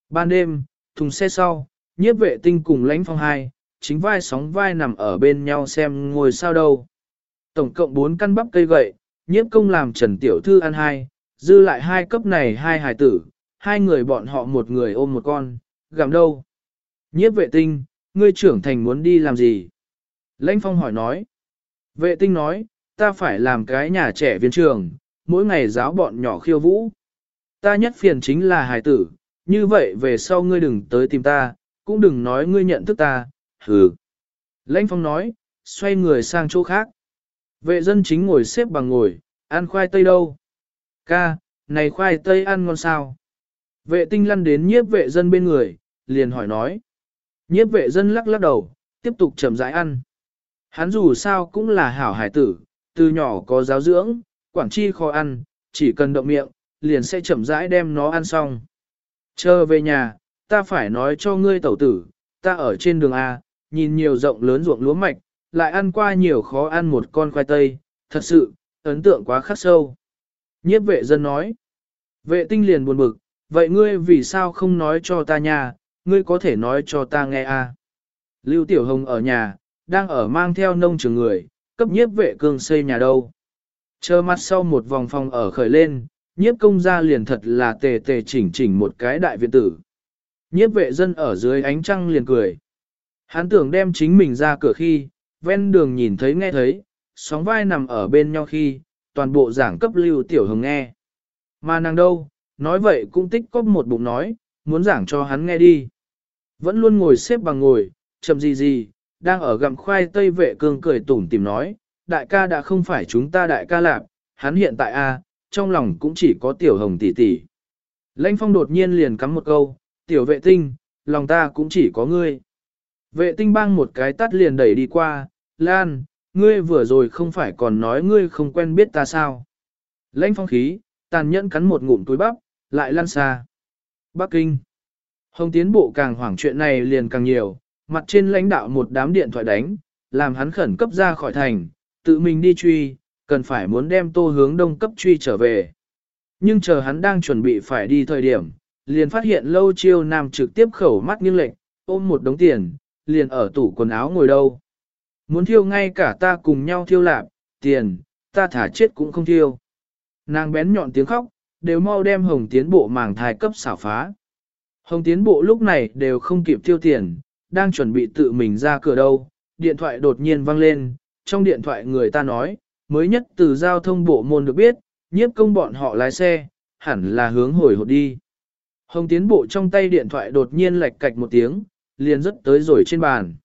Ban đêm, thùng xe sau, nhiếp vệ tinh cùng lãnh phong hai, chính vai sóng vai nằm ở bên nhau xem ngồi sao đâu. Tổng cộng 4 căn bắp cây gậy, nhiếp công làm Trần Tiểu Thư ăn hai, dư lại hai cấp này hai hài tử, hai người bọn họ một người ôm một con, gặm đâu. Nhiếp vệ tinh, ngươi trưởng thành muốn đi làm gì? Lãnh phong hỏi nói. Vệ tinh nói, ta phải làm cái nhà trẻ viên trường, mỗi ngày giáo bọn nhỏ khiêu vũ. Ta nhất phiền chính là hài tử, như vậy về sau ngươi đừng tới tìm ta, cũng đừng nói ngươi nhận thức ta, hừ. Lãnh phong nói, xoay người sang chỗ khác. Vệ dân chính ngồi xếp bằng ngồi, ăn khoai tây đâu? Ca, này khoai tây ăn ngon sao? Vệ tinh lăn đến nhiếp vệ dân bên người, liền hỏi nói. Nhiếp vệ dân lắc lắc đầu, tiếp tục chậm rãi ăn. Hắn dù sao cũng là hảo hải tử, từ nhỏ có giáo dưỡng, quảng chi khó ăn, chỉ cần động miệng, liền sẽ chậm rãi đem nó ăn xong. Chờ về nhà, ta phải nói cho ngươi tẩu tử, ta ở trên đường A, nhìn nhiều rộng lớn ruộng lúa mạch, lại ăn qua nhiều khó ăn một con khoai tây, thật sự, ấn tượng quá khắc sâu. Nhiếp vệ dân nói, vệ tinh liền buồn bực, vậy ngươi vì sao không nói cho ta nha, ngươi có thể nói cho ta nghe a? Lưu Tiểu Hồng ở nhà, đang ở mang theo nông trường người, cấp nhiếp vệ cương xây nhà đâu. Chờ mắt sau một vòng phòng ở khởi lên, nhiếp công gia liền thật là tề tề chỉnh chỉnh một cái đại viện tử. Nhiếp vệ dân ở dưới ánh trăng liền cười. Hắn tưởng đem chính mình ra cửa khi, ven đường nhìn thấy nghe thấy, sóng vai nằm ở bên nhau khi, toàn bộ giảng cấp lưu tiểu hồng nghe. Mà nàng đâu, nói vậy cũng tích có một bụng nói, muốn giảng cho hắn nghe đi. Vẫn luôn ngồi xếp bằng ngồi, chậm gì gì, đang ở gặm khoai tây vệ cương cười tủm tìm nói, đại ca đã không phải chúng ta đại ca lạc, hắn hiện tại a trong lòng cũng chỉ có tiểu hồng tỷ tỷ. Lãnh phong đột nhiên liền cắm một câu, tiểu vệ tinh, lòng ta cũng chỉ có ngươi. Vệ tinh bang một cái tắt liền đẩy đi qua, Lan, ngươi vừa rồi không phải còn nói ngươi không quen biết ta sao. Lãnh phong khí, tàn nhẫn cắn một ngụm túi bắp, lại lăn xa. Bắc Kinh. Hồng tiến bộ càng hoảng chuyện này liền càng nhiều, mặt trên lãnh đạo một đám điện thoại đánh, làm hắn khẩn cấp ra khỏi thành, tự mình đi truy, cần phải muốn đem tô hướng đông cấp truy trở về. Nhưng chờ hắn đang chuẩn bị phải đi thời điểm, liền phát hiện lâu chiêu nam trực tiếp khẩu mắt nghiêng lệnh, ôm một đống tiền, liền ở tủ quần áo ngồi đâu. Muốn thiêu ngay cả ta cùng nhau thiêu lạp, tiền, ta thả chết cũng không thiêu. Nàng bén nhọn tiếng khóc, đều mau đem hồng tiến bộ màng thai cấp xảo phá. Hồng tiến bộ lúc này đều không kịp tiêu tiền, đang chuẩn bị tự mình ra cửa đâu, điện thoại đột nhiên vang lên, trong điện thoại người ta nói, mới nhất từ giao thông bộ môn được biết, nhiếp công bọn họ lái xe, hẳn là hướng hồi hộp đi. Hồng tiến bộ trong tay điện thoại đột nhiên lệch cạch một tiếng, liền rất tới rồi trên bàn.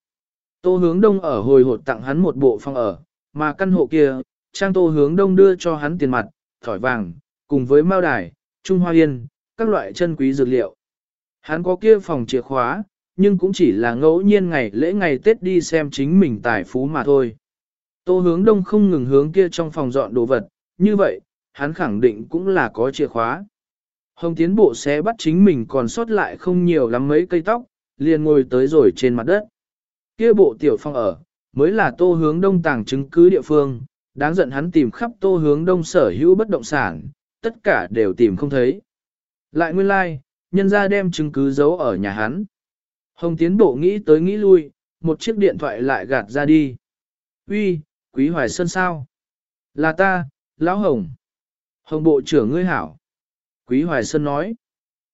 Tô hướng đông ở hồi hộp tặng hắn một bộ phòng ở, mà căn hộ kia, trang tô hướng đông đưa cho hắn tiền mặt, thỏi vàng, cùng với mao đài, trung hoa yên, các loại chân quý dược liệu. Hắn có kia phòng chìa khóa, nhưng cũng chỉ là ngẫu nhiên ngày lễ ngày Tết đi xem chính mình tài phú mà thôi. Tô hướng đông không ngừng hướng kia trong phòng dọn đồ vật, như vậy, hắn khẳng định cũng là có chìa khóa. Hồng tiến bộ sẽ bắt chính mình còn sót lại không nhiều lắm mấy cây tóc, liền ngồi tới rồi trên mặt đất. Kia bộ tiểu phong ở, mới là tô hướng đông tàng chứng cứ địa phương, đáng giận hắn tìm khắp tô hướng đông sở hữu bất động sản, tất cả đều tìm không thấy. Lại nguyên lai, like, nhân ra đem chứng cứ giấu ở nhà hắn. Hồng tiến bộ nghĩ tới nghĩ lui, một chiếc điện thoại lại gạt ra đi. Uy, Quý Hoài Sơn sao? Là ta, Lão Hồng. Hồng Bộ trưởng ngươi hảo. Quý Hoài Sơn nói.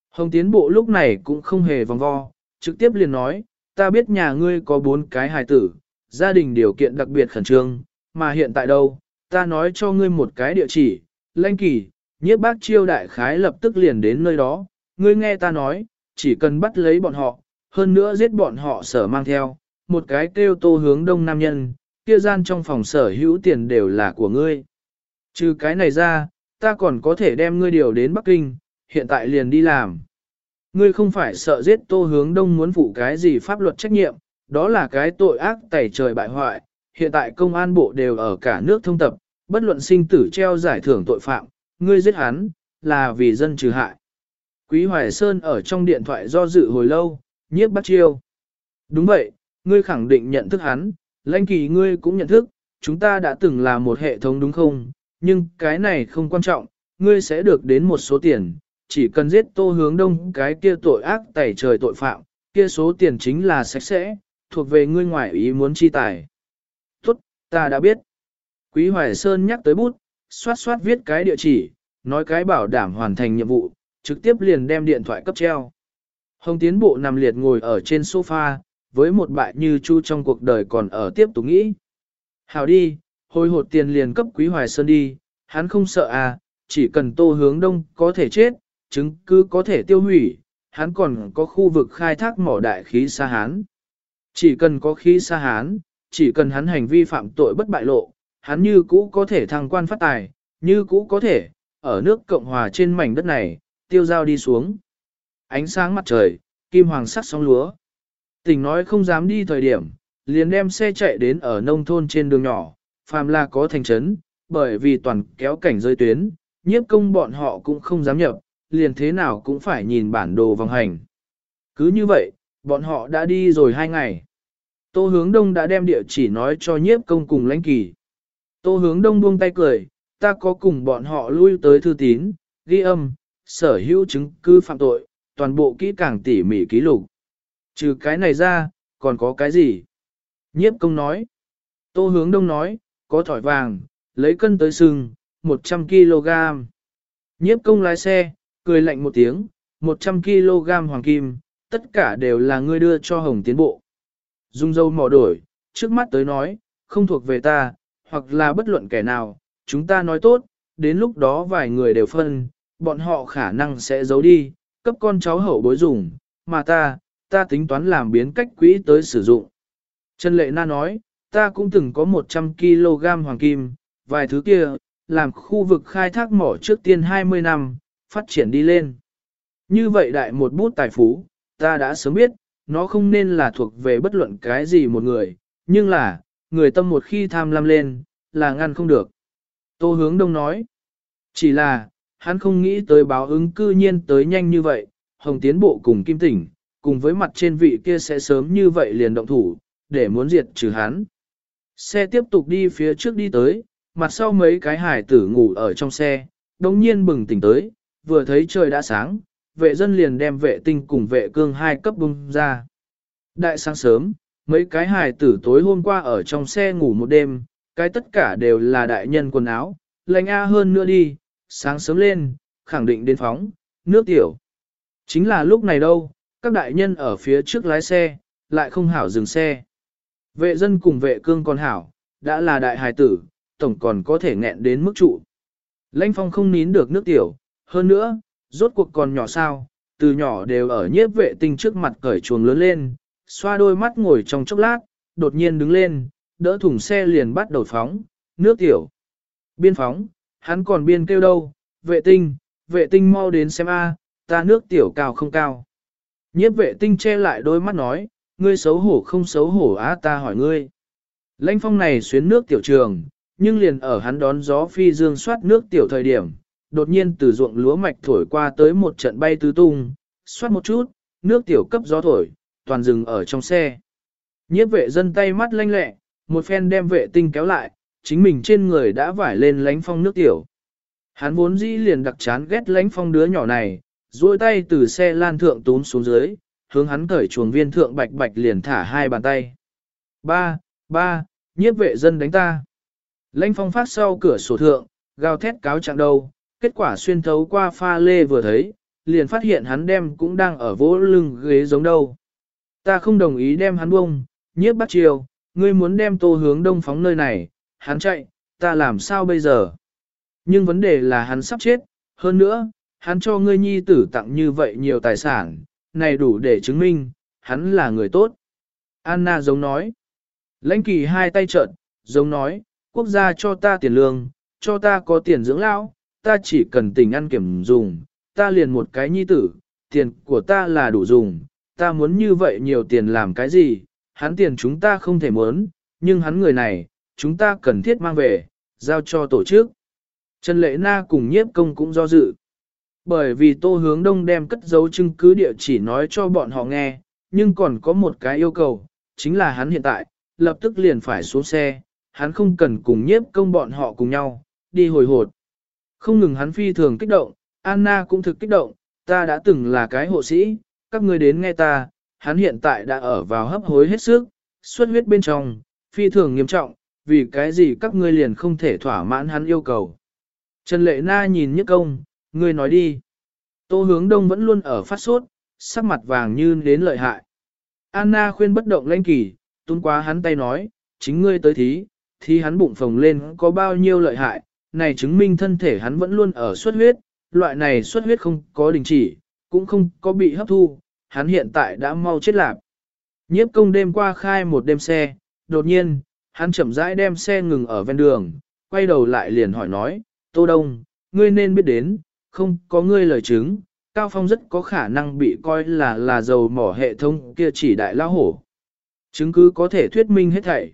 Hồng Tiến Bộ lúc này cũng không hề vòng vo, trực tiếp liền nói, ta biết nhà ngươi có bốn cái hài tử, gia đình điều kiện đặc biệt khẩn trương, mà hiện tại đâu, ta nói cho ngươi một cái địa chỉ, lanh kỳ, nhiếp bác chiêu đại khái lập tức liền đến nơi đó, ngươi nghe ta nói, chỉ cần bắt lấy bọn họ, hơn nữa giết bọn họ sở mang theo, một cái kêu tô hướng đông nam nhân, kia gian trong phòng sở hữu tiền đều là của ngươi. Trừ cái này ra, ta còn có thể đem ngươi điều đến Bắc Kinh, hiện tại liền đi làm. Ngươi không phải sợ giết tô hướng đông muốn phụ cái gì pháp luật trách nhiệm, đó là cái tội ác tẩy trời bại hoại, hiện tại công an bộ đều ở cả nước thông tập, bất luận sinh tử treo giải thưởng tội phạm, ngươi giết hắn, là vì dân trừ hại. Quý Hoài Sơn ở trong điện thoại do dự hồi lâu, nhiếp bắt chiêu. Đúng vậy, ngươi khẳng định nhận thức hắn, lãnh kỳ ngươi cũng nhận thức, chúng ta đã từng là một hệ thống đúng không, nhưng cái này không quan trọng, ngươi sẽ được đến một số tiền, chỉ cần giết tô hướng đông cái kia tội ác tẩy trời tội phạm, kia số tiền chính là sạch sẽ, thuộc về ngươi ngoại ý muốn chi tài. Tốt, ta đã biết. Quý Hoài Sơn nhắc tới bút, xoát xoát viết cái địa chỉ, nói cái bảo đảm hoàn thành nhiệm vụ, trực tiếp liền đem điện thoại cấp treo. Hồng tiến bộ nằm liệt ngồi ở trên sofa, với một bại như chu trong cuộc đời còn ở tiếp tục nghĩ. Hào đi, hồi hột tiền liền cấp quý hoài sơn đi, hắn không sợ à, chỉ cần tô hướng đông có thể chết, chứng cứ có thể tiêu hủy, hắn còn có khu vực khai thác mỏ đại khí xa hán. Chỉ cần có khí xa hán, chỉ cần hắn hành vi phạm tội bất bại lộ, hắn như cũ có thể thăng quan phát tài, như cũ có thể, ở nước Cộng Hòa trên mảnh đất này, tiêu giao đi xuống. Ánh sáng mặt trời, kim hoàng sắc sóng lúa. Tỉnh nói không dám đi thời điểm, liền đem xe chạy đến ở nông thôn trên đường nhỏ, phàm là có thành trấn, bởi vì toàn kéo cảnh rơi tuyến, nhiếp công bọn họ cũng không dám nhập, liền thế nào cũng phải nhìn bản đồ vòng hành. Cứ như vậy, bọn họ đã đi rồi hai ngày. Tô hướng đông đã đem địa chỉ nói cho nhiếp công cùng lãnh kỳ. Tô hướng đông buông tay cười, ta có cùng bọn họ lui tới thư tín, ghi âm, sở hữu chứng cứ phạm tội, toàn bộ kỹ càng tỉ mỉ ký lục. Trừ cái này ra, còn có cái gì? Nhiếp công nói. Tô hướng đông nói, có thỏi vàng, lấy cân tới sừng, 100 kg. Nhiếp công lái xe, cười lạnh một tiếng, 100 kg hoàng kim, tất cả đều là ngươi đưa cho hồng tiến bộ. Dung dâu mỏ đổi, trước mắt tới nói, không thuộc về ta, hoặc là bất luận kẻ nào, chúng ta nói tốt, đến lúc đó vài người đều phân, bọn họ khả năng sẽ giấu đi, cấp con cháu hậu bối dùng, mà ta, ta tính toán làm biến cách quỹ tới sử dụng. Trần Lệ Na nói, ta cũng từng có 100kg hoàng kim, vài thứ kia, làm khu vực khai thác mỏ trước tiên 20 năm, phát triển đi lên. Như vậy đại một bút tài phú, ta đã sớm biết, nó không nên là thuộc về bất luận cái gì một người, nhưng là, người tâm một khi tham lam lên, là ngăn không được. Tô hướng đông nói, chỉ là, hắn không nghĩ tới báo ứng cư nhiên tới nhanh như vậy, hồng tiến bộ cùng kim tỉnh, cùng với mặt trên vị kia sẽ sớm như vậy liền động thủ, để muốn diệt trừ hắn. Xe tiếp tục đi phía trước đi tới, mặt sau mấy cái hải tử ngủ ở trong xe, đồng nhiên bừng tỉnh tới, vừa thấy trời đã sáng, vệ dân liền đem vệ tinh cùng vệ cương hai cấp bung ra. Đại sáng sớm, mấy cái hải tử tối hôm qua ở trong xe ngủ một đêm, cái tất cả đều là đại nhân quần áo, lành A hơn nữa đi, sáng sớm lên, khẳng định đến phóng, nước tiểu. Chính là lúc này đâu, các đại nhân ở phía trước lái xe, lại không hảo dừng xe. Vệ dân cùng vệ cương còn hảo, đã là đại hài tử, tổng còn có thể nghẹn đến mức trụ. Lãnh phong không nín được nước tiểu, hơn nữa, rốt cuộc còn nhỏ sao, từ nhỏ đều ở nhiếp vệ tinh trước mặt cởi chuồng lớn lên, xoa đôi mắt ngồi trong chốc lát, đột nhiên đứng lên, đỡ thùng xe liền bắt đầu phóng, nước tiểu. Biên phóng, hắn còn biên kêu đâu, vệ tinh, vệ tinh mau đến xem a, ta nước tiểu cao không cao. Nhiếp vệ tinh che lại đôi mắt nói, ngươi xấu hổ không xấu hổ á ta hỏi ngươi. Lãnh phong này xuyến nước tiểu trường, nhưng liền ở hắn đón gió phi dương soát nước tiểu thời điểm, đột nhiên từ ruộng lúa mạch thổi qua tới một trận bay tứ tung, soát một chút, nước tiểu cấp gió thổi, toàn dừng ở trong xe. Nhiếp vệ dân tay mắt lanh lẹ, một phen đem vệ tinh kéo lại, chính mình trên người đã vải lên lánh phong nước tiểu. Hắn vốn dĩ liền đặc chán ghét lánh phong đứa nhỏ này, duỗi tay từ xe lan thượng tún xuống dưới, hướng hắn cởi chuồng viên thượng bạch bạch liền thả hai bàn tay. Ba, ba, nhiếp vệ dân đánh ta. lánh phong phát sau cửa sổ thượng, gào thét cáo trạng đâu, kết quả xuyên thấu qua pha lê vừa thấy, liền phát hiện hắn đem cũng đang ở vỗ lưng ghế giống đâu. Ta không đồng ý đem hắn bông, nhiếp bắt chiều, ngươi muốn đem tô hướng đông phóng nơi này, hắn chạy, ta làm sao bây giờ? Nhưng vấn đề là hắn sắp chết, hơn nữa, hắn cho ngươi nhi tử tặng như vậy nhiều tài sản, này đủ để chứng minh, hắn là người tốt. Anna giống nói. Lãnh kỳ hai tay trợn, giống nói, quốc gia cho ta tiền lương, cho ta có tiền dưỡng lão, ta chỉ cần tình ăn kiểm dùng, ta liền một cái nhi tử, tiền của ta là đủ dùng, ta muốn như vậy nhiều tiền làm cái gì, hắn tiền chúng ta không thể muốn, nhưng hắn người này, chúng ta cần thiết mang về, giao cho tổ chức. Trần Lệ Na cùng nhiếp công cũng do dự. Bởi vì tô hướng đông đem cất dấu chứng cứ địa chỉ nói cho bọn họ nghe, nhưng còn có một cái yêu cầu, chính là hắn hiện tại, lập tức liền phải xuống xe, hắn không cần cùng nhiếp công bọn họ cùng nhau, đi hồi hột. Không ngừng hắn phi thường kích động, Anna cũng thực kích động, ta đã từng là cái hộ sĩ, các ngươi đến nghe ta, hắn hiện tại đã ở vào hấp hối hết sức, xuất huyết bên trong, phi thường nghiêm trọng, vì cái gì các ngươi liền không thể thỏa mãn hắn yêu cầu. Trần Lệ Na nhìn Nhất Công, ngươi nói đi. Tô hướng đông vẫn luôn ở phát sốt, sắc mặt vàng như đến lợi hại. Anna khuyên bất động lãnh kỳ, tuôn quá hắn tay nói, chính ngươi tới thí, thì hắn bụng phồng lên có bao nhiêu lợi hại, này chứng minh thân thể hắn vẫn luôn ở xuất huyết, loại này xuất huyết không có đình chỉ, cũng không có bị hấp thu, hắn hiện tại đã mau chết lạc. Nhiếp công đêm qua khai một đêm xe, đột nhiên, hắn chậm rãi đem xe ngừng ở ven đường, quay đầu lại liền hỏi nói, Tô Đông, ngươi nên biết đến, không có ngươi lời chứng, Cao Phong rất có khả năng bị coi là là dầu mỏ hệ thống kia chỉ đại lao hổ. Chứng cứ có thể thuyết minh hết thảy.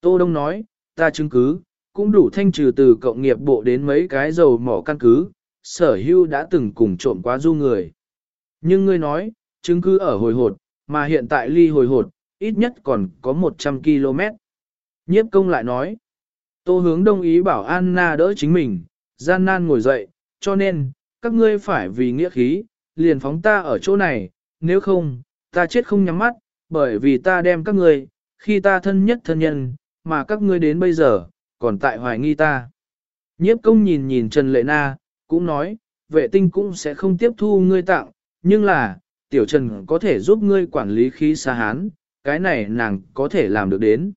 Tô Đông nói, ta chứng cứ, cũng đủ thanh trừ từ cộng nghiệp bộ đến mấy cái dầu mỏ căn cứ, sở hưu đã từng cùng trộm quá du người. Nhưng ngươi nói, chứng cứ ở hồi hột, mà hiện tại ly hồi hột, ít nhất còn có 100 km. Nhiếp công lại nói, tô hướng đông ý bảo Anna đỡ chính mình, gian nan ngồi dậy, cho nên, các ngươi phải vì nghĩa khí, liền phóng ta ở chỗ này, nếu không, ta chết không nhắm mắt, bởi vì ta đem các ngươi, khi ta thân nhất thân nhân, mà các ngươi đến bây giờ, còn tại hoài nghi ta. Nhiếp công nhìn nhìn Trần Lệ Na, cũng nói, vệ tinh cũng sẽ không tiếp thu ngươi tặng, nhưng là, tiểu Trần có thể giúp ngươi quản lý khí xa hán, cái này nàng có thể làm được đến.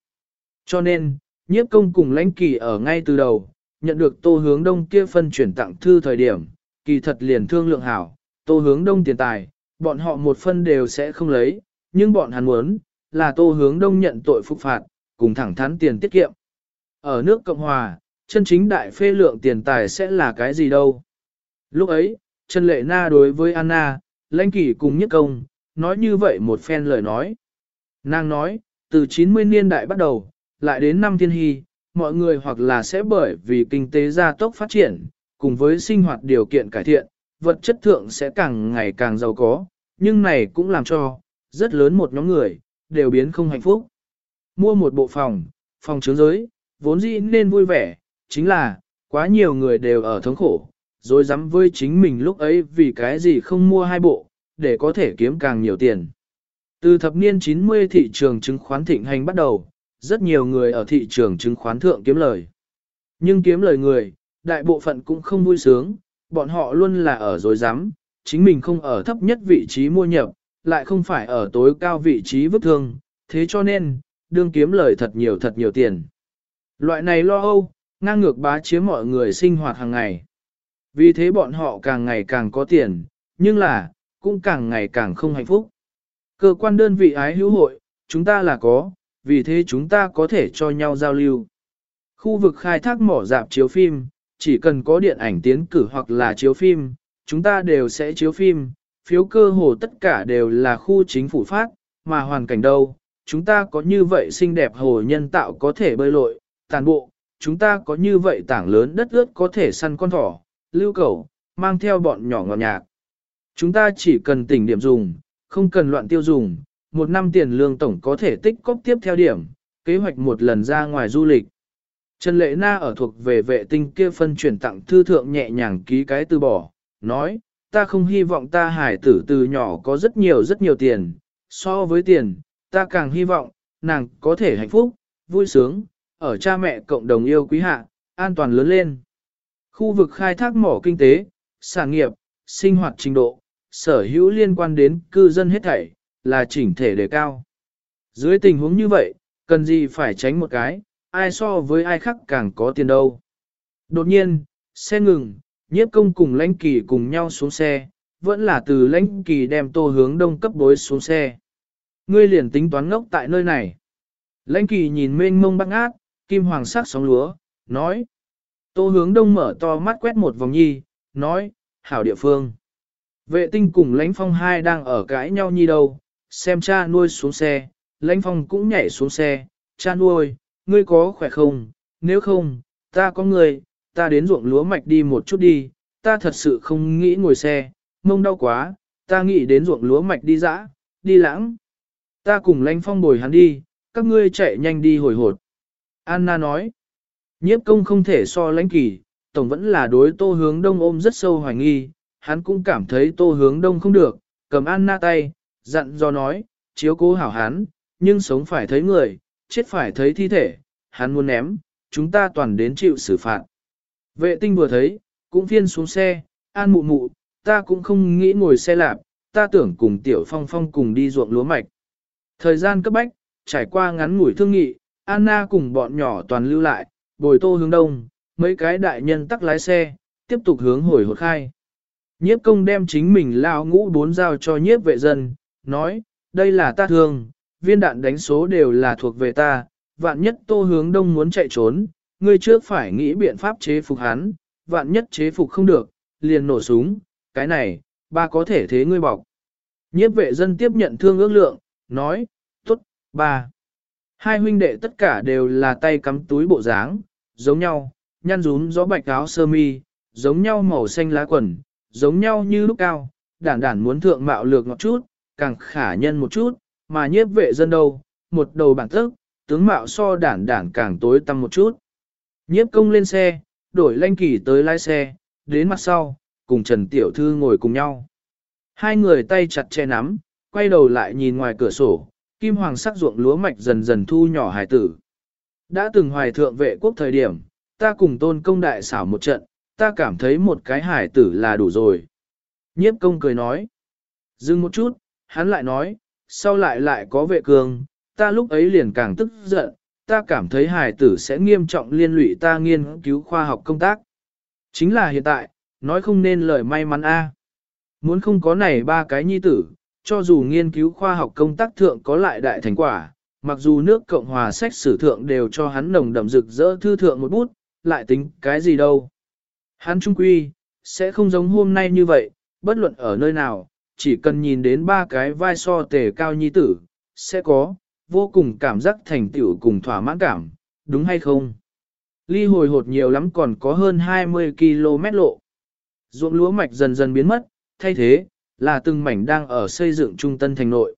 Cho nên, nhiếp công cùng lãnh kỳ ở ngay từ đầu, nhận được tô hướng đông kia phân chuyển tặng thư thời điểm, kỳ thật liền thương lượng hảo, tô hướng đông tiền tài, bọn họ một phân đều sẽ không lấy, nhưng bọn hắn muốn, là tô hướng đông nhận tội phục phạt, cùng thẳng thắn tiền tiết kiệm. Ở nước Cộng Hòa, chân chính đại phê lượng tiền tài sẽ là cái gì đâu? Lúc ấy, Trần Lệ Na đối với Anna, lãnh kỳ cùng nhất công, nói như vậy một phen lời nói. Nàng nói, từ 90 niên đại bắt đầu, lại đến năm thiên hy, mọi người hoặc là sẽ bởi vì kinh tế gia tốc phát triển, cùng với sinh hoạt điều kiện cải thiện, vật chất thượng sẽ càng ngày càng giàu có, nhưng này cũng làm cho, rất lớn một nhóm người, đều biến không hạnh phúc. Mua một bộ phòng, phòng chứa giới, vốn dĩ nên vui vẻ, chính là, quá nhiều người đều ở thống khổ, rồi dám với chính mình lúc ấy vì cái gì không mua hai bộ, để có thể kiếm càng nhiều tiền. Từ thập niên 90 thị trường chứng khoán thịnh hành bắt đầu, rất nhiều người ở thị trường chứng khoán thượng kiếm lời. Nhưng kiếm lời người, đại bộ phận cũng không vui sướng, bọn họ luôn là ở dối rắm chính mình không ở thấp nhất vị trí mua nhập, lại không phải ở tối cao vị trí vứt thương, thế cho nên, đương kiếm lời thật nhiều thật nhiều tiền. Loại này lo âu, ngang ngược bá chiếm mọi người sinh hoạt hàng ngày. Vì thế bọn họ càng ngày càng có tiền, nhưng là, cũng càng ngày càng không hạnh phúc. Cơ quan đơn vị ái hữu hội, chúng ta là có, vì thế chúng ta có thể cho nhau giao lưu. Khu vực khai thác mỏ dạp chiếu phim, chỉ cần có điện ảnh tiến cử hoặc là chiếu phim, chúng ta đều sẽ chiếu phim, phiếu cơ hồ tất cả đều là khu chính phủ phát, mà hoàn cảnh đâu, chúng ta có như vậy xinh đẹp hồ nhân tạo có thể bơi lội, tàn bộ, chúng ta có như vậy tảng lớn đất ướt có thể săn con thỏ, lưu cầu, mang theo bọn nhỏ ngọt nhạc. Chúng ta chỉ cần tỉnh điểm dùng, không cần loạn tiêu dùng, một năm tiền lương tổng có thể tích cóp tiếp theo điểm, kế hoạch một lần ra ngoài du lịch. Trần Lệ Na ở thuộc về vệ tinh kia phân chuyển tặng thư thượng nhẹ nhàng ký cái từ bỏ, nói, ta không hy vọng ta hải tử từ nhỏ có rất nhiều rất nhiều tiền, so với tiền, ta càng hy vọng, nàng có thể hạnh phúc, vui sướng, ở cha mẹ cộng đồng yêu quý hạ, an toàn lớn lên. Khu vực khai thác mỏ kinh tế, sản nghiệp, sinh hoạt trình độ, sở hữu liên quan đến cư dân hết thảy, là chỉnh thể đề cao. Dưới tình huống như vậy, cần gì phải tránh một cái, ai so với ai khác càng có tiền đâu. Đột nhiên, xe ngừng, nhiếp công cùng lãnh kỳ cùng nhau xuống xe, vẫn là từ lãnh kỳ đem tô hướng đông cấp bối xuống xe. Ngươi liền tính toán ngốc tại nơi này. Lãnh kỳ nhìn mênh mông băng ác, kim hoàng sắc sóng lúa, nói. Tô hướng đông mở to mắt quét một vòng nhi, nói, hảo địa phương. Vệ tinh cùng lãnh phong hai đang ở cãi nhau nhi đâu, xem cha nuôi xuống xe, lãnh phong cũng nhảy xuống xe, cha nuôi, ngươi có khỏe không, nếu không, ta có người, ta đến ruộng lúa mạch đi một chút đi, ta thật sự không nghĩ ngồi xe, mông đau quá, ta nghĩ đến ruộng lúa mạch đi dã, đi lãng. Ta cùng lãnh phong bồi hắn đi, các ngươi chạy nhanh đi hồi hột. Anna nói, nhiếp công không thể so lãnh kỳ, tổng vẫn là đối tô hướng đông ôm rất sâu hoài nghi, hắn cũng cảm thấy tô hướng đông không được, cầm Anna tay, dặn do nói, chiếu cố hảo hắn, nhưng sống phải thấy người, chết phải thấy thi thể, hắn muốn ném, chúng ta toàn đến chịu xử phạt. Vệ tinh vừa thấy, cũng phiên xuống xe, an mụ mụ, ta cũng không nghĩ ngồi xe lạp, ta tưởng cùng tiểu phong phong cùng đi ruộng lúa mạch. Thời gian cấp bách, trải qua ngắn ngủi thương nghị, Anna cùng bọn nhỏ toàn lưu lại, bồi tô hướng đông, mấy cái đại nhân tắc lái xe, tiếp tục hướng hồi hột khai. Nhiếp công đem chính mình lao ngũ bốn giao cho nhiếp vệ dân, nói, đây là ta thương, viên đạn đánh số đều là thuộc về ta, vạn nhất tô hướng đông muốn chạy trốn, ngươi trước phải nghĩ biện pháp chế phục hắn, vạn nhất chế phục không được, liền nổ súng, cái này, ba có thể thế ngươi bọc. Nhiếp vệ dân tiếp nhận thương ước lượng, nói, tốt, ba. Hai huynh đệ tất cả đều là tay cắm túi bộ dáng, giống nhau, nhăn rún gió bạch áo sơ mi, giống nhau màu xanh lá quần, giống nhau như lúc cao, đản đản muốn thượng mạo lược ngọt chút, càng khả nhân một chút, mà nhiếp vệ dân đâu, một đầu bản tức, tướng mạo so đản đản càng tối tăm một chút. Nhiếp công lên xe, đổi lanh kỳ tới lái xe, đến mặt sau, cùng Trần Tiểu Thư ngồi cùng nhau. Hai người tay chặt che nắm, quay đầu lại nhìn ngoài cửa sổ, kim hoàng sắc ruộng lúa mạch dần dần thu nhỏ hải tử. Đã từng hoài thượng vệ quốc thời điểm, ta cùng tôn công đại xảo một trận, ta cảm thấy một cái hải tử là đủ rồi. Nhiếp công cười nói. Dừng một chút, hắn lại nói, sau lại lại có vệ cường, ta lúc ấy liền càng tức giận, ta cảm thấy hải tử sẽ nghiêm trọng liên lụy ta nghiên cứu khoa học công tác. Chính là hiện tại, nói không nên lời may mắn a. Muốn không có này ba cái nhi tử, cho dù nghiên cứu khoa học công tác thượng có lại đại thành quả, mặc dù nước Cộng hòa sách sử thượng đều cho hắn nồng đậm rực rỡ thư thượng một bút, lại tính cái gì đâu. Hắn trung quy, sẽ không giống hôm nay như vậy, bất luận ở nơi nào, chỉ cần nhìn đến ba cái vai so tề cao nhi tử, sẽ có, vô cùng cảm giác thành tựu cùng thỏa mãn cảm, đúng hay không? Ly hồi hột nhiều lắm còn có hơn 20 km lộ. Ruộng lúa mạch dần dần biến mất, thay thế, là từng mảnh đang ở xây dựng trung tân thành nội.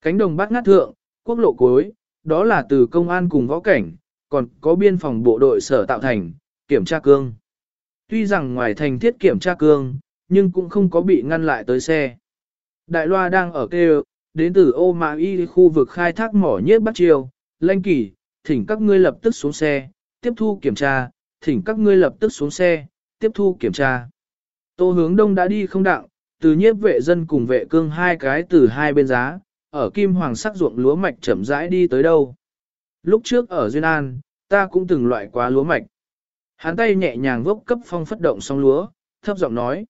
Cánh đồng bát ngát thượng, quốc lộ cuối, đó là từ công an cùng võ cảnh, còn có biên phòng bộ đội sở tạo thành, kiểm tra cương. Tuy rằng ngoài thành thiết kiểm tra cương, nhưng cũng không có bị ngăn lại tới xe. Đại loa đang ở kêu, đến từ ô mã y khu vực khai thác mỏ nhiếp bắt chiều, lanh kỳ, thỉnh các ngươi lập tức xuống xe, tiếp thu kiểm tra, thỉnh các ngươi lập tức xuống xe, tiếp thu kiểm tra. Tô hướng đông đã đi không đặng, từ nhiếp vệ dân cùng vệ cương hai cái từ hai bên giá, ở kim hoàng sắc ruộng lúa mạch chậm rãi đi tới đâu. Lúc trước ở Duyên An, ta cũng từng loại quá lúa mạch. Hắn tay nhẹ nhàng vốc cấp phong phất động xong lúa, thấp giọng nói.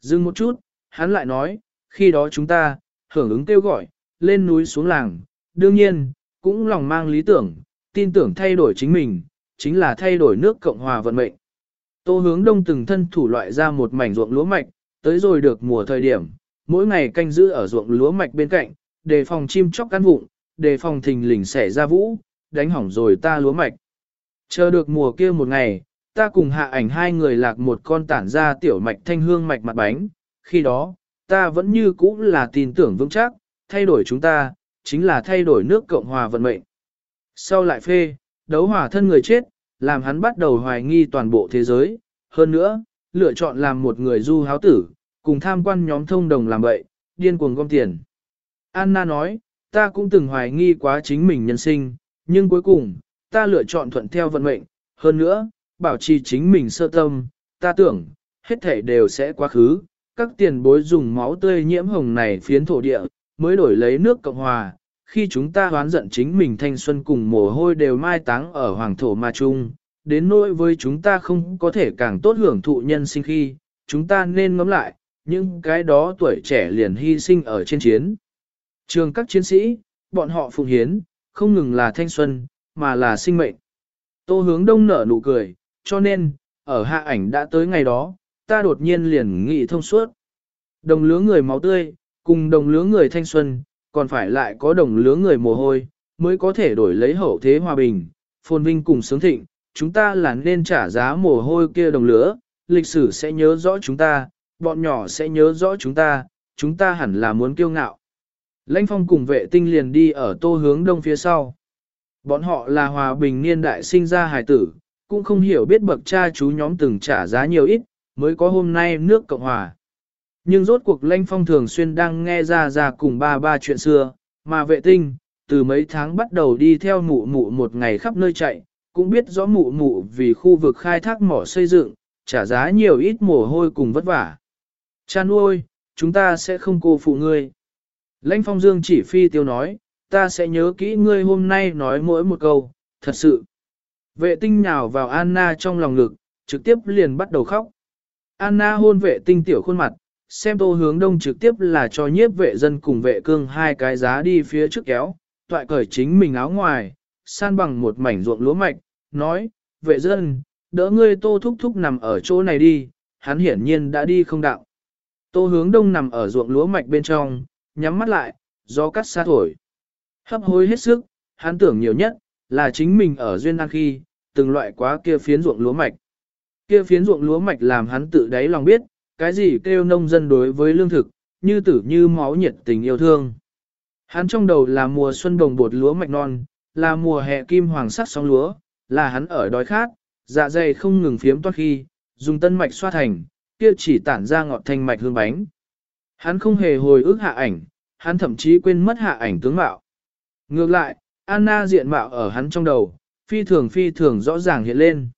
Dừng một chút, hắn lại nói, khi đó chúng ta, hưởng ứng kêu gọi, lên núi xuống làng, đương nhiên, cũng lòng mang lý tưởng, tin tưởng thay đổi chính mình, chính là thay đổi nước Cộng hòa vận mệnh. Tô hướng đông từng thân thủ loại ra một mảnh ruộng lúa mạch, tới rồi được mùa thời điểm, mỗi ngày canh giữ ở ruộng lúa mạch bên cạnh, đề phòng chim chóc cắn vụng, đề phòng thình lình xẻ ra vũ, đánh hỏng rồi ta lúa mạch. Chờ được mùa kia một ngày, ta cùng hạ ảnh hai người lạc một con tản ra tiểu mạch thanh hương mạch mặt bánh, khi đó, ta vẫn như cũ là tin tưởng vững chắc, thay đổi chúng ta, chính là thay đổi nước Cộng hòa vận mệnh. Sau lại phê, đấu hỏa thân người chết, làm hắn bắt đầu hoài nghi toàn bộ thế giới, hơn nữa, lựa chọn làm một người du háo tử, cùng tham quan nhóm thông đồng làm bậy, điên cuồng gom tiền. Anna nói, ta cũng từng hoài nghi quá chính mình nhân sinh, nhưng cuối cùng, ta lựa chọn thuận theo vận mệnh, hơn nữa, bảo trì chính mình sơ tâm, ta tưởng, hết thể đều sẽ quá khứ, các tiền bối dùng máu tươi nhiễm hồng này phiến thổ địa, mới đổi lấy nước Cộng Hòa, khi chúng ta hoán giận chính mình thanh xuân cùng mồ hôi đều mai táng ở hoàng thổ ma trung đến nỗi với chúng ta không có thể càng tốt hưởng thụ nhân sinh khi, chúng ta nên ngẫm lại, những cái đó tuổi trẻ liền hy sinh ở trên chiến. Trường các chiến sĩ, bọn họ phụng hiến, không ngừng là thanh xuân, mà là sinh mệnh. Tô hướng đông nở nụ cười, cho nên, ở hạ ảnh đã tới ngày đó, ta đột nhiên liền nghĩ thông suốt. Đồng lứa người máu tươi, cùng đồng lứa người thanh xuân, còn phải lại có đồng lứa người mồ hôi, mới có thể đổi lấy hậu thế hòa bình, phồn vinh cùng sướng thịnh. Chúng ta là nên trả giá mồ hôi kia đồng lứa, lịch sử sẽ nhớ rõ chúng ta, bọn nhỏ sẽ nhớ rõ chúng ta, chúng ta hẳn là muốn kiêu ngạo. Lãnh phong cùng vệ tinh liền đi ở tô hướng đông phía sau. Bọn họ là hòa bình niên đại sinh ra hài tử, cũng không hiểu biết bậc cha chú nhóm từng trả giá nhiều ít, mới có hôm nay nước Cộng Hòa. Nhưng rốt cuộc lãnh phong thường xuyên đang nghe ra ra cùng ba ba chuyện xưa, mà vệ tinh, từ mấy tháng bắt đầu đi theo mụ mụ một ngày khắp nơi chạy, cũng biết rõ mụ mụ vì khu vực khai thác mỏ xây dựng, trả giá nhiều ít mồ hôi cùng vất vả. Cha nuôi, chúng ta sẽ không cô phụ ngươi. Lãnh phong dương chỉ phi tiêu nói, ta sẽ nhớ kỹ ngươi hôm nay nói mỗi một câu, thật sự. Vệ tinh nhào vào Anna trong lòng ngực, trực tiếp liền bắt đầu khóc. Anna hôn vệ tinh tiểu khuôn mặt, xem tô hướng đông trực tiếp là cho nhiếp vệ dân cùng vệ cương hai cái giá đi phía trước kéo, toại cởi chính mình áo ngoài, san bằng một mảnh ruộng lúa mạch, nói, vệ dân, đỡ ngươi tô thúc thúc nằm ở chỗ này đi, hắn hiển nhiên đã đi không đạo. Tô hướng đông nằm ở ruộng lúa mạch bên trong, nhắm mắt lại, gió cắt xa thổi. Hấp hối hết sức, hắn tưởng nhiều nhất, là chính mình ở duyên an khi, từng loại quá kia phiến ruộng lúa mạch. Kia phiến ruộng lúa mạch làm hắn tự đáy lòng biết, cái gì kêu nông dân đối với lương thực, như tử như máu nhiệt tình yêu thương. Hắn trong đầu là mùa xuân đồng bột lúa mạch non, là mùa hè kim hoàng sắc sóng lúa, là hắn ở đói khát, dạ dày không ngừng phiếm toát khi, dùng tân mạch xoa thành, kia chỉ tản ra ngọt thanh mạch hương bánh. Hắn không hề hồi ức hạ ảnh, hắn thậm chí quên mất hạ ảnh tướng mạo. Ngược lại, Anna diện mạo ở hắn trong đầu, phi thường phi thường rõ ràng hiện lên.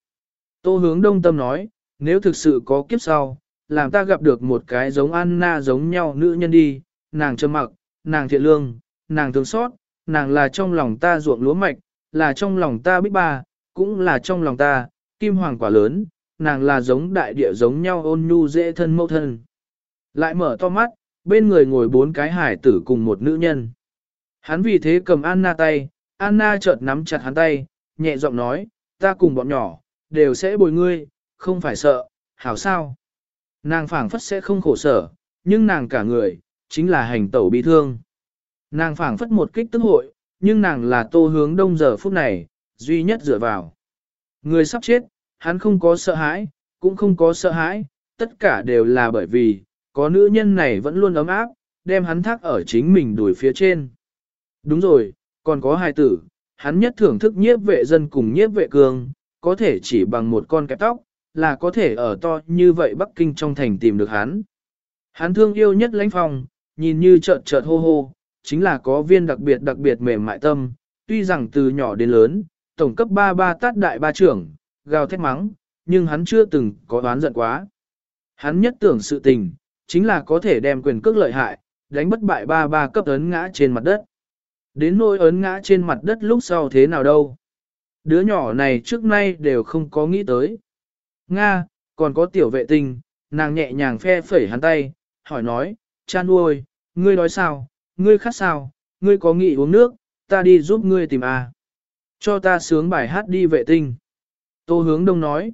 Tô hướng đông tâm nói, nếu thực sự có kiếp sau, làm ta gặp được một cái giống Anna giống nhau nữ nhân đi, nàng trầm mặc, nàng thiện lương, nàng thương xót, nàng là trong lòng ta ruộng lúa mạch, là trong lòng ta bích ba, cũng là trong lòng ta, kim hoàng quả lớn, nàng là giống đại địa giống nhau ôn nhu dễ thân mẫu thân. Lại mở to mắt, bên người ngồi bốn cái hải tử cùng một nữ nhân. Hắn vì thế cầm Anna tay, Anna chợt nắm chặt hắn tay, nhẹ giọng nói, ta cùng bọn nhỏ, đều sẽ bồi ngươi, không phải sợ, hảo sao. Nàng phảng phất sẽ không khổ sở, nhưng nàng cả người, chính là hành tẩu bị thương. Nàng phảng phất một kích tức hội, nhưng nàng là tô hướng đông giờ phút này, duy nhất dựa vào. Người sắp chết, hắn không có sợ hãi, cũng không có sợ hãi, tất cả đều là bởi vì, có nữ nhân này vẫn luôn ấm áp, đem hắn thác ở chính mình đuổi phía trên. Đúng rồi, còn có hai tử, hắn nhất thưởng thức nhiếp vệ dân cùng nhiếp vệ cường, có thể chỉ bằng một con kẹp tóc, là có thể ở to như vậy Bắc Kinh trong thành tìm được hắn. Hắn thương yêu nhất lãnh phong, nhìn như chợt chợt hô hô, chính là có viên đặc biệt đặc biệt mềm mại tâm, tuy rằng từ nhỏ đến lớn, tổng cấp 3 ba tát đại ba trưởng, gào thét mắng, nhưng hắn chưa từng có đoán giận quá. Hắn nhất tưởng sự tình, chính là có thể đem quyền cước lợi hại, đánh bất bại ba ba cấp ấn ngã trên mặt đất. Đến nỗi ấn ngã trên mặt đất lúc sau thế nào đâu. Đứa nhỏ này trước nay đều không có nghĩ tới. Nga, còn có tiểu vệ tinh, nàng nhẹ nhàng phe phẩy hắn tay, hỏi nói, cha nuôi, ngươi nói sao, ngươi khát sao, ngươi có nghĩ uống nước, ta đi giúp ngươi tìm à. Cho ta sướng bài hát đi vệ tinh. Tô hướng đông nói.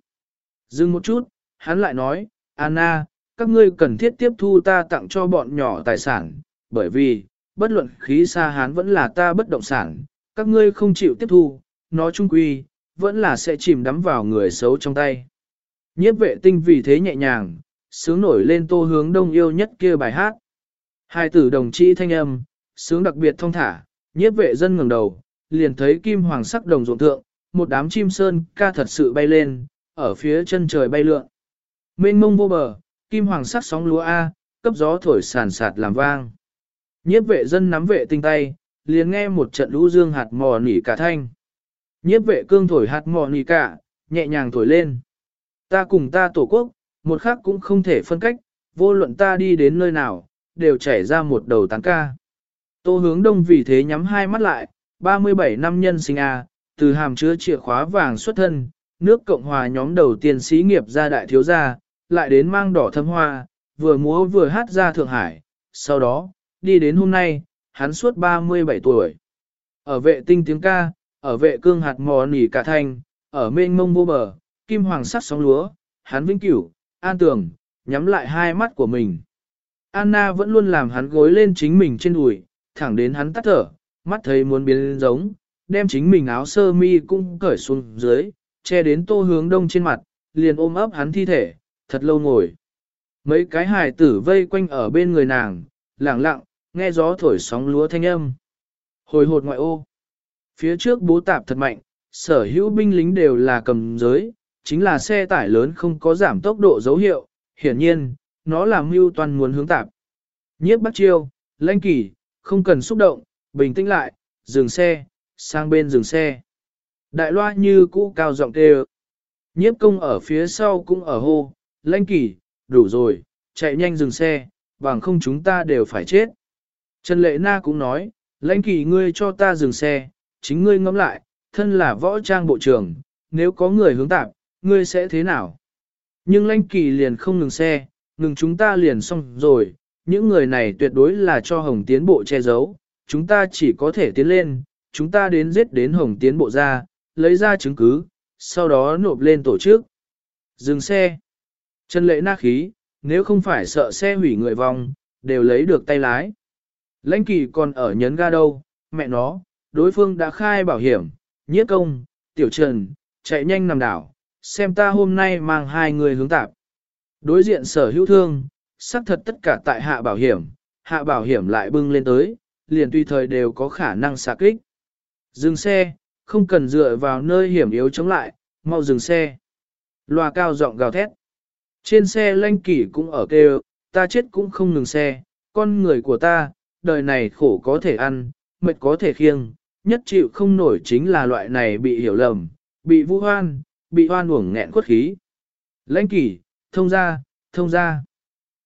Dừng một chút, hắn lại nói, Anna, các ngươi cần thiết tiếp thu ta tặng cho bọn nhỏ tài sản, bởi vì, bất luận khí xa hán vẫn là ta bất động sản, các ngươi không chịu tiếp thu, nó trung quy, vẫn là sẽ chìm đắm vào người xấu trong tay. Nhiếp vệ tinh vì thế nhẹ nhàng, sướng nổi lên tô hướng đông yêu nhất kia bài hát. Hai tử đồng chí thanh âm, sướng đặc biệt thông thả, nhiếp vệ dân ngẩng đầu, liền thấy kim hoàng sắc đồng ruộng thượng, một đám chim sơn ca thật sự bay lên, ở phía chân trời bay lượn. Mênh mông vô bờ, kim hoàng sắc sóng lúa A, cấp gió thổi sàn sạt làm vang. Nhiếp vệ dân nắm vệ tinh tay, liền nghe một trận lũ dương hạt mò nỉ cả thanh. Nhiếp vệ cương thổi hạt mò nì cả, nhẹ nhàng thổi lên. Ta cùng ta tổ quốc, một khác cũng không thể phân cách, vô luận ta đi đến nơi nào, đều chảy ra một đầu tán ca. Tô hướng đông vì thế nhắm hai mắt lại, 37 năm nhân sinh A, từ hàm chứa chìa khóa vàng xuất thân, nước Cộng hòa nhóm đầu tiên sĩ nghiệp gia đại thiếu gia, lại đến mang đỏ thâm hoa, vừa múa vừa hát ra Thượng Hải, sau đó, đi đến hôm nay, hắn suốt 37 tuổi. Ở vệ tinh tiếng ca, ở vệ cương hạt mò nỉ cả thanh, ở mênh mông vô bờ, kim hoàng sắc sóng lúa, hắn vĩnh cửu, an tường, nhắm lại hai mắt của mình. Anna vẫn luôn làm hắn gối lên chính mình trên đùi, thẳng đến hắn tắt thở, mắt thấy muốn biến giống, đem chính mình áo sơ mi cũng cởi xuống dưới, che đến tô hướng đông trên mặt, liền ôm ấp hắn thi thể, thật lâu ngồi. Mấy cái hài tử vây quanh ở bên người nàng, lặng lặng, nghe gió thổi sóng lúa thanh âm. Hồi hột ngoại ô. Phía trước bố tạp thật mạnh, sở hữu binh lính đều là cầm giới, chính là xe tải lớn không có giảm tốc độ dấu hiệu, hiển nhiên, nó làm mưu toàn muốn hướng tạp. Nhiếp bắt chiêu, lãnh kỳ, không cần xúc động, bình tĩnh lại, dừng xe, sang bên dừng xe. Đại loa như cũ cao giọng kêu. Nhiếp công ở phía sau cũng ở hô, lãnh kỳ, đủ rồi, chạy nhanh dừng xe, bằng không chúng ta đều phải chết. Trần Lệ Na cũng nói, lãnh kỳ ngươi cho ta dừng xe, chính ngươi ngẫm lại, thân là võ trang bộ trưởng, nếu có người hướng tạp, ngươi sẽ thế nào? Nhưng lãnh kỳ liền không ngừng xe, ngừng chúng ta liền xong rồi, những người này tuyệt đối là cho hồng tiến bộ che giấu, chúng ta chỉ có thể tiến lên, chúng ta đến giết đến hồng tiến bộ ra, lấy ra chứng cứ, sau đó nộp lên tổ chức. Dừng xe. Trần lệ na khí, nếu không phải sợ xe hủy người vòng, đều lấy được tay lái. Lãnh kỳ còn ở nhấn ga đâu, mẹ nó, đối phương đã khai bảo hiểm, nhiết công, tiểu trần, chạy nhanh nằm đảo, xem ta hôm nay mang hai người hướng tạp. Đối diện sở hữu thương, xác thật tất cả tại hạ bảo hiểm, hạ bảo hiểm lại bưng lên tới, liền tùy thời đều có khả năng xạ kích. Dừng xe, không cần dựa vào nơi hiểm yếu chống lại, mau dừng xe. Loa cao giọng gào thét. Trên xe lanh kỷ cũng ở kêu, ta chết cũng không ngừng xe, con người của ta, đời này khổ có thể ăn, mệt có thể khiêng, nhất chịu không nổi chính là loại này bị hiểu lầm, bị vũ hoan, bị hoan uổng nghẹn khuất khí. Lãnh kỷ, thông ra, thông ra.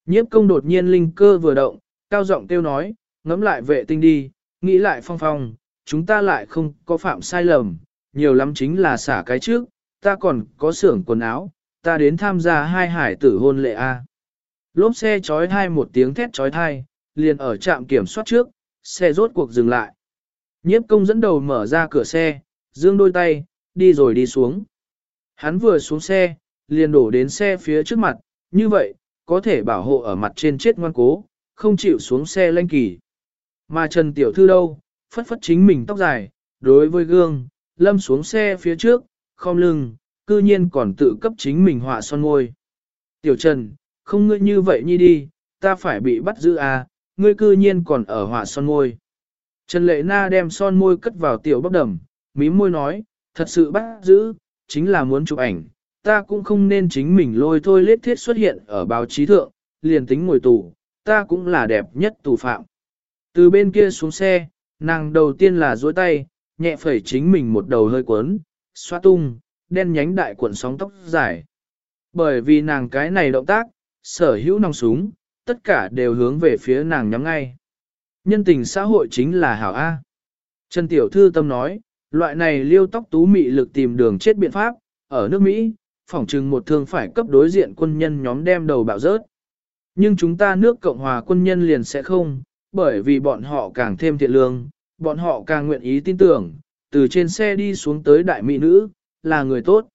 Nhiếp công đột nhiên linh cơ vừa động, cao giọng kêu nói, ngẫm lại vệ tinh đi, nghĩ lại phong phong, chúng ta lại không có phạm sai lầm, nhiều lắm chính là xả cái trước, ta còn có xưởng quần áo, ta đến tham gia hai hải tử hôn lệ A. lốp xe chói thai một tiếng thét chói thai, liền ở trạm kiểm soát trước, xe rốt cuộc dừng lại. Nhiếp công dẫn đầu mở ra cửa xe, dương đôi tay, đi rồi đi xuống. Hắn vừa xuống xe, liền đổ đến xe phía trước mặt, như vậy, có thể bảo hộ ở mặt trên chết ngoan cố, không chịu xuống xe lanh kỳ. Mà Trần Tiểu Thư đâu, phất phất chính mình tóc dài, đối với gương, lâm xuống xe phía trước, không lưng, cư nhiên còn tự cấp chính mình họa son môi. Tiểu Trần, không ngươi như vậy nhi đi, ta phải bị bắt giữ à, ngươi cư nhiên còn ở họa son môi. Trần Lệ Na đem son môi cất vào tiểu bắp đầm, mím môi nói, thật sự bắt giữ, chính là muốn chụp ảnh, ta cũng không nên chính mình lôi thôi lết thiết xuất hiện ở báo chí thượng, liền tính ngồi tù, ta cũng là đẹp nhất tù phạm. Từ bên kia xuống xe, nàng đầu tiên là duỗi tay, nhẹ phẩy chính mình một đầu hơi cuốn, xoa tung, đen nhánh đại cuộn sóng tóc dài. Bởi vì nàng cái này động tác, sở hữu nòng súng, tất cả đều hướng về phía nàng nhắm ngay. Nhân tình xã hội chính là hảo A. Trần Tiểu Thư Tâm nói, loại này liêu tóc tú mị lực tìm đường chết biện pháp, ở nước Mỹ, phỏng chừng một thương phải cấp đối diện quân nhân nhóm đem đầu bạo rớt. Nhưng chúng ta nước Cộng hòa quân nhân liền sẽ không, bởi vì bọn họ càng thêm thiện lương, bọn họ càng nguyện ý tin tưởng, từ trên xe đi xuống tới đại mỹ nữ, là người tốt.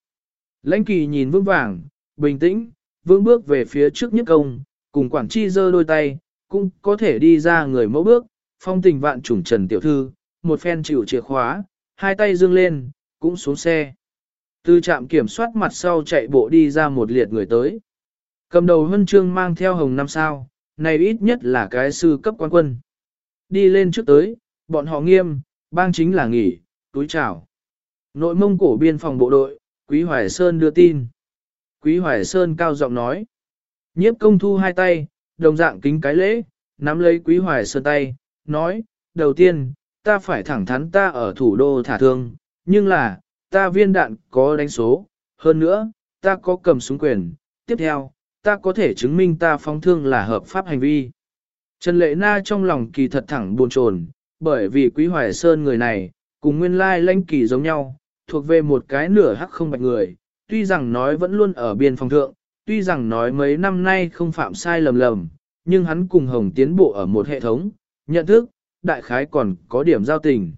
Lãnh kỳ nhìn vững vàng, bình tĩnh, vững bước về phía trước nhất công, cùng quản chi giơ đôi tay, cũng có thể đi ra người mẫu bước, phong tình vạn trùng trần tiểu thư, một phen chịu chìa khóa, hai tay dương lên, cũng xuống xe. Từ trạm kiểm soát mặt sau chạy bộ đi ra một liệt người tới. Cầm đầu huân chương mang theo hồng năm sao, này ít nhất là cái sư cấp quan quân. Đi lên trước tới, bọn họ nghiêm, bang chính là nghỉ, túi chào. Nội mông cổ biên phòng bộ đội, Quý Hoài Sơn đưa tin. Quý Hoài Sơn cao giọng nói. Nhiếp công thu hai tay, đồng dạng kính cái lễ, nắm lấy Quý Hoài Sơn tay, nói, đầu tiên, ta phải thẳng thắn ta ở thủ đô thả thương, nhưng là, ta viên đạn có đánh số, hơn nữa, ta có cầm súng quyền, tiếp theo, ta có thể chứng minh ta phóng thương là hợp pháp hành vi. Trần Lệ Na trong lòng kỳ thật thẳng buồn chồn, bởi vì Quý Hoài Sơn người này, cùng nguyên lai lãnh kỳ giống nhau, thuộc về một cái nửa hắc không bạch người, tuy rằng nói vẫn luôn ở biên phòng thượng, tuy rằng nói mấy năm nay không phạm sai lầm lầm, nhưng hắn cùng Hồng tiến bộ ở một hệ thống, nhận thức, đại khái còn có điểm giao tình.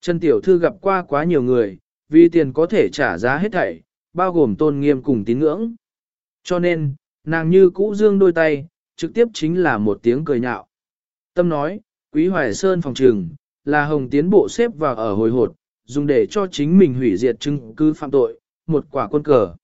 Trần Tiểu Thư gặp qua quá nhiều người, vì tiền có thể trả giá hết thảy, bao gồm tôn nghiêm cùng tín ngưỡng. Cho nên, nàng như cũ dương đôi tay, trực tiếp chính là một tiếng cười nhạo. Tâm nói, Quý Hoài Sơn phòng trường, là Hồng tiến bộ xếp vào ở hồi hột, dùng để cho chính mình hủy diệt chứng cứ phạm tội, một quả quân cờ.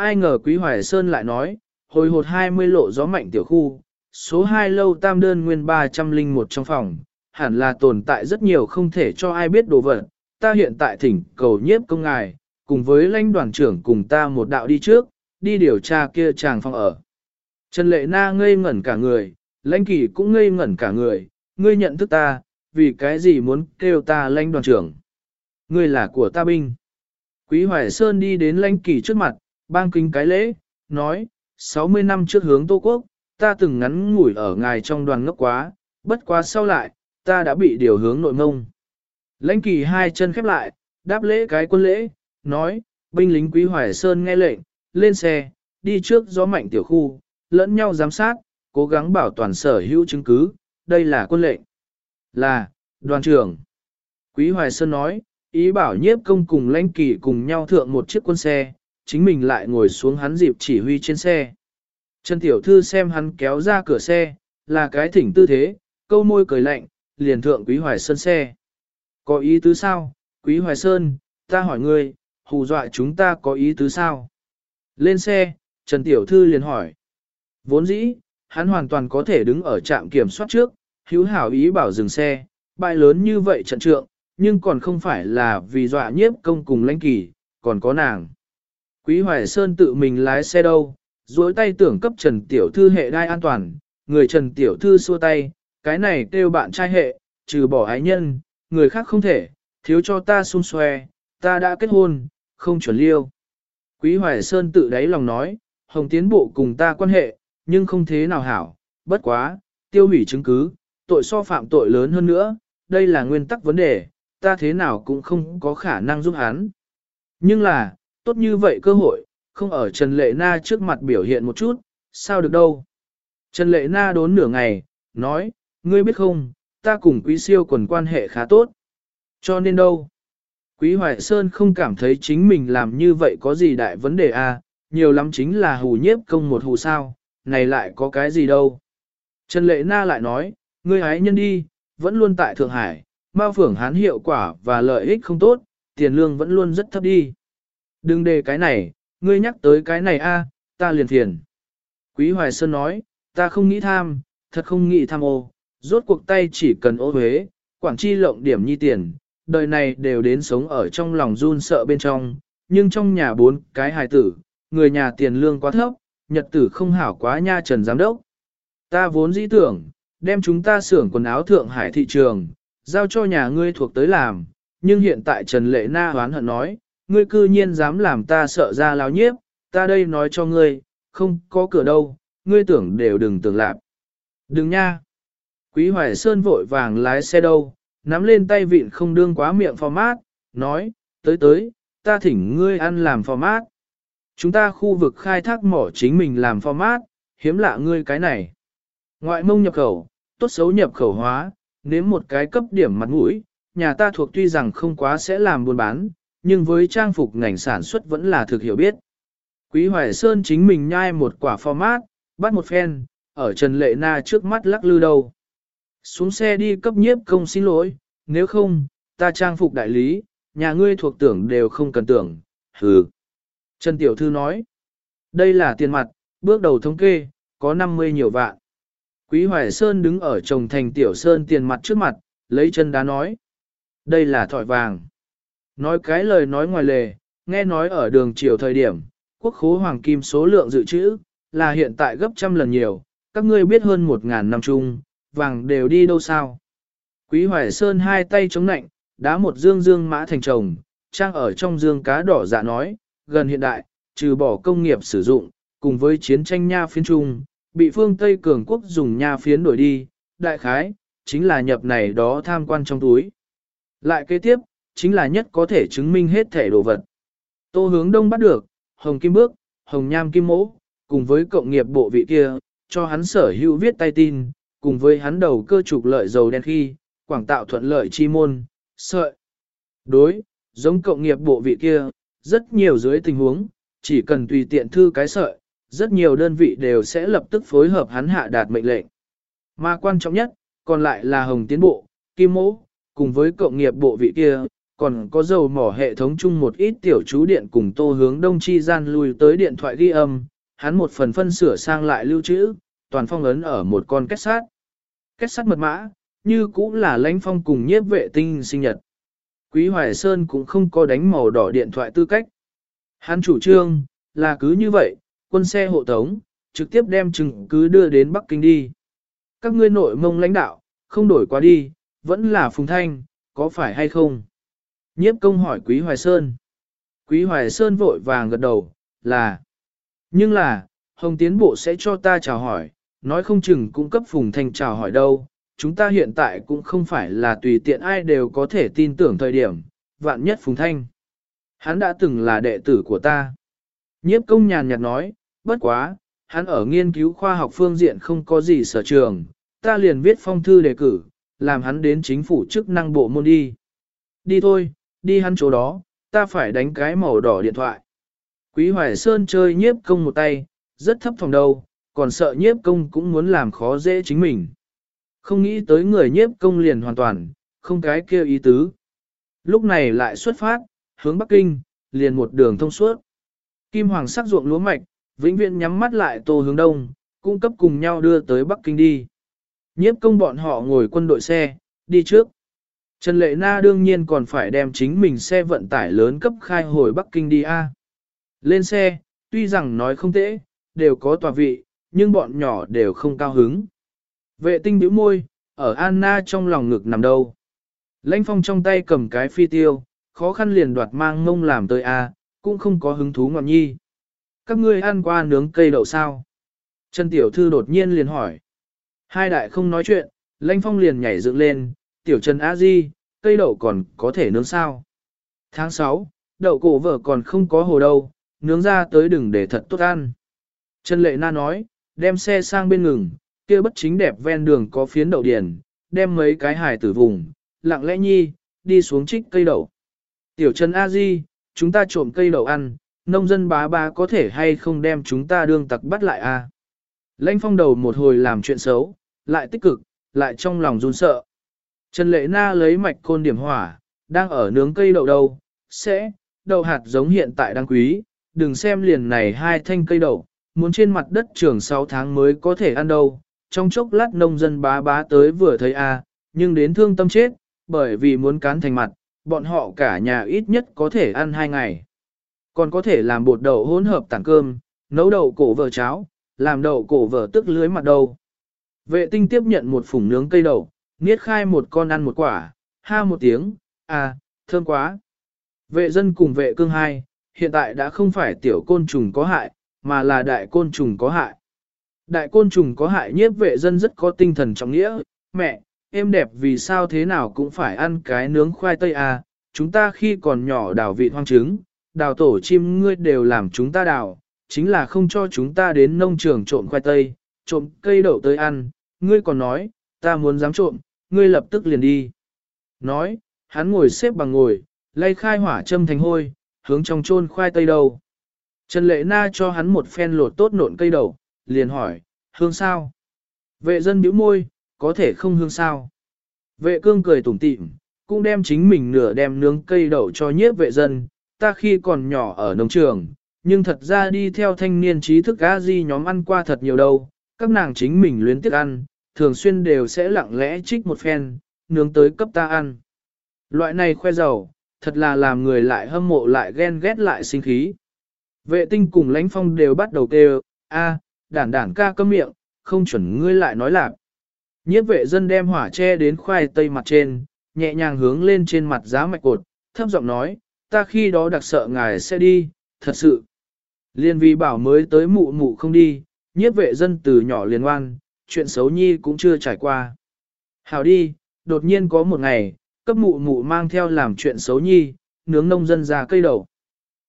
Ai ngờ Quý Hoài Sơn lại nói, hồi hột 20 lộ gió mạnh tiểu khu, số 2 lâu tam đơn nguyên 301 trong phòng, hẳn là tồn tại rất nhiều không thể cho ai biết đồ vật. Ta hiện tại thỉnh cầu nhiếp công ngài, cùng với lãnh đoàn trưởng cùng ta một đạo đi trước, đi điều tra kia chàng phòng ở. Trần Lệ Na ngây ngẩn cả người, lãnh kỳ cũng ngây ngẩn cả người, ngươi nhận thức ta, vì cái gì muốn kêu ta lãnh đoàn trưởng. Ngươi là của ta binh. Quý Hoài Sơn đi đến lãnh kỳ trước mặt, bang kính cái lễ, nói, 60 năm trước hướng Tô Quốc, ta từng ngắn ngủi ở ngài trong đoàn ngốc quá, bất quá sau lại, ta đã bị điều hướng nội mông. Lãnh kỳ hai chân khép lại, đáp lễ cái quân lễ, nói, binh lính Quý Hoài Sơn nghe lệnh, lên xe, đi trước gió mạnh tiểu khu, lẫn nhau giám sát, cố gắng bảo toàn sở hữu chứng cứ, đây là quân lệnh. Là, đoàn trưởng. Quý Hoài Sơn nói, ý bảo nhiếp công cùng lãnh kỳ cùng nhau thượng một chiếc quân xe, chính mình lại ngồi xuống hắn dịp chỉ huy trên xe. Trần Tiểu Thư xem hắn kéo ra cửa xe, là cái thỉnh tư thế, câu môi cười lạnh, liền thượng Quý Hoài Sơn xe. Có ý tứ sao, Quý Hoài Sơn, ta hỏi ngươi, hù dọa chúng ta có ý tứ sao? Lên xe, Trần Tiểu Thư liền hỏi. Vốn dĩ, hắn hoàn toàn có thể đứng ở trạm kiểm soát trước, hữu hảo ý bảo dừng xe, bại lớn như vậy trận trượng, nhưng còn không phải là vì dọa nhiếp công cùng lãnh kỳ, còn có nàng. Quý Hoài Sơn tự mình lái xe đâu, duỗi tay tưởng cấp Trần Tiểu Thư hệ đai an toàn, người Trần Tiểu Thư xua tay, cái này kêu bạn trai hệ, trừ bỏ ái nhân, người khác không thể, thiếu cho ta xung xoe, ta đã kết hôn, không chuẩn liêu. Quý Hoài Sơn tự đáy lòng nói, Hồng tiến bộ cùng ta quan hệ, nhưng không thế nào hảo, bất quá, tiêu hủy chứng cứ, tội so phạm tội lớn hơn nữa, đây là nguyên tắc vấn đề, ta thế nào cũng không có khả năng giúp hắn. Nhưng là, tốt như vậy cơ hội, không ở Trần Lệ Na trước mặt biểu hiện một chút, sao được đâu. Trần Lệ Na đốn nửa ngày, nói, ngươi biết không, ta cùng quý siêu quần quan hệ khá tốt. Cho nên đâu? Quý Hoài Sơn không cảm thấy chính mình làm như vậy có gì đại vấn đề à, nhiều lắm chính là hù nhiếp công một hù sao, này lại có cái gì đâu. Trần Lệ Na lại nói, ngươi hái nhân đi, vẫn luôn tại Thượng Hải, bao Phưởng Hán hiệu quả và lợi ích không tốt, tiền lương vẫn luôn rất thấp đi. Đừng đề cái này, ngươi nhắc tới cái này a, ta liền thiền. Quý Hoài Sơn nói, ta không nghĩ tham, thật không nghĩ tham ô, rốt cuộc tay chỉ cần ô huế, quảng chi lộng điểm nhi tiền, đời này đều đến sống ở trong lòng run sợ bên trong, nhưng trong nhà bốn cái hài tử, người nhà tiền lương quá thấp, nhật tử không hảo quá nha trần giám đốc. Ta vốn dĩ tưởng, đem chúng ta xưởng quần áo Thượng Hải thị trường, giao cho nhà ngươi thuộc tới làm, nhưng hiện tại Trần Lệ Na hoán hận nói, ngươi cư nhiên dám làm ta sợ ra láo nhiếp, ta đây nói cho ngươi, không có cửa đâu, ngươi tưởng đều đừng tưởng lạp. Đừng nha. Quý Hoài Sơn vội vàng lái xe đâu, nắm lên tay vịn không đương quá miệng format, nói, tới tới, ta thỉnh ngươi ăn làm format. Chúng ta khu vực khai thác mỏ chính mình làm format, hiếm lạ ngươi cái này. Ngoại mông nhập khẩu, tốt xấu nhập khẩu hóa, nếm một cái cấp điểm mặt mũi, nhà ta thuộc tuy rằng không quá sẽ làm buôn bán, nhưng với trang phục ngành sản xuất vẫn là thực hiểu biết. Quý Hoài Sơn chính mình nhai một quả format, bắt một phen, ở Trần Lệ Na trước mắt lắc lư đầu. Xuống xe đi cấp nhiếp công xin lỗi, nếu không, ta trang phục đại lý, nhà ngươi thuộc tưởng đều không cần tưởng, hừ. Trần Tiểu Thư nói, đây là tiền mặt, bước đầu thống kê, có 50 nhiều vạn. Quý Hoài Sơn đứng ở trồng thành Tiểu Sơn tiền mặt trước mặt, lấy chân đá nói, đây là thỏi vàng. Nói cái lời nói ngoài lề, nghe nói ở đường chiều thời điểm, quốc khố hoàng kim số lượng dự trữ, là hiện tại gấp trăm lần nhiều, các ngươi biết hơn một ngàn năm chung, vàng đều đi đâu sao. Quý Hoài Sơn hai tay chống nạnh, đá một dương dương mã thành chồng, trang ở trong dương cá đỏ dạ nói, gần hiện đại, trừ bỏ công nghiệp sử dụng, cùng với chiến tranh nha phiến trung, bị phương Tây cường quốc dùng nha phiến đổi đi, đại khái, chính là nhập này đó tham quan trong túi. Lại kế tiếp, chính là nhất có thể chứng minh hết thể đồ vật. Tô hướng đông bắt được, hồng kim bước, hồng nham kim mỗ, cùng với cộng nghiệp bộ vị kia, cho hắn sở hữu viết tay tin, cùng với hắn đầu cơ trục lợi dầu đen khi, quảng tạo thuận lợi chi môn, sợi. Đối, giống cộng nghiệp bộ vị kia, rất nhiều dưới tình huống, chỉ cần tùy tiện thư cái sợi, rất nhiều đơn vị đều sẽ lập tức phối hợp hắn hạ đạt mệnh lệnh. Mà quan trọng nhất, còn lại là hồng tiến bộ, kim mỗ, cùng với cộng nghiệp bộ vị kia, còn có dầu mỏ hệ thống chung một ít tiểu chú điện cùng tô hướng đông chi gian lùi tới điện thoại ghi âm, hắn một phần phân sửa sang lại lưu trữ, toàn phong ấn ở một con kết sát. Kết sát mật mã, như cũng là lãnh phong cùng nhiếp vệ tinh sinh nhật. Quý Hoài Sơn cũng không có đánh màu đỏ điện thoại tư cách. Hắn chủ trương, là cứ như vậy, quân xe hộ tống, trực tiếp đem chứng cứ đưa đến Bắc Kinh đi. Các ngươi nội mông lãnh đạo, không đổi qua đi, vẫn là Phùng Thanh, có phải hay không? Nhiếp công hỏi Quý Hoài Sơn. Quý Hoài Sơn vội vàng gật đầu, là. Nhưng là, Hồng Tiến Bộ sẽ cho ta chào hỏi, nói không chừng cung cấp Phùng Thanh chào hỏi đâu. Chúng ta hiện tại cũng không phải là tùy tiện ai đều có thể tin tưởng thời điểm, vạn nhất Phùng Thanh. Hắn đã từng là đệ tử của ta. Nhiếp công nhàn nhạt nói, bất quá, hắn ở nghiên cứu khoa học phương diện không có gì sở trường, ta liền viết phong thư đề cử, làm hắn đến chính phủ chức năng bộ môn đi. Đi thôi, đi hắn chỗ đó, ta phải đánh cái màu đỏ điện thoại. Quý Hoài Sơn chơi nhiếp công một tay, rất thấp phòng đầu, còn sợ nhiếp công cũng muốn làm khó dễ chính mình. Không nghĩ tới người nhiếp công liền hoàn toàn, không cái kêu ý tứ. Lúc này lại xuất phát, hướng Bắc Kinh, liền một đường thông suốt. Kim Hoàng sắc ruộng lúa mạch, vĩnh viễn nhắm mắt lại tô hướng đông, cung cấp cùng nhau đưa tới Bắc Kinh đi. Nhiếp công bọn họ ngồi quân đội xe, đi trước. Trần Lệ Na đương nhiên còn phải đem chính mình xe vận tải lớn cấp khai hồi Bắc Kinh đi A. Lên xe, tuy rằng nói không tễ, đều có tòa vị, nhưng bọn nhỏ đều không cao hứng. Vệ tinh bĩu môi, ở Anna trong lòng ngực nằm đâu. Lãnh phong trong tay cầm cái phi tiêu, khó khăn liền đoạt mang ngông làm tới A, cũng không có hứng thú ngọn nhi. Các ngươi ăn qua nướng cây đậu sao? Trần Tiểu Thư đột nhiên liền hỏi. Hai đại không nói chuyện, Lãnh phong liền nhảy dựng lên, Tiểu Trần A Di, cây đậu còn có thể nướng sao? Tháng 6, đậu cổ vợ còn không có hồ đâu, nướng ra tới đừng để thật tốt ăn. Trần Lệ Na nói, đem xe sang bên ngừng, kia bất chính đẹp ven đường có phiến đậu điền, đem mấy cái hài tử vùng, lặng lẽ nhi, đi xuống trích cây đậu. Tiểu Trần A Di, chúng ta trộm cây đậu ăn, nông dân bá bá có thể hay không đem chúng ta đương tặc bắt lại a? À? Lãnh phong đầu một hồi làm chuyện xấu, lại tích cực, lại trong lòng run sợ. Trần Lệ Na lấy mạch côn điểm hỏa, đang ở nướng cây đậu đâu, sẽ, đậu hạt giống hiện tại đang quý, đừng xem liền này hai thanh cây đậu, muốn trên mặt đất trường 6 tháng mới có thể ăn đâu. Trong chốc lát nông dân bá bá tới vừa thấy a, nhưng đến thương tâm chết, bởi vì muốn cán thành mặt, bọn họ cả nhà ít nhất có thể ăn hai ngày. Còn có thể làm bột đậu hỗn hợp tảng cơm, nấu đậu cổ vợ cháo, làm đậu cổ vợ tức lưới mặt đầu. Vệ tinh tiếp nhận một phủng nướng cây đậu, niết khai một con ăn một quả, ha một tiếng, à, thơm quá. Vệ dân cùng vệ cương hai, hiện tại đã không phải tiểu côn trùng có hại, mà là đại côn trùng có hại. Đại côn trùng có hại nhiếp vệ dân rất có tinh thần trọng nghĩa, mẹ, em đẹp vì sao thế nào cũng phải ăn cái nướng khoai tây à, chúng ta khi còn nhỏ đào vị hoang trứng, đào tổ chim ngươi đều làm chúng ta đào, chính là không cho chúng ta đến nông trường trộm khoai tây, trộm cây đậu tới ăn, ngươi còn nói, ta muốn dám trộm, ngươi lập tức liền đi. Nói, hắn ngồi xếp bằng ngồi, lay khai hỏa châm thành hôi, hướng trong chôn khoai tây đầu. Trần Lệ Na cho hắn một phen lột tốt nộn cây đậu, liền hỏi, hương sao? Vệ dân bĩu môi, có thể không hương sao? Vệ cương cười tủm tỉm, cũng đem chính mình nửa đem nướng cây đậu cho nhiếp vệ dân, ta khi còn nhỏ ở nông trường, nhưng thật ra đi theo thanh niên trí thức gã di nhóm ăn qua thật nhiều đâu, các nàng chính mình luyến tiếc ăn, thường xuyên đều sẽ lặng lẽ trích một phen, nướng tới cấp ta ăn. Loại này khoe giàu, thật là làm người lại hâm mộ lại ghen ghét lại sinh khí. Vệ tinh cùng lãnh phong đều bắt đầu kêu, a, đản đản ca cấm miệng, không chuẩn ngươi lại nói lạc. Nhiếp vệ dân đem hỏa che đến khoai tây mặt trên, nhẹ nhàng hướng lên trên mặt giá mạch cột, thấp giọng nói, ta khi đó đặc sợ ngài sẽ đi, thật sự. Liên vi bảo mới tới mụ mụ không đi, nhiếp vệ dân từ nhỏ liền ngoan, chuyện xấu nhi cũng chưa trải qua. Hảo đi, đột nhiên có một ngày, cấp mụ mụ mang theo làm chuyện xấu nhi, nướng nông dân ra cây đầu.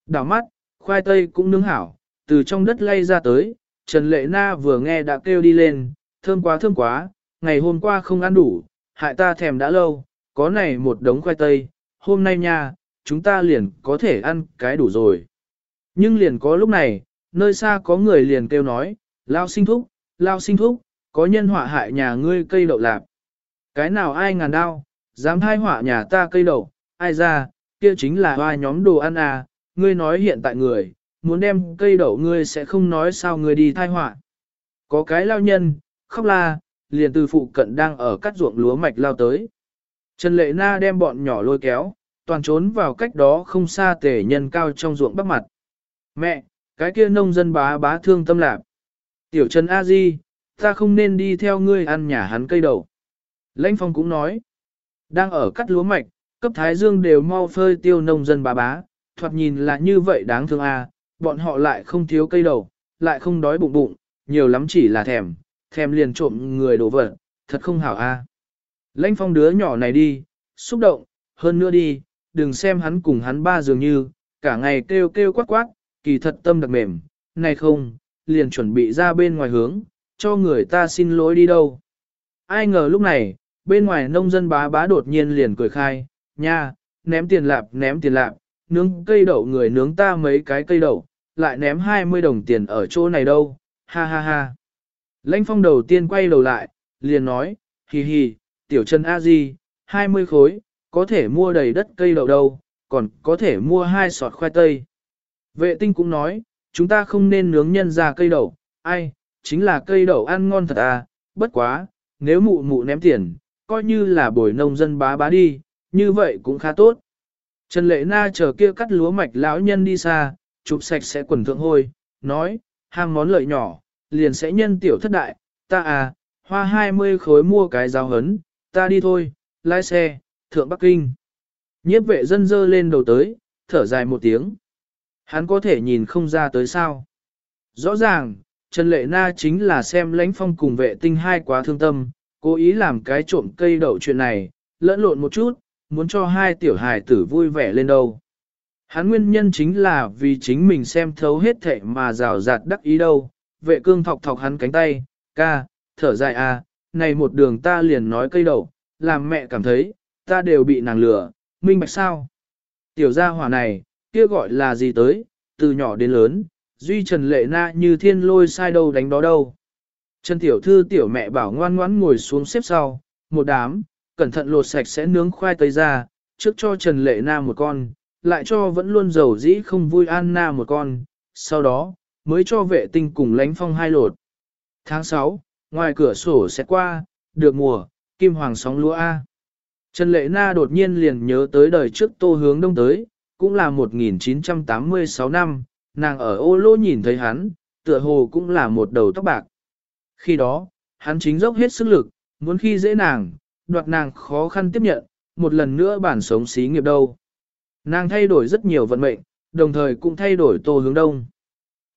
Đảo mắt, khoai tây cũng nướng hảo, từ trong đất lay ra tới, Trần Lệ Na vừa nghe đã kêu đi lên, thơm quá thơm quá, ngày hôm qua không ăn đủ, hại ta thèm đã lâu, có này một đống khoai tây, hôm nay nha, chúng ta liền có thể ăn cái đủ rồi. Nhưng liền có lúc này, nơi xa có người liền kêu nói, lao sinh thúc, lao sinh thúc, có nhân họa hại nhà ngươi cây đậu lạp. Cái nào ai ngàn đao, dám thai họa nhà ta cây đậu, ai ra, kia chính là hoa nhóm đồ ăn à, ngươi nói hiện tại người, muốn đem cây đậu ngươi sẽ không nói sao ngươi đi thai họa. Có cái lao nhân, khóc la, liền từ phụ cận đang ở cắt ruộng lúa mạch lao tới. Trần Lệ Na đem bọn nhỏ lôi kéo, toàn trốn vào cách đó không xa tể nhân cao trong ruộng bắc mặt. Mẹ, cái kia nông dân bá bá thương tâm lạc. Tiểu Trần A Di, ta không nên đi theo ngươi ăn nhà hắn cây đậu. Lãnh Phong cũng nói, đang ở cắt lúa mạch, cấp Thái Dương đều mau phơi tiêu nông dân bá bá, thoạt nhìn là như vậy đáng thương a, bọn họ lại không thiếu cây đậu, lại không đói bụng bụng, nhiều lắm chỉ là thèm, thèm liền trộm người đổ vật, thật không hảo a. Lãnh Phong đứa nhỏ này đi, xúc động, hơn nữa đi, đừng xem hắn cùng hắn ba dường như, cả ngày kêu kêu quát quát, kỳ thật tâm đặc mềm, này không, liền chuẩn bị ra bên ngoài hướng, cho người ta xin lỗi đi đâu. Ai ngờ lúc này, bên ngoài nông dân bá bá đột nhiên liền cười khai, nha, ném tiền lạp ném tiền lạp, nướng cây đậu người nướng ta mấy cái cây đậu, lại ném 20 đồng tiền ở chỗ này đâu, ha ha ha. Lãnh phong đầu tiên quay đầu lại, liền nói, hì hì, tiểu chân a di, 20 khối, có thể mua đầy đất cây đậu đâu, còn có thể mua hai sọt khoai tây. Vệ tinh cũng nói, chúng ta không nên nướng nhân ra cây đậu, ai, chính là cây đậu ăn ngon thật à, bất quá, nếu mụ mụ ném tiền, coi như là bồi nông dân bá bá đi, như vậy cũng khá tốt. Trần Lệ Na chờ kia cắt lúa mạch lão nhân đi xa, chụp sạch sẽ quần thượng hôi, nói, hàng món lợi nhỏ, liền sẽ nhân tiểu thất đại, ta à, hoa 20 khối mua cái giáo hấn, ta đi thôi, lái xe, thượng Bắc Kinh. Nhiếp vệ dân dơ lên đầu tới, thở dài một tiếng. Hắn có thể nhìn không ra tới sao. Rõ ràng, Trần Lệ Na chính là xem lãnh phong cùng vệ tinh hai quá thương tâm, cố ý làm cái trộm cây đậu chuyện này, lẫn lộn một chút, muốn cho hai tiểu hài tử vui vẻ lên đâu. Hắn nguyên nhân chính là vì chính mình xem thấu hết thệ mà rào rạt đắc ý đâu, vệ cương thọc thọc hắn cánh tay, ca, thở dài à, này một đường ta liền nói cây đậu, làm mẹ cảm thấy, ta đều bị nàng lừa, minh bạch sao. Tiểu gia hỏa này, kia gọi là gì tới, từ nhỏ đến lớn, duy trần lệ na như thiên lôi sai đâu đánh đó đâu. Trần tiểu thư tiểu mẹ bảo ngoan ngoãn ngồi xuống xếp sau, một đám, cẩn thận lột sạch sẽ nướng khoai tây ra, trước cho Trần Lệ Na một con, lại cho vẫn luôn giàu dĩ không vui Anna một con, sau đó, mới cho vệ tinh cùng lánh phong hai lột. Tháng 6, ngoài cửa sổ sẽ qua, được mùa, kim hoàng sóng lúa A. Trần Lệ Na đột nhiên liền nhớ tới đời trước tô hướng đông tới, cũng là 1986 năm, nàng ở ô lô nhìn thấy hắn, tựa hồ cũng là một đầu tóc bạc. Khi đó, hắn chính dốc hết sức lực, muốn khi dễ nàng, đoạt nàng khó khăn tiếp nhận, một lần nữa bản sống xí nghiệp đâu. Nàng thay đổi rất nhiều vận mệnh, đồng thời cũng thay đổi tô hướng đông.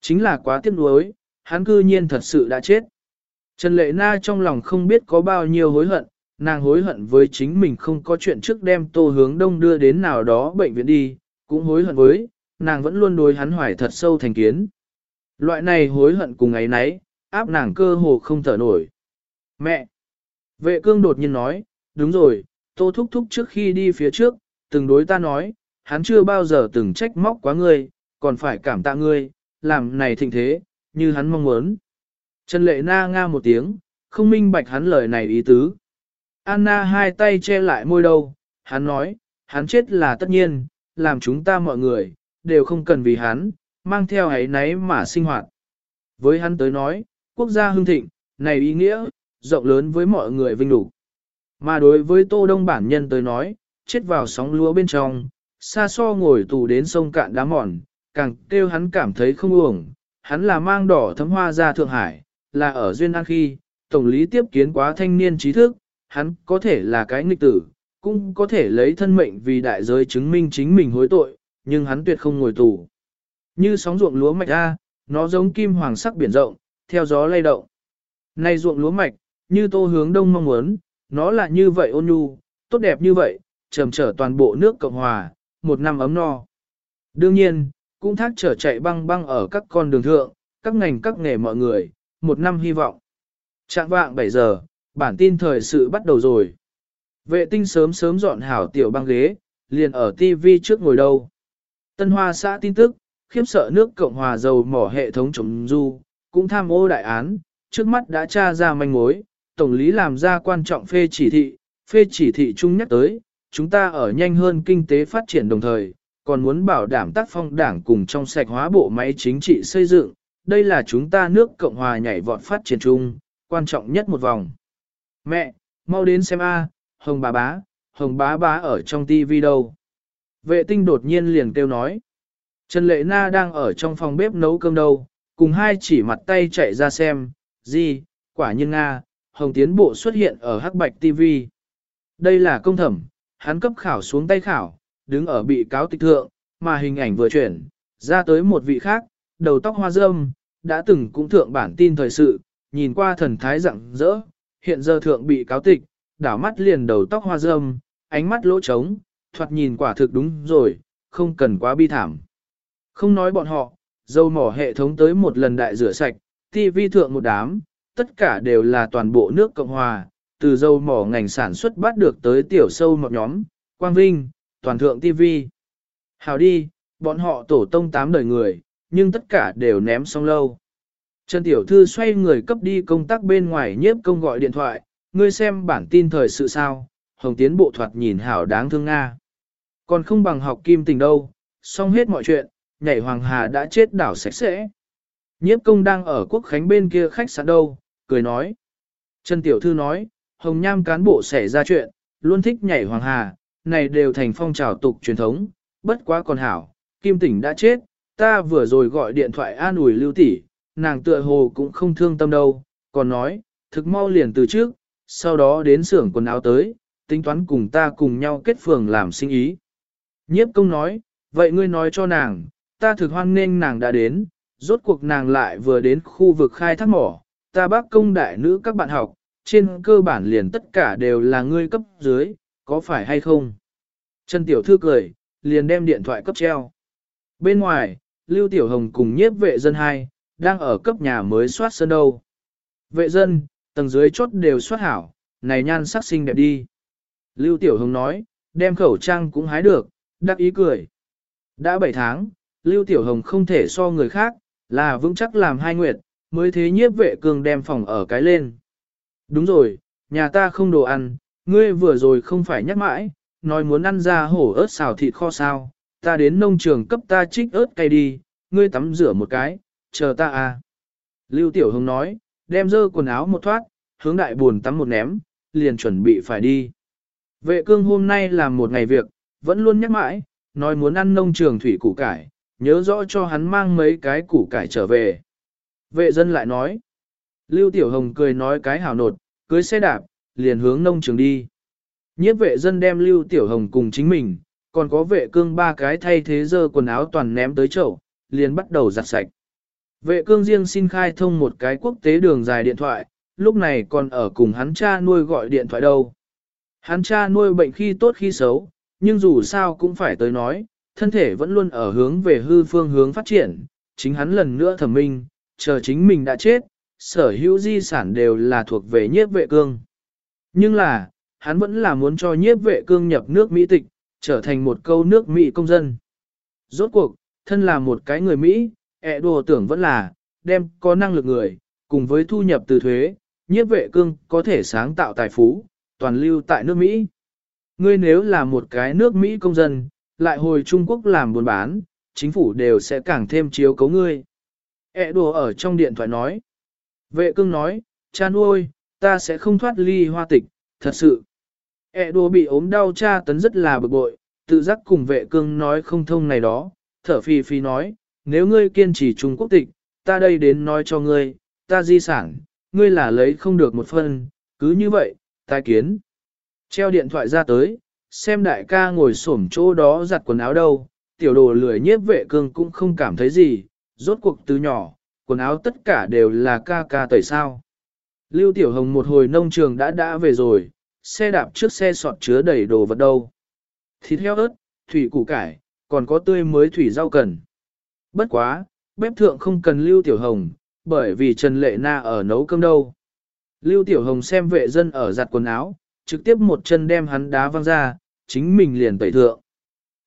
Chính là quá tiếc nuối, hắn cư nhiên thật sự đã chết. Trần Lệ Na trong lòng không biết có bao nhiêu hối hận, nàng hối hận với chính mình không có chuyện trước đem tô hướng đông đưa đến nào đó bệnh viện đi, cũng hối hận với, nàng vẫn luôn đối hắn hoài thật sâu thành kiến. Loại này hối hận cùng ấy nấy, áp nàng cơ hồ không thở nổi. Mẹ! Vệ cương đột nhiên nói, đúng rồi, tô thúc thúc trước khi đi phía trước, từng đối ta nói, hắn chưa bao giờ từng trách móc quá ngươi, còn phải cảm tạ ngươi, làm này thịnh thế, như hắn mong muốn. Trần lệ na nga một tiếng, không minh bạch hắn lời này ý tứ. Anna hai tay che lại môi đầu, hắn nói, hắn chết là tất nhiên, làm chúng ta mọi người, đều không cần vì hắn, mang theo ấy nấy mà sinh hoạt. Với hắn tới nói, quốc gia hưng thịnh, này ý nghĩa, rộng lớn với mọi người vinh đủ. Mà đối với Tô Đông bản nhân tới nói, chết vào sóng lúa bên trong, xa so ngồi tù đến sông cạn đá mòn, càng kêu hắn cảm thấy không uổng. Hắn là mang đỏ thấm hoa ra Thượng Hải, là ở Duyên An khi, Tổng lý tiếp kiến quá thanh niên trí thức, hắn có thể là cái nghịch tử, cũng có thể lấy thân mệnh vì đại giới chứng minh chính mình hối tội, nhưng hắn tuyệt không ngồi tù. Như sóng ruộng lúa mạch A, nó giống kim hoàng sắc biển rộng, theo gió lay động. Nay ruộng lúa mạch, như tô hướng đông mong muốn, nó là như vậy ôn nhu, tốt đẹp như vậy, trầm trở toàn bộ nước Cộng Hòa, một năm ấm no. Đương nhiên, cũng thác trở chạy băng băng ở các con đường thượng, các ngành các nghề mọi người, một năm hy vọng. Trạng vạng 7 giờ, bản tin thời sự bắt đầu rồi. Vệ tinh sớm sớm dọn hảo tiểu băng ghế, liền ở TV trước ngồi đâu. Tân Hoa xã tin tức, khiếp sợ nước Cộng Hòa dầu mỏ hệ thống chống du, cũng tham ô đại án, trước mắt đã tra ra manh mối, Tổng lý làm ra quan trọng phê chỉ thị, phê chỉ thị chung nhắc tới, chúng ta ở nhanh hơn kinh tế phát triển đồng thời, còn muốn bảo đảm tác phong đảng cùng trong sạch hóa bộ máy chính trị xây dựng, đây là chúng ta nước Cộng Hòa nhảy vọt phát triển chung, quan trọng nhất một vòng. Mẹ, mau đến xem a, Hồng bà bá, Hồng bá bá ở trong tivi đâu. Vệ tinh đột nhiên liền kêu nói. Trần Lệ Na đang ở trong phòng bếp nấu cơm đâu, cùng hai chỉ mặt tay chạy ra xem, gì, quả nhiên Nga, Hồng Tiến Bộ xuất hiện ở Hắc Bạch TV. Đây là công thẩm, hắn cấp khảo xuống tay khảo, đứng ở bị cáo tịch thượng, mà hình ảnh vừa chuyển, ra tới một vị khác, đầu tóc hoa râm, đã từng cũng thượng bản tin thời sự, nhìn qua thần thái rạng rỡ, hiện giờ thượng bị cáo tịch, đảo mắt liền đầu tóc hoa râm, ánh mắt lỗ trống, thoạt nhìn quả thực đúng rồi, không cần quá bi thảm. Không nói bọn họ, dâu mỏ hệ thống tới một lần đại rửa sạch, TV thượng một đám, tất cả đều là toàn bộ nước Cộng Hòa, từ dâu mỏ ngành sản xuất bắt được tới tiểu sâu một nhóm, Quang Vinh, toàn thượng TV. Hào đi, bọn họ tổ tông tám đời người, nhưng tất cả đều ném xong lâu. Trần Tiểu Thư xoay người cấp đi công tác bên ngoài nhiếp công gọi điện thoại, ngươi xem bản tin thời sự sao, Hồng Tiến bộ thoạt nhìn hảo đáng thương Nga. Còn không bằng học kim tình đâu, xong hết mọi chuyện, nhảy Hoàng Hà đã chết đảo sạch sẽ. Nhiếp công đang ở quốc khánh bên kia khách sạn đâu, cười nói. Trần Tiểu Thư nói, Hồng Nham cán bộ xảy ra chuyện, luôn thích nhảy Hoàng Hà, này đều thành phong trào tục truyền thống, bất quá còn hảo, Kim Tỉnh đã chết, ta vừa rồi gọi điện thoại an ủi lưu tỷ, nàng tựa hồ cũng không thương tâm đâu, còn nói, thực mau liền từ trước, sau đó đến xưởng quần áo tới, tính toán cùng ta cùng nhau kết phường làm sinh ý. Nhiếp công nói, vậy ngươi nói cho nàng, ta thực hoan nghênh nàng đã đến, rốt cuộc nàng lại vừa đến khu vực khai thác mỏ, ta bác công đại nữ các bạn học, trên cơ bản liền tất cả đều là ngươi cấp dưới, có phải hay không? Trần Tiểu Thư cười, liền đem điện thoại cấp treo. Bên ngoài, Lưu Tiểu Hồng cùng nhiếp vệ dân hai, đang ở cấp nhà mới soát sân đâu. Vệ dân, Tầng dưới chốt đều soát hảo, này nhan sắc xinh đẹp đi. Lưu Tiểu Hồng nói, đem khẩu trang cũng hái được, đắc ý cười. Đã 7 tháng, Lưu Tiểu Hồng không thể so người khác, là vững chắc làm hai nguyệt, mới thế nhiếp vệ cường đem phòng ở cái lên. Đúng rồi, nhà ta không đồ ăn, ngươi vừa rồi không phải nhắc mãi, nói muốn ăn ra hổ ớt xào thịt kho sao, ta đến nông trường cấp ta trích ớt cay đi, ngươi tắm rửa một cái, chờ ta à. Lưu Tiểu Hồng nói, đem dơ quần áo một thoát, hướng đại buồn tắm một ném, liền chuẩn bị phải đi. Vệ cương hôm nay làm một ngày việc, vẫn luôn nhắc mãi, nói muốn ăn nông trường thủy củ cải, nhớ rõ cho hắn mang mấy cái củ cải trở về. Vệ dân lại nói, Lưu Tiểu Hồng cười nói cái hảo nột, cưới xe đạp, liền hướng nông trường đi. Nhiếp vệ dân đem Lưu Tiểu Hồng cùng chính mình, còn có vệ cương ba cái thay thế dơ quần áo toàn ném tới chậu, liền bắt đầu giặt sạch. Vệ cương riêng xin khai thông một cái quốc tế đường dài điện thoại, lúc này còn ở cùng hắn cha nuôi gọi điện thoại đâu. Hắn cha nuôi bệnh khi tốt khi xấu, nhưng dù sao cũng phải tới nói, thân thể vẫn luôn ở hướng về hư phương hướng phát triển, chính hắn lần nữa thẩm minh, chờ chính mình đã chết, sở hữu di sản đều là thuộc về nhiếp vệ cương. Nhưng là, hắn vẫn là muốn cho nhiếp vệ cương nhập nước Mỹ tịch, trở thành một câu nước Mỹ công dân. Rốt cuộc, thân là một cái người Mỹ, ẹ đồ tưởng vẫn là, đem có năng lực người, cùng với thu nhập từ thuế, nhiếp vệ cương có thể sáng tạo tài phú, toàn lưu tại nước Mỹ. Ngươi nếu là một cái nước Mỹ công dân, lại hồi Trung Quốc làm buôn bán, chính phủ đều sẽ càng thêm chiếu cấu ngươi. E đùa ở trong điện thoại nói. Vệ cương nói, cha nuôi, ta sẽ không thoát ly hoa tịch, thật sự. E đùa bị ốm đau cha tấn rất là bực bội, tự giác cùng vệ cương nói không thông này đó, thở phì phì nói, nếu ngươi kiên trì Trung Quốc tịch, ta đây đến nói cho ngươi, ta di sản, ngươi là lấy không được một phần, cứ như vậy, tai kiến. Treo điện thoại ra tới, xem đại ca ngồi xổm chỗ đó giặt quần áo đâu, tiểu đồ lười nhiếp vệ cương cũng không cảm thấy gì, rốt cuộc từ nhỏ, quần áo tất cả đều là ca ca tẩy sao. Lưu Tiểu Hồng một hồi nông trường đã đã về rồi, xe đạp trước xe sọt chứa đầy đồ vật đâu. Thịt heo ớt, thủy củ cải, còn có tươi mới thủy rau cần. Bất quá, bếp thượng không cần Lưu Tiểu Hồng, bởi vì Trần Lệ Na ở nấu cơm đâu. Lưu Tiểu Hồng xem vệ dân ở giặt quần áo, trực tiếp một chân đem hắn đá văng ra, chính mình liền tẩy thượng.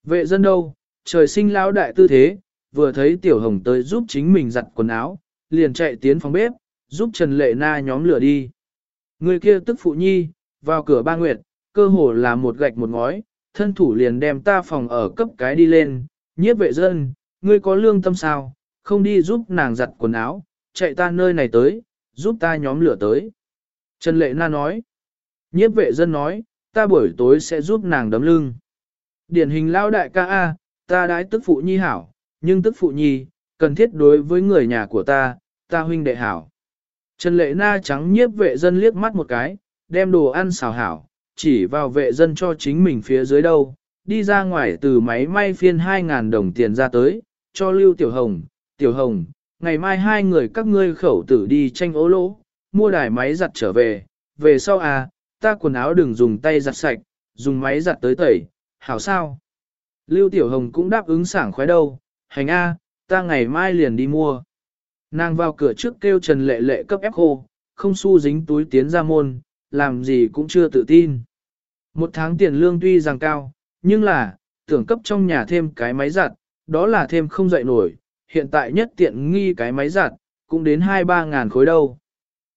Vệ dân đâu, trời sinh lão đại tư thế, vừa thấy Tiểu Hồng tới giúp chính mình giặt quần áo, liền chạy tiến phòng bếp, giúp Trần Lệ Na nhóm lửa đi. Người kia tức phụ nhi, vào cửa ba nguyệt, cơ hồ là một gạch một ngói, thân thủ liền đem ta phòng ở cấp cái đi lên, nhiếp vệ dân, ngươi có lương tâm sao, không đi giúp nàng giặt quần áo, chạy ta nơi này tới, giúp ta nhóm lửa tới. Trần Lệ Na nói, nhiếp vệ dân nói, ta buổi tối sẽ giúp nàng đấm lưng. Điển hình lao đại ca A, ta đái tức phụ nhi hảo, nhưng tức phụ nhi, cần thiết đối với người nhà của ta, ta huynh đệ hảo. Trần Lệ Na trắng nhiếp vệ dân liếc mắt một cái, đem đồ ăn xào hảo, chỉ vào vệ dân cho chính mình phía dưới đâu, đi ra ngoài từ máy may phiên 2.000 đồng tiền ra tới, cho Lưu Tiểu Hồng, Tiểu Hồng, ngày mai hai người các ngươi khẩu tử đi tranh ố lỗ, mua đài máy giặt trở về, về sau à, ta quần áo đừng dùng tay giặt sạch, dùng máy giặt tới tẩy, hảo sao? Lưu Tiểu Hồng cũng đáp ứng sảng khoái đâu, hành a, ta ngày mai liền đi mua. Nàng vào cửa trước kêu Trần Lệ Lệ cấp ép khô, không xu dính túi tiến ra môn, làm gì cũng chưa tự tin. Một tháng tiền lương tuy rằng cao, nhưng là, tưởng cấp trong nhà thêm cái máy giặt, đó là thêm không dậy nổi, hiện tại nhất tiện nghi cái máy giặt, cũng đến 2-3 ngàn khối đâu.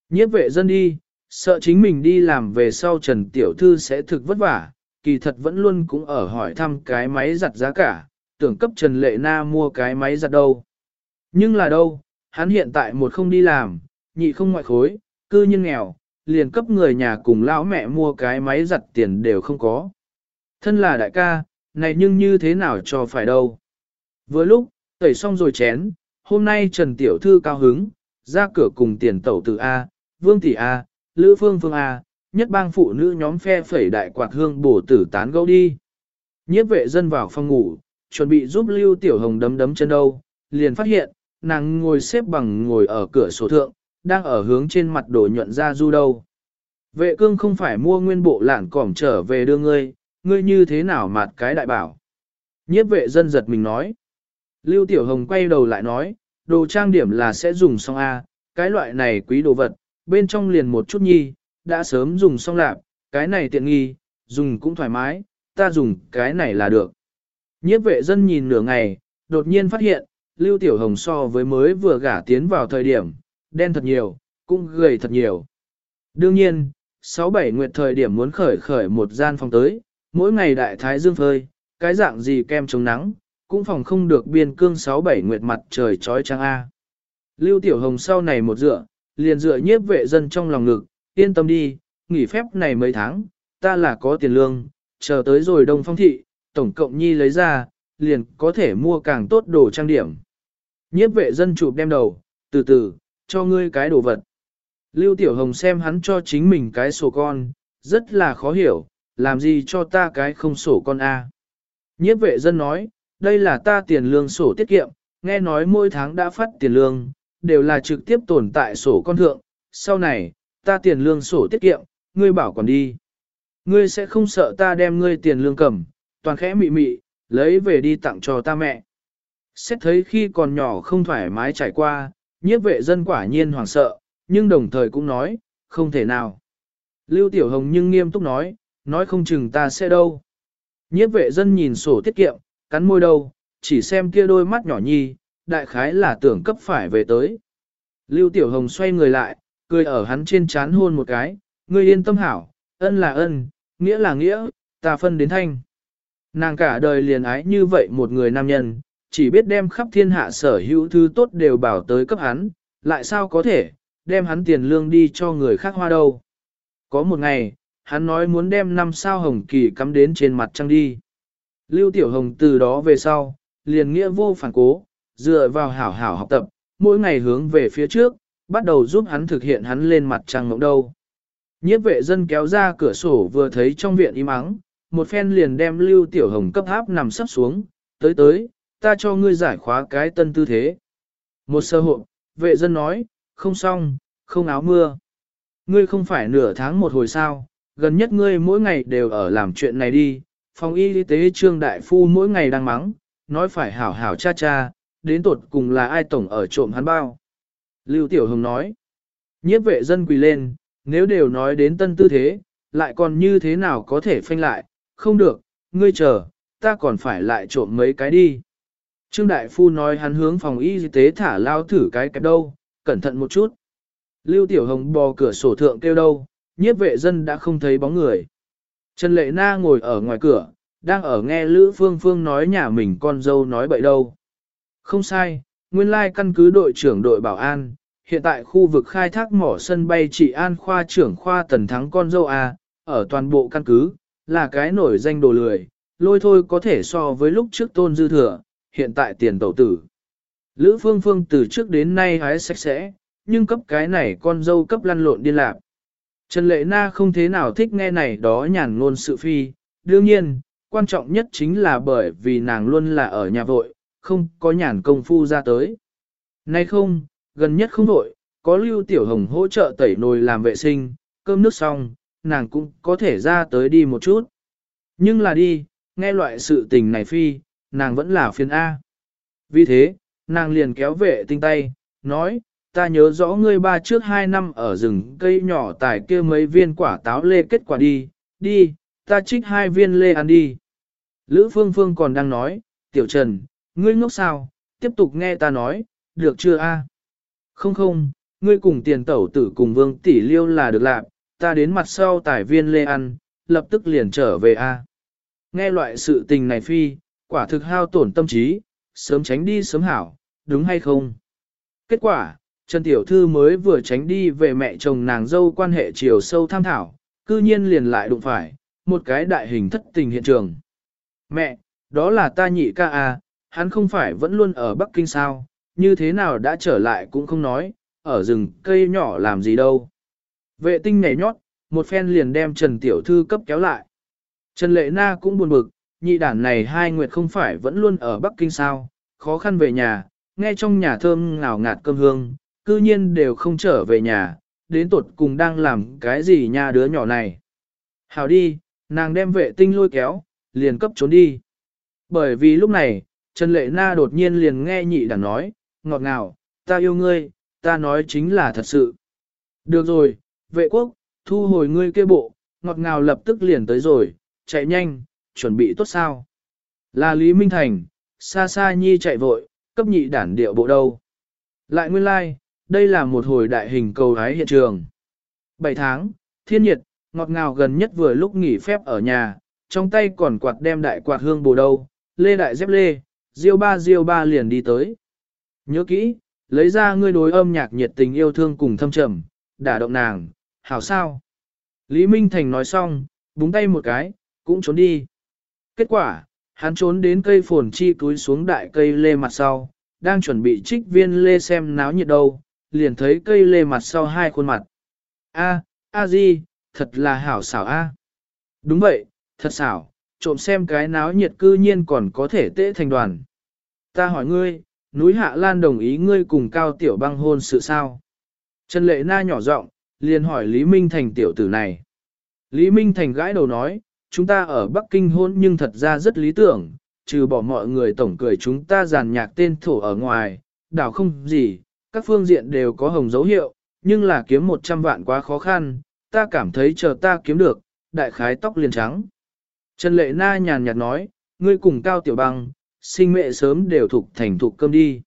Nhiếp vệ dân đi, sợ chính mình đi làm về sau Trần Tiểu Thư sẽ thực vất vả, kỳ thật vẫn luôn cũng ở hỏi thăm cái máy giặt giá cả, tưởng cấp Trần Lệ Na mua cái máy giặt đâu. Nhưng là đâu, hắn hiện tại một không đi làm, nhị không ngoại khối, cư nhiên nghèo, liền cấp người nhà cùng lão mẹ mua cái máy giặt tiền đều không có. Thân là đại ca, này nhưng như thế nào cho phải đâu. Vừa lúc, tẩy xong rồi chén, hôm nay Trần Tiểu Thư cao hứng, ra cửa cùng tiền tẩu từ A, Vương Tỷ A, Lữ Phương Phương A, nhất bang phụ nữ nhóm phe phẩy đại quạt hương bổ tử tán gẫu đi. Nhiếp vệ dân vào phòng ngủ, chuẩn bị giúp Lưu Tiểu Hồng đấm đấm chân đâu, liền phát hiện, nàng ngồi xếp bằng ngồi ở cửa sổ thượng, đang ở hướng trên mặt đổ nhuận ra du đâu. Vệ cương không phải mua nguyên bộ lạn cỏm trở về đưa ngươi, ngươi như thế nào mặt cái đại bảo. Nhiếp vệ dân giật mình nói. Lưu Tiểu Hồng quay đầu lại nói, đồ trang điểm là sẽ dùng xong A, cái loại này quý đồ vật, bên trong liền một chút nhi, đã sớm dùng xong lạp, cái này tiện nghi, dùng cũng thoải mái, ta dùng cái này là được. Nhiếp vệ dân nhìn nửa ngày, đột nhiên phát hiện, Lưu Tiểu Hồng so với mới vừa gả tiến vào thời điểm, đen thật nhiều, cũng gầy thật nhiều. Đương nhiên, 6-7 nguyệt thời điểm muốn khởi khởi một gian phòng tới, mỗi ngày đại thái dương phơi, cái dạng gì kem chống nắng, cũng phòng không được biên cương 6-7 nguyệt mặt trời trói trăng A. Lưu Tiểu Hồng sau này một dựa, liền dựa nhiếp vệ dân trong lòng ngực, yên tâm đi, nghỉ phép này mấy tháng, ta là có tiền lương, chờ tới rồi đông phong thị, tổng cộng nhi lấy ra, liền có thể mua càng tốt đồ trang điểm. Nhiếp vệ dân chụp đem đầu, từ từ, cho ngươi cái đồ vật. Lưu Tiểu Hồng xem hắn cho chính mình cái sổ con, rất là khó hiểu, làm gì cho ta cái không sổ con A. Nhiếp vệ dân nói, đây là ta tiền lương sổ tiết kiệm, nghe nói mỗi tháng đã phát tiền lương, đều là trực tiếp tồn tại sổ con thượng, sau này, ta tiền lương sổ tiết kiệm, ngươi bảo còn đi. Ngươi sẽ không sợ ta đem ngươi tiền lương cầm, toàn khẽ mị mị, lấy về đi tặng cho ta mẹ. Xét thấy khi còn nhỏ không thoải mái trải qua, nhiếp vệ dân quả nhiên hoảng sợ, nhưng đồng thời cũng nói, không thể nào. Lưu Tiểu Hồng nhưng nghiêm túc nói, nói không chừng ta sẽ đâu. Nhiếp vệ dân nhìn sổ tiết kiệm, cắn môi đầu, chỉ xem kia đôi mắt nhỏ nhi, đại khái là tưởng cấp phải về tới. Lưu Tiểu Hồng xoay người lại, cười ở hắn trên chán hôn một cái, ngươi yên tâm hảo, ân là ân, nghĩa là nghĩa, ta phân đến thanh. Nàng cả đời liền ái như vậy một người nam nhân, chỉ biết đem khắp thiên hạ sở hữu thứ tốt đều bảo tới cấp hắn, lại sao có thể, đem hắn tiền lương đi cho người khác hoa đâu. Có một ngày, hắn nói muốn đem năm sao hồng kỳ cắm đến trên mặt trăng đi. Lưu Tiểu Hồng từ đó về sau, liền nghĩa vô phản cố, dựa vào hảo hảo học tập, mỗi ngày hướng về phía trước, bắt đầu giúp hắn thực hiện hắn lên mặt trăng ngỗng đâu. Nhiếp vệ dân kéo ra cửa sổ vừa thấy trong viện im ắng, một phen liền đem Lưu Tiểu Hồng cấp áp nằm sắp xuống, tới tới, ta cho ngươi giải khóa cái tân tư thế. Một sơ hộ, vệ dân nói, không xong, không áo mưa. Ngươi không phải nửa tháng một hồi sao, gần nhất ngươi mỗi ngày đều ở làm chuyện này đi, phòng y tế trương đại phu mỗi ngày đang mắng, nói phải hảo hảo cha cha, đến tột cùng là ai tổng ở trộm hắn bao. Lưu Tiểu Hồng nói, nhiếp vệ dân quỳ lên, nếu đều nói đến tân tư thế, lại còn như thế nào có thể phanh lại, không được, ngươi chờ, ta còn phải lại trộm mấy cái đi. Trương Đại Phu nói hắn hướng phòng y tế thả lao thử cái cái đâu, cẩn thận một chút. Lưu Tiểu Hồng bò cửa sổ thượng kêu đâu, nhiếp vệ dân đã không thấy bóng người. Trần Lệ Na ngồi ở ngoài cửa, đang ở nghe Lữ Phương Phương nói nhà mình con dâu nói bậy đâu. Không sai, nguyên lai căn cứ đội trưởng đội bảo an, hiện tại khu vực khai thác mỏ sân bay trị an khoa trưởng khoa tần thắng con dâu A, ở toàn bộ căn cứ, là cái nổi danh đồ lười, lôi thôi có thể so với lúc trước tôn dư thừa, hiện tại tiền tẩu tử. Lữ phương phương từ trước đến nay hái sạch sẽ, nhưng cấp cái này con dâu cấp lăn lộn điên lạc. Trần Lệ Na không thế nào thích nghe này đó nhàn ngôn sự phi, đương nhiên, quan trọng nhất chính là bởi vì nàng luôn là ở nhà vội, không có nhàn công phu ra tới. Nay không, gần nhất không vội, có Lưu Tiểu Hồng hỗ trợ tẩy nồi làm vệ sinh, cơm nước xong, nàng cũng có thể ra tới đi một chút. Nhưng là đi, nghe loại sự tình này phi, nàng vẫn là phiền A. Vì thế, nàng liền kéo vệ tinh tay, nói, ta nhớ rõ ngươi ba trước hai năm ở rừng cây nhỏ tải kia mấy viên quả táo lê kết quả đi, đi, ta trích hai viên lê ăn đi. Lữ Phương Phương còn đang nói, Tiểu Trần, ngươi ngốc sao, tiếp tục nghe ta nói, được chưa a? Không không, ngươi cùng tiền tẩu tử cùng vương tỷ liêu là được lạc, ta đến mặt sau tài viên lê ăn, lập tức liền trở về a. Nghe loại sự tình này phi, quả thực hao tổn tâm trí, sớm tránh đi sớm hảo, đúng hay không? Kết quả, Trần Tiểu Thư mới vừa tránh đi về mẹ chồng nàng dâu quan hệ chiều sâu tham thảo, cư nhiên liền lại đụng phải, một cái đại hình thất tình hiện trường. Mẹ, đó là ta nhị ca à, hắn không phải vẫn luôn ở Bắc Kinh sao, như thế nào đã trở lại cũng không nói, ở rừng cây nhỏ làm gì đâu. Vệ tinh nhảy nhót, một phen liền đem Trần Tiểu Thư cấp kéo lại. Trần Lệ Na cũng buồn bực, nhị đản này hai nguyệt không phải vẫn luôn ở Bắc Kinh sao, khó khăn về nhà, nghe trong nhà thơm ngào ngạt cơm hương, cư nhiên đều không trở về nhà, đến tuột cùng đang làm cái gì nha đứa nhỏ này. Hào đi, nàng đem vệ tinh lôi kéo, liền cấp trốn đi. Bởi vì lúc này, Trần Lệ Na đột nhiên liền nghe nhị đản nói, ngọt ngào, ta yêu ngươi, ta nói chính là thật sự. Được rồi, vệ quốc, thu hồi ngươi kia bộ, ngọt ngào lập tức liền tới rồi, chạy nhanh, chuẩn bị tốt sao. Là Lý Minh Thành, xa xa nhi chạy vội, cấp nhị đản điệu bộ đâu. Lại nguyên lai, like, đây là một hồi đại hình cầu hái hiện trường. 7 tháng, thiên nhiệt, ngọt ngào gần nhất vừa lúc nghỉ phép ở nhà, trong tay còn quạt đem đại quạt hương bồ đâu, lê đại dép lê, diêu ba diêu ba liền đi tới. Nhớ kỹ, lấy ra ngươi đối âm nhạc nhiệt tình yêu thương cùng thâm trầm, đả động nàng, hảo sao. Lý Minh Thành nói xong, búng tay một cái, cũng trốn đi. Kết quả, hắn trốn đến cây phồn chi túi xuống đại cây lê mặt sau, đang chuẩn bị trích viên lê xem náo nhiệt đâu, liền thấy cây lê mặt sau hai khuôn mặt. A, A Di, thật là hảo xảo A. Đúng vậy, thật xảo, trộm xem cái náo nhiệt cư nhiên còn có thể tễ thành đoàn. Ta hỏi ngươi, núi Hạ Lan đồng ý ngươi cùng Cao Tiểu băng hôn sự sao? Trần Lệ Na nhỏ giọng liền hỏi Lý Minh Thành tiểu tử này. Lý Minh Thành gãi đầu nói, chúng ta ở Bắc Kinh hôn nhưng thật ra rất lý tưởng, trừ bỏ mọi người tổng cười chúng ta giàn nhạc tên thổ ở ngoài, đảo không gì, các phương diện đều có hồng dấu hiệu, nhưng là kiếm 100 vạn quá khó khăn, ta cảm thấy chờ ta kiếm được, đại khái tóc liền trắng. Trần Lệ Na nhàn nhạt nói, ngươi cùng Cao Tiểu Bằng, sinh mẹ sớm đều thuộc thành thục cơm đi.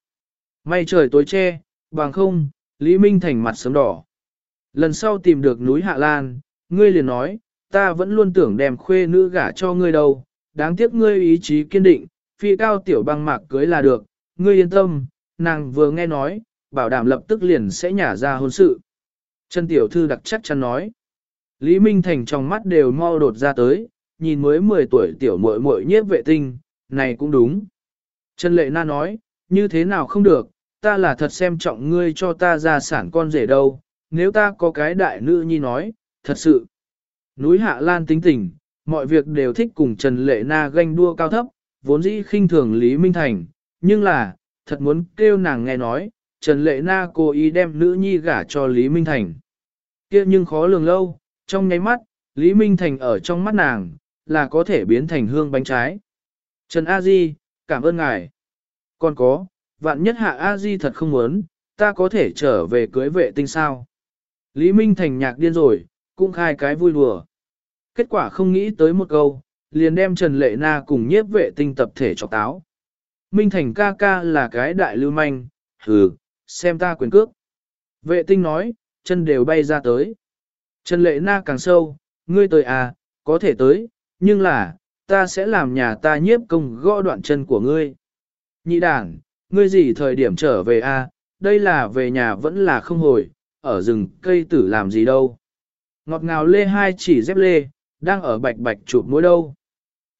May trời tối che, bằng không, Lý Minh Thành mặt sớm đỏ. Lần sau tìm được núi Hạ Lan, ngươi liền nói, ta vẫn luôn tưởng đem khuê nữ gả cho ngươi đâu, đáng tiếc ngươi ý chí kiên định, phi cao tiểu Bằng mạc cưới là được, ngươi yên tâm, nàng vừa nghe nói, bảo đảm lập tức liền sẽ nhả ra hôn sự. Trần tiểu thư đặc chắc chắn nói, Lý Minh Thành trong mắt đều mau đột ra tới, nhìn mới 10 tuổi tiểu muội muội nhiếp vệ tinh, này cũng đúng. Trần Lệ Na nói, như thế nào không được, ta là thật xem trọng ngươi cho ta ra sản con rể đâu, nếu ta có cái đại nữ nhi nói, thật sự. Núi Hạ Lan tính tình, mọi việc đều thích cùng Trần Lệ Na ganh đua cao thấp, vốn dĩ khinh thường Lý Minh Thành, nhưng là, thật muốn kêu nàng nghe nói, Trần Lệ Na cố ý đem nữ nhi gả cho Lý Minh Thành. kia nhưng khó lường lâu, trong nháy mắt, Lý Minh Thành ở trong mắt nàng, là có thể biến thành hương bánh trái. Trần A Di, cảm ơn ngài. Còn có, vạn nhất hạ A Di thật không muốn, ta có thể trở về cưới vệ tinh sao. Lý Minh Thành nhạc điên rồi, cũng khai cái vui đùa. Kết quả không nghĩ tới một câu, liền đem Trần Lệ Na cùng nhiếp vệ tinh tập thể chọc táo. Minh Thành ca ca là cái đại lưu manh, hừ, xem ta quyền cước. Vệ tinh nói, chân đều bay ra tới. Trần Lệ Na càng sâu, ngươi tới à, có thể tới, nhưng là, ta sẽ làm nhà ta nhiếp công gõ đoạn chân của ngươi. Nhị đảng, ngươi gì thời điểm trở về à, đây là về nhà vẫn là không hồi, ở rừng cây tử làm gì đâu. Ngọt ngào lê hai chỉ dép lê, đang ở bạch bạch chụp mũi đâu.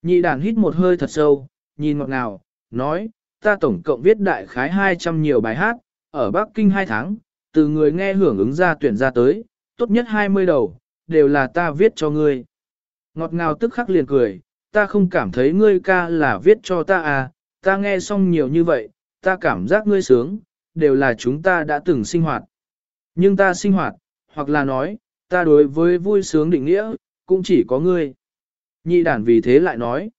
Nhị đàn hít một hơi thật sâu, nhìn ngọt ngào, nói, ta tổng cộng viết đại khái 200 nhiều bài hát, ở Bắc Kinh 2 tháng, từ người nghe hưởng ứng ra tuyển ra tới, tốt nhất 20 đầu, đều là ta viết cho ngươi. Ngọt ngào tức khắc liền cười, ta không cảm thấy ngươi ca là viết cho ta à, ta nghe xong nhiều như vậy, ta cảm giác ngươi sướng, đều là chúng ta đã từng sinh hoạt. Nhưng ta sinh hoạt, hoặc là nói, ta đối với vui sướng định nghĩa, cũng chỉ có ngươi. Nhị đản vì thế lại nói,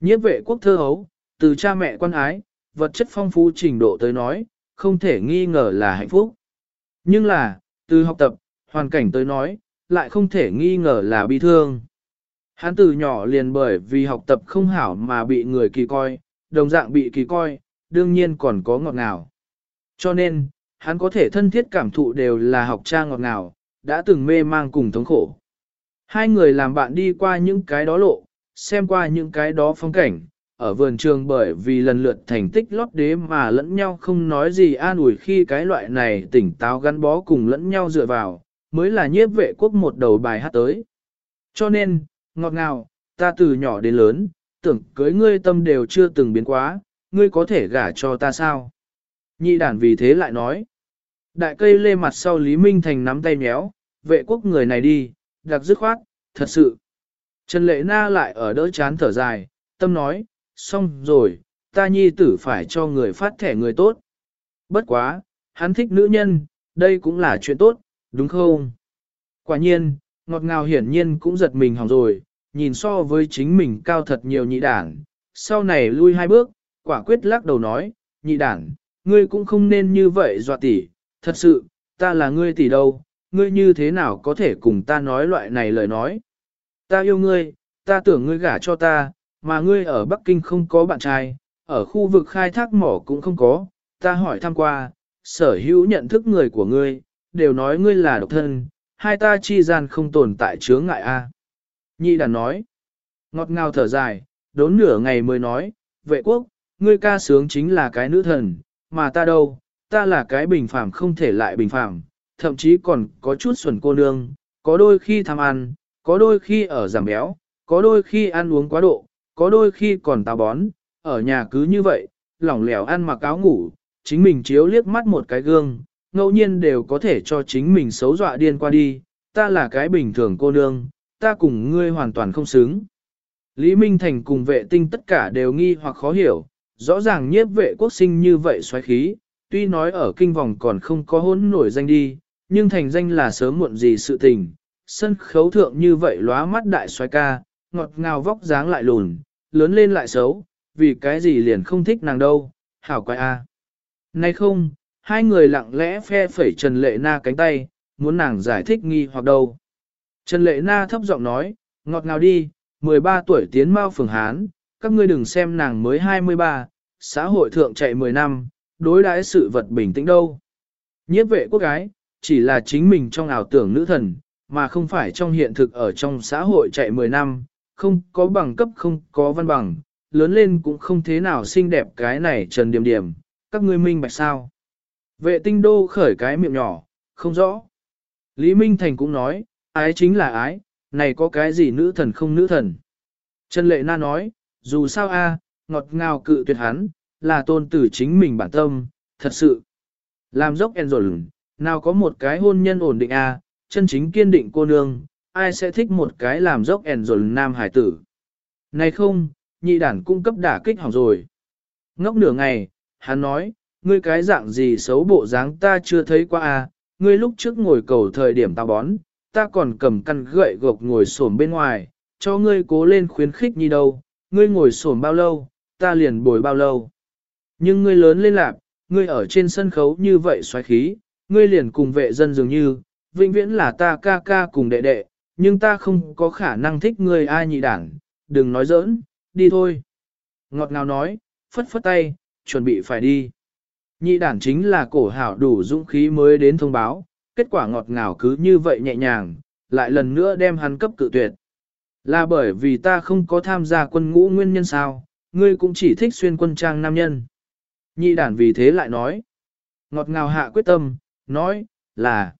nhiếp vệ quốc thơ hấu, từ cha mẹ quan ái, vật chất phong phú trình độ tới nói, không thể nghi ngờ là hạnh phúc. Nhưng là, từ học tập, hoàn cảnh tới nói, lại không thể nghi ngờ là bi thương. Hắn từ nhỏ liền bởi vì học tập không hảo mà bị người kỳ coi, đồng dạng bị kỳ coi, đương nhiên còn có ngọt ngào. Cho nên, hắn có thể thân thiết cảm thụ đều là học cha ngọt ngào, đã từng mê mang cùng thống khổ. Hai người làm bạn đi qua những cái đó lộ, xem qua những cái đó phong cảnh, ở vườn trường bởi vì lần lượt thành tích lót đế mà lẫn nhau không nói gì an ủi khi cái loại này tỉnh táo gắn bó cùng lẫn nhau dựa vào, mới là nhiếp vệ quốc một đầu bài hát tới. Cho nên, ngọt ngào, ta từ nhỏ đến lớn, tưởng cưới ngươi tâm đều chưa từng biến quá, ngươi có thể gả cho ta sao? Nhị đản vì thế lại nói. Đại cây lê mặt sau Lý Minh Thành nắm tay méo, vệ quốc người này đi, đặc dứt khoát, thật sự. Trần Lệ Na lại ở đỡ chán thở dài, tâm nói, xong rồi, ta nhi tử phải cho người phát thẻ người tốt. Bất quá, hắn thích nữ nhân, đây cũng là chuyện tốt, đúng không? Quả nhiên, ngọt ngào hiển nhiên cũng giật mình hỏng rồi, nhìn so với chính mình cao thật nhiều nhị đảng, sau này lui hai bước, quả quyết lắc đầu nói, nhị đảng, ngươi cũng không nên như vậy dọa tỷ, thật sự, ta là ngươi tỷ đâu, ngươi như thế nào có thể cùng ta nói loại này lời nói. Ta yêu ngươi, ta tưởng ngươi gả cho ta, mà ngươi ở Bắc Kinh không có bạn trai, ở khu vực khai thác mỏ cũng không có, ta hỏi thăm qua, sở hữu nhận thức người của ngươi, đều nói ngươi là độc thân, hai ta chi gian không tồn tại chướng ngại a. Nhị đàn nói, ngọt ngào thở dài, đốn nửa ngày mới nói, vệ quốc, ngươi ca sướng chính là cái nữ thần, mà ta đâu, ta là cái bình phàm không thể lại bình phàm, thậm chí còn có chút xuẩn cô nương, có đôi khi tham ăn, có đôi khi ở giảm béo, có đôi khi ăn uống quá độ, có đôi khi còn táo bón, ở nhà cứ như vậy, lỏng lẻo ăn mặc áo ngủ, chính mình chiếu liếc mắt một cái gương, ngẫu nhiên đều có thể cho chính mình xấu dọa điên qua đi, ta là cái bình thường cô nương, ta cùng ngươi hoàn toàn không xứng. Lý Minh Thành cùng vệ tinh tất cả đều nghi hoặc khó hiểu, rõ ràng nhiếp vệ quốc sinh như vậy xoáy khí, tuy nói ở kinh vòng còn không có hỗn nổi danh đi, nhưng thành danh là sớm muộn gì sự tình. Sân khấu thượng như vậy lóa mắt đại xoáy ca, ngọt ngào vóc dáng lại lùn, lớn lên lại xấu, vì cái gì liền không thích nàng đâu, hảo quái a. À. Nay không, hai người lặng lẽ phe phẩy Trần Lệ Na cánh tay, muốn nàng giải thích nghi hoặc đâu. Trần Lệ Na thấp giọng nói, ngọt ngào đi, 13 tuổi tiến mau phường Hán, các ngươi đừng xem nàng mới 23, xã hội thượng chạy 10 năm, đối đãi sự vật bình tĩnh đâu. Nhiếp vệ quốc gái, chỉ là chính mình trong ảo tưởng nữ thần, mà không phải trong hiện thực ở trong xã hội chạy 10 năm, không có bằng cấp không có văn bằng, lớn lên cũng không thế nào xinh đẹp cái này trần điểm điểm, các ngươi minh bạch sao. Vệ tinh đô khởi cái miệng nhỏ, không rõ. Lý Minh Thành cũng nói, ái chính là ái, này có cái gì nữ thần không nữ thần. Trần Lệ Na nói, dù sao a, ngọt ngào cự tuyệt hắn, là tôn tử chính mình bản tâm, thật sự. Làm dốc en rồi, nào có một cái hôn nhân ổn định a, chân chính kiên định cô nương, ai sẽ thích một cái làm dốc en rồi nam hải tử. Này không, nhị đản cung cấp đả kích hỏng rồi. Ngốc nửa ngày, hắn nói, ngươi cái dạng gì xấu bộ dáng ta chưa thấy qua à? ngươi lúc trước ngồi cầu thời điểm tao bón, ta còn cầm căn gậy gộc ngồi xổm bên ngoài, cho ngươi cố lên khuyến khích như đâu, ngươi ngồi xổm bao lâu, ta liền bồi bao lâu. Nhưng ngươi lớn lên lạc, ngươi ở trên sân khấu như vậy xoáy khí, ngươi liền cùng vệ dân dường như, vĩnh viễn là ta ca ca cùng đệ đệ, nhưng ta không có khả năng thích ngươi ai nhị đảng, đừng nói giỡn, đi thôi. Ngọt ngào nói, phất phất tay, chuẩn bị phải đi. Nhị Đản chính là cổ hảo đủ dũng khí mới đến thông báo, kết quả ngọt ngào cứ như vậy nhẹ nhàng, lại lần nữa đem hắn cấp cự tuyệt. Là bởi vì ta không có tham gia quân ngũ nguyên nhân sao, ngươi cũng chỉ thích xuyên quân trang nam nhân. Nhị đản vì thế lại nói. Ngọt ngào hạ quyết tâm, nói, là.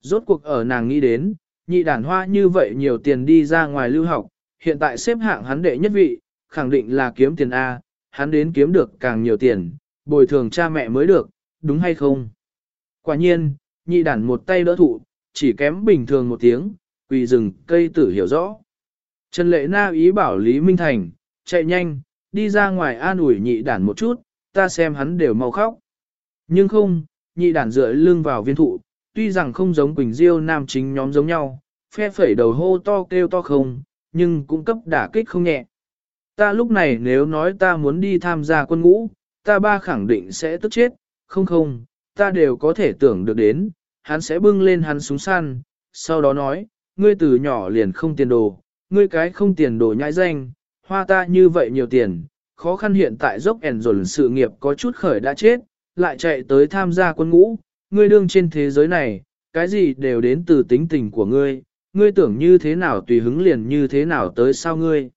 Rốt cuộc ở nàng nghĩ đến, nhị đản hoa như vậy nhiều tiền đi ra ngoài lưu học, hiện tại xếp hạng hắn đệ nhất vị, khẳng định là kiếm tiền A, hắn đến kiếm được càng nhiều tiền, bồi thường cha mẹ mới được, đúng hay không? Quả nhiên, nhị đản một tay đỡ thụ, chỉ kém bình thường một tiếng, quỳ rừng cây tử hiểu rõ. Trần Lệ Na ý bảo Lý Minh Thành, chạy nhanh, đi ra ngoài an ủi nhị đản một chút, ta xem hắn đều mau khóc. Nhưng không, nhị đản dựa lưng vào viên thụ, tuy rằng không giống Quỳnh Diêu nam chính nhóm giống nhau, phe phẩy đầu hô to kêu to không, nhưng cũng cấp đả kích không nhẹ. Ta lúc này nếu nói ta muốn đi tham gia quân ngũ, ta ba khẳng định sẽ tức chết, không không, ta đều có thể tưởng được đến, hắn sẽ bưng lên hắn súng săn, sau đó nói, ngươi từ nhỏ liền không tiền đồ, ngươi cái không tiền đồ nhãi danh, hoa ta như vậy nhiều tiền, khó khăn hiện tại dốc ẻn dồn sự nghiệp có chút khởi đã chết, lại chạy tới tham gia quân ngũ, ngươi đương trên thế giới này, cái gì đều đến từ tính tình của ngươi, ngươi tưởng như thế nào tùy hứng liền như thế nào tới sao ngươi.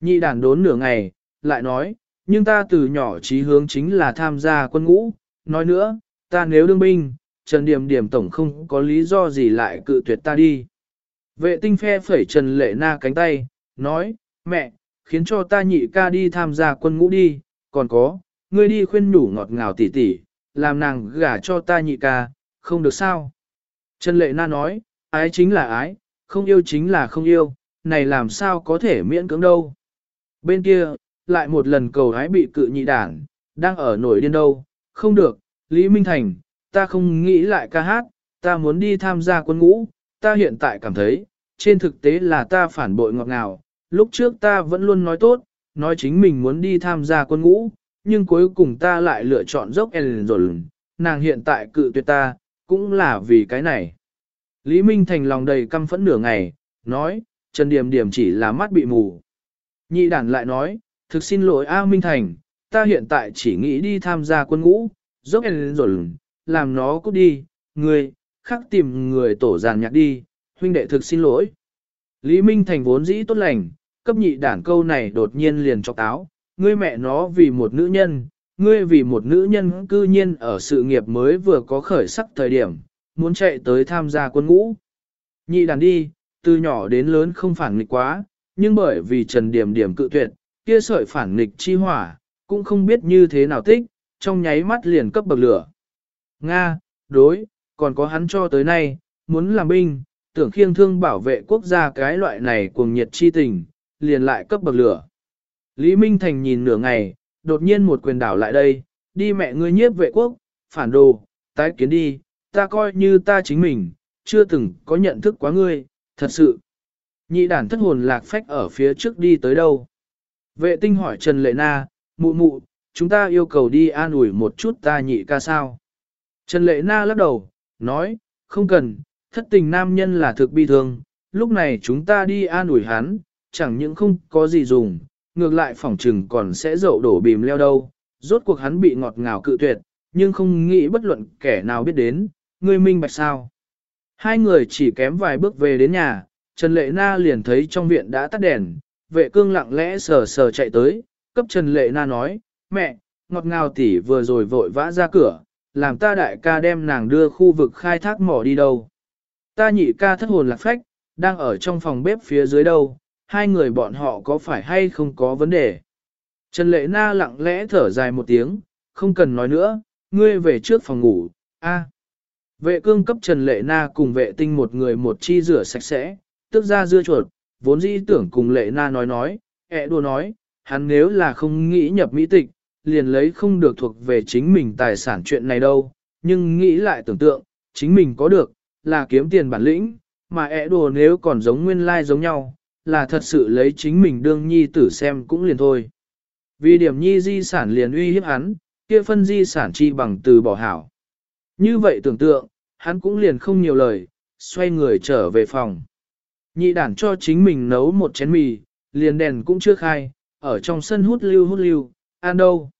Nhị đàn đốn nửa ngày, lại nói, nhưng ta từ nhỏ chí hướng chính là tham gia quân ngũ, nói nữa, ta nếu đương binh, Trần Điểm Điểm Tổng không có lý do gì lại cự tuyệt ta đi. Vệ tinh phe phẩy Trần Lệ Na cánh tay, nói, mẹ, khiến cho ta nhị ca đi tham gia quân ngũ đi, còn có, ngươi đi khuyên nhủ ngọt ngào tỉ tỉ, làm nàng gả cho ta nhị ca, không được sao. Trần Lệ Na nói, ái chính là ái, không yêu chính là không yêu, này làm sao có thể miễn cưỡng đâu. Bên kia, lại một lần cầu hái bị cự nhị đảng, đang ở nổi điên đâu, không được, Lý Minh Thành, ta không nghĩ lại ca hát, ta muốn đi tham gia quân ngũ, ta hiện tại cảm thấy, trên thực tế là ta phản bội ngọt ngào, lúc trước ta vẫn luôn nói tốt, nói chính mình muốn đi tham gia quân ngũ, nhưng cuối cùng ta lại lựa chọn dốc Ellen rồi, nàng hiện tại cự tuyệt ta, cũng là vì cái này. Lý Minh Thành lòng đầy căm phẫn nửa ngày, nói, Trần Điểm Điểm chỉ là mắt bị mù. Nhị đản lại nói, thực xin lỗi A Minh Thành, ta hiện tại chỉ nghĩ đi tham gia quân ngũ, dốc lên rồi, làm nó cút đi, người, khắc tìm người tổ giàn nhạc đi, huynh đệ thực xin lỗi. Lý Minh Thành vốn dĩ tốt lành, cấp nhị đản câu này đột nhiên liền chọc táo, ngươi mẹ nó vì một nữ nhân, ngươi vì một nữ nhân cư nhiên ở sự nghiệp mới vừa có khởi sắc thời điểm, muốn chạy tới tham gia quân ngũ. Nhị đàn đi, từ nhỏ đến lớn không phản nghịch quá, nhưng bởi vì Trần Điểm Điểm cự tuyệt, kia sợi phản nghịch chi hỏa, cũng không biết như thế nào tích, trong nháy mắt liền cấp bậc lửa. Nga, đối, còn có hắn cho tới nay, muốn làm binh, tưởng khiêng thương bảo vệ quốc gia cái loại này cuồng nhiệt chi tình, liền lại cấp bậc lửa. Lý Minh Thành nhìn nửa ngày, đột nhiên một quyền đảo lại đây, đi mẹ ngươi nhiếp vệ quốc, phản đồ, tái kiến đi, ta coi như ta chính mình, chưa từng có nhận thức quá ngươi, thật sự. Nhị đản thất hồn lạc phách ở phía trước đi tới đâu. Vệ tinh hỏi Trần Lệ Na, mụ mụ, chúng ta yêu cầu đi an ủi một chút ta nhị ca sao. Trần Lệ Na lắc đầu, nói, không cần, thất tình nam nhân là thực bi thương, lúc này chúng ta đi an ủi hắn, chẳng những không có gì dùng, ngược lại phỏng trừng còn sẽ dậu đổ bìm leo đâu. Rốt cuộc hắn bị ngọt ngào cự tuyệt, nhưng không nghĩ bất luận kẻ nào biết đến, người minh bạch sao. Hai người chỉ kém vài bước về đến nhà, Trần Lệ Na liền thấy trong viện đã tắt đèn, vệ cương lặng lẽ sờ sờ chạy tới, cấp Trần Lệ Na nói, mẹ, ngọt ngào tỷ vừa rồi vội vã ra cửa, làm ta đại ca đem nàng đưa khu vực khai thác mỏ đi đâu. Ta nhị ca thất hồn lạc phách, đang ở trong phòng bếp phía dưới đâu, hai người bọn họ có phải hay không có vấn đề. Trần Lệ Na lặng lẽ thở dài một tiếng, không cần nói nữa, ngươi về trước phòng ngủ, a. Vệ cương cấp Trần Lệ Na cùng vệ tinh một người một chi rửa sạch sẽ, tức ra dưa chuột, vốn dĩ tưởng cùng Lệ Na nói nói, ẹ đùa nói, hắn nếu là không nghĩ nhập mỹ tịch, liền lấy không được thuộc về chính mình tài sản chuyện này đâu, nhưng nghĩ lại tưởng tượng, chính mình có được, là kiếm tiền bản lĩnh, mà ẹ đùa nếu còn giống nguyên lai like giống nhau, là thật sự lấy chính mình đương nhi tử xem cũng liền thôi. Vì điểm nhi di sản liền uy hiếp hắn, kia phân di sản chi bằng từ bỏ hảo. Như vậy tưởng tượng, hắn cũng liền không nhiều lời, xoay người trở về phòng. Nhị đản cho chính mình nấu một chén mì, liền đèn cũng chưa khai, ở trong sân hút lưu hút lưu, ăn đâu.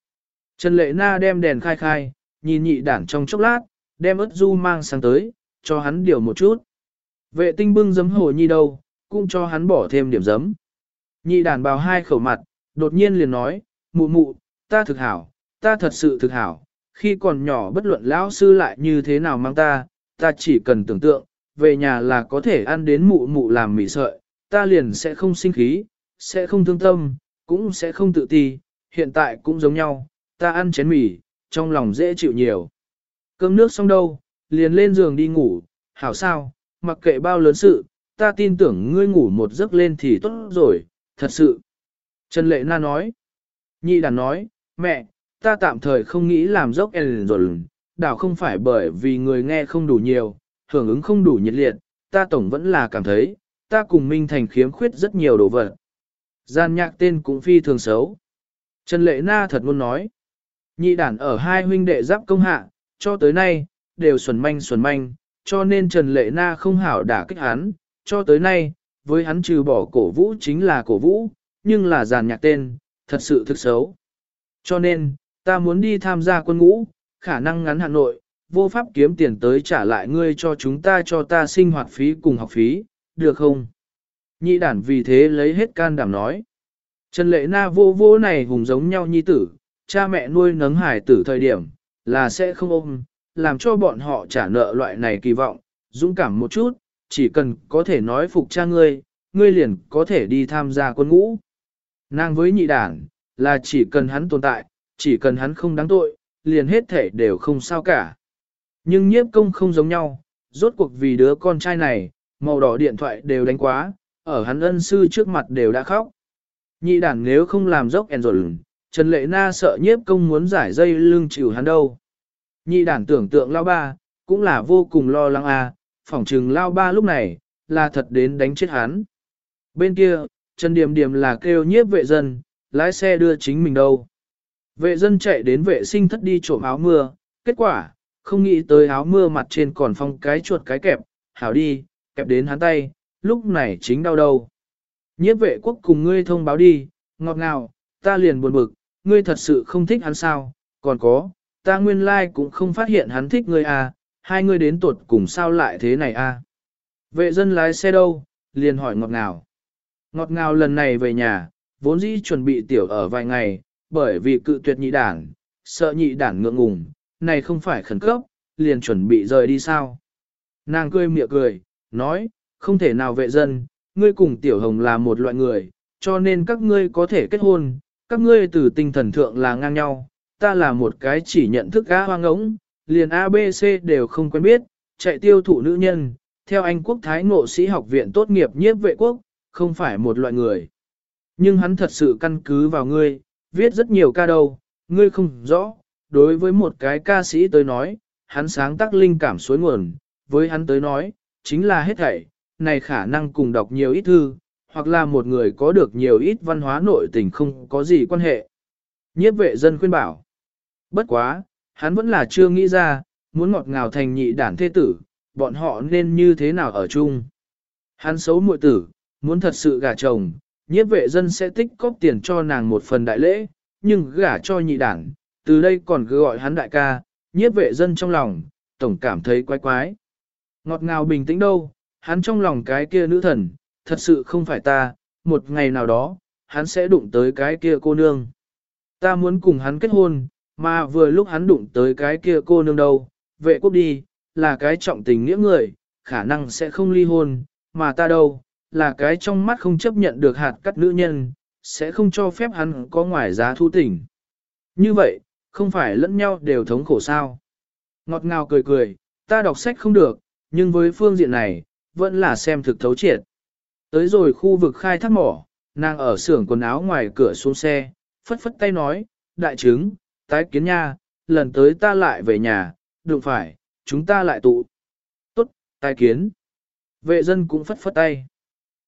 Trần Lệ Na đem đèn khai khai, nhìn nhị đản trong chốc lát, đem ớt du mang sang tới, cho hắn điều một chút. Vệ tinh bưng giấm hồ nhi đâu, cũng cho hắn bỏ thêm điểm giấm. Nhị đản bào hai khẩu mặt, đột nhiên liền nói, mụ mụ, ta thực hảo, ta thật sự thực hảo, khi còn nhỏ bất luận lão sư lại như thế nào mang ta, ta chỉ cần tưởng tượng, về nhà là có thể ăn đến mụ mụ làm mì sợi, ta liền sẽ không sinh khí, sẽ không thương tâm, cũng sẽ không tự ti, hiện tại cũng giống nhau, ta ăn chén mì, trong lòng dễ chịu nhiều. Cơm nước xong đâu, liền lên giường đi ngủ, hảo sao, mặc kệ bao lớn sự, ta tin tưởng ngươi ngủ một giấc lên thì tốt rồi, thật sự. Trần Lệ Na nói, nhị đàn nói, mẹ, ta tạm thời không nghĩ làm dốc Ellen rồi, đảo không phải bởi vì người nghe không đủ nhiều, hưởng ứng không đủ nhiệt liệt, ta tổng vẫn là cảm thấy, ta cùng Minh Thành khiếm khuyết rất nhiều đồ vật. Gian nhạc tên cũng phi thường xấu. Trần Lệ Na thật luôn nói, nhị đản ở hai huynh đệ giáp công hạ, cho tới nay, đều xuẩn manh xuẩn manh, cho nên Trần Lệ Na không hảo đả kích hắn, cho tới nay, với hắn trừ bỏ cổ vũ chính là cổ vũ, nhưng là giàn nhạc tên, thật sự thực xấu. Cho nên, ta muốn đi tham gia quân ngũ, khả năng ngắn Hà Nội, vô pháp kiếm tiền tới trả lại ngươi cho chúng ta cho ta sinh hoạt phí cùng học phí, được không? Nhị đản vì thế lấy hết can đảm nói. Trần lệ na vô vô này hùng giống nhau nhi tử, cha mẹ nuôi nấng hải tử thời điểm, là sẽ không ôm, làm cho bọn họ trả nợ loại này kỳ vọng, dũng cảm một chút, chỉ cần có thể nói phục cha ngươi, ngươi liền có thể đi tham gia quân ngũ. Nàng với nhị đản, là chỉ cần hắn tồn tại, chỉ cần hắn không đáng tội, liền hết thể đều không sao cả. Nhưng nhiếp công không giống nhau, rốt cuộc vì đứa con trai này, màu đỏ điện thoại đều đánh quá, ở hắn ân sư trước mặt đều đã khóc. Nhị đản nếu không làm dốc en rồi, Trần Lệ Na sợ nhiếp công muốn giải dây lưng chịu hắn đâu. Nhị đản tưởng tượng lao ba, cũng là vô cùng lo lắng à, phỏng trừng lao ba lúc này, là thật đến đánh chết hắn. Bên kia, Trần Điềm Điềm là kêu nhiếp vệ dân, lái xe đưa chính mình đâu. Vệ dân chạy đến vệ sinh thất đi trộm áo mưa, kết quả, không nghĩ tới áo mưa mặt trên còn phong cái chuột cái kẹp, hảo đi, kẹp đến hắn tay, lúc này chính đau đầu. Nhiếp vệ quốc cùng ngươi thông báo đi, ngọt ngào, ta liền buồn bực, ngươi thật sự không thích hắn sao, còn có, ta nguyên lai like cũng không phát hiện hắn thích ngươi à, hai ngươi đến tuột cùng sao lại thế này à. Vệ dân lái xe đâu, liền hỏi ngọt ngào. Ngọt ngào lần này về nhà, vốn dĩ chuẩn bị tiểu ở vài ngày, bởi vì cự tuyệt nhị đảng, sợ nhị đảng ngượng ngùng, này không phải khẩn cấp, liền chuẩn bị rời đi sao. Nàng cười miệng cười, nói, không thể nào vệ dân, ngươi cùng tiểu hồng là một loại người, cho nên các ngươi có thể kết hôn, các ngươi từ tinh thần thượng là ngang nhau, ta là một cái chỉ nhận thức gã hoang ống, liền ABC đều không quen biết, chạy tiêu thụ nữ nhân, theo Anh quốc thái ngộ sĩ học viện tốt nghiệp nhiếp vệ quốc, không phải một loại người. Nhưng hắn thật sự căn cứ vào ngươi, viết rất nhiều ca đâu, ngươi không rõ, đối với một cái ca sĩ tới nói, hắn sáng tác linh cảm suối nguồn, với hắn tới nói, chính là hết thảy, này khả năng cùng đọc nhiều ít thư, hoặc là một người có được nhiều ít văn hóa nội tình không có gì quan hệ. Nhiếp vệ dân khuyên bảo. Bất quá, hắn vẫn là chưa nghĩ ra, muốn ngọt ngào thành nhị đản thế tử, bọn họ nên như thế nào ở chung. Hắn xấu muội tử, muốn thật sự gả chồng, nhiếp vệ dân sẽ tích cóp tiền cho nàng một phần đại lễ, nhưng gả cho nhị đản, từ đây còn cứ gọi hắn đại ca, nhiếp vệ dân trong lòng, tổng cảm thấy quái quái. Ngọt ngào bình tĩnh đâu, hắn trong lòng cái kia nữ thần, thật sự không phải ta, một ngày nào đó, hắn sẽ đụng tới cái kia cô nương. Ta muốn cùng hắn kết hôn, mà vừa lúc hắn đụng tới cái kia cô nương đâu, vệ quốc đi, là cái trọng tình nghĩa người, khả năng sẽ không ly hôn, mà ta đâu, là cái trong mắt không chấp nhận được hạt cắt nữ nhân, sẽ không cho phép hắn có ngoài giá thu tỉnh. Như vậy, không phải lẫn nhau đều thống khổ sao. Ngọt ngào cười cười, ta đọc sách không được, nhưng với phương diện này, vẫn là xem thực thấu triệt. Tới rồi khu vực khai thác mỏ, nàng ở xưởng quần áo ngoài cửa xuống xe, phất phất tay nói, đại trứng, tái kiến nha, lần tới ta lại về nhà, đừng phải, chúng ta lại tụ. Tốt, tái kiến. Vệ dân cũng phất phất tay.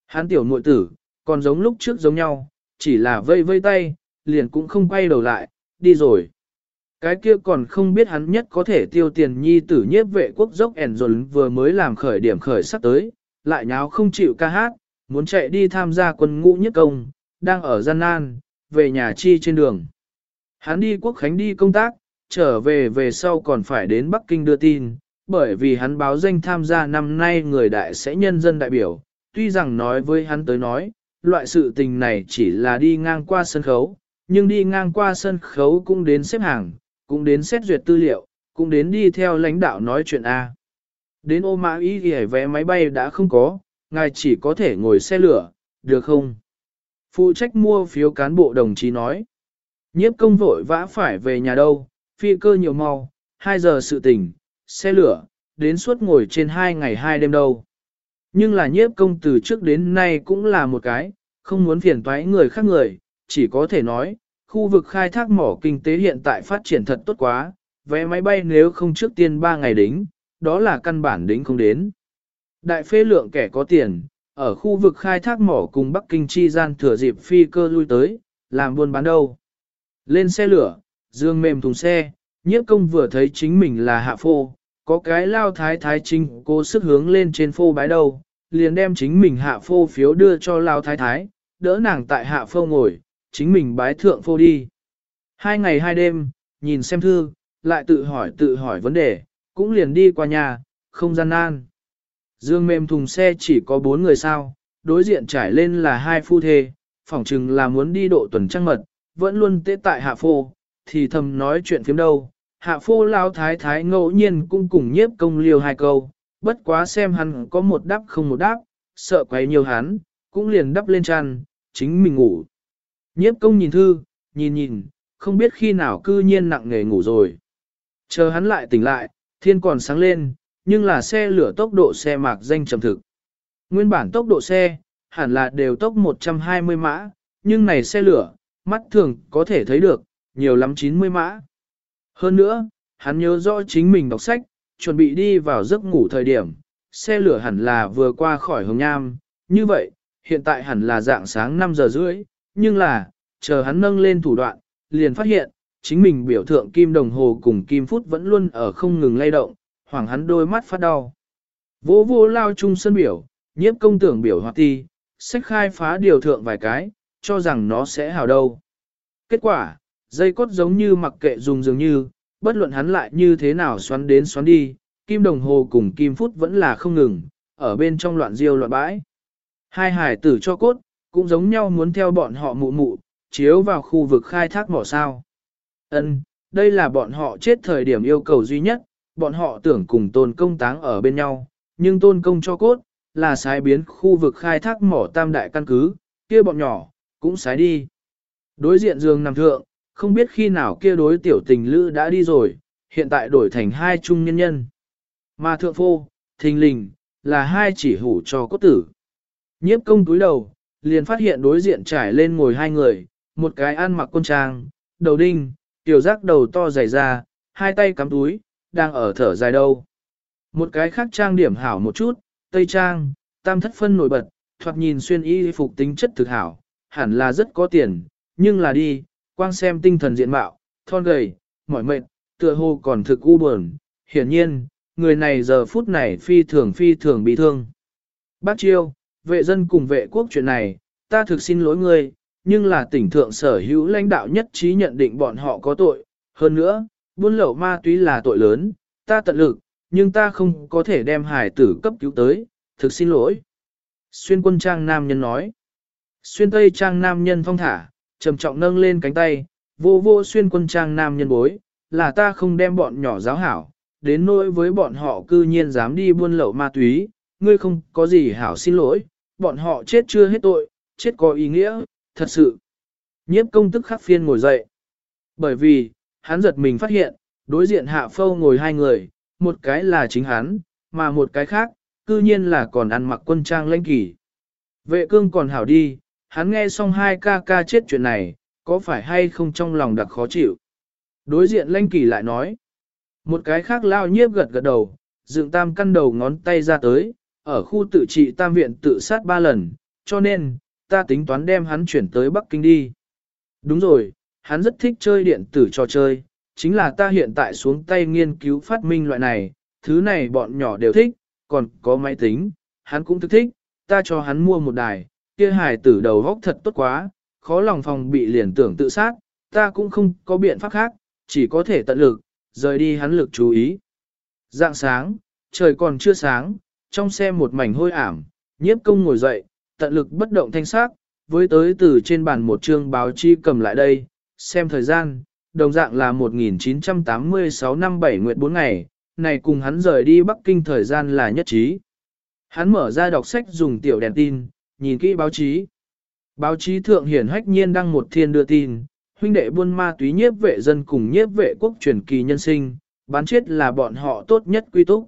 Hán tiểu nội tử, còn giống lúc trước giống nhau, chỉ là vây vây tay, liền cũng không quay đầu lại, đi rồi. Cái kia còn không biết hắn nhất có thể tiêu tiền nhi tử nhiếp vệ quốc dốc ẻn dồn vừa mới làm khởi điểm khởi sắp tới, lại nháo không chịu ca hát, muốn chạy đi tham gia quân ngũ nhất công, đang ở gian nan, về nhà chi trên đường. Hắn đi quốc khánh đi công tác, trở về về sau còn phải đến Bắc Kinh đưa tin, bởi vì hắn báo danh tham gia năm nay người đại sẽ nhân dân đại biểu, tuy rằng nói với hắn tới nói, loại sự tình này chỉ là đi ngang qua sân khấu, nhưng đi ngang qua sân khấu cũng đến xếp hàng, cũng đến xét duyệt tư liệu, cũng đến đi theo lãnh đạo nói chuyện A. Đến ô mã ý thì vé máy bay đã không có, ngài chỉ có thể ngồi xe lửa, được không? Phụ trách mua phiếu cán bộ đồng chí nói. Nhiếp công vội vã phải về nhà đâu, phi cơ nhiều mau, 2 giờ sự tỉnh, xe lửa, đến suốt ngồi trên 2 ngày 2 đêm đâu. Nhưng là nhiếp công từ trước đến nay cũng là một cái, không muốn phiền toái người khác người, chỉ có thể nói, khu vực khai thác mỏ kinh tế hiện tại phát triển thật tốt quá, vé máy bay nếu không trước tiên 3 ngày đính, đó là căn bản đính không đến. Đại phê lượng kẻ có tiền, ở khu vực khai thác mỏ cùng Bắc Kinh chi gian thừa dịp phi cơ lui tới, làm buôn bán đâu. Lên xe lửa, dương mềm thùng xe, nhiếp công vừa thấy chính mình là hạ phô, có cái lao thái thái chính cố sức hướng lên trên phô bái đầu, liền đem chính mình hạ phô phiếu đưa cho lao thái thái, đỡ nàng tại hạ phô ngồi, chính mình bái thượng phô đi. Hai ngày hai đêm, nhìn xem thư, lại tự hỏi tự hỏi vấn đề, cũng liền đi qua nhà, không gian nan. Dương mềm thùng xe chỉ có bốn người sao, đối diện trải lên là hai phu thê, phỏng chừng là muốn đi độ tuần trăng mật, vẫn luôn tế tại hạ phô, thì thầm nói chuyện phiếm đâu. Hạ phô lao thái thái ngẫu nhiên cũng cùng nhiếp công liêu hai câu, bất quá xem hắn có một đáp không một đáp, sợ quấy nhiều hắn, cũng liền đắp lên chăn, chính mình ngủ. Nhiếp công nhìn thư, nhìn nhìn, không biết khi nào cư nhiên nặng nghề ngủ rồi. Chờ hắn lại tỉnh lại, thiên còn sáng lên, nhưng là xe lửa tốc độ xe mạc danh trầm thực. Nguyên bản tốc độ xe, hẳn là đều tốc 120 mã, nhưng này xe lửa, mắt thường có thể thấy được, nhiều lắm 90 mã. Hơn nữa, hắn nhớ rõ chính mình đọc sách, chuẩn bị đi vào giấc ngủ thời điểm, xe lửa hẳn là vừa qua khỏi Hồng Nham, như vậy, hiện tại hẳn là dạng sáng 5 giờ rưỡi, nhưng là, chờ hắn nâng lên thủ đoạn, liền phát hiện, chính mình biểu thượng kim đồng hồ cùng kim phút vẫn luôn ở không ngừng lay động, hoảng hắn đôi mắt phát đau. Vô vô lao trung sân biểu, nhiếp công tưởng biểu hoạt ti, sách khai phá điều thượng vài cái, cho rằng nó sẽ hào đâu. Kết quả, dây cốt giống như mặc kệ dùng dường như, bất luận hắn lại như thế nào xoắn đến xoắn đi, kim đồng hồ cùng kim phút vẫn là không ngừng, ở bên trong loạn diêu loạn bãi. Hai hải tử cho cốt, cũng giống nhau muốn theo bọn họ mụ mụ, chiếu vào khu vực khai thác mỏ sao. Ân, đây là bọn họ chết thời điểm yêu cầu duy nhất, bọn họ tưởng cùng tôn công táng ở bên nhau, nhưng tôn công cho cốt, là sai biến khu vực khai thác mỏ tam đại căn cứ, kia bọn nhỏ, cũng sái đi. Đối diện giường nằm thượng, không biết khi nào kia đối tiểu tình lữ đã đi rồi, hiện tại đổi thành hai trung nhân nhân. Mà thượng phô, thình lình, là hai chỉ hủ cho cốt tử. Nhiếp công túi đầu, liền phát hiện đối diện trải lên ngồi hai người, một cái ăn mặc quân trang, đầu đinh, tiểu giác đầu to dày ra, hai tay cắm túi, đang ở thở dài đâu. Một cái khác trang điểm hảo một chút, tây trang, tam thất phân nổi bật, thoạt nhìn xuyên y phục tính chất thực hảo, hẳn là rất có tiền, nhưng là đi, quang xem tinh thần diện mạo, thon gầy, mỏi mệt, tựa hồ còn thực u buồn, hiển nhiên, người này giờ phút này phi thường phi thường bị thương. Bác Chiêu, vệ dân cùng vệ quốc chuyện này, ta thực xin lỗi ngươi, nhưng là tỉnh thượng sở hữu lãnh đạo nhất trí nhận định bọn họ có tội. Hơn nữa, buôn lậu ma túy là tội lớn, ta tận lực, nhưng ta không có thể đem hải tử cấp cứu tới, thực xin lỗi. Xuyên quân trang nam nhân nói. Xuyên tây trang nam nhân phong thả, trầm trọng nâng lên cánh tay, vô vô xuyên quân trang nam nhân bối, là ta không đem bọn nhỏ giáo hảo, đến nỗi với bọn họ cư nhiên dám đi buôn lậu ma túy, ngươi không có gì hảo xin lỗi, bọn họ chết chưa hết tội, chết có ý nghĩa, thật sự. Nhiếp công tức khắc phiên ngồi dậy. Bởi vì, hắn giật mình phát hiện, đối diện hạ phâu ngồi hai người, một cái là chính hắn, mà một cái khác, cư nhiên là còn ăn mặc quân trang lãnh kỷ. Vệ cương còn hảo đi, hắn nghe xong hai ca ca chết chuyện này, có phải hay không trong lòng đặc khó chịu. Đối diện lãnh kỷ lại nói, một cái khác lao nhiếp gật gật đầu, dựng tam căn đầu ngón tay ra tới, ở khu tự trị tam viện tự sát ba lần, cho nên, ta tính toán đem hắn chuyển tới Bắc Kinh đi. Đúng rồi, hắn rất thích chơi điện tử trò chơi, chính là ta hiện tại xuống tay nghiên cứu phát minh loại này, thứ này bọn nhỏ đều thích, còn có máy tính, hắn cũng thức thích, ta cho hắn mua một đài, kia hài tử đầu góc thật tốt quá, khó lòng phòng bị liền tưởng tự sát, ta cũng không có biện pháp khác, chỉ có thể tận lực, rời đi hắn lực chú ý. Dạng sáng, trời còn chưa sáng, trong xe một mảnh hôi ảm, nhiếp công ngồi dậy, tận lực bất động thanh sắc, với tới từ trên bàn một chương báo chi cầm lại đây, xem thời gian, đồng dạng là 1986 năm 7 nguyệt 4 ngày, này cùng hắn rời đi Bắc Kinh thời gian là nhất trí. Hắn mở ra đọc sách dùng tiểu đèn tin, nhìn kỹ báo chí. Báo chí thượng hiển hách nhiên đăng một thiên đưa tin, huynh đệ buôn ma túy nhiếp vệ dân cùng nhiếp vệ quốc truyền kỳ nhân sinh, bán chết là bọn họ tốt nhất quy túc.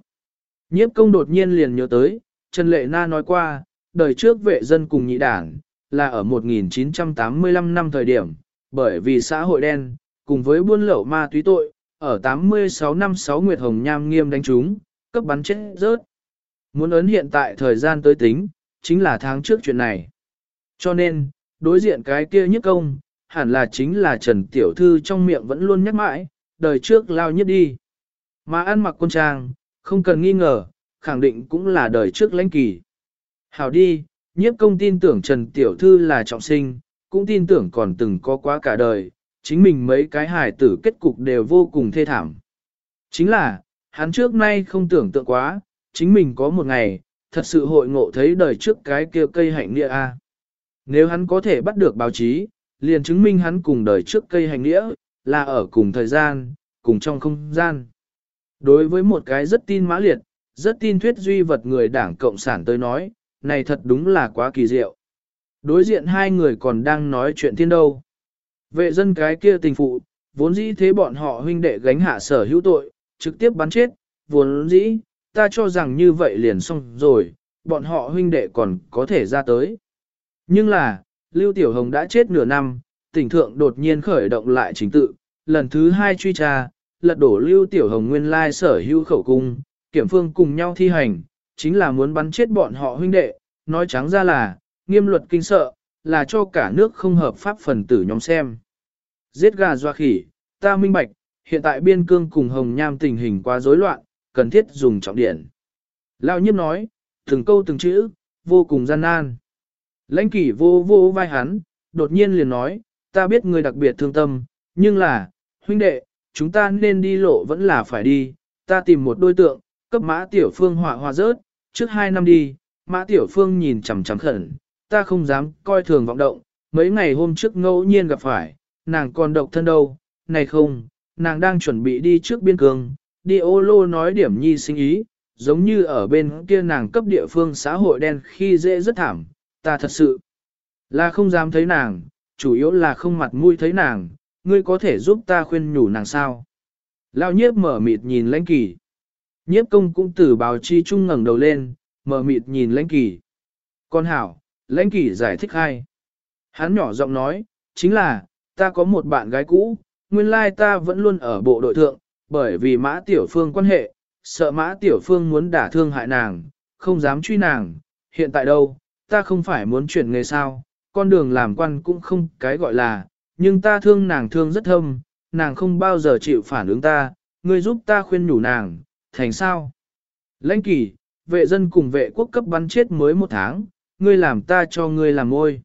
Nhiếp công đột nhiên liền nhớ tới, Trần Lệ Na nói qua, đời trước vệ dân cùng nhị đảng, là ở 1985 năm thời điểm, bởi vì xã hội đen, cùng với buôn lậu ma túy tội, ở 86 năm 6 Nguyệt Hồng Nham nghiêm đánh chúng, cấp bắn chết rớt. Muốn ấn hiện tại thời gian tới tính, chính là tháng trước chuyện này. Cho nên, đối diện cái kia nhất công, hẳn là chính là Trần Tiểu Thư trong miệng vẫn luôn nhắc mãi, đời trước lao nhất đi. Mà ăn mặc quân trang, không cần nghi ngờ, khẳng định cũng là đời trước lãnh kỳ. Hảo đi, nhiếp công tin tưởng Trần Tiểu Thư là trọng sinh, cũng tin tưởng còn từng có quá cả đời, chính mình mấy cái hài tử kết cục đều vô cùng thê thảm. Chính là, hắn trước nay không tưởng tượng quá, chính mình có một ngày, thật sự hội ngộ thấy đời trước cái kia cây hạnh nghĩa A. Nếu hắn có thể bắt được báo chí, liền chứng minh hắn cùng đời trước cây hành nghĩa, là ở cùng thời gian, cùng trong không gian. Đối với một cái rất tin mã liệt, rất tin thuyết duy vật người đảng Cộng sản tới nói, này thật đúng là quá kỳ diệu. Đối diện hai người còn đang nói chuyện thiên đâu. Vệ dân cái kia tình phụ, vốn dĩ thế bọn họ huynh đệ gánh hạ sở hữu tội, trực tiếp bắn chết, vốn dĩ, ta cho rằng như vậy liền xong rồi, bọn họ huynh đệ còn có thể ra tới. Nhưng là, Lưu Tiểu Hồng đã chết nửa năm, tỉnh thượng đột nhiên khởi động lại chính tự, lần thứ hai truy tra, lật đổ Lưu Tiểu Hồng nguyên lai sở hữu khẩu cung, kiểm phương cùng nhau thi hành, chính là muốn bắn chết bọn họ huynh đệ, nói trắng ra là, nghiêm luật kinh sợ, là cho cả nước không hợp pháp phần tử nhóm xem. Giết gà doa khỉ, ta minh bạch, hiện tại biên cương cùng hồng nham tình hình quá rối loạn, cần thiết dùng trọng điện. Lão nhiếp nói, từng câu từng chữ, vô cùng gian nan. Lãnh kỷ vô vô vai hắn, đột nhiên liền nói, ta biết người đặc biệt thương tâm, nhưng là, huynh đệ, chúng ta nên đi lộ vẫn là phải đi, ta tìm một đối tượng, cấp mã tiểu phương họa hoa rớt, trước hai năm đi, mã tiểu phương nhìn chằm chằm khẩn, ta không dám coi thường vọng động, mấy ngày hôm trước ngẫu nhiên gặp phải, nàng còn độc thân đâu, này không, nàng đang chuẩn bị đi trước biên cương, đi ô lô nói điểm nhi sinh ý, giống như ở bên kia nàng cấp địa phương xã hội đen khi dễ rất thảm, ta thật sự là không dám thấy nàng, chủ yếu là không mặt mũi thấy nàng, ngươi có thể giúp ta khuyên nhủ nàng sao. Lao nhiếp mở mịt nhìn lãnh kỳ. Nhiếp công cũng từ báo chi trung ngẩng đầu lên, mở mịt nhìn lãnh kỳ. Con hảo, lãnh kỳ giải thích hay. Hắn nhỏ giọng nói, chính là, ta có một bạn gái cũ, nguyên lai ta vẫn luôn ở bộ đội thượng, bởi vì mã tiểu phương quan hệ, sợ mã tiểu phương muốn đả thương hại nàng, không dám truy nàng, hiện tại đâu, ta không phải muốn chuyển nghề sao, con đường làm quan cũng không cái gọi là, nhưng ta thương nàng thương rất thâm, nàng không bao giờ chịu phản ứng ta, ngươi giúp ta khuyên nhủ nàng, thành sao? Lãnh kỷ, vệ dân cùng vệ quốc cấp bắn chết mới một tháng, ngươi làm ta cho ngươi làm ngôi.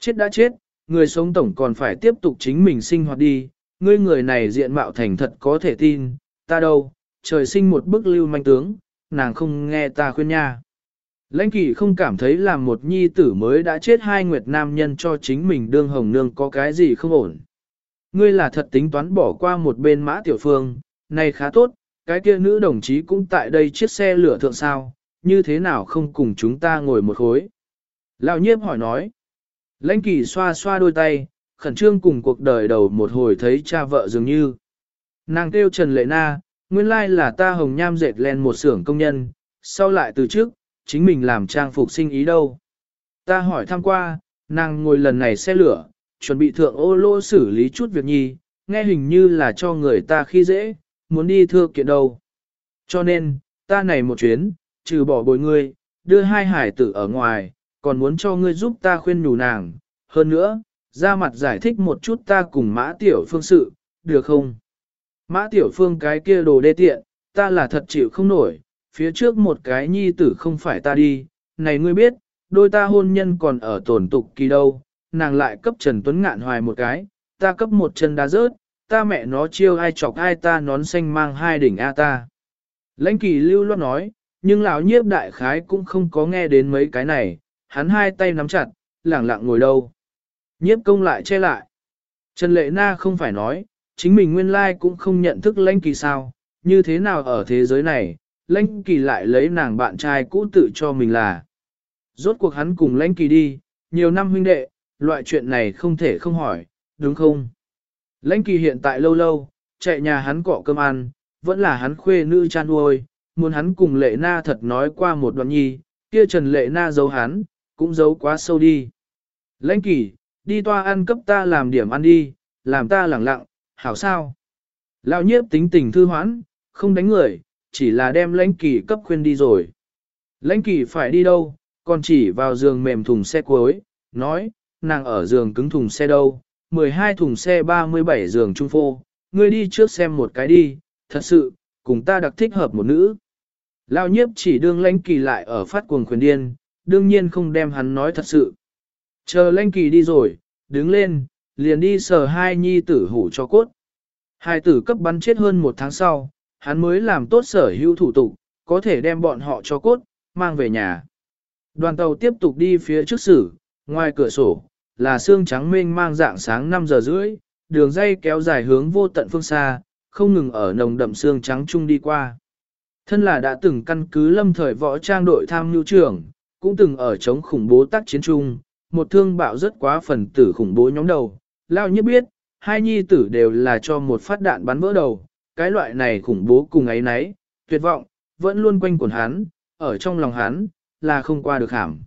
Chết đã chết, người sống tổng còn phải tiếp tục chính mình sinh hoạt đi, ngươi người này diện mạo thành thật có thể tin, ta đâu, trời sinh một bức lưu manh tướng, nàng không nghe ta khuyên nha. Lãnh kỷ không cảm thấy là một nhi tử mới đã chết hai nguyệt nam nhân cho chính mình đương hồng nương có cái gì không ổn. Ngươi là thật tính toán bỏ qua một bên mã tiểu phương, này khá tốt, cái kia nữ đồng chí cũng tại đây chiếc xe lửa thượng sao, như thế nào không cùng chúng ta ngồi một khối. Lão nhiếp hỏi nói. Lãnh kỳ xoa xoa đôi tay, khẩn trương cùng cuộc đời đầu một hồi thấy cha vợ dường như. Nàng kêu Trần Lệ Na, nguyên lai là ta hồng nham dệt len một xưởng công nhân, sau lại từ trước, chính mình làm trang phục sinh ý đâu. Ta hỏi thăm qua, nàng ngồi lần này xe lửa, chuẩn bị thượng ô lô xử lý chút việc nhi, nghe hình như là cho người ta khi dễ, muốn đi thưa kiện đâu. Cho nên, ta này một chuyến, trừ bỏ bồi ngươi, đưa hai hải tử ở ngoài, còn muốn cho ngươi giúp ta khuyên nhủ nàng. Hơn nữa, ra mặt giải thích một chút ta cùng mã tiểu phương sự, được không? Mã tiểu phương cái kia đồ đê tiện, ta là thật chịu không nổi, phía trước một cái nhi tử không phải ta đi, này ngươi biết, đôi ta hôn nhân còn ở tổn tục kỳ đâu, nàng lại cấp Trần Tuấn Ngạn hoài một cái, ta cấp một chân đá rớt, ta mẹ nó chiêu ai chọc ai ta nón xanh mang hai đỉnh A ta. Lãnh kỳ lưu loát nói, nhưng lão nhiếp đại khái cũng không có nghe đến mấy cái này, hắn hai tay nắm chặt, lẳng lặng ngồi đâu. Nhiếp công lại che lại. Trần Lệ Na không phải nói, chính mình nguyên lai cũng không nhận thức lãnh kỳ sao, như thế nào ở thế giới này, lãnh kỳ lại lấy nàng bạn trai cũ tự cho mình là. Rốt cuộc hắn cùng lãnh kỳ đi, nhiều năm huynh đệ, loại chuyện này không thể không hỏi, đúng không? Lãnh kỳ hiện tại lâu lâu, chạy nhà hắn cọ cơm ăn, vẫn là hắn khuê nữ chan nuôi, muốn hắn cùng lệ na thật nói qua một đoạn nhi, kia trần lệ na giấu hắn, cũng giấu quá sâu đi. Lãnh kỳ, đi toa ăn cấp ta làm điểm ăn đi, làm ta lẳng lặng, hảo sao? Lão nhiếp tính tình thư hoãn, không đánh người, chỉ là đem lãnh kỳ cấp khuyên đi rồi. Lãnh kỳ phải đi đâu, còn chỉ vào giường mềm thùng xe cuối, nói, nàng ở giường cứng thùng xe đâu, 12 thùng xe 37 giường trung phô, ngươi đi trước xem một cái đi, thật sự, cùng ta đặc thích hợp một nữ. Lao nhiếp chỉ đương lãnh kỳ lại ở phát cuồng khuyến điên, đương nhiên không đem hắn nói thật sự. Chờ lãnh kỳ đi rồi, đứng lên, liền đi sờ hai nhi tử hủ cho cốt. Hai tử cấp bắn chết hơn một tháng sau, hắn mới làm tốt sở hữu thủ tục, có thể đem bọn họ cho cốt, mang về nhà. Đoàn tàu tiếp tục đi phía trước sử, ngoài cửa sổ, là xương trắng mênh mang dạng sáng 5 giờ rưỡi, đường dây kéo dài hướng vô tận phương xa, không ngừng ở nồng đậm xương trắng chung đi qua. Thân là đã từng căn cứ lâm thời võ trang đội tham nhu trưởng, cũng từng ở chống khủng bố tác chiến chung, một thương bạo rất quá phần tử khủng bố nhóm đầu. Lao nhất biết, hai nhi tử đều là cho một phát đạn bắn vỡ đầu, cái loại này khủng bố cùng ấy nấy, tuyệt vọng, vẫn luôn quanh quẩn hắn, ở trong lòng hắn, là không qua được hàm.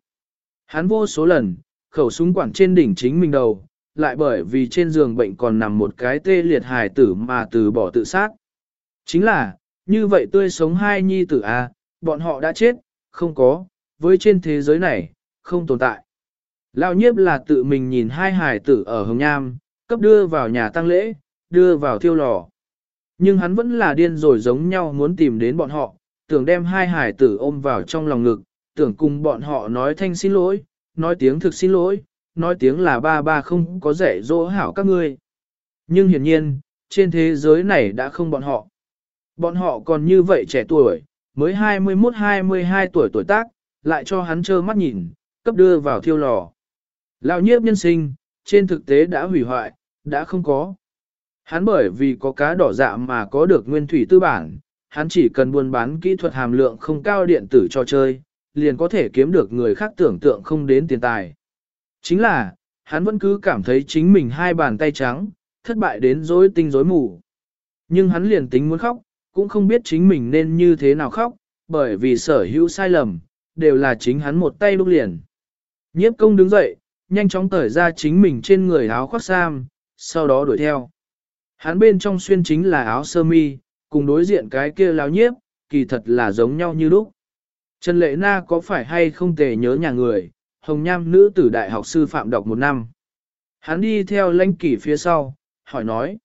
Hắn vô số lần, khẩu súng quản trên đỉnh chính mình đầu, lại bởi vì trên giường bệnh còn nằm một cái tê liệt hài tử mà từ bỏ tự sát. Chính là, như vậy tươi sống hai nhi tử A, à, bọn họ đã chết, không có, với trên thế giới này, không tồn tại. Lão nhiếp là tự mình nhìn hai hài tử ở Hồng Nham, cấp đưa vào nhà tăng lễ, đưa vào thiêu lò. Nhưng hắn vẫn là điên rồi giống nhau muốn tìm đến bọn họ, tưởng đem hai hải tử ôm vào trong lòng ngực, tưởng cùng bọn họ nói thanh xin lỗi, nói tiếng thực xin lỗi, nói tiếng là ba ba không có dạy dỗ hảo các ngươi. Nhưng hiển nhiên, trên thế giới này đã không bọn họ. Bọn họ còn như vậy trẻ tuổi, mới 21-22 tuổi tuổi tác, lại cho hắn trơ mắt nhìn, cấp đưa vào thiêu lò. Lão nhiếp nhân sinh, trên thực tế đã hủy hoại, đã không có. Hắn bởi vì có cá đỏ dạ mà có được nguyên thủy tư bản, hắn chỉ cần buôn bán kỹ thuật hàm lượng không cao điện tử cho chơi, liền có thể kiếm được người khác tưởng tượng không đến tiền tài. Chính là, hắn vẫn cứ cảm thấy chính mình hai bàn tay trắng, thất bại đến rối tinh rối mù. Nhưng hắn liền tính muốn khóc, cũng không biết chính mình nên như thế nào khóc, bởi vì sở hữu sai lầm, đều là chính hắn một tay lúc liền. Nhiếp công đứng dậy, nhanh chóng tởi ra chính mình trên người áo khoác sam, sau đó đuổi theo. Hắn bên trong xuyên chính là áo sơ mi, cùng đối diện cái kia láo nhiếp, kỳ thật là giống nhau như lúc. Trần Lệ Na có phải hay không tề nhớ nhà người, hồng nham nữ tử đại học sư phạm đọc một năm. Hắn đi theo lãnh kỳ phía sau, hỏi nói.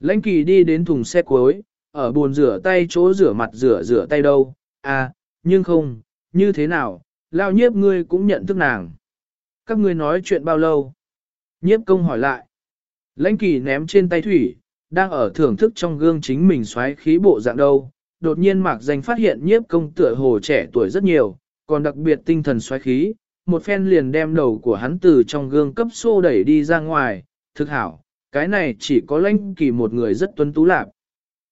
Lãnh kỳ đi đến thùng xe cuối, ở bồn rửa tay chỗ rửa mặt rửa rửa tay đâu, à, nhưng không, như thế nào, lao nhiếp ngươi cũng nhận thức nàng. Các ngươi nói chuyện bao lâu? Nhiếp công hỏi lại. Lãnh kỳ ném trên tay thủy, đang ở thưởng thức trong gương chính mình xoáy khí bộ dạng đâu. Đột nhiên mạc danh phát hiện nhiếp công tựa hồ trẻ tuổi rất nhiều, còn đặc biệt tinh thần xoáy khí, một phen liền đem đầu của hắn từ trong gương cấp xô đẩy đi ra ngoài, thực hảo, cái này chỉ có lãnh kỳ một người rất tuấn tú lạc.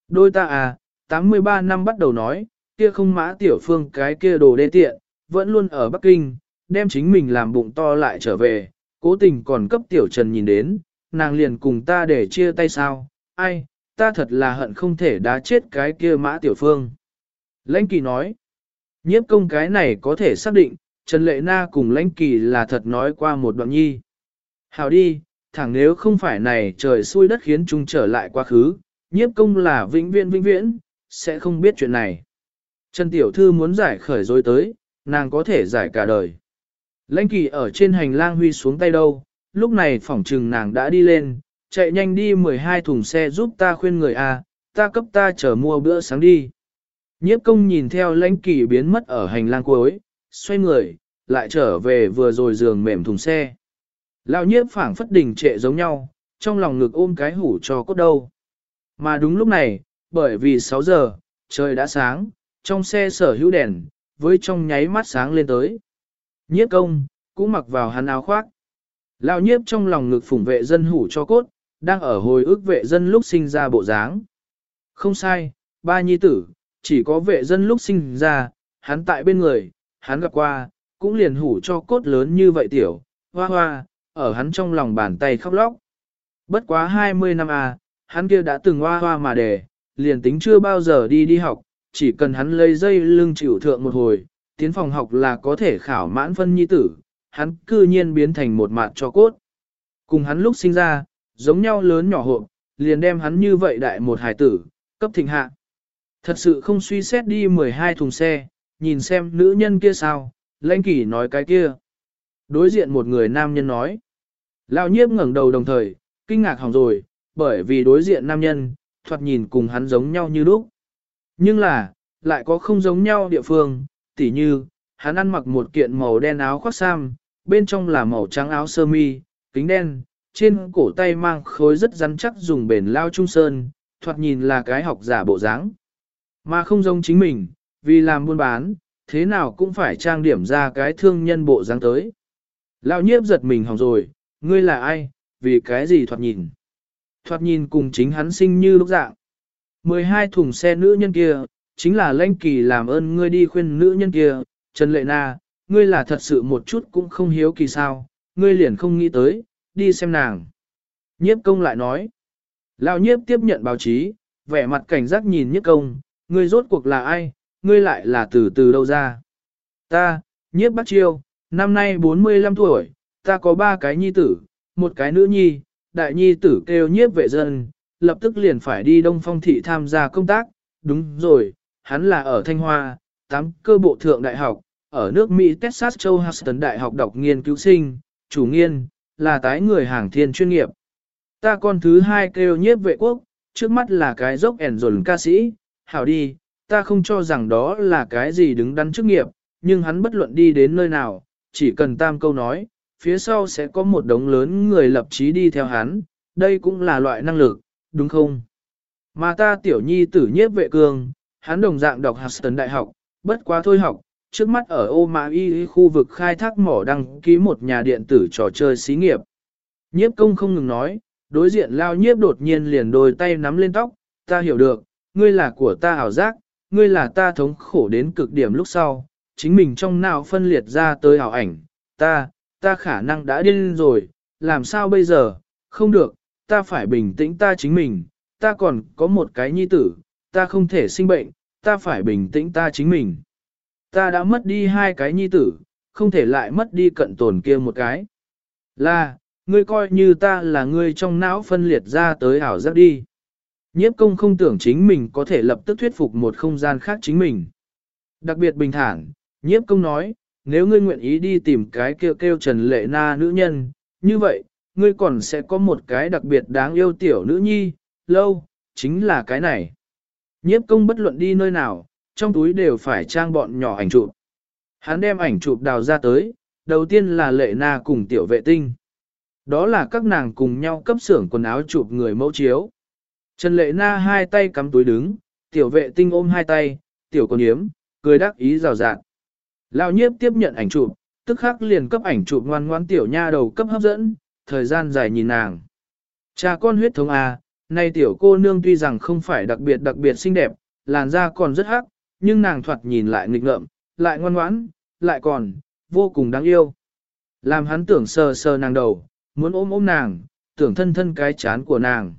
Đôi ta à, 83 năm bắt đầu nói, kia không mã tiểu phương cái kia đồ đê tiện, vẫn luôn ở Bắc Kinh, đem chính mình làm bụng to lại trở về, cố tình còn cấp tiểu trần nhìn đến, nàng liền cùng ta để chia tay sao, ai, ta thật là hận không thể đá chết cái kia mã tiểu phương. Lãnh kỳ nói, nhiếp công cái này có thể xác định, Trần Lệ Na cùng lãnh kỳ là thật nói qua một đoạn nhi. Hào đi, thẳng nếu không phải này trời xui đất khiến chúng trở lại quá khứ, nhiếp công là vĩnh viễn vĩnh viễn, sẽ không biết chuyện này. Trần Tiểu Thư muốn giải khởi dối tới, nàng có thể giải cả đời. Lãnh kỳ ở trên hành lang huy xuống tay đâu, lúc này phỏng trừng nàng đã đi lên, chạy nhanh đi 12 thùng xe giúp ta khuyên người A, ta cấp ta chở mua bữa sáng đi. Nhiếp công nhìn theo lãnh kỳ biến mất ở hành lang cuối, xoay người, lại trở về vừa rồi giường mềm thùng xe. Lão nhiếp phảng phất đỉnh trệ giống nhau, trong lòng ngực ôm cái hủ cho cốt đâu. Mà đúng lúc này, bởi vì 6 giờ, trời đã sáng, trong xe sở hữu đèn, với trong nháy mắt sáng lên tới. Nhiếp công, cũng mặc vào hắn áo khoác. Lão nhiếp trong lòng ngực phủng vệ dân hủ cho cốt, đang ở hồi ức vệ dân lúc sinh ra bộ dáng. Không sai, ba nhi tử, chỉ có vệ dân lúc sinh ra, hắn tại bên người, hắn gặp qua, cũng liền hủ cho cốt lớn như vậy tiểu, hoa hoa, ở hắn trong lòng bàn tay khóc lóc. Bất quá 20 năm à, hắn kia đã từng hoa hoa mà đề, liền tính chưa bao giờ đi đi học, chỉ cần hắn lấy dây lưng chịu thượng một hồi, tiến phòng học là có thể khảo mãn phân nhi tử, hắn cư nhiên biến thành một mặt cho cốt. Cùng hắn lúc sinh ra, giống nhau lớn nhỏ hộp, liền đem hắn như vậy đại một hải tử, cấp thịnh hạ. Thật sự không suy xét đi 12 thùng xe, nhìn xem nữ nhân kia sao, lãnh kỷ nói cái kia. Đối diện một người nam nhân nói. Lão nhiếp ngẩng đầu đồng thời, kinh ngạc hỏng rồi, bởi vì đối diện nam nhân, thoạt nhìn cùng hắn giống nhau như lúc. Nhưng là, lại có không giống nhau địa phương, tỉ như, hắn ăn mặc một kiện màu đen áo khoác sam, bên trong là màu trắng áo sơ mi, kính đen, trên cổ tay mang khối rất rắn chắc dùng bền lao trung sơn, thoạt nhìn là cái học giả bộ dáng. Mà không giống chính mình, vì làm buôn bán, thế nào cũng phải trang điểm ra cái thương nhân bộ dáng tới. Lão nhiếp giật mình hỏng rồi, ngươi là ai, vì cái gì thoạt nhìn. Thoạt nhìn cùng chính hắn sinh như lúc dạng. 12 thùng xe nữ nhân kia, chính là lãnh kỳ làm ơn ngươi đi khuyên nữ nhân kia, Trần Lệ Na, ngươi là thật sự một chút cũng không hiếu kỳ sao, ngươi liền không nghĩ tới, đi xem nàng. Nhiếp công lại nói, lão nhiếp tiếp nhận báo chí, vẻ mặt cảnh giác nhìn nhiếp công, ngươi rốt cuộc là ai, ngươi lại là từ từ đâu ra. Ta, nhiếp bác chiêu, năm nay 45 tuổi, ta có ba cái nhi tử, một cái nữ nhi, đại nhi tử kêu nhiếp vệ dân, lập tức liền phải đi Đông Phong thị tham gia công tác, đúng rồi, hắn là ở Thanh Hoa, tám cơ bộ thượng đại học, ở nước Mỹ Texas châu Houston đại học đọc nghiên cứu sinh, chủ nghiên, là tái người hàng thiên chuyên nghiệp. Ta con thứ hai kêu nhiếp vệ quốc, trước mắt là cái dốc ẻn dồn ca sĩ, hảo đi, ta không cho rằng đó là cái gì đứng đắn chức nghiệp, nhưng hắn bất luận đi đến nơi nào, chỉ cần tam câu nói, phía sau sẽ có một đống lớn người lập chí đi theo hắn, đây cũng là loại năng lực, đúng không? Mà ta tiểu nhi tử nhiếp vệ cương, hắn đồng dạng đọc Huston Đại học, bất quá thôi học, trước mắt ở ô mã y khu vực khai thác mỏ đăng ký một nhà điện tử trò chơi xí nghiệp. Nhiếp công không ngừng nói, đối diện lao nhiếp đột nhiên liền đôi tay nắm lên tóc, ta hiểu được, ngươi là của ta ảo giác, ngươi là ta thống khổ đến cực điểm lúc sau, chính mình trong nào phân liệt ra tới ảo ảnh, ta, ta khả năng đã điên rồi, làm sao bây giờ, không được, ta phải bình tĩnh ta chính mình, ta còn có một cái nhi tử, ta không thể sinh bệnh, ta phải bình tĩnh ta chính mình. Ta đã mất đi hai cái nhi tử, không thể lại mất đi cận tồn kia một cái. Là, ngươi coi như ta là ngươi trong não phân liệt ra tới ảo giác đi. Nhiếp công không tưởng chính mình có thể lập tức thuyết phục một không gian khác chính mình. Đặc biệt bình thản, nhiếp công nói, nếu ngươi nguyện ý đi tìm cái kêu kêu Trần Lệ Na nữ nhân, như vậy, ngươi còn sẽ có một cái đặc biệt đáng yêu tiểu nữ nhi, lâu, chính là cái này. Nhiếp công bất luận đi nơi nào, trong túi đều phải trang bọn nhỏ ảnh chụp. Hắn đem ảnh chụp đào ra tới, đầu tiên là Lệ Na cùng tiểu vệ tinh. Đó là các nàng cùng nhau cấp xưởng quần áo chụp người mẫu chiếu. Trần Lệ Na hai tay cắm túi đứng, tiểu vệ tinh ôm hai tay, tiểu con yếm, cười đắc ý rào rạng. Lão nhiếp tiếp nhận ảnh chụp, tức khắc liền cấp ảnh chụp ngoan ngoan tiểu nha đầu cấp hấp dẫn, thời gian dài nhìn nàng. Cha con huyết thống A, nay tiểu cô nương tuy rằng không phải đặc biệt đặc biệt xinh đẹp, làn da còn rất hắc, nhưng nàng thoạt nhìn lại nghịch ngợm, lại ngoan ngoãn, lại còn, vô cùng đáng yêu. Làm hắn tưởng sờ sờ nàng đầu, muốn ôm ôm nàng, tưởng thân thân cái chán của nàng.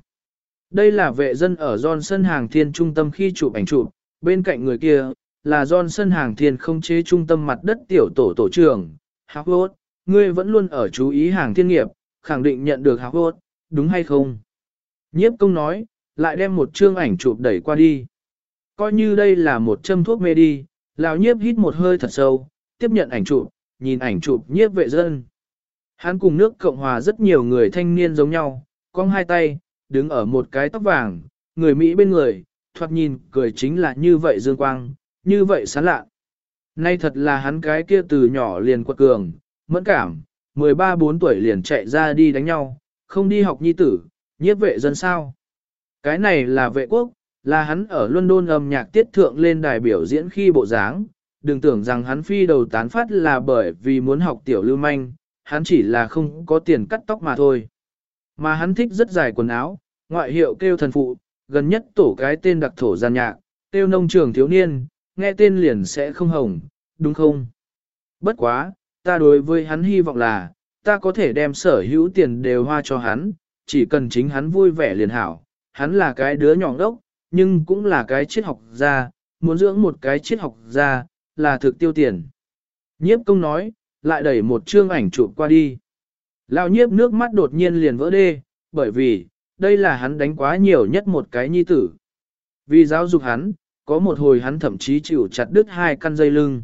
Đây là vệ dân ở Johnson hàng thiên trung tâm khi chụp ảnh chụp, bên cạnh người kia, là Johnson hàng thiên không chế trung tâm mặt đất tiểu tổ tổ trưởng. Howard, ngươi vẫn luôn ở chú ý hàng thiên nghiệp, khẳng định nhận được Howard, đúng hay không? Nhiếp công nói, lại đem một chương ảnh chụp đẩy qua đi. Coi như đây là một châm thuốc mê đi, lão nhiếp hít một hơi thật sâu, tiếp nhận ảnh chụp, nhìn ảnh chụp nhiếp vệ dân. Hắn cùng nước Cộng Hòa rất nhiều người thanh niên giống nhau, cong hai tay, đứng ở một cái tóc vàng, người Mỹ bên người, thoạt nhìn cười chính là như vậy dương quang, như vậy sán lạ. Nay thật là hắn cái kia từ nhỏ liền quật cường, mẫn cảm, 13-4 tuổi liền chạy ra đi đánh nhau, không đi học nhi tử, nhiếp vệ dân sao. Cái này là vệ quốc, là hắn ở London âm nhạc tiết thượng lên đài biểu diễn khi bộ dáng, đừng tưởng rằng hắn phi đầu tán phát là bởi vì muốn học tiểu lưu manh, hắn chỉ là không có tiền cắt tóc mà thôi. Mà hắn thích rất dài quần áo, ngoại hiệu kêu thần phụ, gần nhất tổ cái tên đặc thổ gian nhạc, kêu nông trường thiếu niên, nghe tên liền sẽ không hồng, đúng không? Bất quá, ta đối với hắn hy vọng là, ta có thể đem sở hữu tiền đều hoa cho hắn, chỉ cần chính hắn vui vẻ liền hảo. Hắn là cái đứa nhỏ đốc, nhưng cũng là cái triết học gia, muốn dưỡng một cái triết học gia, là thực tiêu tiền. Nhiếp công nói, lại đẩy một chương ảnh chụp qua đi. Lão nhiếp nước mắt đột nhiên liền vỡ đê, bởi vì, đây là hắn đánh quá nhiều nhất một cái nhi tử. Vì giáo dục hắn, có một hồi hắn thậm chí chịu chặt đứt hai căn dây lưng.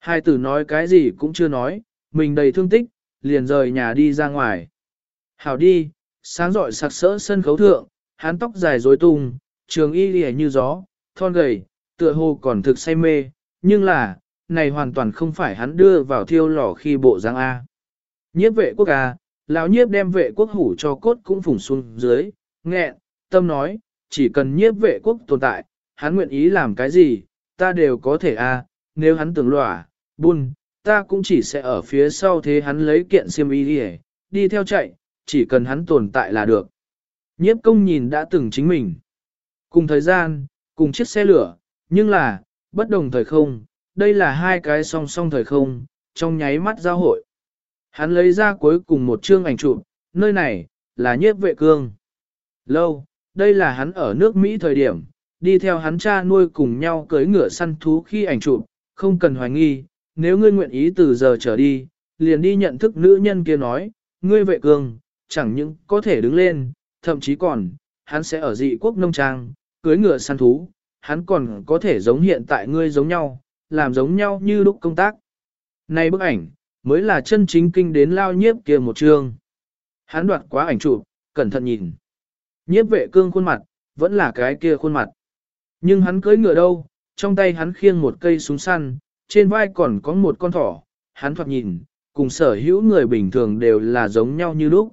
Hai tử nói cái gì cũng chưa nói, mình đầy thương tích, liền rời nhà đi ra ngoài. Hảo đi, sáng rọi sặc sỡ sân khấu thượng, hắn tóc dài rối tung, trường y lìa như gió, thon gầy, tựa hồ còn thực say mê, nhưng là, này hoàn toàn không phải hắn đưa vào thiêu lò khi bộ giang A. Nhiếp vệ quốc A, lão nhiếp đem vệ quốc hủ cho cốt cũng phủng xuống dưới, nghẹn, tâm nói, chỉ cần nhiếp vệ quốc tồn tại, hắn nguyện ý làm cái gì, ta đều có thể A, nếu hắn tưởng lỏa, buôn, ta cũng chỉ sẽ ở phía sau thế hắn lấy kiện xiêm y đi, đi theo chạy, chỉ cần hắn tồn tại là được. Nhiếp công nhìn đã từng chính mình. Cùng thời gian, cùng chiếc xe lửa, nhưng là, bất đồng thời không, đây là hai cái song song thời không, trong nháy mắt giao hội. Hắn lấy ra cuối cùng một chương ảnh chụp, nơi này, là nhiếp vệ cương. Lâu, đây là hắn ở nước Mỹ thời điểm, đi theo hắn cha nuôi cùng nhau cưới ngựa săn thú khi ảnh chụp, không cần hoài nghi, nếu ngươi nguyện ý từ giờ trở đi, liền đi nhận thức nữ nhân kia nói, ngươi vệ cương, chẳng những có thể đứng lên, thậm chí còn, hắn sẽ ở dị quốc nông trang, cưới ngựa săn thú, hắn còn có thể giống hiện tại ngươi giống nhau, làm giống nhau như lúc công tác. Này bức ảnh, mới là chân chính kinh đến lao nhiếp kia một chương. Hắn đoạt quá ảnh chụp, cẩn thận nhìn. Nhiếp vệ cương khuôn mặt, vẫn là cái kia khuôn mặt. Nhưng hắn cưới ngựa đâu, trong tay hắn khiêng một cây súng săn, trên vai còn có một con thỏ, hắn thoạt nhìn, cùng sở hữu người bình thường đều là giống nhau như lúc.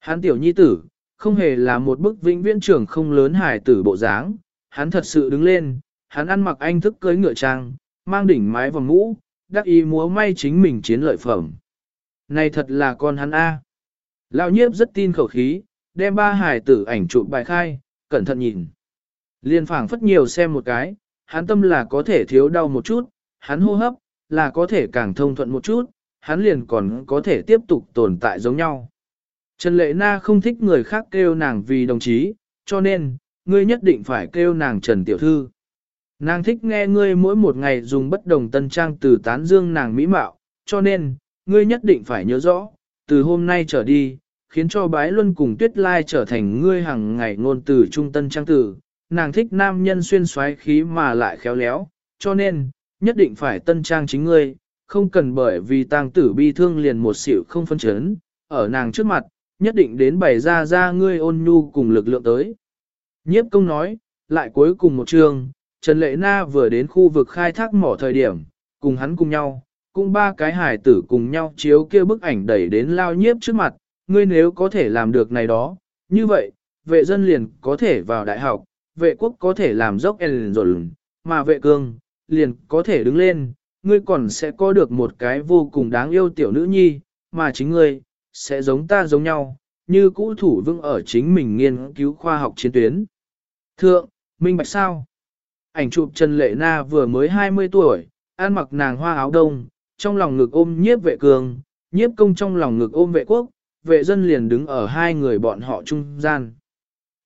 Hắn tiểu nhi tử, không hề là một bức vĩnh viễn trưởng không lớn hài tử bộ dáng, hắn thật sự đứng lên, hắn ăn mặc anh thức cưới ngựa trang, mang đỉnh mái vòng mũ, đắc ý múa may chính mình chiến lợi phẩm. Này thật là con hắn A. Lão nhiếp rất tin khẩu khí, đem ba hài tử ảnh chụp bài khai, cẩn thận nhìn. Liên phảng phất nhiều xem một cái, hắn tâm là có thể thiếu đau một chút, hắn hô hấp, là có thể càng thông thuận một chút, hắn liền còn có thể tiếp tục tồn tại giống nhau. Trần Lệ Na không thích người khác kêu nàng vì đồng chí, cho nên, ngươi nhất định phải kêu nàng Trần Tiểu Thư. Nàng thích nghe ngươi mỗi một ngày dùng bất đồng tân trang từ tán dương nàng mỹ mạo, cho nên, ngươi nhất định phải nhớ rõ, từ hôm nay trở đi, khiến cho bái luân cùng tuyết lai trở thành ngươi hàng ngày ngôn từ trung tân trang tử. Nàng thích nam nhân xuyên xoáy khí mà lại khéo léo, cho nên, nhất định phải tân trang chính ngươi, không cần bởi vì tang tử bi thương liền một xỉu không phân chấn, ở nàng trước mặt, nhất định đến bày ra ra ngươi ôn nhu cùng lực lượng tới. Nhiếp công nói, lại cuối cùng một trường, Trần Lệ Na vừa đến khu vực khai thác mỏ thời điểm, cùng hắn cùng nhau, cùng ba cái hải tử cùng nhau chiếu kia bức ảnh đẩy đến lao nhiếp trước mặt, ngươi nếu có thể làm được này đó, như vậy, vệ dân liền có thể vào đại học, vệ quốc có thể làm dốc rồi, mà vệ cương, liền có thể đứng lên, ngươi còn sẽ có được một cái vô cùng đáng yêu tiểu nữ nhi, mà chính ngươi, sẽ giống ta giống nhau, như cũ thủ vững ở chính mình nghiên cứu khoa học chiến tuyến. Thượng, minh bạch sao? Ảnh chụp Trần Lệ Na vừa mới 20 tuổi, ăn mặc nàng hoa áo đông, trong lòng ngực ôm nhiếp vệ cường, nhiếp công trong lòng ngực ôm vệ quốc, vệ dân liền đứng ở hai người bọn họ trung gian.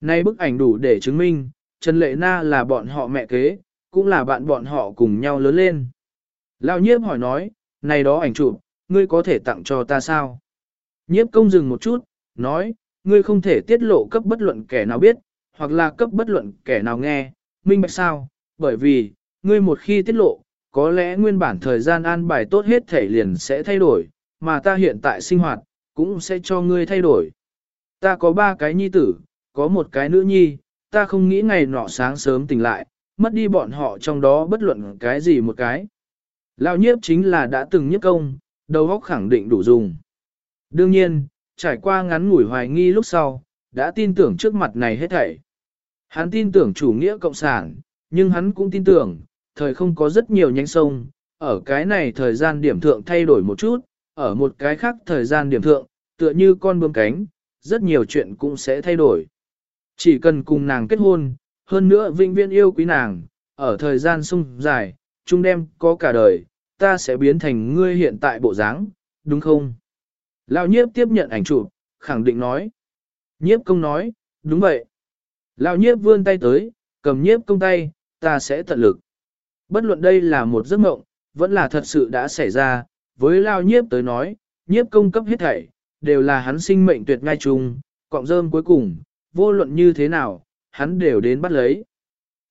Nay bức ảnh đủ để chứng minh, Trần Lệ Na là bọn họ mẹ kế, cũng là bạn bọn họ cùng nhau lớn lên. Lão nhiếp hỏi nói, này đó ảnh chụp, ngươi có thể tặng cho ta sao? Nhiếp công dừng một chút, nói, ngươi không thể tiết lộ cấp bất luận kẻ nào biết, hoặc là cấp bất luận kẻ nào nghe, minh bạch sao? Bởi vì, ngươi một khi tiết lộ, có lẽ nguyên bản thời gian an bài tốt hết thể liền sẽ thay đổi, mà ta hiện tại sinh hoạt, cũng sẽ cho ngươi thay đổi. Ta có ba cái nhi tử, có một cái nữ nhi, ta không nghĩ ngày nọ sáng sớm tỉnh lại, mất đi bọn họ trong đó bất luận cái gì một cái. Lão nhiếp chính là đã từng nhất công, đầu óc khẳng định đủ dùng. Đương nhiên, trải qua ngắn ngủi hoài nghi lúc sau, đã tin tưởng trước mặt này hết thảy. Hắn tin tưởng chủ nghĩa cộng sản, nhưng hắn cũng tin tưởng, thời không có rất nhiều nhánh sông, ở cái này thời gian điểm thượng thay đổi một chút, ở một cái khác thời gian điểm thượng, tựa như con bướm cánh, rất nhiều chuyện cũng sẽ thay đổi. Chỉ cần cùng nàng kết hôn, hơn nữa vinh viên yêu quý nàng, ở thời gian sung dài, chung đem có cả đời, ta sẽ biến thành ngươi hiện tại bộ dáng, đúng không? Lão nhiếp tiếp nhận ảnh chụp, khẳng định nói. Nhiếp công nói, đúng vậy. Lão nhiếp vươn tay tới, cầm nhiếp công tay, ta sẽ tận lực. Bất luận đây là một giấc mộng, vẫn là thật sự đã xảy ra, với Lão nhiếp tới nói, nhiếp công cấp hết thảy, đều là hắn sinh mệnh tuyệt ngay chung, cọng rơm cuối cùng, vô luận như thế nào, hắn đều đến bắt lấy.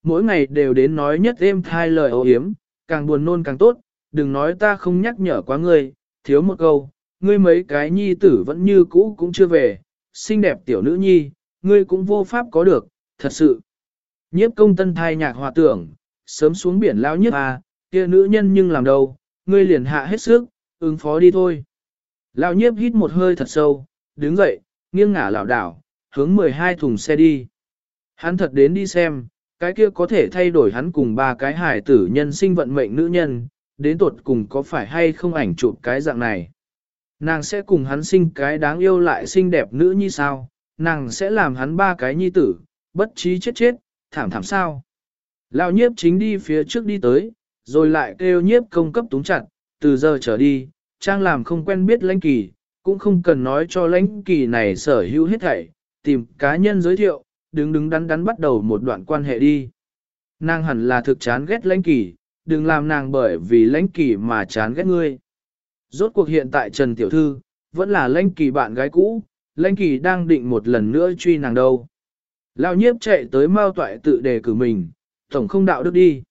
Mỗi ngày đều đến nói nhất êm thai lời ấu hiếm, càng buồn nôn càng tốt, đừng nói ta không nhắc nhở quá ngươi, thiếu một câu, ngươi mấy cái nhi tử vẫn như cũ cũng chưa về, xinh đẹp tiểu nữ nhi, ngươi cũng vô pháp có được, thật sự. Nhiếp công tân thai nhạc hòa tưởng, sớm xuống biển lao nhất à, kia nữ nhân nhưng làm đâu, ngươi liền hạ hết sức, ứng phó đi thôi. Lão nhiếp hít một hơi thật sâu, đứng dậy, nghiêng ngả lảo đảo, hướng 12 thùng xe đi. Hắn thật đến đi xem, cái kia có thể thay đổi hắn cùng ba cái hải tử nhân sinh vận mệnh nữ nhân, đến tột cùng có phải hay không ảnh chụp cái dạng này. Nàng sẽ cùng hắn sinh cái đáng yêu lại xinh đẹp nữ như sao, nàng sẽ làm hắn ba cái nhi tử, bất trí chết chết, thảm thảm sao. Lão nhiếp chính đi phía trước đi tới, rồi lại kêu nhiếp công cấp túng chặt, từ giờ trở đi, trang làm không quen biết lãnh kỳ, cũng không cần nói cho lãnh kỳ này sở hữu hết thảy, tìm cá nhân giới thiệu, đứng đứng đắn đắn bắt đầu một đoạn quan hệ đi. Nàng hẳn là thực chán ghét lãnh kỳ, đừng làm nàng bởi vì lãnh kỳ mà chán ghét ngươi. Rốt cuộc hiện tại Trần Tiểu Thư, vẫn là lãnh kỳ bạn gái cũ, lãnh kỳ đang định một lần nữa truy nàng đâu. Lão nhiếp chạy tới mau toại tự đề cử mình, tổng không đạo đức đi.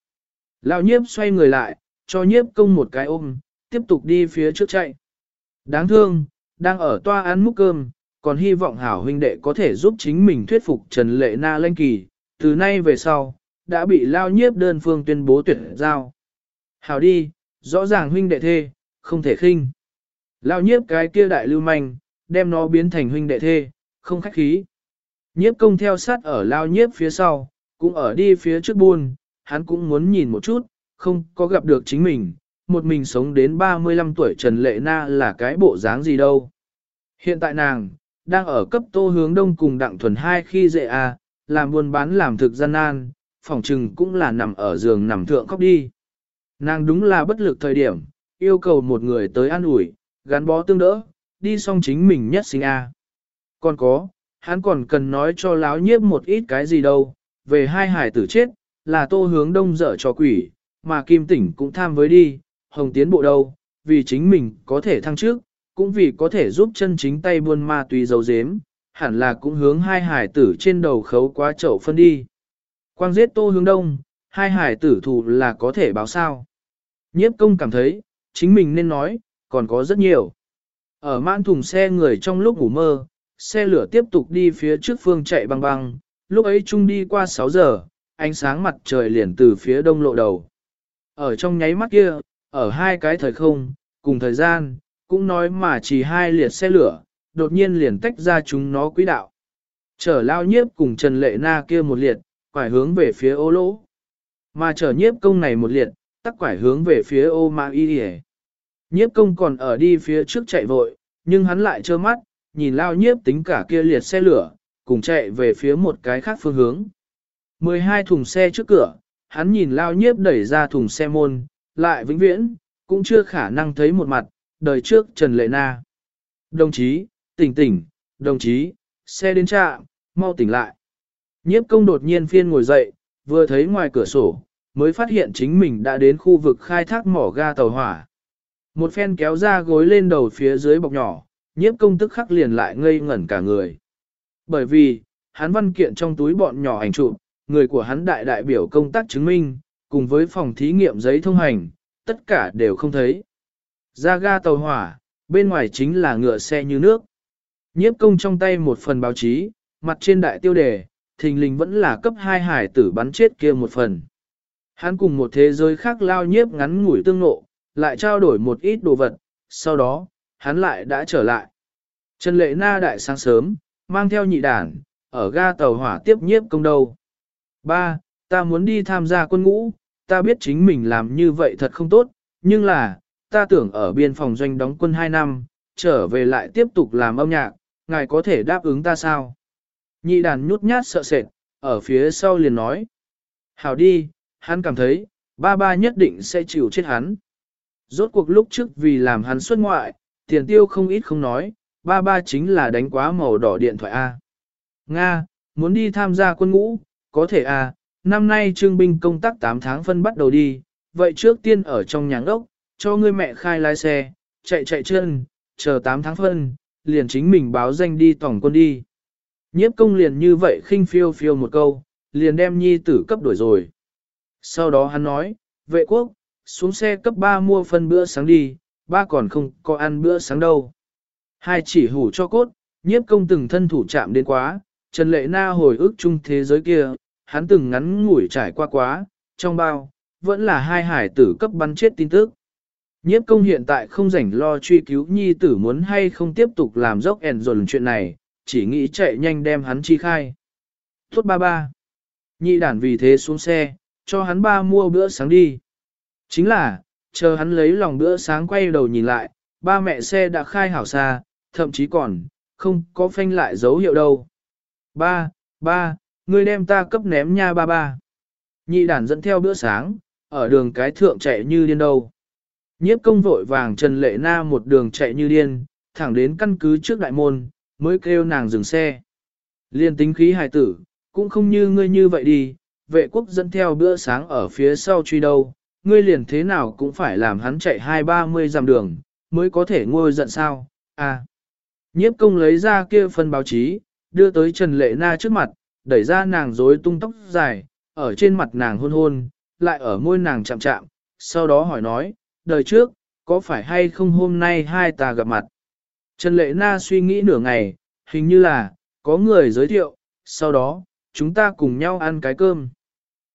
Lão nhiếp xoay người lại, cho nhiếp công một cái ôm, tiếp tục đi phía trước chạy. Đáng thương, đang ở toa ăn múc cơm, còn hy vọng hảo huynh đệ có thể giúp chính mình thuyết phục Trần Lệ Na Lanh Kỳ, từ nay về sau, đã bị lao nhiếp đơn phương tuyên bố tuyệt giao. Hảo đi, rõ ràng huynh đệ thê, không thể khinh. Lao nhiếp cái kia đại lưu manh, đem nó biến thành huynh đệ thê, không khách khí. Nhiếp công theo sát ở lao nhiếp phía sau, cũng ở đi phía trước buôn, hắn cũng muốn nhìn một chút, không có gặp được chính mình, một mình sống đến 35 tuổi Trần Lệ Na là cái bộ dáng gì đâu. Hiện tại nàng, đang ở cấp tô hướng đông cùng đặng thuần hai khi dễ à, làm buôn bán làm thực gian nan, phòng trừng cũng là nằm ở giường nằm thượng khóc đi. Nàng đúng là bất lực thời điểm, yêu cầu một người tới an ủi, gắn bó tương đỡ, đi xong chính mình nhất sinh a. Còn có, hắn còn cần nói cho láo nhiếp một ít cái gì đâu, về hai hải tử chết, là tô hướng đông dở cho quỷ, mà kim tỉnh cũng tham với đi, hồng tiến bộ đâu, vì chính mình có thể thăng trước, cũng vì có thể giúp chân chính tay buôn ma túy dấu dếm, hẳn là cũng hướng hai hải tử trên đầu khấu quá chậu phân đi. Quang giết tô hướng đông, hai hải tử thù là có thể báo sao. Nhiếp công cảm thấy, chính mình nên nói, còn có rất nhiều. Ở mãn thùng xe người trong lúc ngủ mơ, xe lửa tiếp tục đi phía trước phương chạy băng băng, lúc ấy chung đi qua 6 giờ, ánh sáng mặt trời liền từ phía đông lộ đầu. Ở trong nháy mắt kia, ở hai cái thời không, cùng thời gian, cũng nói mà chỉ hai liệt xe lửa, đột nhiên liền tách ra chúng nó quỹ đạo. Chở lao nhiếp cùng Trần Lệ Na kia một liệt, quải hướng về phía ô lỗ. Mà chở nhiếp công này một liệt, tắc quải hướng về phía ô ma y đi Nhiếp công còn ở đi phía trước chạy vội, nhưng hắn lại trơ mắt, nhìn lao nhiếp tính cả kia liệt xe lửa, cùng chạy về phía một cái khác phương hướng. 12 thùng xe trước cửa, hắn nhìn lao nhiếp đẩy ra thùng xe môn, lại vĩnh viễn, cũng chưa khả năng thấy một mặt, đời trước Trần Lệ Na. Đồng chí, tỉnh tỉnh, đồng chí, xe đến trạm, mau tỉnh lại. Nhiếp công đột nhiên phiên ngồi dậy, vừa thấy ngoài cửa sổ, mới phát hiện chính mình đã đến khu vực khai thác mỏ ga tàu hỏa. Một phen kéo ra gối lên đầu phía dưới bọc nhỏ, nhiếp công tức khắc liền lại ngây ngẩn cả người. Bởi vì, hắn văn kiện trong túi bọn nhỏ ảnh chụp, người của hắn đại đại biểu công tác chứng minh, cùng với phòng thí nghiệm giấy thông hành, tất cả đều không thấy. Ra ga tàu hỏa, bên ngoài chính là ngựa xe như nước. Nhiếp công trong tay một phần báo chí, mặt trên đại tiêu đề, thình lình vẫn là cấp hai hải tử bắn chết kia một phần. Hắn cùng một thế giới khác lao nhiếp ngắn ngủi tương nộ, lại trao đổi một ít đồ vật, sau đó, hắn lại đã trở lại. Trần Lệ Na đại sáng sớm, mang theo nhị đàn, ở ga tàu hỏa tiếp nhiếp công đầu. Ba, ta muốn đi tham gia quân ngũ, ta biết chính mình làm như vậy thật không tốt, nhưng là, ta tưởng ở biên phòng doanh đóng quân 2 năm, trở về lại tiếp tục làm âm nhạc, ngài có thể đáp ứng ta sao? Nhị đàn nhút nhát sợ sệt, ở phía sau liền nói. Hảo đi, hắn cảm thấy, ba ba nhất định sẽ chịu chết hắn. Rốt cuộc lúc trước vì làm hắn xuất ngoại, tiền tiêu không ít không nói, ba ba chính là đánh quá màu đỏ điện thoại A. Nga, muốn đi tham gia quân ngũ, có thể A, năm nay trương binh công tác 8 tháng phân bắt đầu đi, vậy trước tiên ở trong nhà ốc, cho ngươi mẹ khai lái xe, chạy chạy chân, chờ 8 tháng phân, liền chính mình báo danh đi tổng quân đi. Nhiếp công liền như vậy khinh phiêu phiêu một câu, liền đem nhi tử cấp đổi rồi. Sau đó hắn nói, vệ quốc, xuống xe cấp ba mua phân bữa sáng đi, ba còn không có ăn bữa sáng đâu. Hai chỉ hủ cho cốt, nhiếp công từng thân thủ chạm đến quá, Trần Lệ Na hồi ức chung thế giới kia, hắn từng ngắn ngủi trải qua quá, trong bao, vẫn là hai hải tử cấp bắn chết tin tức. Nhiếp công hiện tại không rảnh lo truy cứu nhi tử muốn hay không tiếp tục làm dốc ẻn dồn chuyện này, chỉ nghĩ chạy nhanh đem hắn chi khai. Tốt ba ba. Nhị đản vì thế xuống xe, cho hắn ba mua bữa sáng đi. Chính là, chờ hắn lấy lòng bữa sáng quay đầu nhìn lại, ba mẹ xe đã khai hảo xa, thậm chí còn, không có phanh lại dấu hiệu đâu. Ba, ba, ngươi đem ta cấp ném nha ba ba. Nhị đàn dẫn theo bữa sáng, ở đường cái thượng chạy như điên đâu. Nhiếp công vội vàng Trần Lệ Na một đường chạy như điên, thẳng đến căn cứ trước đại môn, mới kêu nàng dừng xe. Liên tính khí hài tử, cũng không như ngươi như vậy đi, vệ quốc dẫn theo bữa sáng ở phía sau truy đâu, ngươi liền thế nào cũng phải làm hắn chạy hai ba mươi dặm đường, mới có thể ngôi giận sao, à. Nhiếp công lấy ra kia phần báo chí, đưa tới Trần Lệ Na trước mặt, đẩy ra nàng rối tung tóc dài, ở trên mặt nàng hôn hôn, lại ở môi nàng chạm chạm, sau đó hỏi nói, đời trước, có phải hay không hôm nay hai ta gặp mặt? Trần Lệ Na suy nghĩ nửa ngày, hình như là, có người giới thiệu, sau đó, chúng ta cùng nhau ăn cái cơm.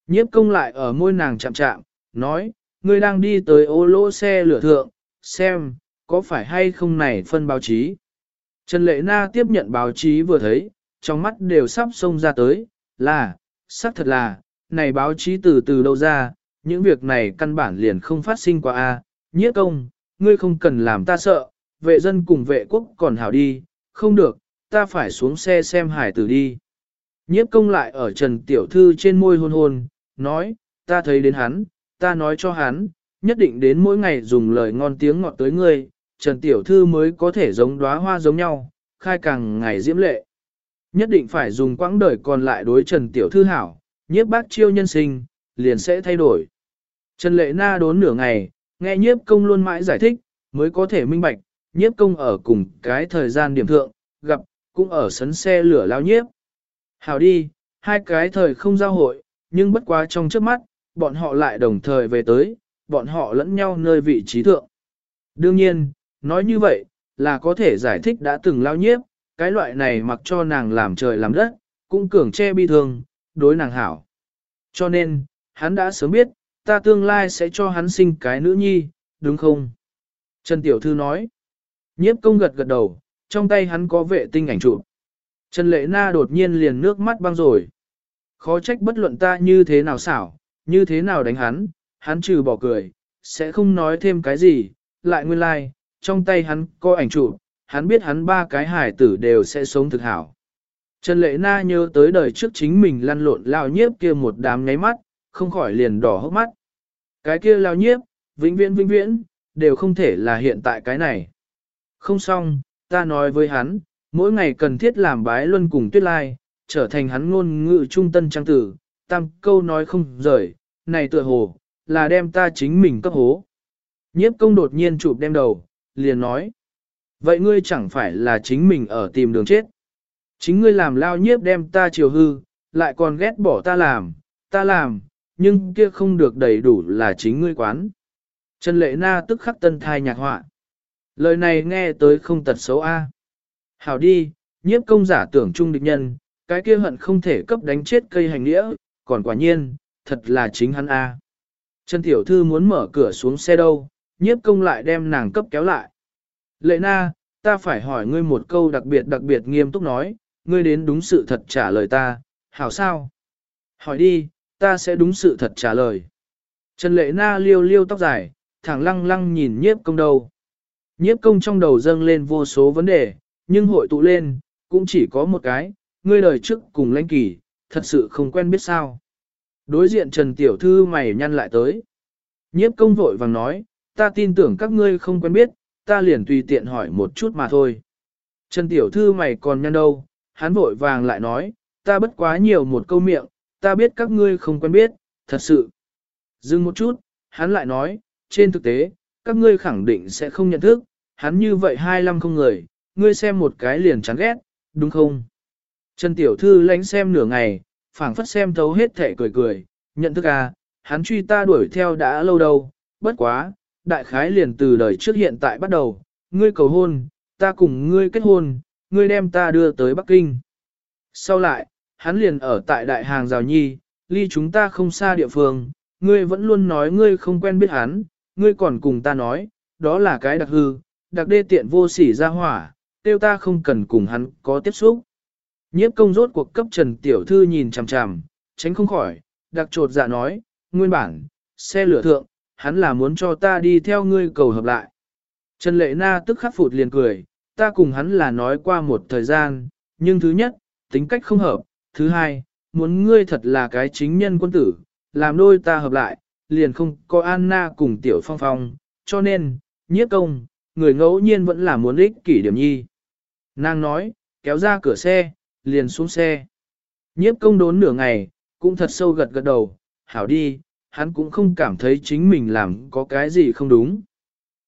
Nhiếp công lại ở môi nàng chạm chạm, nói, ngươi đang đi tới ô lỗ xe lửa thượng, xem, có phải hay không này phân báo chí. Trần Lệ Na tiếp nhận báo chí vừa thấy, trong mắt đều sắp xông ra tới, là, xác thật là, này báo chí từ từ đâu ra, những việc này căn bản liền không phát sinh qua a. Nhiếp công, ngươi không cần làm ta sợ, vệ dân cùng vệ quốc còn hảo đi, không được, ta phải xuống xe xem hải tử đi. Nhiếp công lại ở Trần Tiểu Thư trên môi hôn hôn, nói, ta thấy đến hắn, ta nói cho hắn, nhất định đến mỗi ngày dùng lời ngon tiếng ngọt tới ngươi, Trần Tiểu Thư mới có thể giống đóa hoa giống nhau, khai càng ngày diễm lệ. Nhất định phải dùng quãng đời còn lại đối Trần Tiểu Thư hảo, nhiếp bác chiêu nhân sinh, liền sẽ thay đổi. Trần Lệ Na đốn nửa ngày, nghe nhiếp công luôn mãi giải thích, mới có thể minh bạch, nhiếp công ở cùng cái thời gian điểm thượng, gặp, cũng ở sấn xe lửa lao nhiếp. Hảo đi, hai cái thời không giao hội, nhưng bất quá trong trước mắt, bọn họ lại đồng thời về tới, bọn họ lẫn nhau nơi vị trí thượng. Đương nhiên, nói như vậy, là có thể giải thích đã từng lao nhiếp, cái loại này mặc cho nàng làm trời làm đất, cũng cường che bi thương, đối nàng hảo. Cho nên, hắn đã sớm biết, ta tương lai sẽ cho hắn sinh cái nữ nhi, đúng không? Trần Tiểu Thư nói. Nhiếp công gật gật đầu, trong tay hắn có vệ tinh ảnh chụp. Trần Lệ Na đột nhiên liền nước mắt băng rồi. Khó trách bất luận ta như thế nào xảo, như thế nào đánh hắn, hắn trừ bỏ cười, sẽ không nói thêm cái gì, lại nguyên lai, like, trong tay hắn có ảnh chụp, hắn biết hắn ba cái hải tử đều sẽ sống thực hảo. Trần Lệ Na nhớ tới đời trước chính mình lăn lộn lao nhiếp kia một đám nháy mắt, không khỏi liền đỏ hốc mắt. Cái kia lao nhiếp, vĩnh viễn vĩnh viễn, đều không thể là hiện tại cái này. Không xong, ta nói với hắn, mỗi ngày cần thiết làm bái luân cùng tuyết lai, trở thành hắn ngôn ngữ trung tân trang tử, tam câu nói không rời, này tựa hồ, là đem ta chính mình cấp hố. Nhiếp công đột nhiên chụp đem đầu, liền nói. Vậy ngươi chẳng phải là chính mình ở tìm đường chết. Chính ngươi làm lao nhiếp đem ta chiều hư, lại còn ghét bỏ ta làm, ta làm, nhưng kia không được đầy đủ là chính ngươi quán. Trần Lệ Na tức khắc tân thai nhạc họa. Lời này nghe tới không tật xấu a. Hảo đi, nhiếp công giả tưởng trung địch nhân, cái kia hận không thể cấp đánh chết cây hành nghĩa, còn quả nhiên, thật là chính hắn a. Trần Tiểu Thư muốn mở cửa xuống xe đâu, nhiếp công lại đem nàng cấp kéo lại. Lệ na, ta phải hỏi ngươi một câu đặc biệt đặc biệt nghiêm túc nói, ngươi đến đúng sự thật trả lời ta, hảo sao? Hỏi đi, ta sẽ đúng sự thật trả lời. Trần Lệ Na liêu liêu tóc dài, thẳng lăng lăng nhìn nhiếp công đầu. Nhiếp công trong đầu dâng lên vô số vấn đề, nhưng hội tụ lên, cũng chỉ có một cái, ngươi đời trước cùng lãnh kỳ, thật sự không quen biết sao. Đối diện Trần Tiểu Thư mày nhăn lại tới. Nhiếp công vội vàng nói, ta tin tưởng các ngươi không quen biết, ta liền tùy tiện hỏi một chút mà thôi. Trần Tiểu Thư mày còn nhăn đâu, hắn vội vàng lại nói, ta bất quá nhiều một câu miệng, ta biết các ngươi không quen biết, thật sự. Dừng một chút, hắn lại nói, trên thực tế, các ngươi khẳng định sẽ không nhận thức, hắn như vậy hai năm không người, ngươi xem một cái liền chán ghét, đúng không? Trần Tiểu Thư lánh xem nửa ngày, phảng phất xem thấu hết thể cười cười, nhận thức à, hắn truy ta đuổi theo đã lâu đâu, bất quá, đại khái liền từ đời trước hiện tại bắt đầu, ngươi cầu hôn, ta cùng ngươi kết hôn, ngươi đem ta đưa tới Bắc Kinh. Sau lại, hắn liền ở tại đại hàng rào nhi, ly chúng ta không xa địa phương, ngươi vẫn luôn nói ngươi không quen biết hắn, ngươi còn cùng ta nói, đó là cái đặc hư, đặc đê tiện vô sỉ ra hỏa, tiêu ta không cần cùng hắn có tiếp xúc. Nhiếp công rốt cuộc cấp Trần Tiểu Thư nhìn chằm chằm, tránh không khỏi, đặc trột dạ nói, nguyên bản, xe lửa thượng, hắn là muốn cho ta đi theo ngươi cầu hợp lại. Trần Lệ Na tức khắc phụt liền cười, ta cùng hắn là nói qua một thời gian, nhưng thứ nhất, tính cách không hợp, thứ hai, muốn ngươi thật là cái chính nhân quân tử, làm đôi ta hợp lại, liền không có Anna cùng Tiểu Phong Phong, cho nên, nhiếp công, người ngẫu nhiên vẫn là muốn ích kỷ điểm nhi. Nàng nói, kéo ra cửa xe, liền xuống xe. Nhiếp công đốn nửa ngày, cũng thật sâu gật gật đầu, hảo đi, hắn cũng không cảm thấy chính mình làm có cái gì không đúng.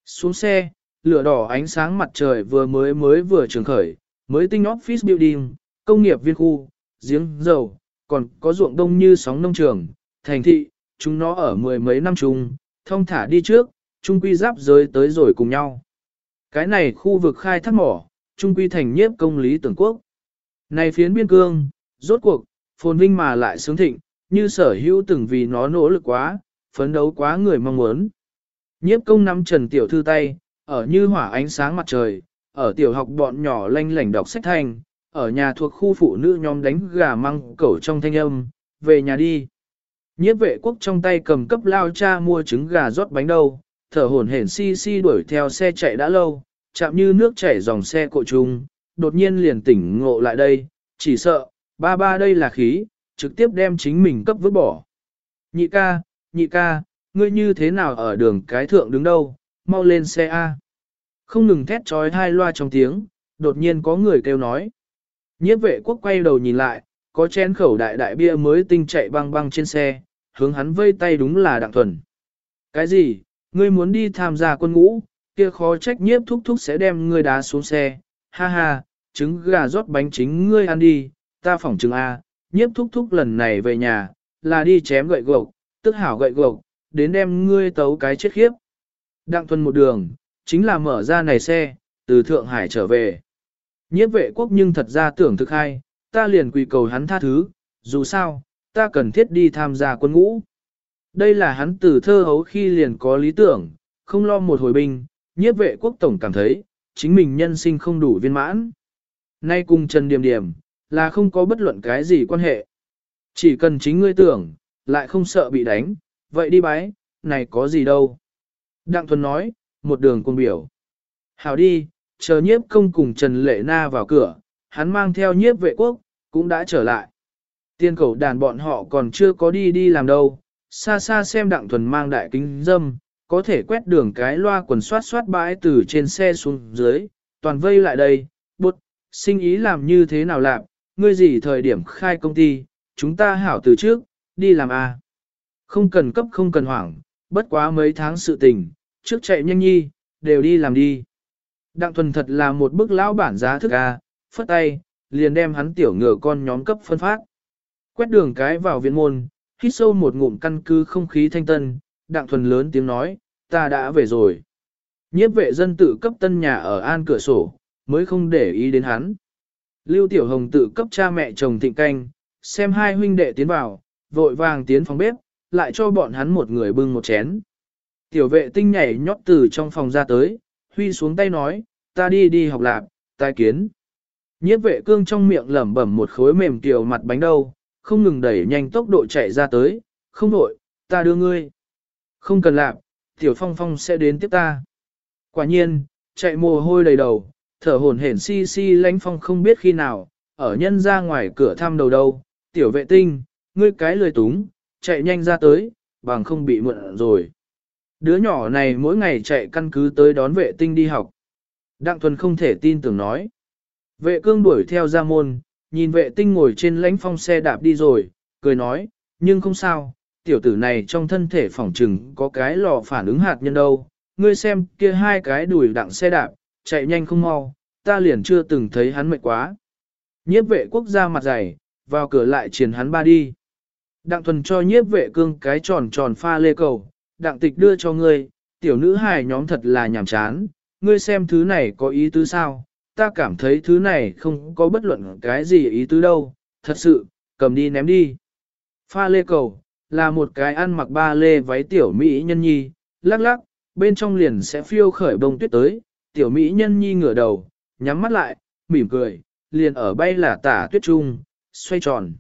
Xuống xe, lửa đỏ ánh sáng mặt trời vừa mới mới vừa trường khởi, mới tinh office building, công nghiệp viên khu, giếng dầu, còn có ruộng đông như sóng nông trường, thành thị, chúng nó ở mười mấy năm chung, thông thả đi trước, chung quy giáp giới tới rồi cùng nhau. Cái này khu vực khai thác mỏ, chung quy thành nhiếp công lý tưởng quốc. Này phiến biên cương, rốt cuộc, phồn vinh mà lại sướng thịnh, như sở hữu từng vì nó nỗ lực quá, phấn đấu quá người mong muốn. Nhiếp công nắm trần tiểu thư tay, ở như hỏa ánh sáng mặt trời, ở tiểu học bọn nhỏ lanh lảnh đọc sách thành, ở nhà thuộc khu phụ nữ nhóm đánh gà măng cẩu trong thanh âm, về nhà đi. Nhiếp vệ quốc trong tay cầm cấp lao cha mua trứng gà rót bánh đâu, thở hổn hển si si đuổi theo xe chạy đã lâu, chạm như nước chảy dòng xe cộ trùng, đột nhiên liền tỉnh ngộ lại đây, chỉ sợ, ba ba đây là khí, trực tiếp đem chính mình cấp vứt bỏ. Nhị ca, nhị ca, ngươi như thế nào ở đường cái thượng đứng đâu, mau lên xe A. Không ngừng thét trói hai loa trong tiếng, đột nhiên có người kêu nói. Nhiếp vệ quốc quay đầu nhìn lại, có chén khẩu đại đại bia mới tinh chạy băng băng trên xe, hướng hắn vây tay đúng là đặng thuần. Cái gì, ngươi muốn đi tham gia quân ngũ, kia khó trách nhiếp thúc thúc sẽ đem ngươi đá xuống xe, ha ha, trứng gà rót bánh chính ngươi ăn đi, ta phỏng trứng A, nhiếp thúc thúc lần này về nhà, là đi chém gậy gộc, tức hảo gậy gộc, đến đem ngươi tấu cái chết khiếp. Đặng thuần một đường, chính là mở ra này xe, từ Thượng Hải trở về. Nhiếp vệ quốc nhưng thật ra tưởng thực hay, ta liền quỳ cầu hắn tha thứ, dù sao, ta cần thiết đi tham gia quân ngũ. Đây là hắn từ thơ hấu khi liền có lý tưởng, không lo một hồi binh, nhiếp vệ quốc tổng cảm thấy, chính mình nhân sinh không đủ viên mãn. Nay cùng Trần Điềm Điềm, là không có bất luận cái gì quan hệ. Chỉ cần chính ngươi tưởng, lại không sợ bị đánh, vậy đi bái, này có gì đâu. Đặng Thuần nói, một đường cung biểu. Hảo đi, chờ nhiếp công cùng Trần Lệ Na vào cửa, hắn mang theo nhiếp vệ quốc, cũng đã trở lại. Tiên cầu đàn bọn họ còn chưa có đi đi làm đâu, xa xa xem Đặng Thuần mang đại kính dâm, có thể quét đường cái loa quần soát soát bãi từ trên xe xuống dưới, toàn vây lại đây, bột, sinh ý làm như thế nào làm, ngươi gì thời điểm khai công ty, chúng ta hảo từ trước, đi làm à. Không cần cấp không cần hoảng, bất quá mấy tháng sự tình, trước chạy nhanh nhi, đều đi làm đi. Đặng thuần thật là một bức lão bản giá thức a, phất tay, liền đem hắn tiểu ngựa con nhóm cấp phân phát. Quét đường cái vào viện môn, hít sâu một ngụm căn cứ không khí thanh tân, đặng thuần lớn tiếng nói, ta đã về rồi. Nhiếp vệ dân tự cấp tân nhà ở an cửa sổ, mới không để ý đến hắn. Lưu Tiểu Hồng tự cấp cha mẹ chồng thịnh canh, xem hai huynh đệ tiến vào, vội vàng tiến phòng bếp, lại cho bọn hắn một người bưng một chén. Tiểu vệ tinh nhảy nhót từ trong phòng ra tới, huy xuống tay nói, ta đi đi học lạc, tai kiến. Nhiếp vệ cương trong miệng lẩm bẩm một khối mềm tiểu mặt bánh đâu, không ngừng đẩy nhanh tốc độ chạy ra tới, không nội, ta đưa ngươi. Không cần lạp, tiểu phong phong sẽ đến tiếp ta. Quả nhiên, chạy mồ hôi đầy đầu, thở hổn hển si si lánh phong không biết khi nào, ở nhân ra ngoài cửa thăm đầu đâu, tiểu vệ tinh, ngươi cái lười túng, chạy nhanh ra tới, bằng không bị mượn rồi. Đứa nhỏ này mỗi ngày chạy căn cứ tới đón vệ tinh đi học. Đặng thuần không thể tin tưởng nói. Vệ cương đuổi theo ra môn, nhìn vệ tinh ngồi trên lãnh phong xe đạp đi rồi, cười nói, nhưng không sao, tiểu tử này trong thân thể phỏng trừng có cái lò phản ứng hạt nhân đâu, ngươi xem kia hai cái đùi đặng xe đạp, chạy nhanh không mau, ta liền chưa từng thấy hắn mệt quá. Nhiếp vệ quốc gia mặt dày, vào cửa lại triển hắn ba đi. Đặng thuần cho nhiếp vệ cương cái tròn tròn pha lê cầu, đặng tịch đưa cho ngươi, tiểu nữ hài nhóm thật là nhàm chán, ngươi xem thứ này có ý tứ sao, ta cảm thấy thứ này không có bất luận cái gì ý tứ đâu, thật sự, cầm đi ném đi. Pha lê cầu, là một cái ăn mặc ba lê váy tiểu mỹ nhân nhi, lắc lắc, bên trong liền sẽ phiêu khởi bông tuyết tới, tiểu mỹ nhân nhi ngửa đầu, nhắm mắt lại, mỉm cười, liền ở bay là tả tuyết trung, xoay tròn.